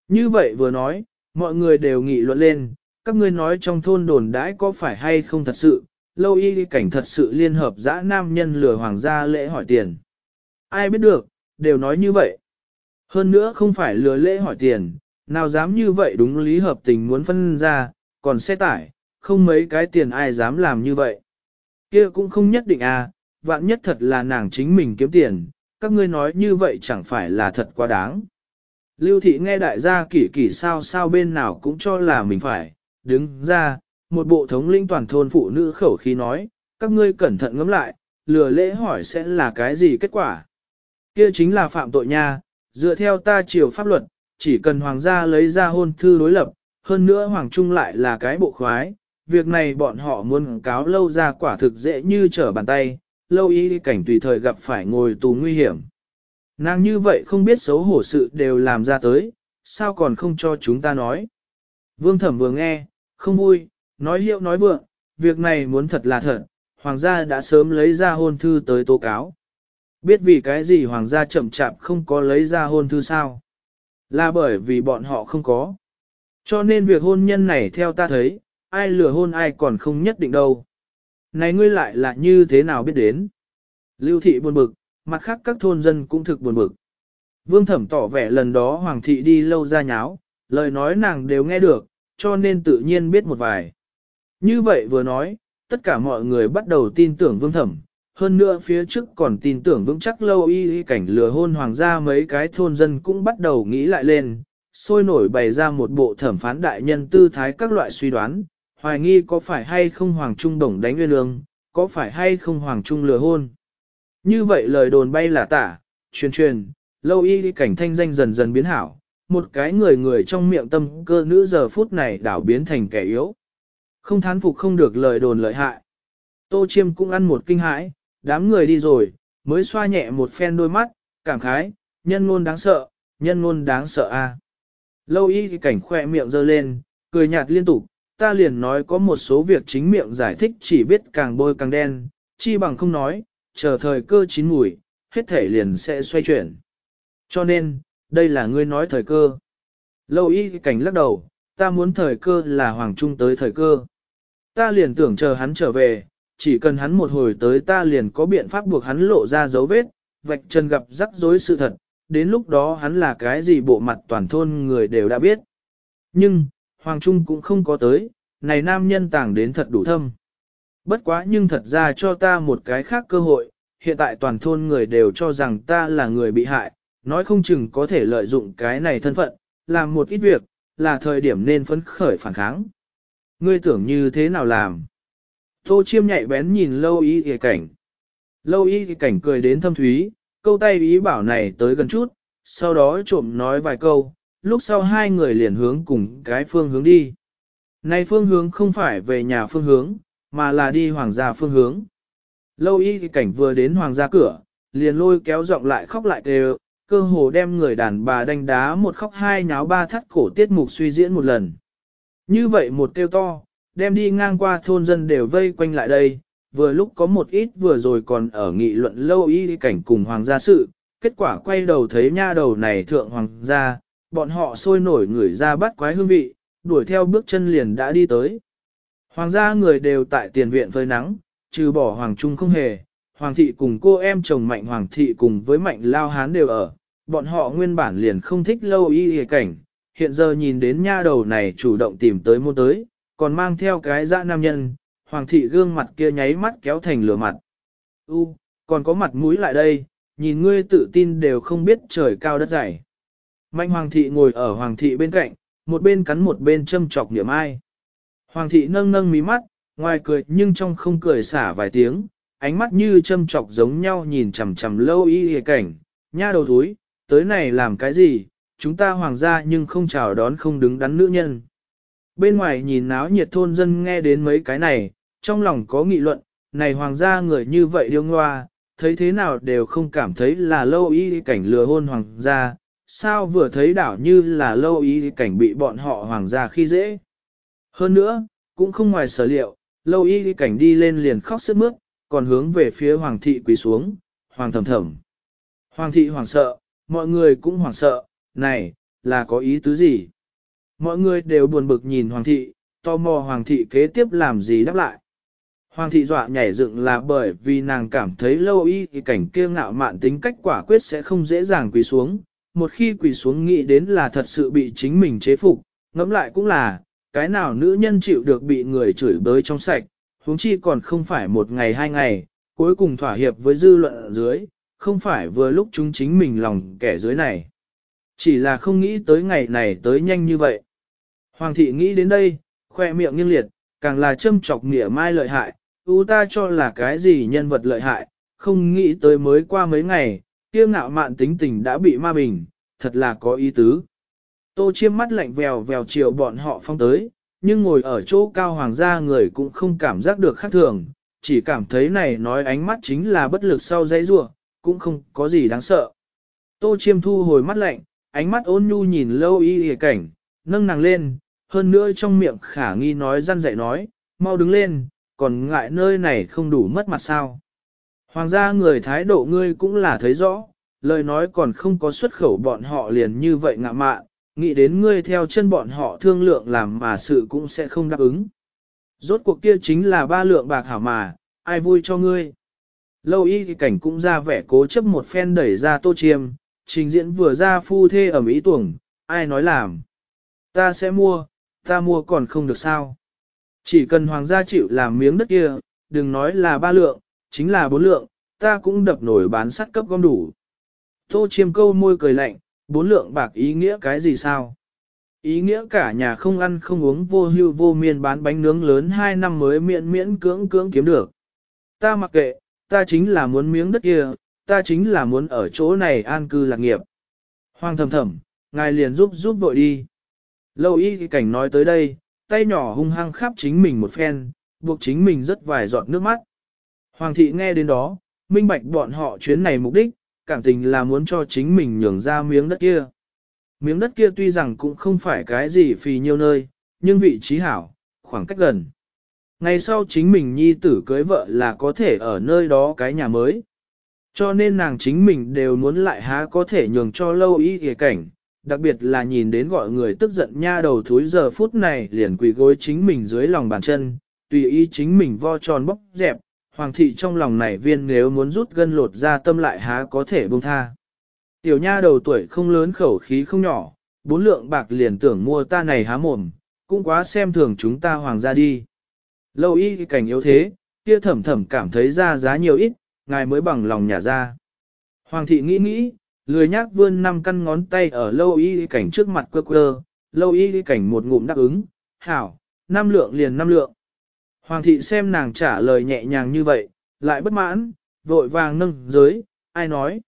Như vậy vừa nói, mọi người đều nghị luận lên, các ngươi nói trong thôn đồn đãi có phải hay không thật sự, lâu y cảnh thật sự liên hợp dã nam nhân lừa hoàng gia lễ hỏi tiền. Ai biết được, đều nói như vậy. Hơn nữa không phải lừa lễ hỏi tiền, nào dám như vậy đúng lý hợp tình muốn phân ra, còn xe tải, không mấy cái tiền ai dám làm như vậy. kia cũng không nhất định à, vạn nhất thật là nàng chính mình kiếm tiền, các ngươi nói như vậy chẳng phải là thật quá đáng. Lưu thị nghe đại gia kỷ kỷ sao sao bên nào cũng cho là mình phải, đứng ra, một bộ thống lĩnh toàn thôn phụ nữ khẩu khí nói, các ngươi cẩn thận ngẫm lại, lừa lễ hỏi sẽ là cái gì kết quả. Kia chính là phạm tội nha, dựa theo ta chiều pháp luật, chỉ cần hoàng gia lấy ra hôn thư đối lập, hơn nữa hoàng trung lại là cái bộ khoái, việc này bọn họ muốn cáo lâu ra quả thực dễ như trở bàn tay, lâu y cảnh tùy thời gặp phải ngồi tù nguy hiểm. Nàng như vậy không biết xấu hổ sự đều làm ra tới, sao còn không cho chúng ta nói. Vương thẩm vừa nghe, không vui, nói hiệu nói vượng, việc này muốn thật là thật, hoàng gia đã sớm lấy ra hôn thư tới tố cáo. Biết vì cái gì hoàng gia chậm chạp không có lấy ra hôn thư sao? Là bởi vì bọn họ không có. Cho nên việc hôn nhân này theo ta thấy, ai lừa hôn ai còn không nhất định đâu. Này ngươi lại là như thế nào biết đến? Lưu thị buồn bực, mặt khác các thôn dân cũng thực buồn bực. Vương thẩm tỏ vẻ lần đó hoàng thị đi lâu ra nháo, lời nói nàng đều nghe được, cho nên tự nhiên biết một vài. Như vậy vừa nói, tất cả mọi người bắt đầu tin tưởng vương thẩm, hơn nữa phía trước còn tin tưởng vững chắc lâu y y cảnh lừa hôn hoàng gia mấy cái thôn dân cũng bắt đầu nghĩ lại lên, sôi nổi bày ra một bộ thẩm phán đại nhân tư thái các loại suy đoán, hoài nghi có phải hay không hoàng trung đồng đánh nguyên lương, có phải hay không hoàng trung lừa hôn. Như vậy lời đồn bay là tả, truyền truyền, lâu y cảnh thanh danh dần dần biến hảo, một cái người người trong miệng tâm cơ nữ giờ phút này đảo biến thành kẻ yếu. Không thán phục không được lời đồn lợi hại. Tô Chiêm cũng ăn một kinh hãi, đám người đi rồi, mới xoa nhẹ một phen đôi mắt, cảm khái, nhân ngôn đáng sợ, nhân ngôn đáng sợ a. Lâu y cảnh khoe miệng giơ lên, cười nhạt liên tục, ta liền nói có một số việc chính miệng giải thích chỉ biết càng bôi càng đen, chi bằng không nói, chờ thời cơ chín mùi, hết thể liền sẽ xoay chuyển. Cho nên, đây là ngươi nói thời cơ. Lâu y cảnh lắc đầu, ta muốn thời cơ là Hoàng Trung tới thời cơ. Ta liền tưởng chờ hắn trở về, chỉ cần hắn một hồi tới ta liền có biện pháp buộc hắn lộ ra dấu vết, vạch chân gặp rắc rối sự thật, đến lúc đó hắn là cái gì bộ mặt toàn thôn người đều đã biết. Nhưng, Hoàng Trung cũng không có tới, này nam nhân tàng đến thật đủ thâm. Bất quá nhưng thật ra cho ta một cái khác cơ hội, hiện tại toàn thôn người đều cho rằng ta là người bị hại, nói không chừng có thể lợi dụng cái này thân phận, làm một ít việc, là thời điểm nên phấn khởi phản kháng. Ngươi tưởng như thế nào làm? Tô chiêm nhạy bén nhìn lâu y y cảnh. Lâu y y cảnh cười đến thâm thúy, câu tay ý bảo này tới gần chút, sau đó trộm nói vài câu, lúc sau hai người liền hướng cùng cái phương hướng đi. Này phương hướng không phải về nhà phương hướng, mà là đi hoàng gia phương hướng. Lâu y y cảnh vừa đến hoàng gia cửa, liền lôi kéo giọng lại khóc lại đều, cơ hồ đem người đàn bà đánh đá một khóc hai nháo ba thắt cổ tiết mục suy diễn một lần. Như vậy một kêu to, đem đi ngang qua thôn dân đều vây quanh lại đây, vừa lúc có một ít vừa rồi còn ở nghị luận lâu y cảnh cùng hoàng gia sự, kết quả quay đầu thấy nha đầu này thượng hoàng gia, bọn họ sôi nổi người ra bắt quái hương vị, đuổi theo bước chân liền đã đi tới. Hoàng gia người đều tại tiền viện phơi nắng, trừ bỏ hoàng trung không hề, hoàng thị cùng cô em chồng mạnh hoàng thị cùng với mạnh lao hán đều ở, bọn họ nguyên bản liền không thích lâu y hề cảnh, hiện giờ nhìn đến nha đầu này chủ động tìm tới mua tới, còn mang theo cái dã nam nhân, hoàng thị gương mặt kia nháy mắt kéo thành lửa mặt. U, còn có mặt mũi lại đây, nhìn ngươi tự tin đều không biết trời cao đất dày. Mạnh hoàng thị ngồi ở hoàng thị bên cạnh, một bên cắn một bên châm chọc niệm ai. Hoàng thị nâng nâng mí mắt, ngoài cười nhưng trong không cười xả vài tiếng, ánh mắt như châm chọc giống nhau nhìn chằm chằm lâu y hề cảnh, nha đầu thúi, tới này làm cái gì, chúng ta hoàng gia nhưng không chào đón không đứng đắn nữ nhân. Bên ngoài nhìn náo nhiệt thôn dân nghe đến mấy cái này, trong lòng có nghị luận, này hoàng gia người như vậy điêu ngoa, thấy thế nào đều không cảm thấy là lâu y cảnh lừa hôn hoàng gia, sao vừa thấy đảo như là lâu y cảnh bị bọn họ hoàng gia khi dễ. Hơn nữa, cũng không ngoài sở liệu, lâu y cảnh đi lên liền khóc sức mướt, còn hướng về phía hoàng thị quỳ xuống, hoàng thầm thầm. Hoàng thị hoàng sợ, mọi người cũng hoảng sợ, này, là có ý tứ gì? Mọi người đều buồn bực nhìn hoàng thị, tò mò hoàng thị kế tiếp làm gì đáp lại. Hoàng thị dọa nhảy dựng là bởi vì nàng cảm thấy lâu y thì cảnh kia ngạo mạn tính cách quả quyết sẽ không dễ dàng quỳ xuống. Một khi quỳ xuống nghĩ đến là thật sự bị chính mình chế phục, ngẫm lại cũng là, cái nào nữ nhân chịu được bị người chửi bới trong sạch, huống chi còn không phải một ngày hai ngày, cuối cùng thỏa hiệp với dư luận ở dưới, không phải vừa lúc chúng chính mình lòng kẻ dưới này. Chỉ là không nghĩ tới ngày này tới nhanh như vậy. Hoàng thị nghĩ đến đây, khoe miệng nghiêng liệt, càng là châm chọc nghĩa mai lợi hại, ưu ta cho là cái gì nhân vật lợi hại, không nghĩ tới mới qua mấy ngày, kiêu ngạo mạn tính tình đã bị ma bình, thật là có ý tứ. Tô chiêm mắt lạnh vèo vèo chiều bọn họ phong tới, nhưng ngồi ở chỗ cao hoàng gia người cũng không cảm giác được khác thường, chỉ cảm thấy này nói ánh mắt chính là bất lực sau dây rua, cũng không có gì đáng sợ. Tô chiêm thu hồi mắt lạnh, ánh mắt ôn nhu nhìn lâu y hề cảnh, nâng nàng lên, hơn nữa trong miệng khả nghi nói răn dạy nói, mau đứng lên, còn ngại nơi này không đủ mất mặt sao. Hoàng gia người thái độ ngươi cũng là thấy rõ, lời nói còn không có xuất khẩu bọn họ liền như vậy ngạ mạn, nghĩ đến ngươi theo chân bọn họ thương lượng làm mà sự cũng sẽ không đáp ứng. Rốt cuộc kia chính là ba lượng bạc hảo mà, ai vui cho ngươi. Lâu y thì cảnh cũng ra vẻ cố chấp một phen đẩy ra tô chiêm, trình diễn vừa ra phu thê ở Mỹ tuồng, ai nói làm. Ta sẽ mua, ta mua còn không được sao. Chỉ cần hoàng gia chịu làm miếng đất kia, đừng nói là ba lượng, chính là bốn lượng, ta cũng đập nổi bán sắt cấp gom đủ. Tô chiêm câu môi cười lạnh, bốn lượng bạc ý nghĩa cái gì sao? Ý nghĩa cả nhà không ăn không uống vô hưu vô miên bán bánh nướng lớn hai năm mới miễn miễn cưỡng cưỡng kiếm được. Ta mặc kệ, ta chính là muốn miếng đất kia, ta chính là muốn ở chỗ này an cư lạc nghiệp. Hoàng thầm thầm, ngài liền giúp giúp vội đi. Lâu y cảnh nói tới đây, tay nhỏ hung hăng khắp chính mình một phen, buộc chính mình rất vài giọt nước mắt. Hoàng thị nghe đến đó, minh bạch bọn họ chuyến này mục đích, cảm tình là muốn cho chính mình nhường ra miếng đất kia. Miếng đất kia tuy rằng cũng không phải cái gì phì nhiêu nơi, nhưng vị trí hảo, khoảng cách gần. Ngày sau chính mình nhi tử cưới vợ là có thể ở nơi đó cái nhà mới. Cho nên nàng chính mình đều muốn lại há có thể nhường cho lâu y kìa cảnh, đặc biệt là nhìn đến gọi người tức giận nha đầu thúi giờ phút này liền quỳ gối chính mình dưới lòng bàn chân, tùy ý chính mình vo tròn bóc dẹp, hoàng thị trong lòng này viên nếu muốn rút gân lột ra tâm lại há có thể buông tha. Tiểu nha đầu tuổi không lớn khẩu khí không nhỏ, bốn lượng bạc liền tưởng mua ta này há mồm, cũng quá xem thường chúng ta hoàng gia đi. Lâu y cảnh yếu thế, kia thẩm thẩm cảm thấy ra giá nhiều ít, ngài mới bằng lòng nhả ra. Hoàng thị nghĩ nghĩ, lười nhác vươn năm căn ngón tay ở lâu y cảnh trước mặt quơ quơ, lâu y cảnh một ngụm đáp ứng, hảo, năm lượng liền năm lượng. Hoàng thị xem nàng trả lời nhẹ nhàng như vậy, lại bất mãn, vội vàng nâng giới, ai nói.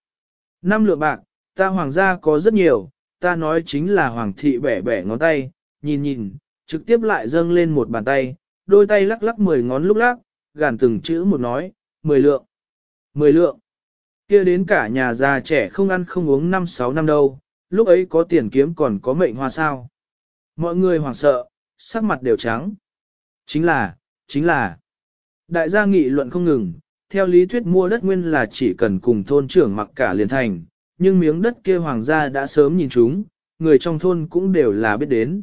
Năm lượng bạc, ta hoàng gia có rất nhiều, ta nói chính là hoàng thị bẻ bẻ ngón tay, nhìn nhìn, trực tiếp lại dâng lên một bàn tay, đôi tay lắc lắc mười ngón lúc lắc, gàn từng chữ một nói, mười lượng. Mười lượng. kia đến cả nhà già trẻ không ăn không uống năm sáu năm đâu, lúc ấy có tiền kiếm còn có mệnh hoa sao. Mọi người hoảng sợ, sắc mặt đều trắng. Chính là, chính là, đại gia nghị luận không ngừng, theo lý thuyết mua đất nguyên là chỉ cần cùng thôn trưởng mặc cả liền thành, nhưng miếng đất kia hoàng gia đã sớm nhìn chúng, người trong thôn cũng đều là biết đến.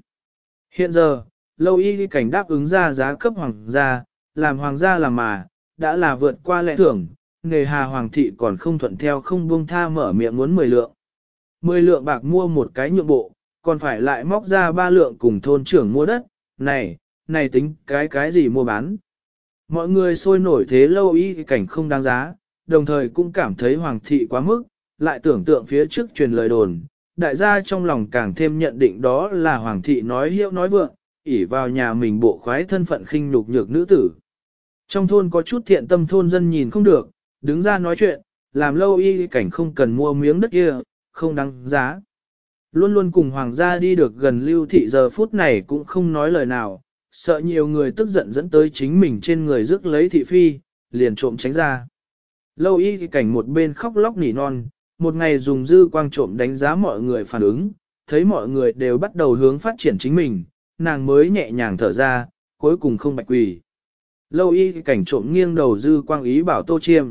Hiện giờ, lâu y cảnh đáp ứng ra giá cấp hoàng gia, làm hoàng gia làm mà, đã là vượt qua lệ thưởng, nghề hà hoàng thị còn không thuận theo không buông tha mở miệng muốn 10 lượng. 10 lượng bạc mua một cái nhượng bộ, còn phải lại móc ra ba lượng cùng thôn trưởng mua đất, này, này tính cái cái gì mua bán. Mọi người sôi nổi thế lâu y cảnh không đáng giá, đồng thời cũng cảm thấy hoàng thị quá mức, lại tưởng tượng phía trước truyền lời đồn, đại gia trong lòng càng thêm nhận định đó là hoàng thị nói hiệu nói vượng, ỉ vào nhà mình bộ khoái thân phận khinh nhục nhược nữ tử. Trong thôn có chút thiện tâm thôn dân nhìn không được, đứng ra nói chuyện, làm lâu y cảnh không cần mua miếng đất kia, không đáng giá. Luôn luôn cùng hoàng gia đi được gần lưu thị giờ phút này cũng không nói lời nào, sợ nhiều người tức giận dẫn tới chính mình trên người rước lấy thị phi, liền trộm tránh ra. Lâu y cảnh một bên khóc lóc nỉ non, một ngày dùng dư quang trộm đánh giá mọi người phản ứng, thấy mọi người đều bắt đầu hướng phát triển chính mình, nàng mới nhẹ nhàng thở ra, cuối cùng không bạch quỳ. Lâu y cảnh trộm nghiêng đầu dư quang ý bảo Tô Chiêm.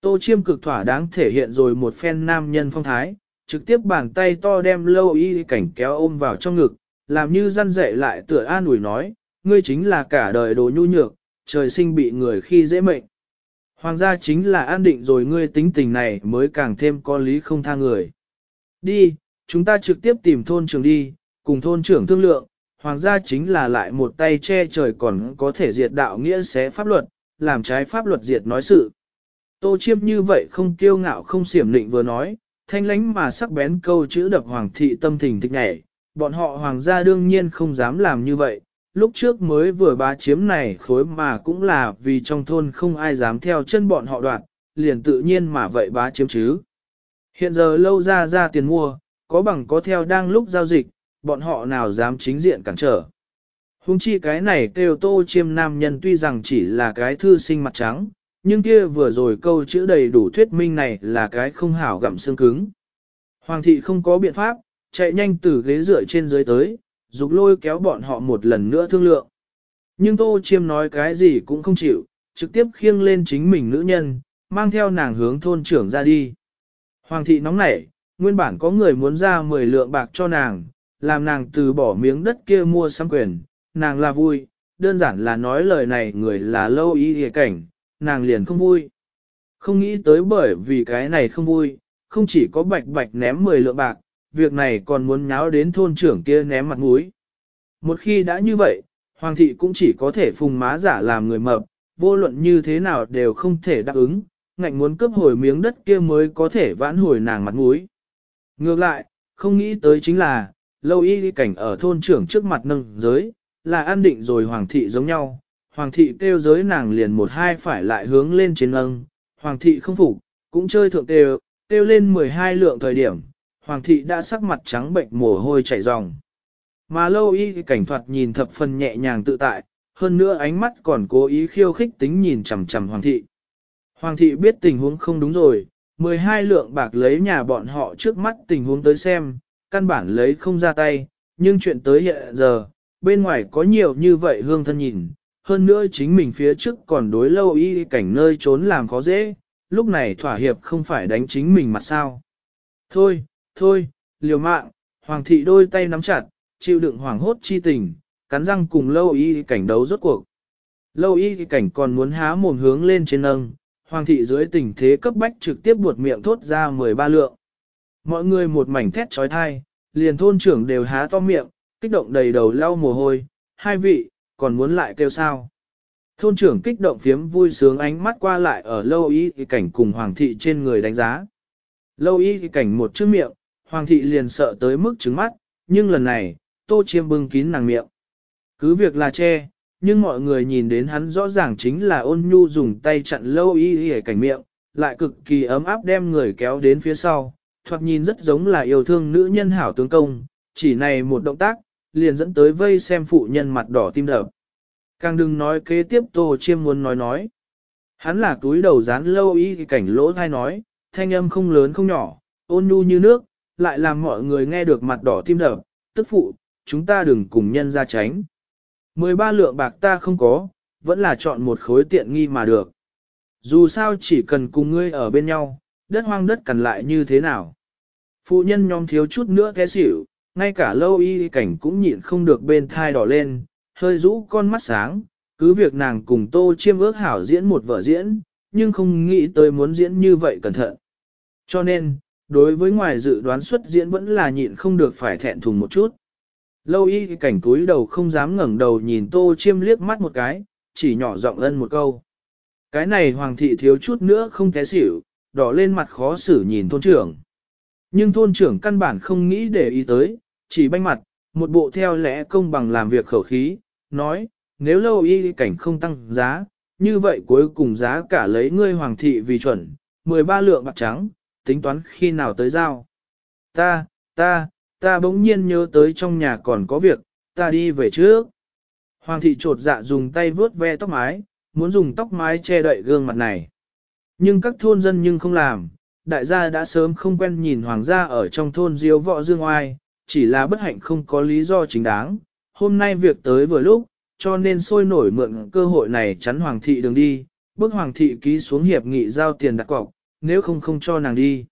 Tô Chiêm cực thỏa đáng thể hiện rồi một phen nam nhân phong thái, trực tiếp bàn tay to đem lâu y cảnh kéo ôm vào trong ngực, làm như răn dậy lại tựa an ủi nói, ngươi chính là cả đời đồ nhu nhược, trời sinh bị người khi dễ mệnh. Hoàng gia chính là an định rồi ngươi tính tình này mới càng thêm có lý không tha người. Đi, chúng ta trực tiếp tìm thôn trưởng đi, cùng thôn trưởng thương lượng, hoàng gia chính là lại một tay che trời còn có thể diệt đạo nghĩa xé pháp luật, làm trái pháp luật diệt nói sự. Tô chiêm như vậy không kiêu ngạo không xiểm định vừa nói, thanh lánh mà sắc bén câu chữ đập hoàng thị tâm thình thích nhảy, bọn họ hoàng gia đương nhiên không dám làm như vậy, lúc trước mới vừa bá chiếm này khối mà cũng là vì trong thôn không ai dám theo chân bọn họ đoạt, liền tự nhiên mà vậy bá chiếm chứ. Hiện giờ lâu ra ra tiền mua, có bằng có theo đang lúc giao dịch, bọn họ nào dám chính diện cản trở. Hùng chi cái này kêu tô chiêm nam nhân tuy rằng chỉ là cái thư sinh mặt trắng, nhưng kia vừa rồi câu chữ đầy đủ thuyết minh này là cái không hảo gặm xương cứng. Hoàng thị không có biện pháp, chạy nhanh từ ghế dựa trên dưới tới, dục lôi kéo bọn họ một lần nữa thương lượng. Nhưng Tô Chiêm nói cái gì cũng không chịu, trực tiếp khiêng lên chính mình nữ nhân, mang theo nàng hướng thôn trưởng ra đi. Hoàng thị nóng nảy, nguyên bản có người muốn ra 10 lượng bạc cho nàng, làm nàng từ bỏ miếng đất kia mua xăm quyền, nàng là vui, đơn giản là nói lời này người là lâu ý địa cảnh, nàng liền không vui. Không nghĩ tới bởi vì cái này không vui, không chỉ có bạch bạch ném 10 lượng bạc, việc này còn muốn nháo đến thôn trưởng kia ném mặt mũi. Một khi đã như vậy, hoàng thị cũng chỉ có thể phùng má giả làm người mập, vô luận như thế nào đều không thể đáp ứng, ngạnh muốn cướp hồi miếng đất kia mới có thể vãn hồi nàng mặt mũi. Ngược lại, không nghĩ tới chính là, lâu y đi cảnh ở thôn trưởng trước mặt nâng giới, là an định rồi hoàng thị giống nhau, hoàng thị kêu giới nàng liền một hai phải lại hướng lên trên nâng, Hoàng thị không phục, cũng chơi thượng đều, kêu lên 12 lượng thời điểm, Hoàng thị đã sắc mặt trắng bệnh mồ hôi chảy ròng. Mà lâu y cảnh thoạt nhìn thập phần nhẹ nhàng tự tại, hơn nữa ánh mắt còn cố ý khiêu khích tính nhìn chằm chằm Hoàng thị. Hoàng thị biết tình huống không đúng rồi, 12 lượng bạc lấy nhà bọn họ trước mắt tình huống tới xem, căn bản lấy không ra tay, nhưng chuyện tới hiện giờ, bên ngoài có nhiều như vậy hương thân nhìn, hơn nữa chính mình phía trước còn đối lâu y cảnh nơi trốn làm khó dễ, lúc này thỏa hiệp không phải đánh chính mình mặt sao. Thôi, thôi, liều mạng, hoàng thị đôi tay nắm chặt, chịu đựng hoàng hốt chi tình, cắn răng cùng lâu y cảnh đấu rốt cuộc. Lâu y cảnh còn muốn há mồm hướng lên trên nâng, hoàng thị dưới tình thế cấp bách trực tiếp buột miệng thốt ra 13 lượng. Mọi người một mảnh thét trói thai, liền thôn trưởng đều há to miệng, kích động đầy đầu lau mồ hôi, hai vị, còn muốn lại kêu sao. Thôn trưởng kích động phiếm vui sướng ánh mắt qua lại ở lâu y thì cảnh cùng hoàng thị trên người đánh giá. Lâu y thì cảnh một chữ miệng, hoàng thị liền sợ tới mức trứng mắt, nhưng lần này, tô chiêm bưng kín nàng miệng. Cứ việc là che, nhưng mọi người nhìn đến hắn rõ ràng chính là ôn nhu dùng tay chặn lâu y y cảnh miệng, lại cực kỳ ấm áp đem người kéo đến phía sau, thoạt nhìn rất giống là yêu thương nữ nhân hảo tướng công, chỉ này một động tác, liền dẫn tới vây xem phụ nhân mặt đỏ tim đập. Càng đừng nói kế tiếp Tô Chiêm muốn nói nói. Hắn là túi đầu dán lâu y cảnh lỗ thai nói, thanh âm không lớn không nhỏ, ôn nhu như nước, lại làm mọi người nghe được mặt đỏ tim đập, tức phụ, chúng ta đừng cùng nhân ra tránh. 13 lượng bạc ta không có, vẫn là chọn một khối tiện nghi mà được. Dù sao chỉ cần cùng ngươi ở bên nhau, đất hoang đất cằn lại như thế nào. Phụ nhân nhóm thiếu chút nữa té xỉu, ngay cả lâu y cảnh cũng nhịn không được bên thai đỏ lên, hơi rũ con mắt sáng, cứ việc nàng cùng tô chiêm ước hảo diễn một vở diễn, nhưng không nghĩ tới muốn diễn như vậy cẩn thận. Cho nên, đối với ngoài dự đoán xuất diễn vẫn là nhịn không được phải thẹn thùng một chút. Lâu y cảnh túi đầu không dám ngẩng đầu nhìn tô chiêm liếc mắt một cái, chỉ nhỏ giọng ân một câu. Cái này hoàng thị thiếu chút nữa không té xỉu, đỏ lên mặt khó xử nhìn thôn trưởng. Nhưng thôn trưởng căn bản không nghĩ để ý tới, chỉ banh mặt, một bộ theo lẽ công bằng làm việc khẩu khí, nói, nếu lâu y cảnh không tăng giá, như vậy cuối cùng giá cả lấy ngươi hoàng thị vì chuẩn, 13 lượng bạc trắng, tính toán khi nào tới giao. Ta, ta, ta bỗng nhiên nhớ tới trong nhà còn có việc, ta đi về trước. Hoàng thị trột dạ dùng tay vướt ve tóc mái, muốn dùng tóc mái che đậy gương mặt này. Nhưng các thôn dân nhưng không làm, đại gia đã sớm không quen nhìn hoàng gia ở trong thôn diếu võ dương oai, chỉ là bất hạnh không có lý do chính đáng. Hôm nay việc tới vừa lúc, cho nên sôi nổi mượn cơ hội này chắn hoàng thị đường đi, bước hoàng thị ký xuống hiệp nghị giao tiền đặt cọc, nếu không không cho nàng đi.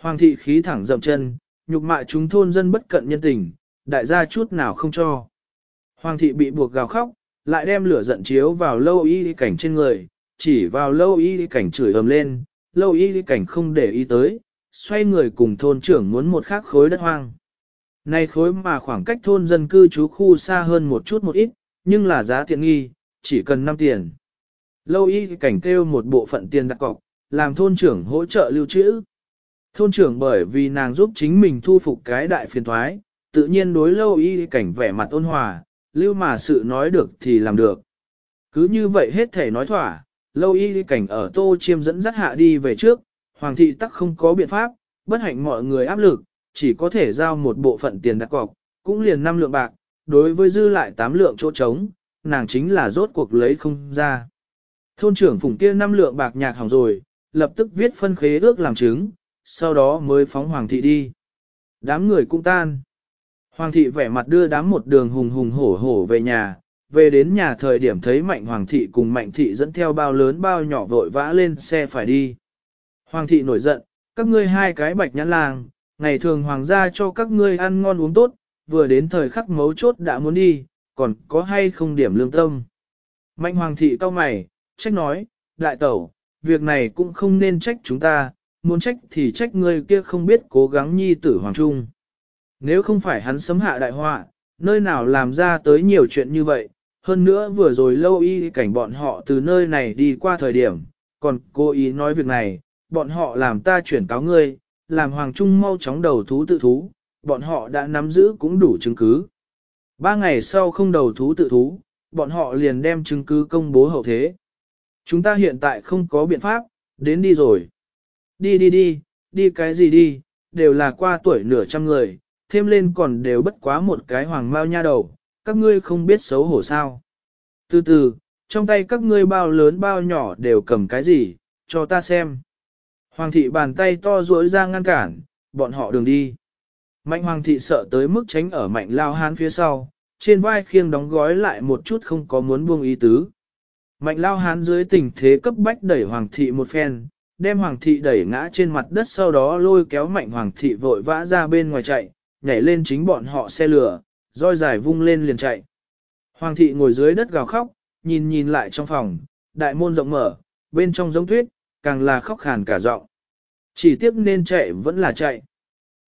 Hoàng thị khí thẳng dậm chân, nhục mạ chúng thôn dân bất cận nhân tình, đại gia chút nào không cho. Hoàng thị bị buộc gào khóc, lại đem lửa giận chiếu vào lâu y cảnh trên người, chỉ vào lâu y cảnh chửi ầm lên, lâu y cảnh không để ý tới, xoay người cùng thôn trưởng muốn một khắc khối đất hoang. Này khối mà khoảng cách thôn dân cư trú khu xa hơn một chút một ít, nhưng là giá tiện nghi, chỉ cần 5 tiền. Lâu y cảnh kêu một bộ phận tiền đặt cọc, làm thôn trưởng hỗ trợ lưu trữ. Thôn trưởng bởi vì nàng giúp chính mình thu phục cái đại phiền thoái, tự nhiên đối lâu y cảnh vẻ mặt ôn hòa, lưu mà sự nói được thì làm được. Cứ như vậy hết thể nói thỏa, lâu y cảnh ở tô chiêm dẫn dắt hạ đi về trước, hoàng thị tắc không có biện pháp, bất hạnh mọi người áp lực, chỉ có thể giao một bộ phận tiền đặt cọc, cũng liền 5 lượng bạc, đối với dư lại 8 lượng chỗ trống, nàng chính là rốt cuộc lấy không ra. Thôn trưởng phùng kia 5 lượng bạc nhạc hỏng rồi, lập tức viết phân khế ước làm chứng, sau đó mới phóng hoàng thị đi. Đám người cũng tan. Hoàng thị vẻ mặt đưa đám một đường hùng hùng hổ hổ về nhà, về đến nhà thời điểm thấy mạnh hoàng thị cùng mạnh thị dẫn theo bao lớn bao nhỏ vội vã lên xe phải đi. Hoàng thị nổi giận, các ngươi hai cái bạch nhãn làng, ngày thường hoàng gia cho các ngươi ăn ngon uống tốt, vừa đến thời khắc mấu chốt đã muốn đi, còn có hay không điểm lương tâm. Mạnh hoàng thị cao mày, trách nói, đại tẩu, việc này cũng không nên trách chúng ta, muốn trách thì trách ngươi kia không biết cố gắng nhi tử hoàng trung. Nếu không phải hắn sấm hạ đại họa, nơi nào làm ra tới nhiều chuyện như vậy, hơn nữa vừa rồi lâu y cảnh bọn họ từ nơi này đi qua thời điểm, còn cố ý nói việc này, bọn họ làm ta chuyển cáo ngươi, làm Hoàng Trung mau chóng đầu thú tự thú, bọn họ đã nắm giữ cũng đủ chứng cứ. Ba ngày sau không đầu thú tự thú, bọn họ liền đem chứng cứ công bố hậu thế. Chúng ta hiện tại không có biện pháp, đến đi rồi. Đi đi đi, đi cái gì đi, đều là qua tuổi nửa trăm người, thêm lên còn đều bất quá một cái hoàng mao nha đầu, các ngươi không biết xấu hổ sao. Từ từ, trong tay các ngươi bao lớn bao nhỏ đều cầm cái gì, cho ta xem. Hoàng thị bàn tay to duỗi ra ngăn cản, bọn họ đường đi. Mạnh hoàng thị sợ tới mức tránh ở mạnh lao hán phía sau, trên vai khiêng đóng gói lại một chút không có muốn buông ý tứ. Mạnh lao hán dưới tình thế cấp bách đẩy hoàng thị một phen, đem hoàng thị đẩy ngã trên mặt đất sau đó lôi kéo mạnh hoàng thị vội vã ra bên ngoài chạy, nhảy lên chính bọn họ xe lửa, roi dài vung lên liền chạy. Hoàng thị ngồi dưới đất gào khóc, nhìn nhìn lại trong phòng, đại môn rộng mở, bên trong giống tuyết, càng là khóc khàn cả giọng. Chỉ tiếc nên chạy vẫn là chạy.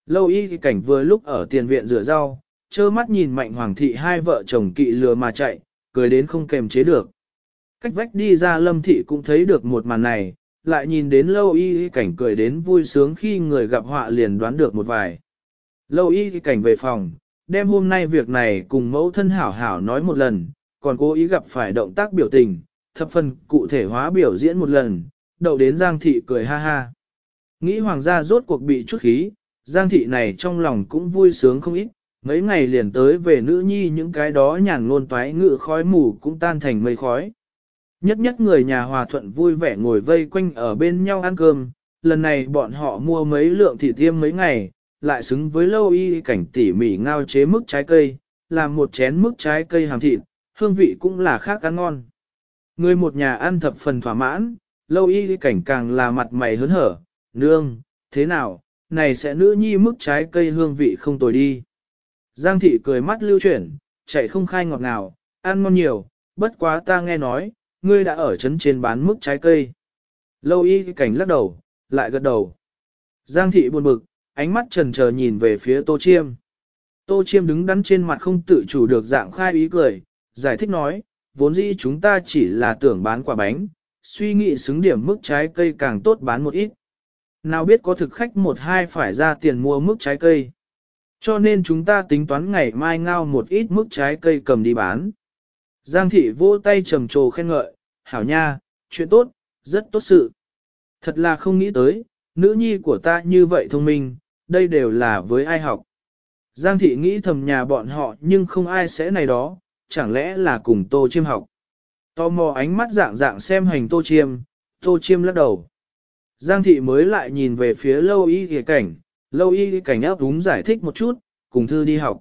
Lâu y cảnh vừa lúc ở tiền viện rửa rau, trơ mắt nhìn mạnh hoàng thị hai vợ chồng kỵ lừa mà chạy, cười đến không kềm chế được. Cách vách đi ra lâm thị cũng thấy được một màn này, lại nhìn đến lâu y cảnh cười đến vui sướng khi người gặp họa liền đoán được một vài. Lâu y cảnh về phòng, đem hôm nay việc này cùng mẫu thân hảo hảo nói một lần, còn cố ý gặp phải động tác biểu tình, thập phần cụ thể hóa biểu diễn một lần, đậu đến Giang thị cười ha ha. Nghĩ hoàng gia rốt cuộc bị chút khí, Giang thị này trong lòng cũng vui sướng không ít, mấy ngày liền tới về nữ nhi những cái đó nhàn ngôn toái ngự khói mù cũng tan thành mây khói. Nhất nhất người nhà hòa thuận vui vẻ ngồi vây quanh ở bên nhau ăn cơm, lần này bọn họ mua mấy lượng thịt tiêm mấy ngày, lại xứng với lâu y cảnh tỉ mỉ ngao chế mức trái cây, làm một chén mức trái cây hàm thịt, hương vị cũng là khác ăn ngon. Người một nhà ăn thập phần thỏa mãn, lâu y cảnh càng là mặt mày hớn hở, nương, thế nào, này sẽ nữ nhi mức trái cây hương vị không tồi đi. Giang thị cười mắt lưu chuyển, chạy không khai ngọt ngào, ăn ngon nhiều, bất quá ta nghe nói, ngươi đã ở trấn trên bán mức trái cây. Lâu y cảnh lắc đầu, lại gật đầu. Giang thị buồn bực, ánh mắt trần chờ nhìn về phía tô chiêm. Tô chiêm đứng đắn trên mặt không tự chủ được dạng khai ý cười, giải thích nói, vốn dĩ chúng ta chỉ là tưởng bán quả bánh, suy nghĩ xứng điểm mức trái cây càng tốt bán một ít. Nào biết có thực khách một hai phải ra tiền mua mức trái cây. Cho nên chúng ta tính toán ngày mai ngao một ít mức trái cây cầm đi bán. Giang thị vỗ tay trầm trồ khen ngợi, hảo nha, chuyện tốt, rất tốt sự. Thật là không nghĩ tới, nữ nhi của ta như vậy thông minh, đây đều là với ai học. Giang thị nghĩ thầm nhà bọn họ nhưng không ai sẽ này đó, chẳng lẽ là cùng tô chiêm học. Tò mò ánh mắt dạng dạng xem hành tô chiêm, tô chiêm lắc đầu. Giang thị mới lại nhìn về phía lâu y kìa cảnh, lâu y cảnh áp đúng giải thích một chút, cùng thư đi học.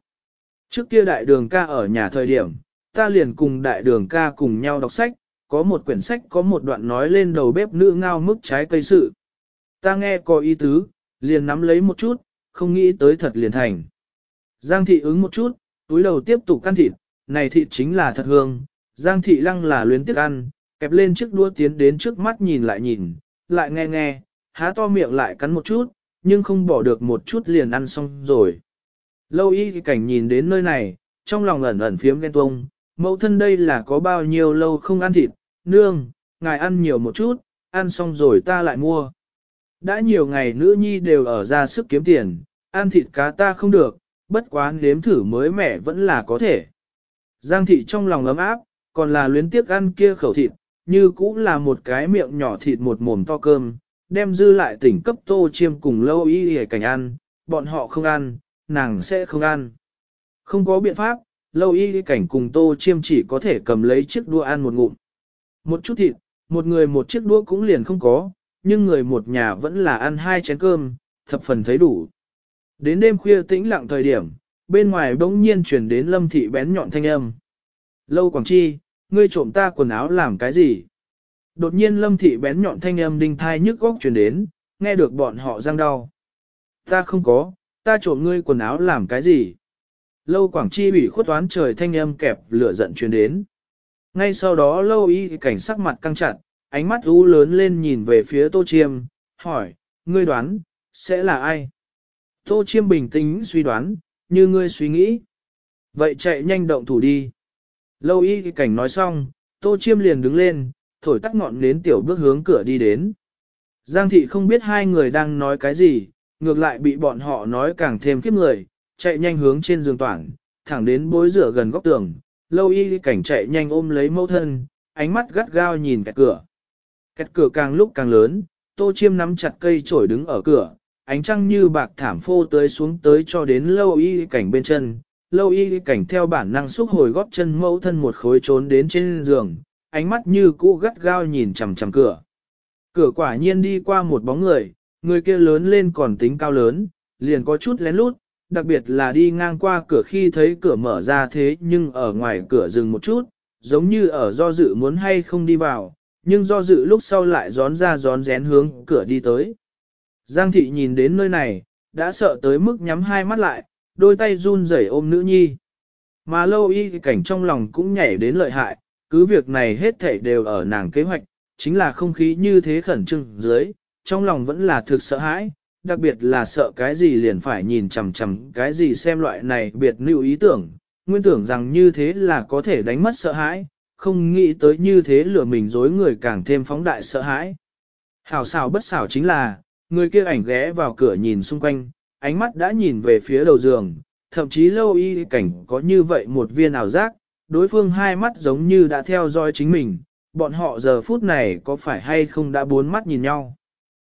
Trước kia đại đường ca ở nhà thời điểm, ta liền cùng đại đường ca cùng nhau đọc sách, có một quyển sách có một đoạn nói lên đầu bếp nữ ngao mức trái cây sự. Ta nghe có ý tứ, liền nắm lấy một chút, không nghĩ tới thật liền thành. Giang thị ứng một chút, túi đầu tiếp tục căn thịt, này thịt chính là thật hương. Giang thị lăng là luyến tiếc ăn, kẹp lên chiếc đua tiến đến trước mắt nhìn lại nhìn, lại nghe nghe, há to miệng lại cắn một chút, nhưng không bỏ được một chút liền ăn xong rồi. Lâu y cảnh nhìn đến nơi này, trong lòng ẩn ẩn phiếm ghen tuông, mẫu thân đây là có bao nhiêu lâu không ăn thịt, nương, ngài ăn nhiều một chút, ăn xong rồi ta lại mua. Đã nhiều ngày nữ nhi đều ở ra sức kiếm tiền, ăn thịt cá ta không được, bất quá nếm thử mới mẻ vẫn là có thể. Giang thị trong lòng ấm áp, còn là luyến tiếc ăn kia khẩu thịt, như cũng là một cái miệng nhỏ thịt một mồm to cơm, đem dư lại tỉnh cấp tô chiêm cùng lâu y hề cảnh ăn, bọn họ không ăn, nàng sẽ không ăn. Không có biện pháp, lâu y cảnh cùng tô chiêm chỉ có thể cầm lấy chiếc đũa ăn một ngụm. Một chút thịt, một người một chiếc đũa cũng liền không có, nhưng người một nhà vẫn là ăn hai chén cơm, thập phần thấy đủ. Đến đêm khuya tĩnh lặng thời điểm, bên ngoài bỗng nhiên chuyển đến lâm thị bén nhọn thanh âm. Lâu Quảng Chi, ngươi trộm ta quần áo làm cái gì? Đột nhiên lâm thị bén nhọn thanh âm đinh thai nhức góc chuyển đến, nghe được bọn họ răng đau. Ta không có, ta trộm ngươi quần áo làm cái gì? Lâu Quảng Chi bị khuất toán trời thanh âm kẹp lửa giận truyền đến. Ngay sau đó lâu y cảnh sắc mặt căng chặt, ánh mắt u lớn lên nhìn về phía Tô Chiêm, hỏi, ngươi đoán, sẽ là ai? Tô Chiêm bình tĩnh suy đoán, như ngươi suy nghĩ. Vậy chạy nhanh động thủ đi. Lâu y cảnh nói xong, Tô Chiêm liền đứng lên, thổi tắt ngọn nến tiểu bước hướng cửa đi đến. Giang thị không biết hai người đang nói cái gì, ngược lại bị bọn họ nói càng thêm kiếp người, chạy nhanh hướng trên giường toàn, thẳng đến bối rửa gần góc tường, lâu y cảnh chạy nhanh ôm lấy mẫu thân, ánh mắt gắt gao nhìn cái cửa. Kẹt cửa càng lúc càng lớn, tô chiêm nắm chặt cây trổi đứng ở cửa, ánh trăng như bạc thảm phô tới xuống tới cho đến lâu y cảnh bên chân, lâu y cảnh theo bản năng xúc hồi góp chân mẫu thân một khối trốn đến trên giường, ánh mắt như cũ gắt gao nhìn chằm chằm cửa. Cửa quả nhiên đi qua một bóng người, người kia lớn lên còn tính cao lớn, liền có chút lén lút, đặc biệt là đi ngang qua cửa khi thấy cửa mở ra thế nhưng ở ngoài cửa dừng một chút, giống như ở do dự muốn hay không đi vào, nhưng do dự lúc sau lại gión ra gión rén hướng cửa đi tới. Giang thị nhìn đến nơi này, đã sợ tới mức nhắm hai mắt lại, đôi tay run rẩy ôm nữ nhi. Mà lâu y cảnh trong lòng cũng nhảy đến lợi hại, cứ việc này hết thảy đều ở nàng kế hoạch, chính là không khí như thế khẩn trương dưới, trong lòng vẫn là thực sợ hãi, đặc biệt là sợ cái gì liền phải nhìn chằm chằm cái gì xem loại này biệt lưu ý tưởng, nguyên tưởng rằng như thế là có thể đánh mất sợ hãi, không nghĩ tới như thế lừa mình dối người càng thêm phóng đại sợ hãi. Hảo xảo bất xảo chính là, người kia ảnh ghé vào cửa nhìn xung quanh, ánh mắt đã nhìn về phía đầu giường, thậm chí lâu y cảnh có như vậy một viên ảo giác, đối phương hai mắt giống như đã theo dõi chính mình, bọn họ giờ phút này có phải hay không đã bốn mắt nhìn nhau.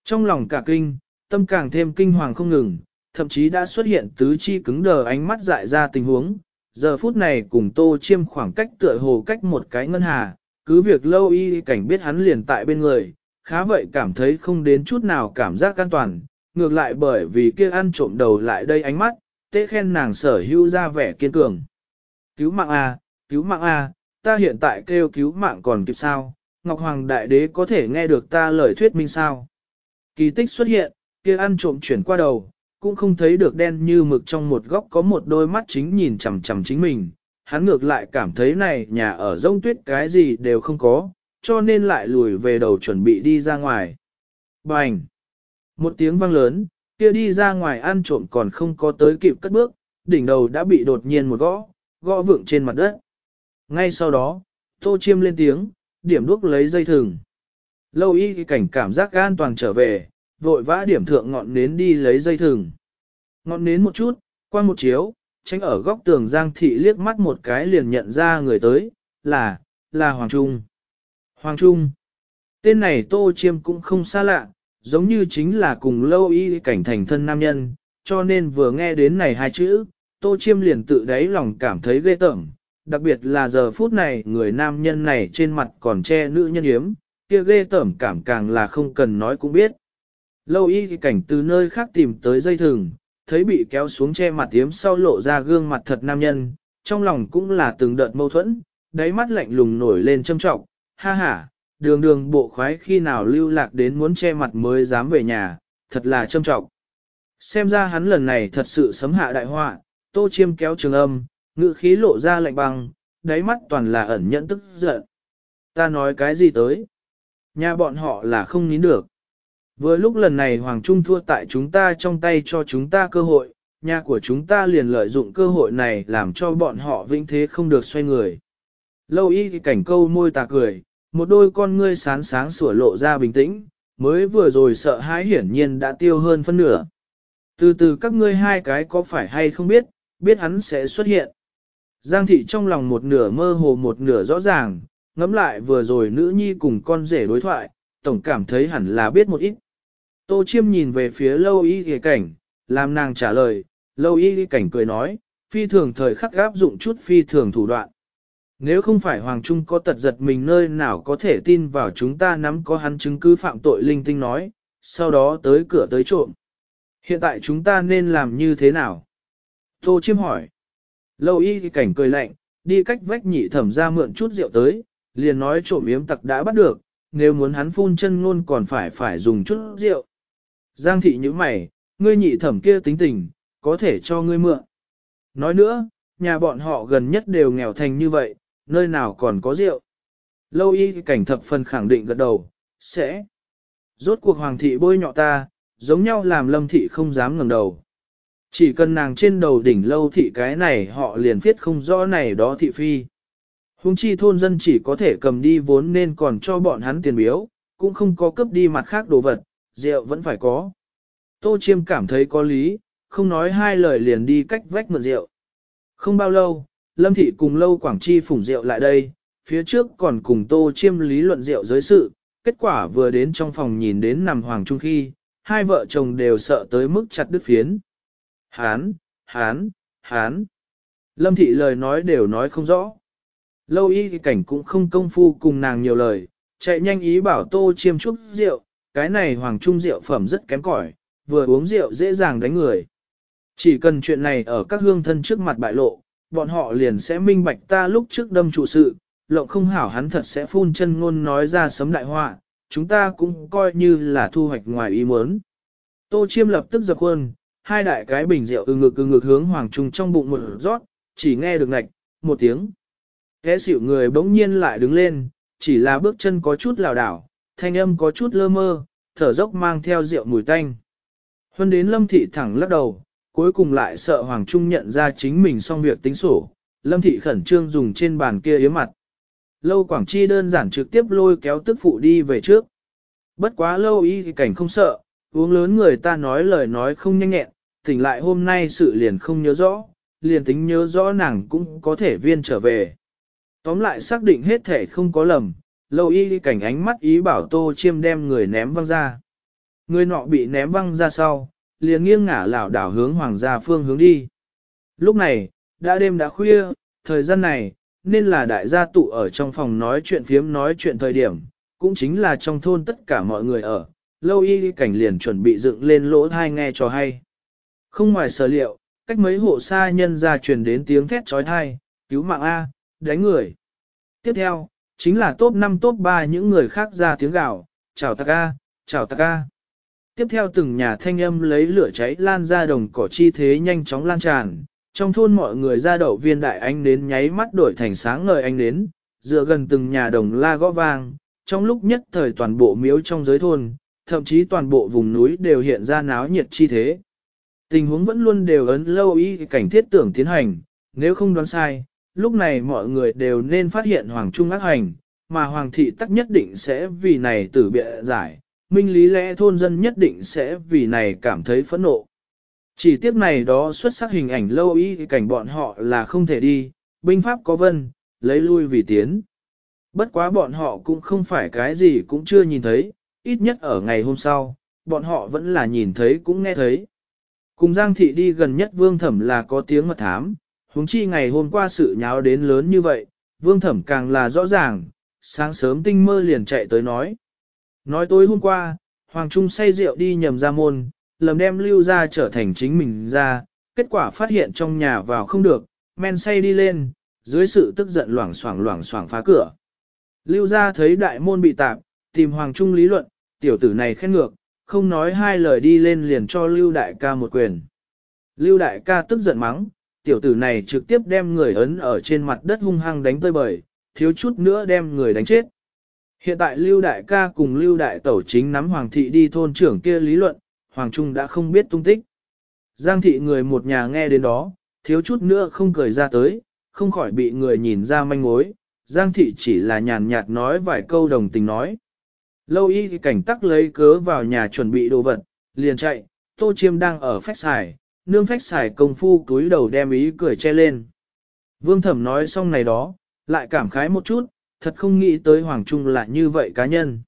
Trong lòng cả kinh, tâm càng thêm kinh hoàng không ngừng, thậm chí đã xuất hiện tứ chi cứng đờ ánh mắt dại ra tình huống. Giờ phút này cùng tô chiêm khoảng cách tựa hồ cách một cái ngân hà, cứ việc lâu y cảnh biết hắn liền tại bên người, khá vậy cảm thấy không đến chút nào cảm giác an toàn, ngược lại bởi vì kia ăn trộm đầu lại đây ánh mắt, tế khen nàng sở hữu ra vẻ kiên cường. Cứu mạng A, cứu mạng A, ta hiện tại kêu cứu mạng còn kịp sao, Ngọc Hoàng Đại Đế có thể nghe được ta lời thuyết minh sao. Kỳ tích xuất hiện, kia ăn trộm chuyển qua đầu, cũng không thấy được đen như mực trong một góc có một đôi mắt chính nhìn chằm chằm chính mình. Hắn ngược lại cảm thấy này nhà ở rông tuyết cái gì đều không có, cho nên lại lùi về đầu chuẩn bị đi ra ngoài. Bành! Một tiếng vang lớn, kia đi ra ngoài ăn trộm còn không có tới kịp cất bước, đỉnh đầu đã bị đột nhiên một gõ, gõ vượng trên mặt đất. Ngay sau đó, tô chiêm lên tiếng, điểm đuốc lấy dây thừng. Lâu y cảnh cảm giác an toàn trở về, vội vã điểm thượng ngọn nến đi lấy dây thừng. Ngọn nến một chút, qua một chiếu, tránh ở góc tường Giang Thị liếc mắt một cái liền nhận ra người tới, là, là Hoàng Trung. Hoàng Trung. Tên này Tô Chiêm cũng không xa lạ, giống như chính là cùng lâu y cảnh thành thân nam nhân, cho nên vừa nghe đến này hai chữ, Tô Chiêm liền tự đáy lòng cảm thấy ghê tởm, đặc biệt là giờ phút này người nam nhân này trên mặt còn che nữ nhân yếm, kia ghê tởm cảm càng là không cần nói cũng biết. Lâu y cảnh từ nơi khác tìm tới dây thừng, thấy bị kéo xuống che mặt tiếm sau lộ ra gương mặt thật nam nhân, trong lòng cũng là từng đợt mâu thuẫn, đáy mắt lạnh lùng nổi lên châm trọng, ha ha, đường đường bộ khoái khi nào lưu lạc đến muốn che mặt mới dám về nhà, thật là châm trọng. Xem ra hắn lần này thật sự sấm hạ đại họa, tô chiêm kéo trường âm, ngự khí lộ ra lạnh băng, đáy mắt toàn là ẩn nhẫn tức giận. Ta nói cái gì tới? Nhà bọn họ là không nín được. Vừa lúc lần này Hoàng Trung thua tại chúng ta trong tay cho chúng ta cơ hội, nhà của chúng ta liền lợi dụng cơ hội này làm cho bọn họ vĩnh thế không được xoay người. Lâu y cảnh câu môi tà cười, một đôi con ngươi sáng sáng sủa lộ ra bình tĩnh, mới vừa rồi sợ hãi hiển nhiên đã tiêu hơn phân nửa. Từ từ các ngươi hai cái có phải hay không biết, biết hắn sẽ xuất hiện. Giang thị trong lòng một nửa mơ hồ một nửa rõ ràng, ngẫm lại vừa rồi nữ nhi cùng con rể đối thoại, tổng cảm thấy hẳn là biết một ít. Tô chiêm nhìn về phía lâu y ghề cảnh, làm nàng trả lời, lâu y cảnh cười nói, phi thường thời khắc gáp dụng chút phi thường thủ đoạn. Nếu không phải Hoàng Trung có tật giật mình nơi nào có thể tin vào chúng ta nắm có hắn chứng cứ phạm tội linh tinh nói, sau đó tới cửa tới trộm. Hiện tại chúng ta nên làm như thế nào? Tô chiêm hỏi. Lâu y cảnh cười lạnh, đi cách vách nhị thẩm ra mượn chút rượu tới, liền nói trộm yếm tặc đã bắt được, nếu muốn hắn phun chân ngôn còn phải phải dùng chút rượu. Giang thị như mày, ngươi nhị thẩm kia tính tình, có thể cho ngươi mượn. Nói nữa, nhà bọn họ gần nhất đều nghèo thành như vậy, nơi nào còn có rượu. Lâu y cảnh thập phần khẳng định gật đầu, sẽ. Rốt cuộc hoàng thị bôi nhọ ta, giống nhau làm lâm thị không dám ngẩng đầu. Chỉ cần nàng trên đầu đỉnh lâu thị cái này họ liền viết không rõ này đó thị phi. Hùng chi thôn dân chỉ có thể cầm đi vốn nên còn cho bọn hắn tiền biếu, cũng không có cấp đi mặt khác đồ vật, rượu vẫn phải có. Tô Chiêm cảm thấy có lý, không nói hai lời liền đi cách vách mượn rượu. Không bao lâu, Lâm Thị cùng Lâu Quảng Chi phủng rượu lại đây, phía trước còn cùng Tô Chiêm lý luận rượu giới sự, Kết quả vừa đến trong phòng nhìn đến nằm hoàng trung khi, hai vợ chồng đều sợ tới mức chặt đứt phiến. Hán, hán, hán. Lâm thị lời nói đều nói không rõ. Lâu y cảnh cũng không công phu cùng nàng nhiều lời, chạy nhanh ý bảo tô chiêm chút rượu, cái này hoàng trung rượu phẩm rất kém cỏi, vừa uống rượu dễ dàng đánh người. Chỉ cần chuyện này ở các hương thân trước mặt bại lộ, bọn họ liền sẽ minh bạch ta lúc trước đâm trụ sự, lộng không hảo hắn thật sẽ phun chân ngôn nói ra sấm đại họa, chúng ta cũng coi như là thu hoạch ngoài ý muốn. Tô chiêm lập tức dập quân, hai đại cái bình rượu ư ngực ư ngực hướng hoàng trung trong bụng một rót, chỉ nghe được ngạch, một tiếng. Thế xỉu người bỗng nhiên lại đứng lên, chỉ là bước chân có chút lảo đảo, thanh âm có chút lơ mơ, thở dốc mang theo rượu mùi tanh. Huân đến lâm thị thẳng lắc đầu, cuối cùng lại sợ Hoàng Trung nhận ra chính mình xong việc tính sổ, lâm thị khẩn trương dùng trên bàn kia yếm mặt. Lâu Quảng Chi đơn giản trực tiếp lôi kéo tức phụ đi về trước. Bất quá lâu y thì cảnh không sợ, uống lớn người ta nói lời nói không nhanh nhẹn, tỉnh lại hôm nay sự liền không nhớ rõ, liền tính nhớ rõ nàng cũng có thể viên trở về. Tóm lại xác định hết thể không có lầm, lâu y cảnh ánh mắt ý bảo tô chiêm đem người ném văng ra. Người nọ bị ném văng ra sau, liền nghiêng ngả lảo đảo hướng hoàng gia phương hướng đi. Lúc này, đã đêm đã khuya, thời gian này, nên là đại gia tụ ở trong phòng nói chuyện phiếm nói chuyện thời điểm, cũng chính là trong thôn tất cả mọi người ở, lâu y cảnh liền chuẩn bị dựng lên lỗ thai nghe cho hay. Không ngoài sở liệu, cách mấy hộ xa nhân ra truyền đến tiếng thét trói thai, cứu mạng A, đánh người. Tiếp theo, chính là top 5 top 3 những người khác ra tiếng gào, chào ta ca, chào ta ca. Tiếp theo từng nhà thanh âm lấy lửa cháy lan ra đồng cỏ chi thế nhanh chóng lan tràn, trong thôn mọi người ra đậu viên đại anh đến nháy mắt đổi thành sáng ngời anh đến, dựa gần từng nhà đồng la gõ vang, trong lúc nhất thời toàn bộ miếu trong giới thôn, thậm chí toàn bộ vùng núi đều hiện ra náo nhiệt chi thế. Tình huống vẫn luôn đều ấn lâu ý cảnh thiết tưởng tiến hành, nếu không đoán sai, lúc này mọi người đều nên phát hiện Hoàng Trung ác hành, mà Hoàng thị tắc nhất định sẽ vì này tử bịa giải, minh lý lẽ thôn dân nhất định sẽ vì này cảm thấy phẫn nộ. Chỉ tiếc này đó xuất sắc hình ảnh lâu y cảnh bọn họ là không thể đi, binh pháp có vân, lấy lui vì tiến. Bất quá bọn họ cũng không phải cái gì cũng chưa nhìn thấy, ít nhất ở ngày hôm sau, bọn họ vẫn là nhìn thấy cũng nghe thấy. Cùng Giang Thị đi gần nhất Vương Thẩm là có tiếng mật thám, huống chi ngày hôm qua sự nháo đến lớn như vậy, Vương Thẩm càng là rõ ràng, sáng sớm tinh mơ liền chạy tới nói. Nói tối hôm qua, Hoàng Trung say rượu đi nhầm ra môn, lầm đem lưu ra trở thành chính mình ra, kết quả phát hiện trong nhà vào không được, men say đi lên, dưới sự tức giận loảng xoảng loảng xoảng phá cửa. Lưu ra thấy đại môn bị tạp, tìm Hoàng Trung lý luận, tiểu tử này khen ngược, không nói hai lời đi lên liền cho Lưu đại ca một quyền. Lưu đại ca tức giận mắng, tiểu tử này trực tiếp đem người ấn ở trên mặt đất hung hăng đánh tơi bời, thiếu chút nữa đem người đánh chết. Hiện tại Lưu Đại ca cùng Lưu Đại Tẩu chính nắm Hoàng thị đi thôn trưởng kia lý luận, Hoàng Trung đã không biết tung tích. Giang thị người một nhà nghe đến đó, thiếu chút nữa không cười ra tới, không khỏi bị người nhìn ra manh mối. Giang thị chỉ là nhàn nhạt nói vài câu đồng tình nói. Lâu y cảnh tắc lấy cớ vào nhà chuẩn bị đồ vật, liền chạy, tô chiêm đang ở phách xài, nương phách xài công phu túi đầu đem ý cười che lên. Vương thẩm nói xong này đó, lại cảm khái một chút, thật không nghĩ tới Hoàng Trung là như vậy cá nhân.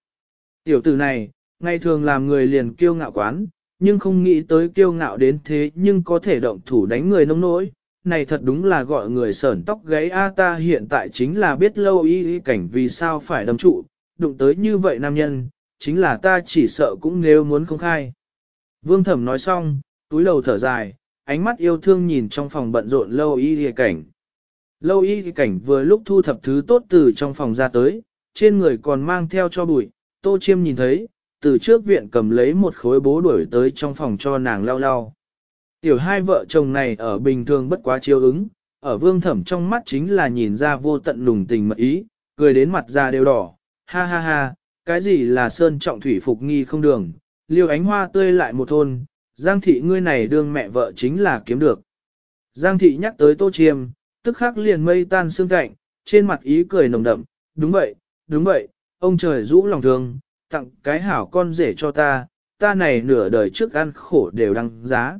Tiểu tử này, ngày thường làm người liền kiêu ngạo quán, nhưng không nghĩ tới kiêu ngạo đến thế nhưng có thể động thủ đánh người nông nỗi. Này thật đúng là gọi người sởn tóc gáy a ta hiện tại chính là biết lâu y y cảnh vì sao phải đâm trụ, đụng tới như vậy nam nhân, chính là ta chỉ sợ cũng nếu muốn không khai. Vương thẩm nói xong, túi đầu thở dài, ánh mắt yêu thương nhìn trong phòng bận rộn lâu y ghi cảnh. Lâu y cảnh vừa lúc thu thập thứ tốt từ trong phòng ra tới, trên người còn mang theo cho bụi, tô chiêm nhìn thấy, từ trước viện cầm lấy một khối bố đuổi tới trong phòng cho nàng lau lau. Tiểu hai vợ chồng này ở bình thường bất quá chiêu ứng, ở vương thẩm trong mắt chính là nhìn ra vô tận lùng tình mật ý, cười đến mặt ra đều đỏ, ha ha ha, cái gì là sơn trọng thủy phục nghi không đường, liêu ánh hoa tươi lại một thôn, giang thị ngươi này đương mẹ vợ chính là kiếm được. Giang thị nhắc tới tô chiêm, tức khắc liền mây tan xương cạnh, trên mặt ý cười nồng đậm, đúng vậy, đúng vậy, ông trời rũ lòng thương, tặng cái hảo con rể cho ta, ta này nửa đời trước ăn khổ đều đăng giá.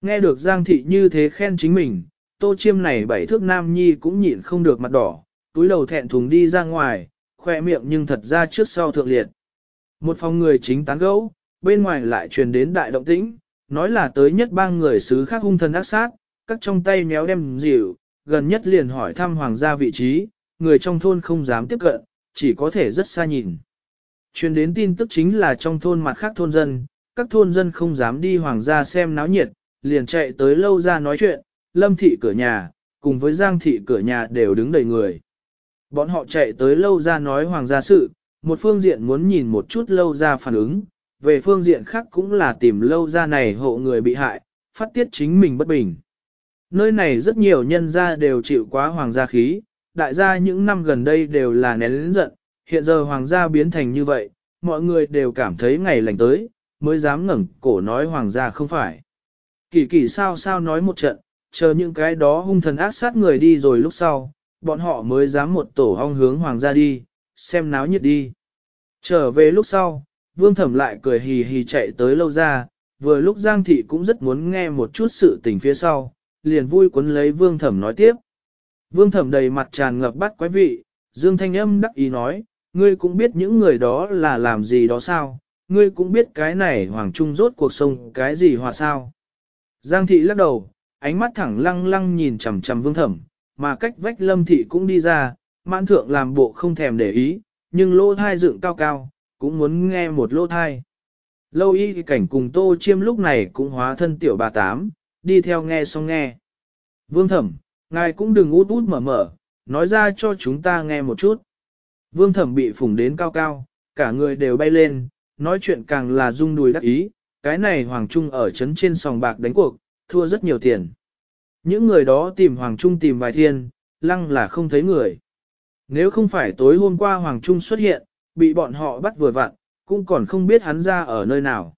Nghe được Giang Thị như thế khen chính mình, tô chiêm này bảy thước nam nhi cũng nhịn không được mặt đỏ, túi đầu thẹn thùng đi ra ngoài, khoe miệng nhưng thật ra trước sau thượng liệt. Một phòng người chính tán gẫu, bên ngoài lại truyền đến đại động tĩnh, nói là tới nhất ba người xứ khác hung thần ác sát, các trong tay méo đem dịu, gần nhất liền hỏi thăm hoàng gia vị trí, người trong thôn không dám tiếp cận, chỉ có thể rất xa nhìn. Truyền đến tin tức chính là trong thôn mặt khác thôn dân, các thôn dân không dám đi hoàng gia xem náo nhiệt, liền chạy tới lâu ra nói chuyện, lâm thị cửa nhà, cùng với giang thị cửa nhà đều đứng đầy người. Bọn họ chạy tới lâu ra nói hoàng gia sự, một phương diện muốn nhìn một chút lâu ra phản ứng, về phương diện khác cũng là tìm lâu ra này hộ người bị hại, phát tiết chính mình bất bình. Nơi này rất nhiều nhân gia đều chịu quá hoàng gia khí, đại gia những năm gần đây đều là nén lĩnh giận, hiện giờ hoàng gia biến thành như vậy, mọi người đều cảm thấy ngày lành tới, mới dám ngẩng cổ nói hoàng gia không phải. Kỳ kỳ sao sao nói một trận, chờ những cái đó hung thần ác sát người đi rồi lúc sau, bọn họ mới dám một tổ hong hướng hoàng gia đi, xem náo nhiệt đi. Trở về lúc sau, vương thẩm lại cười hì hì chạy tới lâu ra, vừa lúc Giang Thị cũng rất muốn nghe một chút sự tình phía sau, liền vui cuốn lấy vương thẩm nói tiếp. Vương thẩm đầy mặt tràn ngập bắt quái vị, Dương Thanh Âm đắc ý nói, ngươi cũng biết những người đó là làm gì đó sao, ngươi cũng biết cái này Hoàng Trung rốt cuộc sông cái gì hòa sao. Giang Thị lắc đầu, ánh mắt thẳng lăng lăng nhìn chằm chằm vương thẩm, mà cách vách lâm thị cũng đi ra, mãn thượng làm bộ không thèm để ý, nhưng lô thai dựng cao cao, cũng muốn nghe một lô thai. Lâu y cảnh cùng tô chiêm lúc này cũng hóa thân tiểu bà tám, đi theo nghe xong nghe. Vương thẩm, ngài cũng đừng út út mở mở, nói ra cho chúng ta nghe một chút. Vương thẩm bị phủng đến cao cao, cả người đều bay lên, nói chuyện càng là rung đùi đắc ý, cái này Hoàng Trung ở trấn trên sòng bạc đánh cuộc, thua rất nhiều tiền. Những người đó tìm Hoàng Trung tìm vài thiên, lăng là không thấy người. Nếu không phải tối hôm qua Hoàng Trung xuất hiện, bị bọn họ bắt vừa vặn, cũng còn không biết hắn ra ở nơi nào.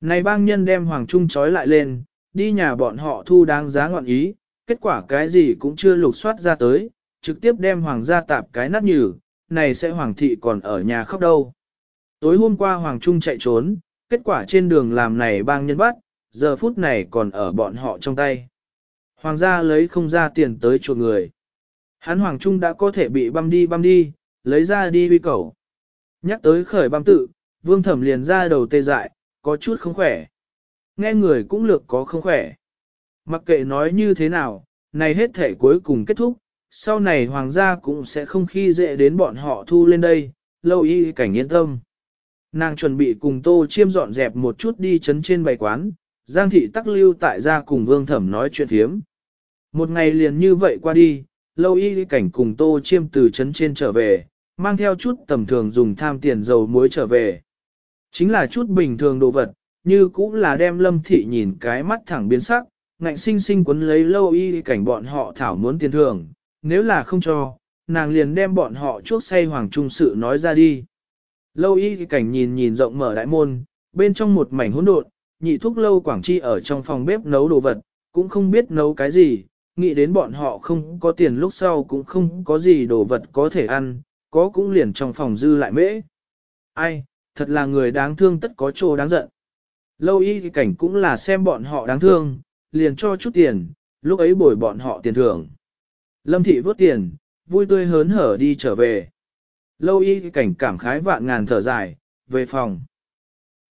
Này bang nhân đem Hoàng Trung trói lại lên, đi nhà bọn họ thu đáng giá ngọn ý, kết quả cái gì cũng chưa lục soát ra tới, trực tiếp đem Hoàng gia tạp cái nát nhừ, này sẽ Hoàng thị còn ở nhà khóc đâu. Tối hôm qua Hoàng Trung chạy trốn, kết quả trên đường làm này bang nhân bắt, giờ phút này còn ở bọn họ trong tay. Hoàng gia lấy không ra tiền tới chuộc người. Hắn Hoàng Trung đã có thể bị băm đi băm đi, lấy ra đi uy cầu. Nhắc tới khởi băm tự, vương thẩm liền ra đầu tê dại, có chút không khỏe. Nghe người cũng lược có không khỏe. Mặc kệ nói như thế nào, này hết thể cuối cùng kết thúc, sau này hoàng gia cũng sẽ không khi dễ đến bọn họ thu lên đây, lâu y cảnh yên tâm. Nàng chuẩn bị cùng tô chiêm dọn dẹp một chút đi chấn trên bày quán, Giang thị tắc lưu tại gia cùng vương thẩm nói chuyện thiếm. Một ngày liền như vậy qua đi, lâu y cảnh cùng tô chiêm từ chấn trên trở về, mang theo chút tầm thường dùng tham tiền dầu muối trở về. Chính là chút bình thường đồ vật, như cũng là đem lâm thị nhìn cái mắt thẳng biến sắc, ngạnh sinh sinh quấn lấy lâu y cảnh bọn họ thảo muốn tiền thường, nếu là không cho, nàng liền đem bọn họ chuốc say hoàng trung sự nói ra đi. Lâu y cảnh nhìn nhìn rộng mở đại môn, bên trong một mảnh hỗn độn, nhị thúc lâu quảng chi ở trong phòng bếp nấu đồ vật, cũng không biết nấu cái gì, nghĩ đến bọn họ không có tiền lúc sau cũng không có gì đồ vật có thể ăn, có cũng liền trong phòng dư lại mễ. Ai, thật là người đáng thương tất có chỗ đáng giận. Lâu y cảnh cũng là xem bọn họ đáng thương, liền cho chút tiền, lúc ấy bồi bọn họ tiền thưởng. Lâm thị vớt tiền, vui tươi hớn hở đi trở về. Lâu y cảnh cảm khái vạn ngàn thở dài, về phòng.